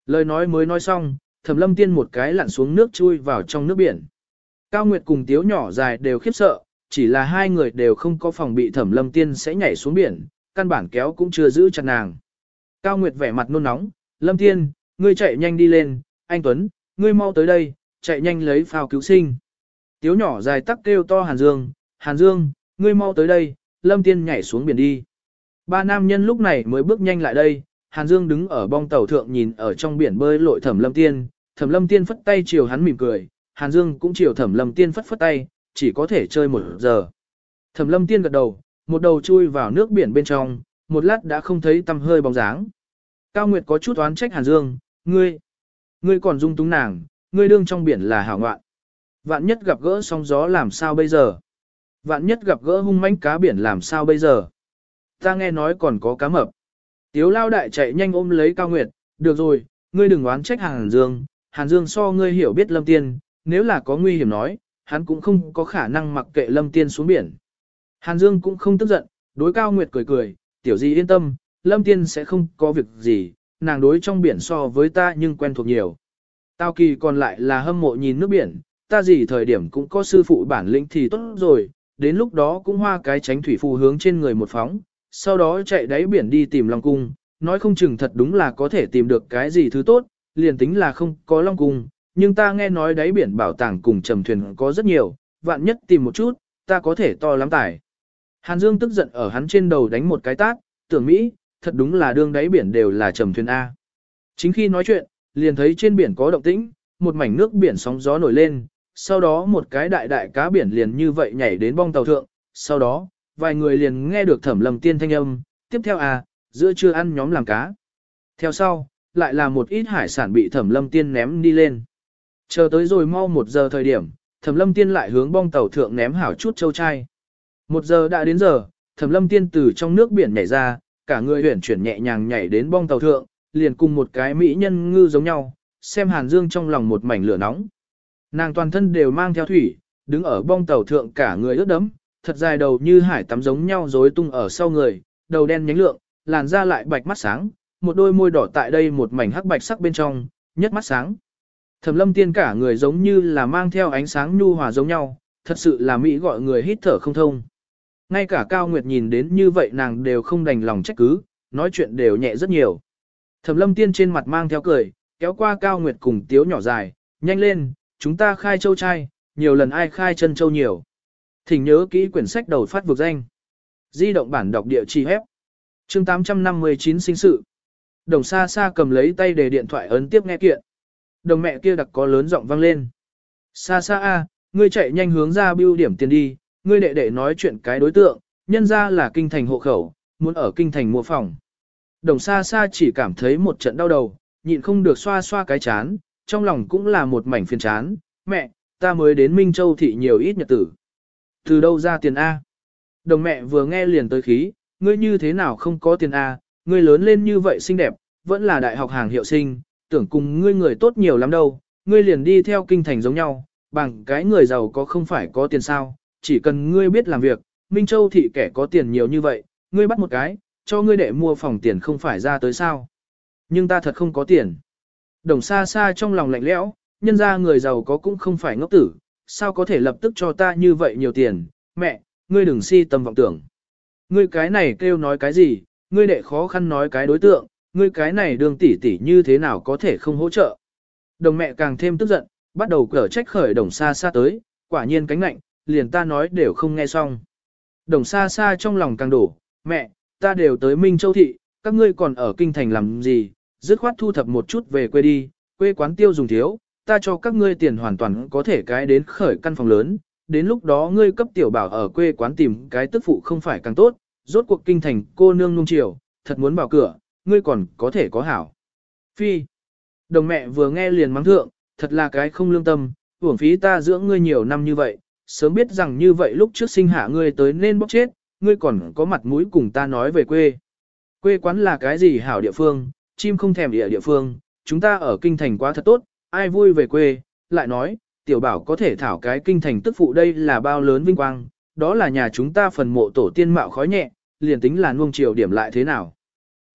Lời nói mới nói xong, thẩm lâm tiên một cái lặn xuống nước chui vào trong nước biển. Cao Nguyệt cùng tiếu nhỏ dài đều khiếp sợ, chỉ là hai người đều không có phòng bị thẩm lâm tiên sẽ nhảy xuống biển, căn bản kéo cũng chưa giữ chặt nàng. Cao Nguyệt vẻ mặt nôn nóng, lâm tiên, ngươi chạy nhanh đi lên, anh Tuấn, ngươi mau tới đây, chạy nhanh lấy phao cứu sinh. Tiếu nhỏ dài tắc kêu to Hàn Dương, Hàn Dương, ngươi mau tới đây, lâm tiên nhảy xuống biển đi. Ba nam nhân lúc này mới bước nhanh lại đây, Hàn Dương đứng ở bong tàu thượng nhìn ở trong biển bơi lội thẩm lâm tiên, thẩm lâm tiên phất tay chiều hắn mỉm cười, Hàn Dương cũng chiều thẩm lâm tiên phất phất tay, chỉ có thể chơi một giờ. Thẩm lâm tiên gật đầu, một đầu chui vào nước biển bên trong, một lát đã không thấy tăm hơi bóng dáng. Cao Nguyệt có chút oán trách Hàn Dương, ngươi, ngươi còn dung túng nàng, ngươi đương trong biển là hảo ngoạn. Vạn nhất gặp gỡ sóng gió làm sao bây giờ? Vạn nhất gặp gỡ hung mãnh cá biển làm sao bây giờ? Ta nghe nói còn có cá mập. Tiếu lao đại chạy nhanh ôm lấy Cao Nguyệt, được rồi, ngươi đừng oán trách Hàn Dương, Hàn Dương so ngươi hiểu biết Lâm Tiên, nếu là có nguy hiểm nói, hắn cũng không có khả năng mặc kệ Lâm Tiên xuống biển. Hàn Dương cũng không tức giận, đối Cao Nguyệt cười cười, tiểu gì yên tâm, Lâm Tiên sẽ không có việc gì, nàng đối trong biển so với ta nhưng quen thuộc nhiều. Tao kỳ còn lại là hâm mộ nhìn nước biển, ta gì thời điểm cũng có sư phụ bản lĩnh thì tốt rồi, đến lúc đó cũng hoa cái tránh thủy phù hướng trên người một phóng, sau đó chạy đáy biển đi tìm Long Cung, nói không chừng thật đúng là có thể tìm được cái gì thứ tốt, liền tính là không có Long Cung, nhưng ta nghe nói đáy biển bảo tàng cùng trầm thuyền có rất nhiều, vạn nhất tìm một chút, ta có thể to lắm tải. Hàn Dương tức giận ở hắn trên đầu đánh một cái tát, tưởng Mỹ, thật đúng là đương đáy biển đều là trầm thuyền A. Chính khi nói chuyện, liền thấy trên biển có động tĩnh, một mảnh nước biển sóng gió nổi lên, sau đó một cái đại đại cá biển liền như vậy nhảy đến bong tàu thượng, sau đó, vài người liền nghe được thẩm lầm tiên thanh âm, tiếp theo à, giữa trưa ăn nhóm làm cá. Theo sau, lại là một ít hải sản bị thẩm lâm tiên ném đi lên. Chờ tới rồi mau một giờ thời điểm, thẩm lâm tiên lại hướng bong tàu thượng ném hảo chút châu chai. Một giờ đã đến giờ, thẩm lâm tiên từ trong nước biển nhảy ra, cả người huyển chuyển nhẹ nhàng nhảy đến bong tàu thượng, liền cùng một cái mỹ nhân ngư giống nhau, xem Hàn Dương trong lòng một mảnh lửa nóng. Nàng toàn thân đều mang theo thủy, đứng ở bong tàu thượng cả người ướt đẫm, thật dài đầu như hải tắm giống nhau rối tung ở sau người, đầu đen nhánh lượng, làn da lại bạch mắt sáng, một đôi môi đỏ tại đây một mảnh hắc bạch sắc bên trong, nhất mắt sáng. Thẩm lâm tiên cả người giống như là mang theo ánh sáng nhu hòa giống nhau, thật sự là Mỹ gọi người hít thở không thông. Ngay cả Cao Nguyệt nhìn đến như vậy nàng đều không đành lòng trách cứ, nói chuyện đều nhẹ rất nhiều. Thẩm lâm tiên trên mặt mang theo cười, kéo qua Cao Nguyệt cùng tiếu nhỏ dài, nhanh lên, chúng ta khai châu trai, nhiều lần ai khai chân châu nhiều. Thỉnh nhớ kỹ quyển sách đầu phát vực danh. Di động bản đọc địa chỉ hép. chương 859 sinh sự. Đồng xa xa cầm lấy tay để điện thoại ấn tiếp nghe kiện. Đồng mẹ kia đặc có lớn giọng vang lên. Xa xa a, ngươi chạy nhanh hướng ra bưu điểm tiền đi, ngươi đệ đệ nói chuyện cái đối tượng, nhân ra là kinh thành hộ khẩu, muốn ở kinh thành mua phòng. Đồng xa xa chỉ cảm thấy một trận đau đầu, nhịn không được xoa xoa cái chán, trong lòng cũng là một mảnh phiền chán. Mẹ, ta mới đến Minh Châu thị nhiều ít nhật tử. Từ đâu ra tiền A? Đồng mẹ vừa nghe liền tới khí, ngươi như thế nào không có tiền A, ngươi lớn lên như vậy xinh đẹp, vẫn là đại học hàng hiệu sinh, tưởng cùng ngươi người tốt nhiều lắm đâu, ngươi liền đi theo kinh thành giống nhau, bằng cái người giàu có không phải có tiền sao, chỉ cần ngươi biết làm việc, Minh Châu thị kẻ có tiền nhiều như vậy, ngươi bắt một cái, cho ngươi đệ mua phòng tiền không phải ra tới sao. Nhưng ta thật không có tiền. Đồng xa xa trong lòng lạnh lẽo, nhân ra người giàu có cũng không phải ngốc tử, sao có thể lập tức cho ta như vậy nhiều tiền, mẹ, ngươi đừng si tâm vọng tưởng. Ngươi cái này kêu nói cái gì, ngươi đệ khó khăn nói cái đối tượng, ngươi cái này đường tỷ tỷ như thế nào có thể không hỗ trợ. Đồng mẹ càng thêm tức giận, bắt đầu cở trách khởi đồng xa xa tới, quả nhiên cánh lạnh, liền ta nói đều không nghe xong. Đồng xa xa trong lòng càng đổ, mẹ, ta đều tới Minh Châu Thị, các ngươi còn ở kinh thành làm gì, dứt khoát thu thập một chút về quê đi, quê quán tiêu dùng thiếu, ta cho các ngươi tiền hoàn toàn có thể cái đến khởi căn phòng lớn, đến lúc đó ngươi cấp tiểu bảo ở quê quán tìm cái tức phụ không phải càng tốt, rốt cuộc kinh thành cô nương nung chiều, thật muốn vào cửa, ngươi còn có thể có hảo. Phi. Đồng mẹ vừa nghe liền mắng thượng, thật là cái không lương tâm, uổng phí ta dưỡng ngươi nhiều năm như vậy, sớm biết rằng như vậy lúc trước sinh hạ ngươi tới nên bóc chết, ngươi còn có mặt mũi cùng ta nói về quê. Quê quán là cái gì hảo địa phương, chim không thèm địa địa phương, chúng ta ở kinh thành quá thật tốt, ai vui về quê, lại nói, tiểu bảo có thể thảo cái kinh thành tức phụ đây là bao lớn vinh quang, đó là nhà chúng ta phần mộ tổ tiên mạo khói nhẹ, liền tính là nuông chiều điểm lại thế nào.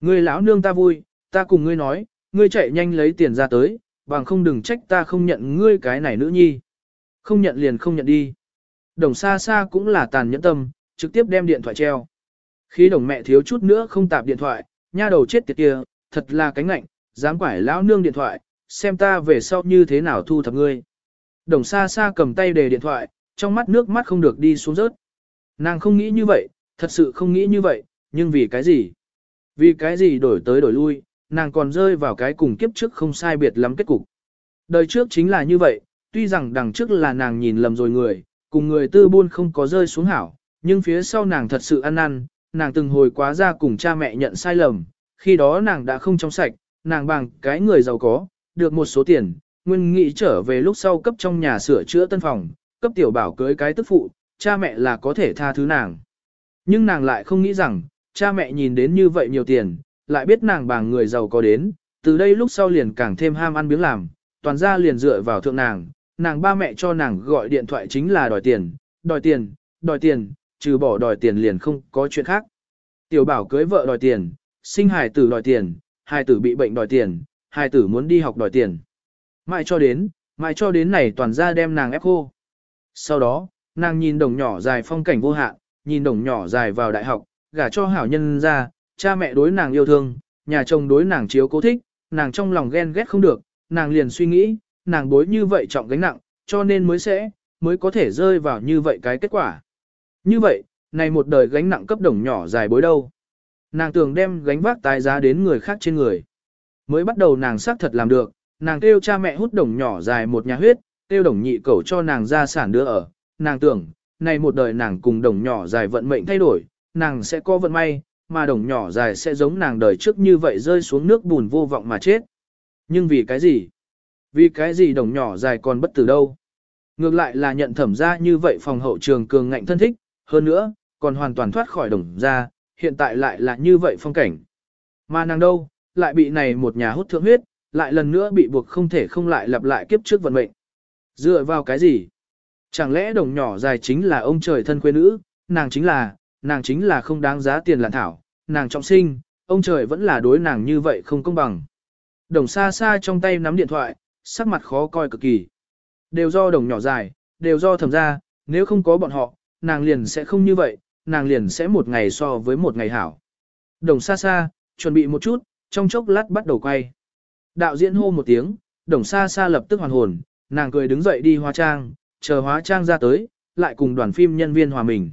Ngươi lão nương ta vui, ta cùng ngươi nói, ngươi chạy nhanh lấy tiền ra tới, bằng không đừng trách ta không nhận ngươi cái này nữ nhi. Không nhận liền không nhận đi. Đồng xa xa cũng là tàn nhẫn tâm, trực tiếp đem điện thoại treo. Khi đồng mẹ thiếu chút nữa không tạp điện thoại, nha đầu chết tiệt kia, thật là cánh lạnh, dám quải lão nương điện thoại, xem ta về sau như thế nào thu thập ngươi. Đồng xa xa cầm tay đề điện thoại, trong mắt nước mắt không được đi xuống rớt. Nàng không nghĩ như vậy, thật sự không nghĩ như vậy, nhưng vì cái gì? Vì cái gì đổi tới đổi lui, nàng còn rơi vào cái cùng kiếp trước không sai biệt lắm kết cục. Đời trước chính là như vậy, tuy rằng đằng trước là nàng nhìn lầm rồi người, cùng người tư buôn không có rơi xuống hảo, nhưng phía sau nàng thật sự ăn năn, nàng từng hồi quá ra cùng cha mẹ nhận sai lầm, khi đó nàng đã không trong sạch, nàng bằng cái người giàu có, được một số tiền, nguyên nghĩ trở về lúc sau cấp trong nhà sửa chữa tân phòng, cấp tiểu bảo cưới cái tức phụ, cha mẹ là có thể tha thứ nàng. Nhưng nàng lại không nghĩ rằng, cha mẹ nhìn đến như vậy nhiều tiền, lại biết nàng bằng người giàu có đến, từ đây lúc sau liền càng thêm ham ăn biếng làm, toàn ra liền dựa vào thượng nàng, nàng ba mẹ cho nàng gọi điện thoại chính là đòi tiền, đòi tiền, đòi tiền, trừ bỏ đòi tiền liền không có chuyện khác. Tiểu bảo cưới vợ đòi tiền, sinh hài tử đòi tiền, hài tử bị bệnh đòi tiền, hài tử muốn đi học đòi tiền. Mãi cho đến, mãi cho đến này toàn ra đem nàng ép khô. Sau đó, nàng nhìn đồng nhỏ dài phong cảnh vô hạn, nhìn đồng nhỏ dài vào đại học, gả cho hảo nhân ra, cha mẹ đối nàng yêu thương, nhà chồng đối nàng chiếu cố thích, nàng trong lòng ghen ghét không được, nàng liền suy nghĩ, nàng bối như vậy trọng gánh nặng, cho nên mới sẽ, mới có thể rơi vào như vậy cái kết quả. Như vậy, này một đời gánh nặng cấp đồng nhỏ dài bối đâu. Nàng tưởng đem gánh vác tài giá đến người khác trên người. Mới bắt đầu nàng xác thật làm được, nàng kêu cha mẹ hút đồng nhỏ dài một nhà huyết, kêu đồng nhị cầu cho nàng ra sản đưa ở. Nàng tưởng, này một đời nàng cùng đồng nhỏ dài vận mệnh thay đổi, nàng sẽ có vận may, mà đồng nhỏ dài sẽ giống nàng đời trước như vậy rơi xuống nước bùn vô vọng mà chết. Nhưng vì cái gì? Vì cái gì đồng nhỏ dài còn bất tử đâu? Ngược lại là nhận thẩm ra như vậy phòng hậu trường cường ngạnh thân thích, hơn nữa, còn hoàn toàn thoát khỏi đồng ra, hiện tại lại là như vậy phong cảnh. Mà nàng đâu, lại bị này một nhà hút thượng huyết, lại lần nữa bị buộc không thể không lại lặp lại kiếp trước vận mệnh. Dựa vào cái gì? Chẳng lẽ đồng nhỏ dài chính là ông trời thân quê nữ, nàng chính là, nàng chính là không đáng giá tiền lạn thảo, nàng trọng sinh, ông trời vẫn là đối nàng như vậy không công bằng. Đồng xa xa trong tay nắm điện thoại, sắc mặt khó coi cực kỳ. Đều do đồng nhỏ dài, đều do thầm ra, nếu không có bọn họ, nàng liền sẽ không như vậy, nàng liền sẽ một ngày so với một ngày hảo. Đồng xa xa, chuẩn bị một chút, trong chốc lát bắt đầu quay. Đạo diễn hô một tiếng, đồng xa xa lập tức hoàn hồn, nàng cười đứng dậy đi hóa trang, chờ hóa trang ra tới, lại cùng đoàn phim nhân viên hòa mình.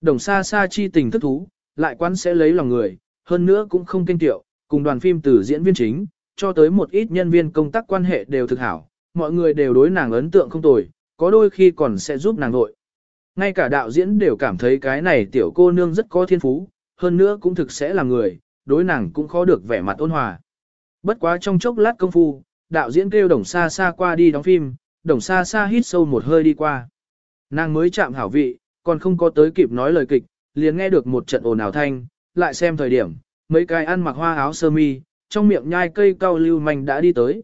Đồng xa xa chi tình thức thú, lại quán sẽ lấy lòng người, hơn nữa cũng không kinh tiệu, cùng đoàn phim từ diễn viên chính, cho tới một ít nhân viên công tác quan hệ đều thực hảo, mọi người đều đối nàng ấn tượng không tồi, có đôi khi còn sẽ giúp nàng nội. Ngay cả đạo diễn đều cảm thấy cái này tiểu cô nương rất có thiên phú, hơn nữa cũng thực sẽ là người, đối nàng cũng khó được vẻ mặt ôn hòa. Bất quá trong chốc lát công phu, đạo diễn kêu đồng xa xa qua đi đóng phim, đồng xa xa hít sâu một hơi đi qua. Nàng mới chạm hảo vị, còn không có tới kịp nói lời kịch, liền nghe được một trận ồn ào thanh, lại xem thời điểm, mấy cái ăn mặc hoa áo sơ mi, trong miệng nhai cây cao lưu manh đã đi tới.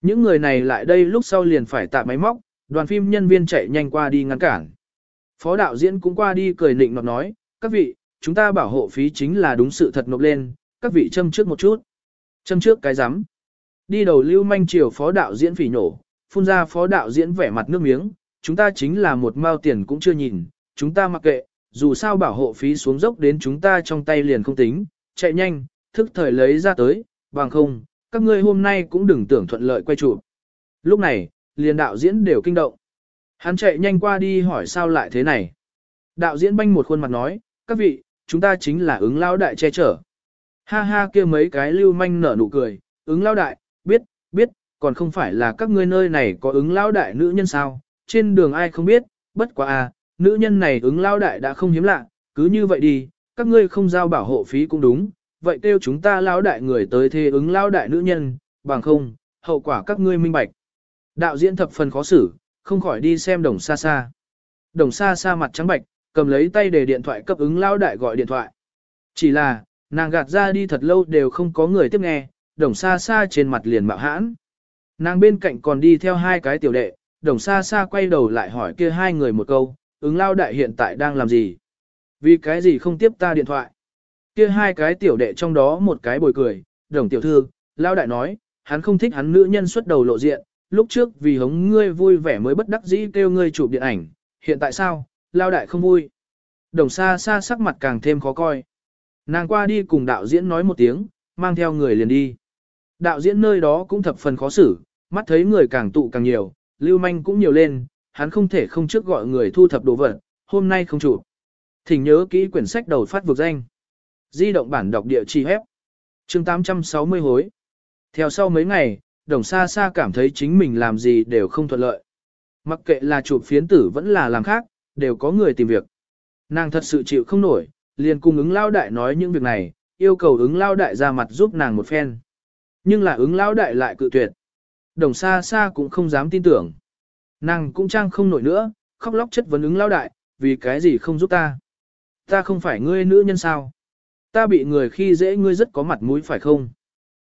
Những người này lại đây lúc sau liền phải tạ máy móc, đoàn phim nhân viên chạy nhanh qua đi ngăn cản. Phó đạo diễn cũng qua đi cười nịnh nọt nói, các vị, chúng ta bảo hộ phí chính là đúng sự thật nộp lên, các vị châm trước một chút. Châm trước cái rắm Đi đầu lưu manh chiều phó đạo diễn phỉ nổ, phun ra phó đạo diễn vẻ mặt nước miếng, chúng ta chính là một mao tiền cũng chưa nhìn, chúng ta mặc kệ, dù sao bảo hộ phí xuống dốc đến chúng ta trong tay liền không tính, chạy nhanh, thức thời lấy ra tới, bằng không, các ngươi hôm nay cũng đừng tưởng thuận lợi quay chụp. Lúc này, liền đạo diễn đều kinh động. Hắn chạy nhanh qua đi hỏi sao lại thế này. Đạo diễn banh một khuôn mặt nói, các vị, chúng ta chính là ứng lao đại che chở. Ha ha kia mấy cái lưu manh nở nụ cười, ứng lao đại, biết, biết, còn không phải là các ngươi nơi này có ứng lao đại nữ nhân sao, trên đường ai không biết, bất quá à, nữ nhân này ứng lao đại đã không hiếm lạ, cứ như vậy đi, các ngươi không giao bảo hộ phí cũng đúng, vậy kêu chúng ta lao đại người tới thế ứng lao đại nữ nhân, bằng không, hậu quả các ngươi minh bạch. Đạo diễn thập phần khó xử, không khỏi đi xem đồng xa xa. Đồng xa xa mặt trắng bạch, cầm lấy tay để điện thoại cấp ứng lao đại gọi điện thoại. Chỉ là, nàng gạt ra đi thật lâu đều không có người tiếp nghe, đồng xa xa trên mặt liền mạo hãn. Nàng bên cạnh còn đi theo hai cái tiểu đệ, đồng xa xa quay đầu lại hỏi kia hai người một câu, ứng lao đại hiện tại đang làm gì? Vì cái gì không tiếp ta điện thoại? Kia hai cái tiểu đệ trong đó một cái bồi cười, đồng tiểu thư, lao đại nói, hắn không thích hắn nữ nhân xuất đầu lộ diện, lúc trước vì hống ngươi vui vẻ mới bất đắc dĩ kêu ngươi chụp điện ảnh, hiện tại sao, lao đại không vui. Đồng xa xa sắc mặt càng thêm khó coi. Nàng qua đi cùng đạo diễn nói một tiếng, mang theo người liền đi. Đạo diễn nơi đó cũng thập phần khó xử, mắt thấy người càng tụ càng nhiều, lưu manh cũng nhiều lên, hắn không thể không trước gọi người thu thập đồ vật, hôm nay không chủ. Thỉnh nhớ kỹ quyển sách đầu phát vực danh. Di động bản đọc địa chỉ hép. chương 860 hối. Theo sau mấy ngày, đồng xa xa cảm thấy chính mình làm gì đều không thuận lợi. Mặc kệ là chụp phiến tử vẫn là làm khác, đều có người tìm việc. Nàng thật sự chịu không nổi, liền cùng ứng lao đại nói những việc này, yêu cầu ứng lao đại ra mặt giúp nàng một phen. Nhưng là ứng lao đại lại cự tuyệt. Đồng xa xa cũng không dám tin tưởng. Nàng cũng trang không nổi nữa, khóc lóc chất vấn ứng lao đại, vì cái gì không giúp ta. Ta không phải ngươi nữ nhân sao. Ta bị người khi dễ ngươi rất có mặt mũi phải không?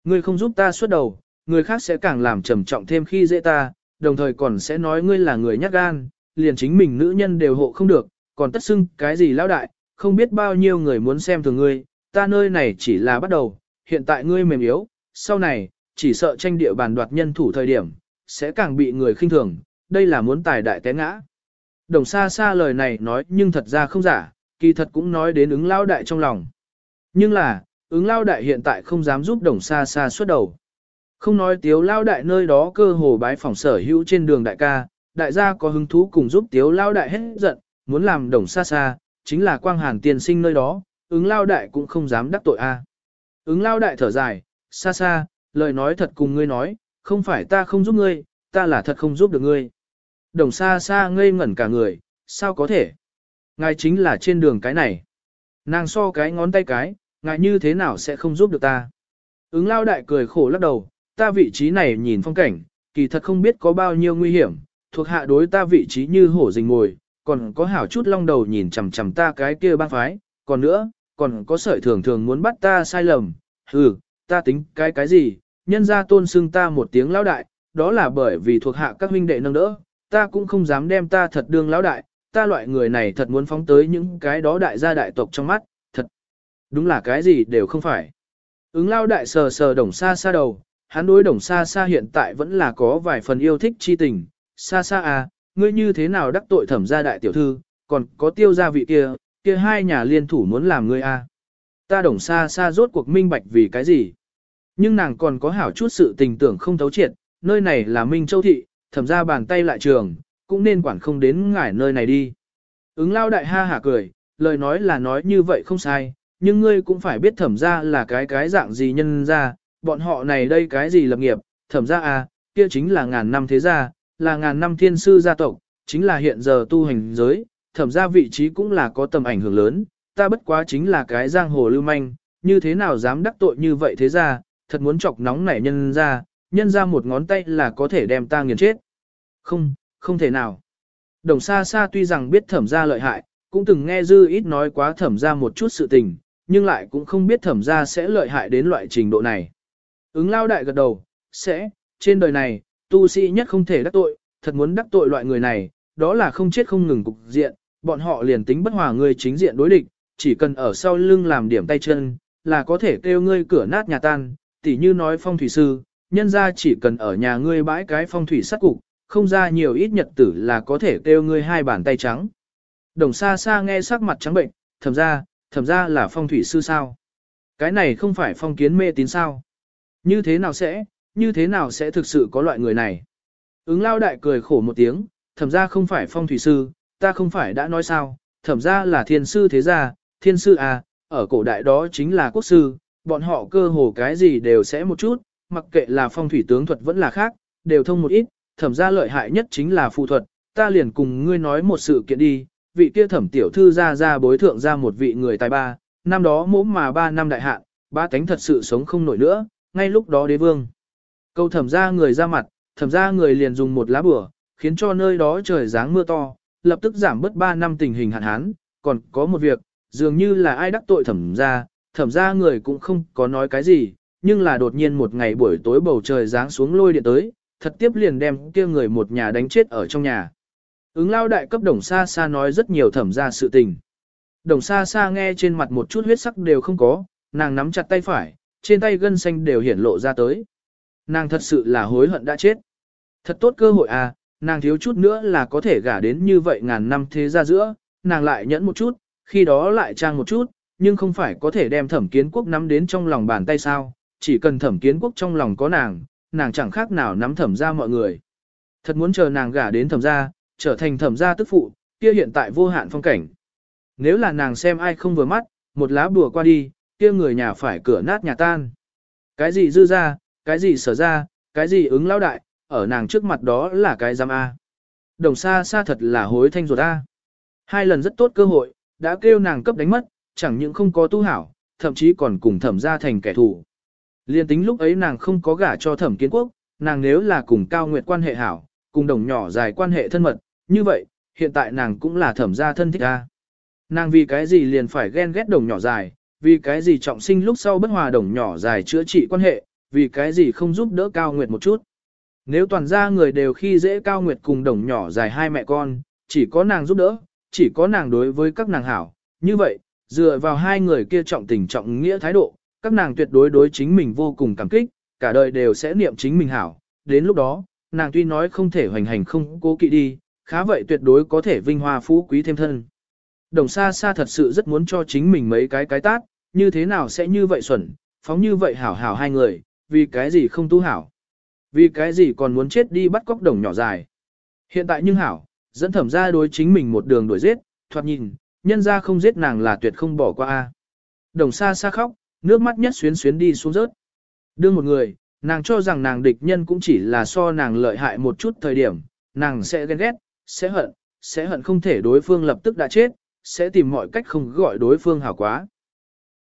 Ngươi không giúp ta suốt đầu, người khác sẽ càng làm trầm trọng thêm khi dễ ta, đồng thời còn sẽ nói ngươi là người nhát gan, liền chính mình nữ nhân đều hộ không được, còn tất xưng cái gì lão đại, không biết bao nhiêu người muốn xem thường ngươi, ta nơi này chỉ là bắt đầu, hiện tại ngươi mềm yếu, sau này, chỉ sợ tranh địa bàn đoạt nhân thủ thời điểm, sẽ càng bị người khinh thường, đây là muốn tài đại té ngã. Đồng xa xa lời này nói nhưng thật ra không giả, kỳ thật cũng nói đến ứng lao đại trong lòng. Nhưng là, ứng lao đại hiện tại không dám giúp đồng xa xa xuất đầu. Không nói tiếu lao đại nơi đó cơ hồ bái phòng sở hữu trên đường đại ca, đại gia có hứng thú cùng giúp tiếu lao đại hết giận, muốn làm đồng xa xa, chính là quang hàn tiền sinh nơi đó, ứng lao đại cũng không dám đắc tội a. Ứng lao đại thở dài, xa xa, lời nói thật cùng ngươi nói, không phải ta không giúp ngươi, ta là thật không giúp được ngươi. Đồng xa xa ngây ngẩn cả người, sao có thể? Ngài chính là trên đường cái này. Nàng so cái ngón tay cái, ngài như thế nào sẽ không giúp được ta? Ứng lao đại cười khổ lắc đầu, ta vị trí này nhìn phong cảnh, kỳ thật không biết có bao nhiêu nguy hiểm, thuộc hạ đối ta vị trí như hổ rình ngồi, còn có hảo chút long đầu nhìn chằm chằm ta cái kia bang phái, còn nữa, còn có sợi thường thường muốn bắt ta sai lầm, hừ, ta tính cái cái gì, nhân ra tôn xưng ta một tiếng lão đại, đó là bởi vì thuộc hạ các huynh đệ nâng đỡ, ta cũng không dám đem ta thật đương lão đại, ta loại người này thật muốn phóng tới những cái đó đại gia đại tộc trong mắt, thật, đúng là cái gì đều không phải. Ứng lao đại sờ sờ đồng xa xa đầu, hắn đối đồng xa xa hiện tại vẫn là có vài phần yêu thích chi tình, xa xa à, ngươi như thế nào đắc tội thẩm gia đại tiểu thư, còn có tiêu gia vị kia, kia hai nhà liên thủ muốn làm ngươi à. Ta đồng xa xa rốt cuộc minh bạch vì cái gì. Nhưng nàng còn có hảo chút sự tình tưởng không thấu triệt, nơi này là Minh Châu Thị, thẩm ra bàn tay lại trường, cũng nên quản không đến ngải nơi này đi. Ứng lao đại ha hả cười, lời nói là nói như vậy không sai, nhưng ngươi cũng phải biết thẩm ra là cái cái dạng gì nhân ra, bọn họ này đây cái gì lập nghiệp, thẩm ra à, kia chính là ngàn năm thế gia, là ngàn năm thiên sư gia tộc, chính là hiện giờ tu hành giới, thẩm ra vị trí cũng là có tầm ảnh hưởng lớn, ta bất quá chính là cái giang hồ lưu manh, như thế nào dám đắc tội như vậy thế ra, thật muốn chọc nóng nảy nhân ra, nhân ra một ngón tay là có thể đem ta nghiền chết. Không, không thể nào. Đồng xa xa tuy rằng biết thẩm ra lợi hại, cũng từng nghe dư ít nói quá thẩm ra một chút sự tình, nhưng lại cũng không biết thẩm ra sẽ lợi hại đến loại trình độ này. Ứng lao đại gật đầu, sẽ, trên đời này, tu sĩ nhất không thể đắc tội, thật muốn đắc tội loại người này, đó là không chết không ngừng cục diện, bọn họ liền tính bất hòa người chính diện đối địch, chỉ cần ở sau lưng làm điểm tay chân, là có thể kêu ngươi cửa nát nhà tan, tỉ như nói phong thủy sư, nhân ra chỉ cần ở nhà ngươi bãi cái phong thủy sát cục, không ra nhiều ít nhật tử là có thể kêu ngươi hai bàn tay trắng. Đồng xa xa nghe sắc mặt trắng bệnh, thầm ra, thầm ra là phong thủy sư sao? Cái này không phải phong kiến mê tín sao? Như thế nào sẽ, như thế nào sẽ thực sự có loại người này? Ứng lao đại cười khổ một tiếng, Thẩm ra không phải phong thủy sư, ta không phải đã nói sao, thẩm ra là thiên sư thế gia, thiên sư à, ở cổ đại đó chính là quốc sư, bọn họ cơ hồ cái gì đều sẽ một chút, mặc kệ là phong thủy tướng thuật vẫn là khác, đều thông một ít, thẩm ra lợi hại nhất chính là phù thuật, ta liền cùng ngươi nói một sự kiện đi, vị kia thẩm tiểu thư ra ra bối thượng ra một vị người tài ba, năm đó mốm mà ba năm đại hạn, ba tánh thật sự sống không nổi nữa, ngay lúc đó đế vương. Câu thẩm ra người ra mặt, thẩm ra người liền dùng một lá bửa, khiến cho nơi đó trời giáng mưa to, lập tức giảm bớt 3 năm tình hình hạn hán, còn có một việc, dường như là ai đắc tội thẩm ra, thẩm ra người cũng không có nói cái gì, nhưng là đột nhiên một ngày buổi tối bầu trời giáng xuống lôi điện tới, thật tiếp liền đem kia người một nhà đánh chết ở trong nhà. Ứng lao đại cấp đồng xa xa nói rất nhiều thẩm ra sự tình. Đồng xa xa nghe trên mặt một chút huyết sắc đều không có, nàng nắm chặt tay phải, trên tay gân xanh đều hiển lộ ra tới. Nàng thật sự là hối hận đã chết. Thật tốt cơ hội à, nàng thiếu chút nữa là có thể gả đến như vậy ngàn năm thế ra giữa, nàng lại nhẫn một chút, khi đó lại trang một chút, nhưng không phải có thể đem thẩm kiến quốc nắm đến trong lòng bàn tay sao, chỉ cần thẩm kiến quốc trong lòng có nàng, nàng chẳng khác nào nắm thẩm ra mọi người. Thật muốn chờ nàng gả đến thẩm ra, trở thành thẩm gia tức phụ, kia hiện tại vô hạn phong cảnh. Nếu là nàng xem ai không vừa mắt, một lá bùa qua đi, kia người nhà phải cửa nát nhà tan. Cái gì dư ra, cái gì sở ra, cái gì ứng lao đại, ở nàng trước mặt đó là cái giam A. Đồng xa xa thật là hối thanh ruột A. Hai lần rất tốt cơ hội, đã kêu nàng cấp đánh mất, chẳng những không có tu hảo, thậm chí còn cùng thẩm ra thành kẻ thù. Liên tính lúc ấy nàng không có gả cho thẩm kiến quốc, nàng nếu là cùng cao nguyệt quan hệ hảo, cùng đồng nhỏ dài quan hệ thân mật, như vậy, hiện tại nàng cũng là thẩm gia thân thích a. Nàng vì cái gì liền phải ghen ghét đồng nhỏ dài, vì cái gì trọng sinh lúc sau bất hòa đồng nhỏ dài chữa trị quan hệ, vì cái gì không giúp đỡ cao nguyệt một chút. Nếu toàn gia người đều khi dễ cao nguyệt cùng đồng nhỏ dài hai mẹ con, chỉ có nàng giúp đỡ, chỉ có nàng đối với các nàng hảo, như vậy, dựa vào hai người kia trọng tình trọng nghĩa thái độ, các nàng tuyệt đối đối chính mình vô cùng cảm kích, cả đời đều sẽ niệm chính mình hảo, đến lúc đó, nàng tuy nói không thể hoành hành không cố kỵ đi, khá vậy tuyệt đối có thể vinh hoa phú quý thêm thân. Đồng xa xa thật sự rất muốn cho chính mình mấy cái cái tát, như thế nào sẽ như vậy xuẩn, phóng như vậy hảo hảo hai người, vì cái gì không tu hảo. Vì cái gì còn muốn chết đi bắt cóc đồng nhỏ dài. Hiện tại nhưng hảo, dẫn thẩm ra đối chính mình một đường đuổi giết, thoạt nhìn, nhân ra không giết nàng là tuyệt không bỏ qua. a. Đồng xa xa khóc, nước mắt nhất xuyến xuyến đi xuống rớt. Đương một người, nàng cho rằng nàng địch nhân cũng chỉ là so nàng lợi hại một chút thời điểm, nàng sẽ ghen ghét, sẽ hận, sẽ hận không thể đối phương lập tức đã chết, sẽ tìm mọi cách không gọi đối phương hảo quá.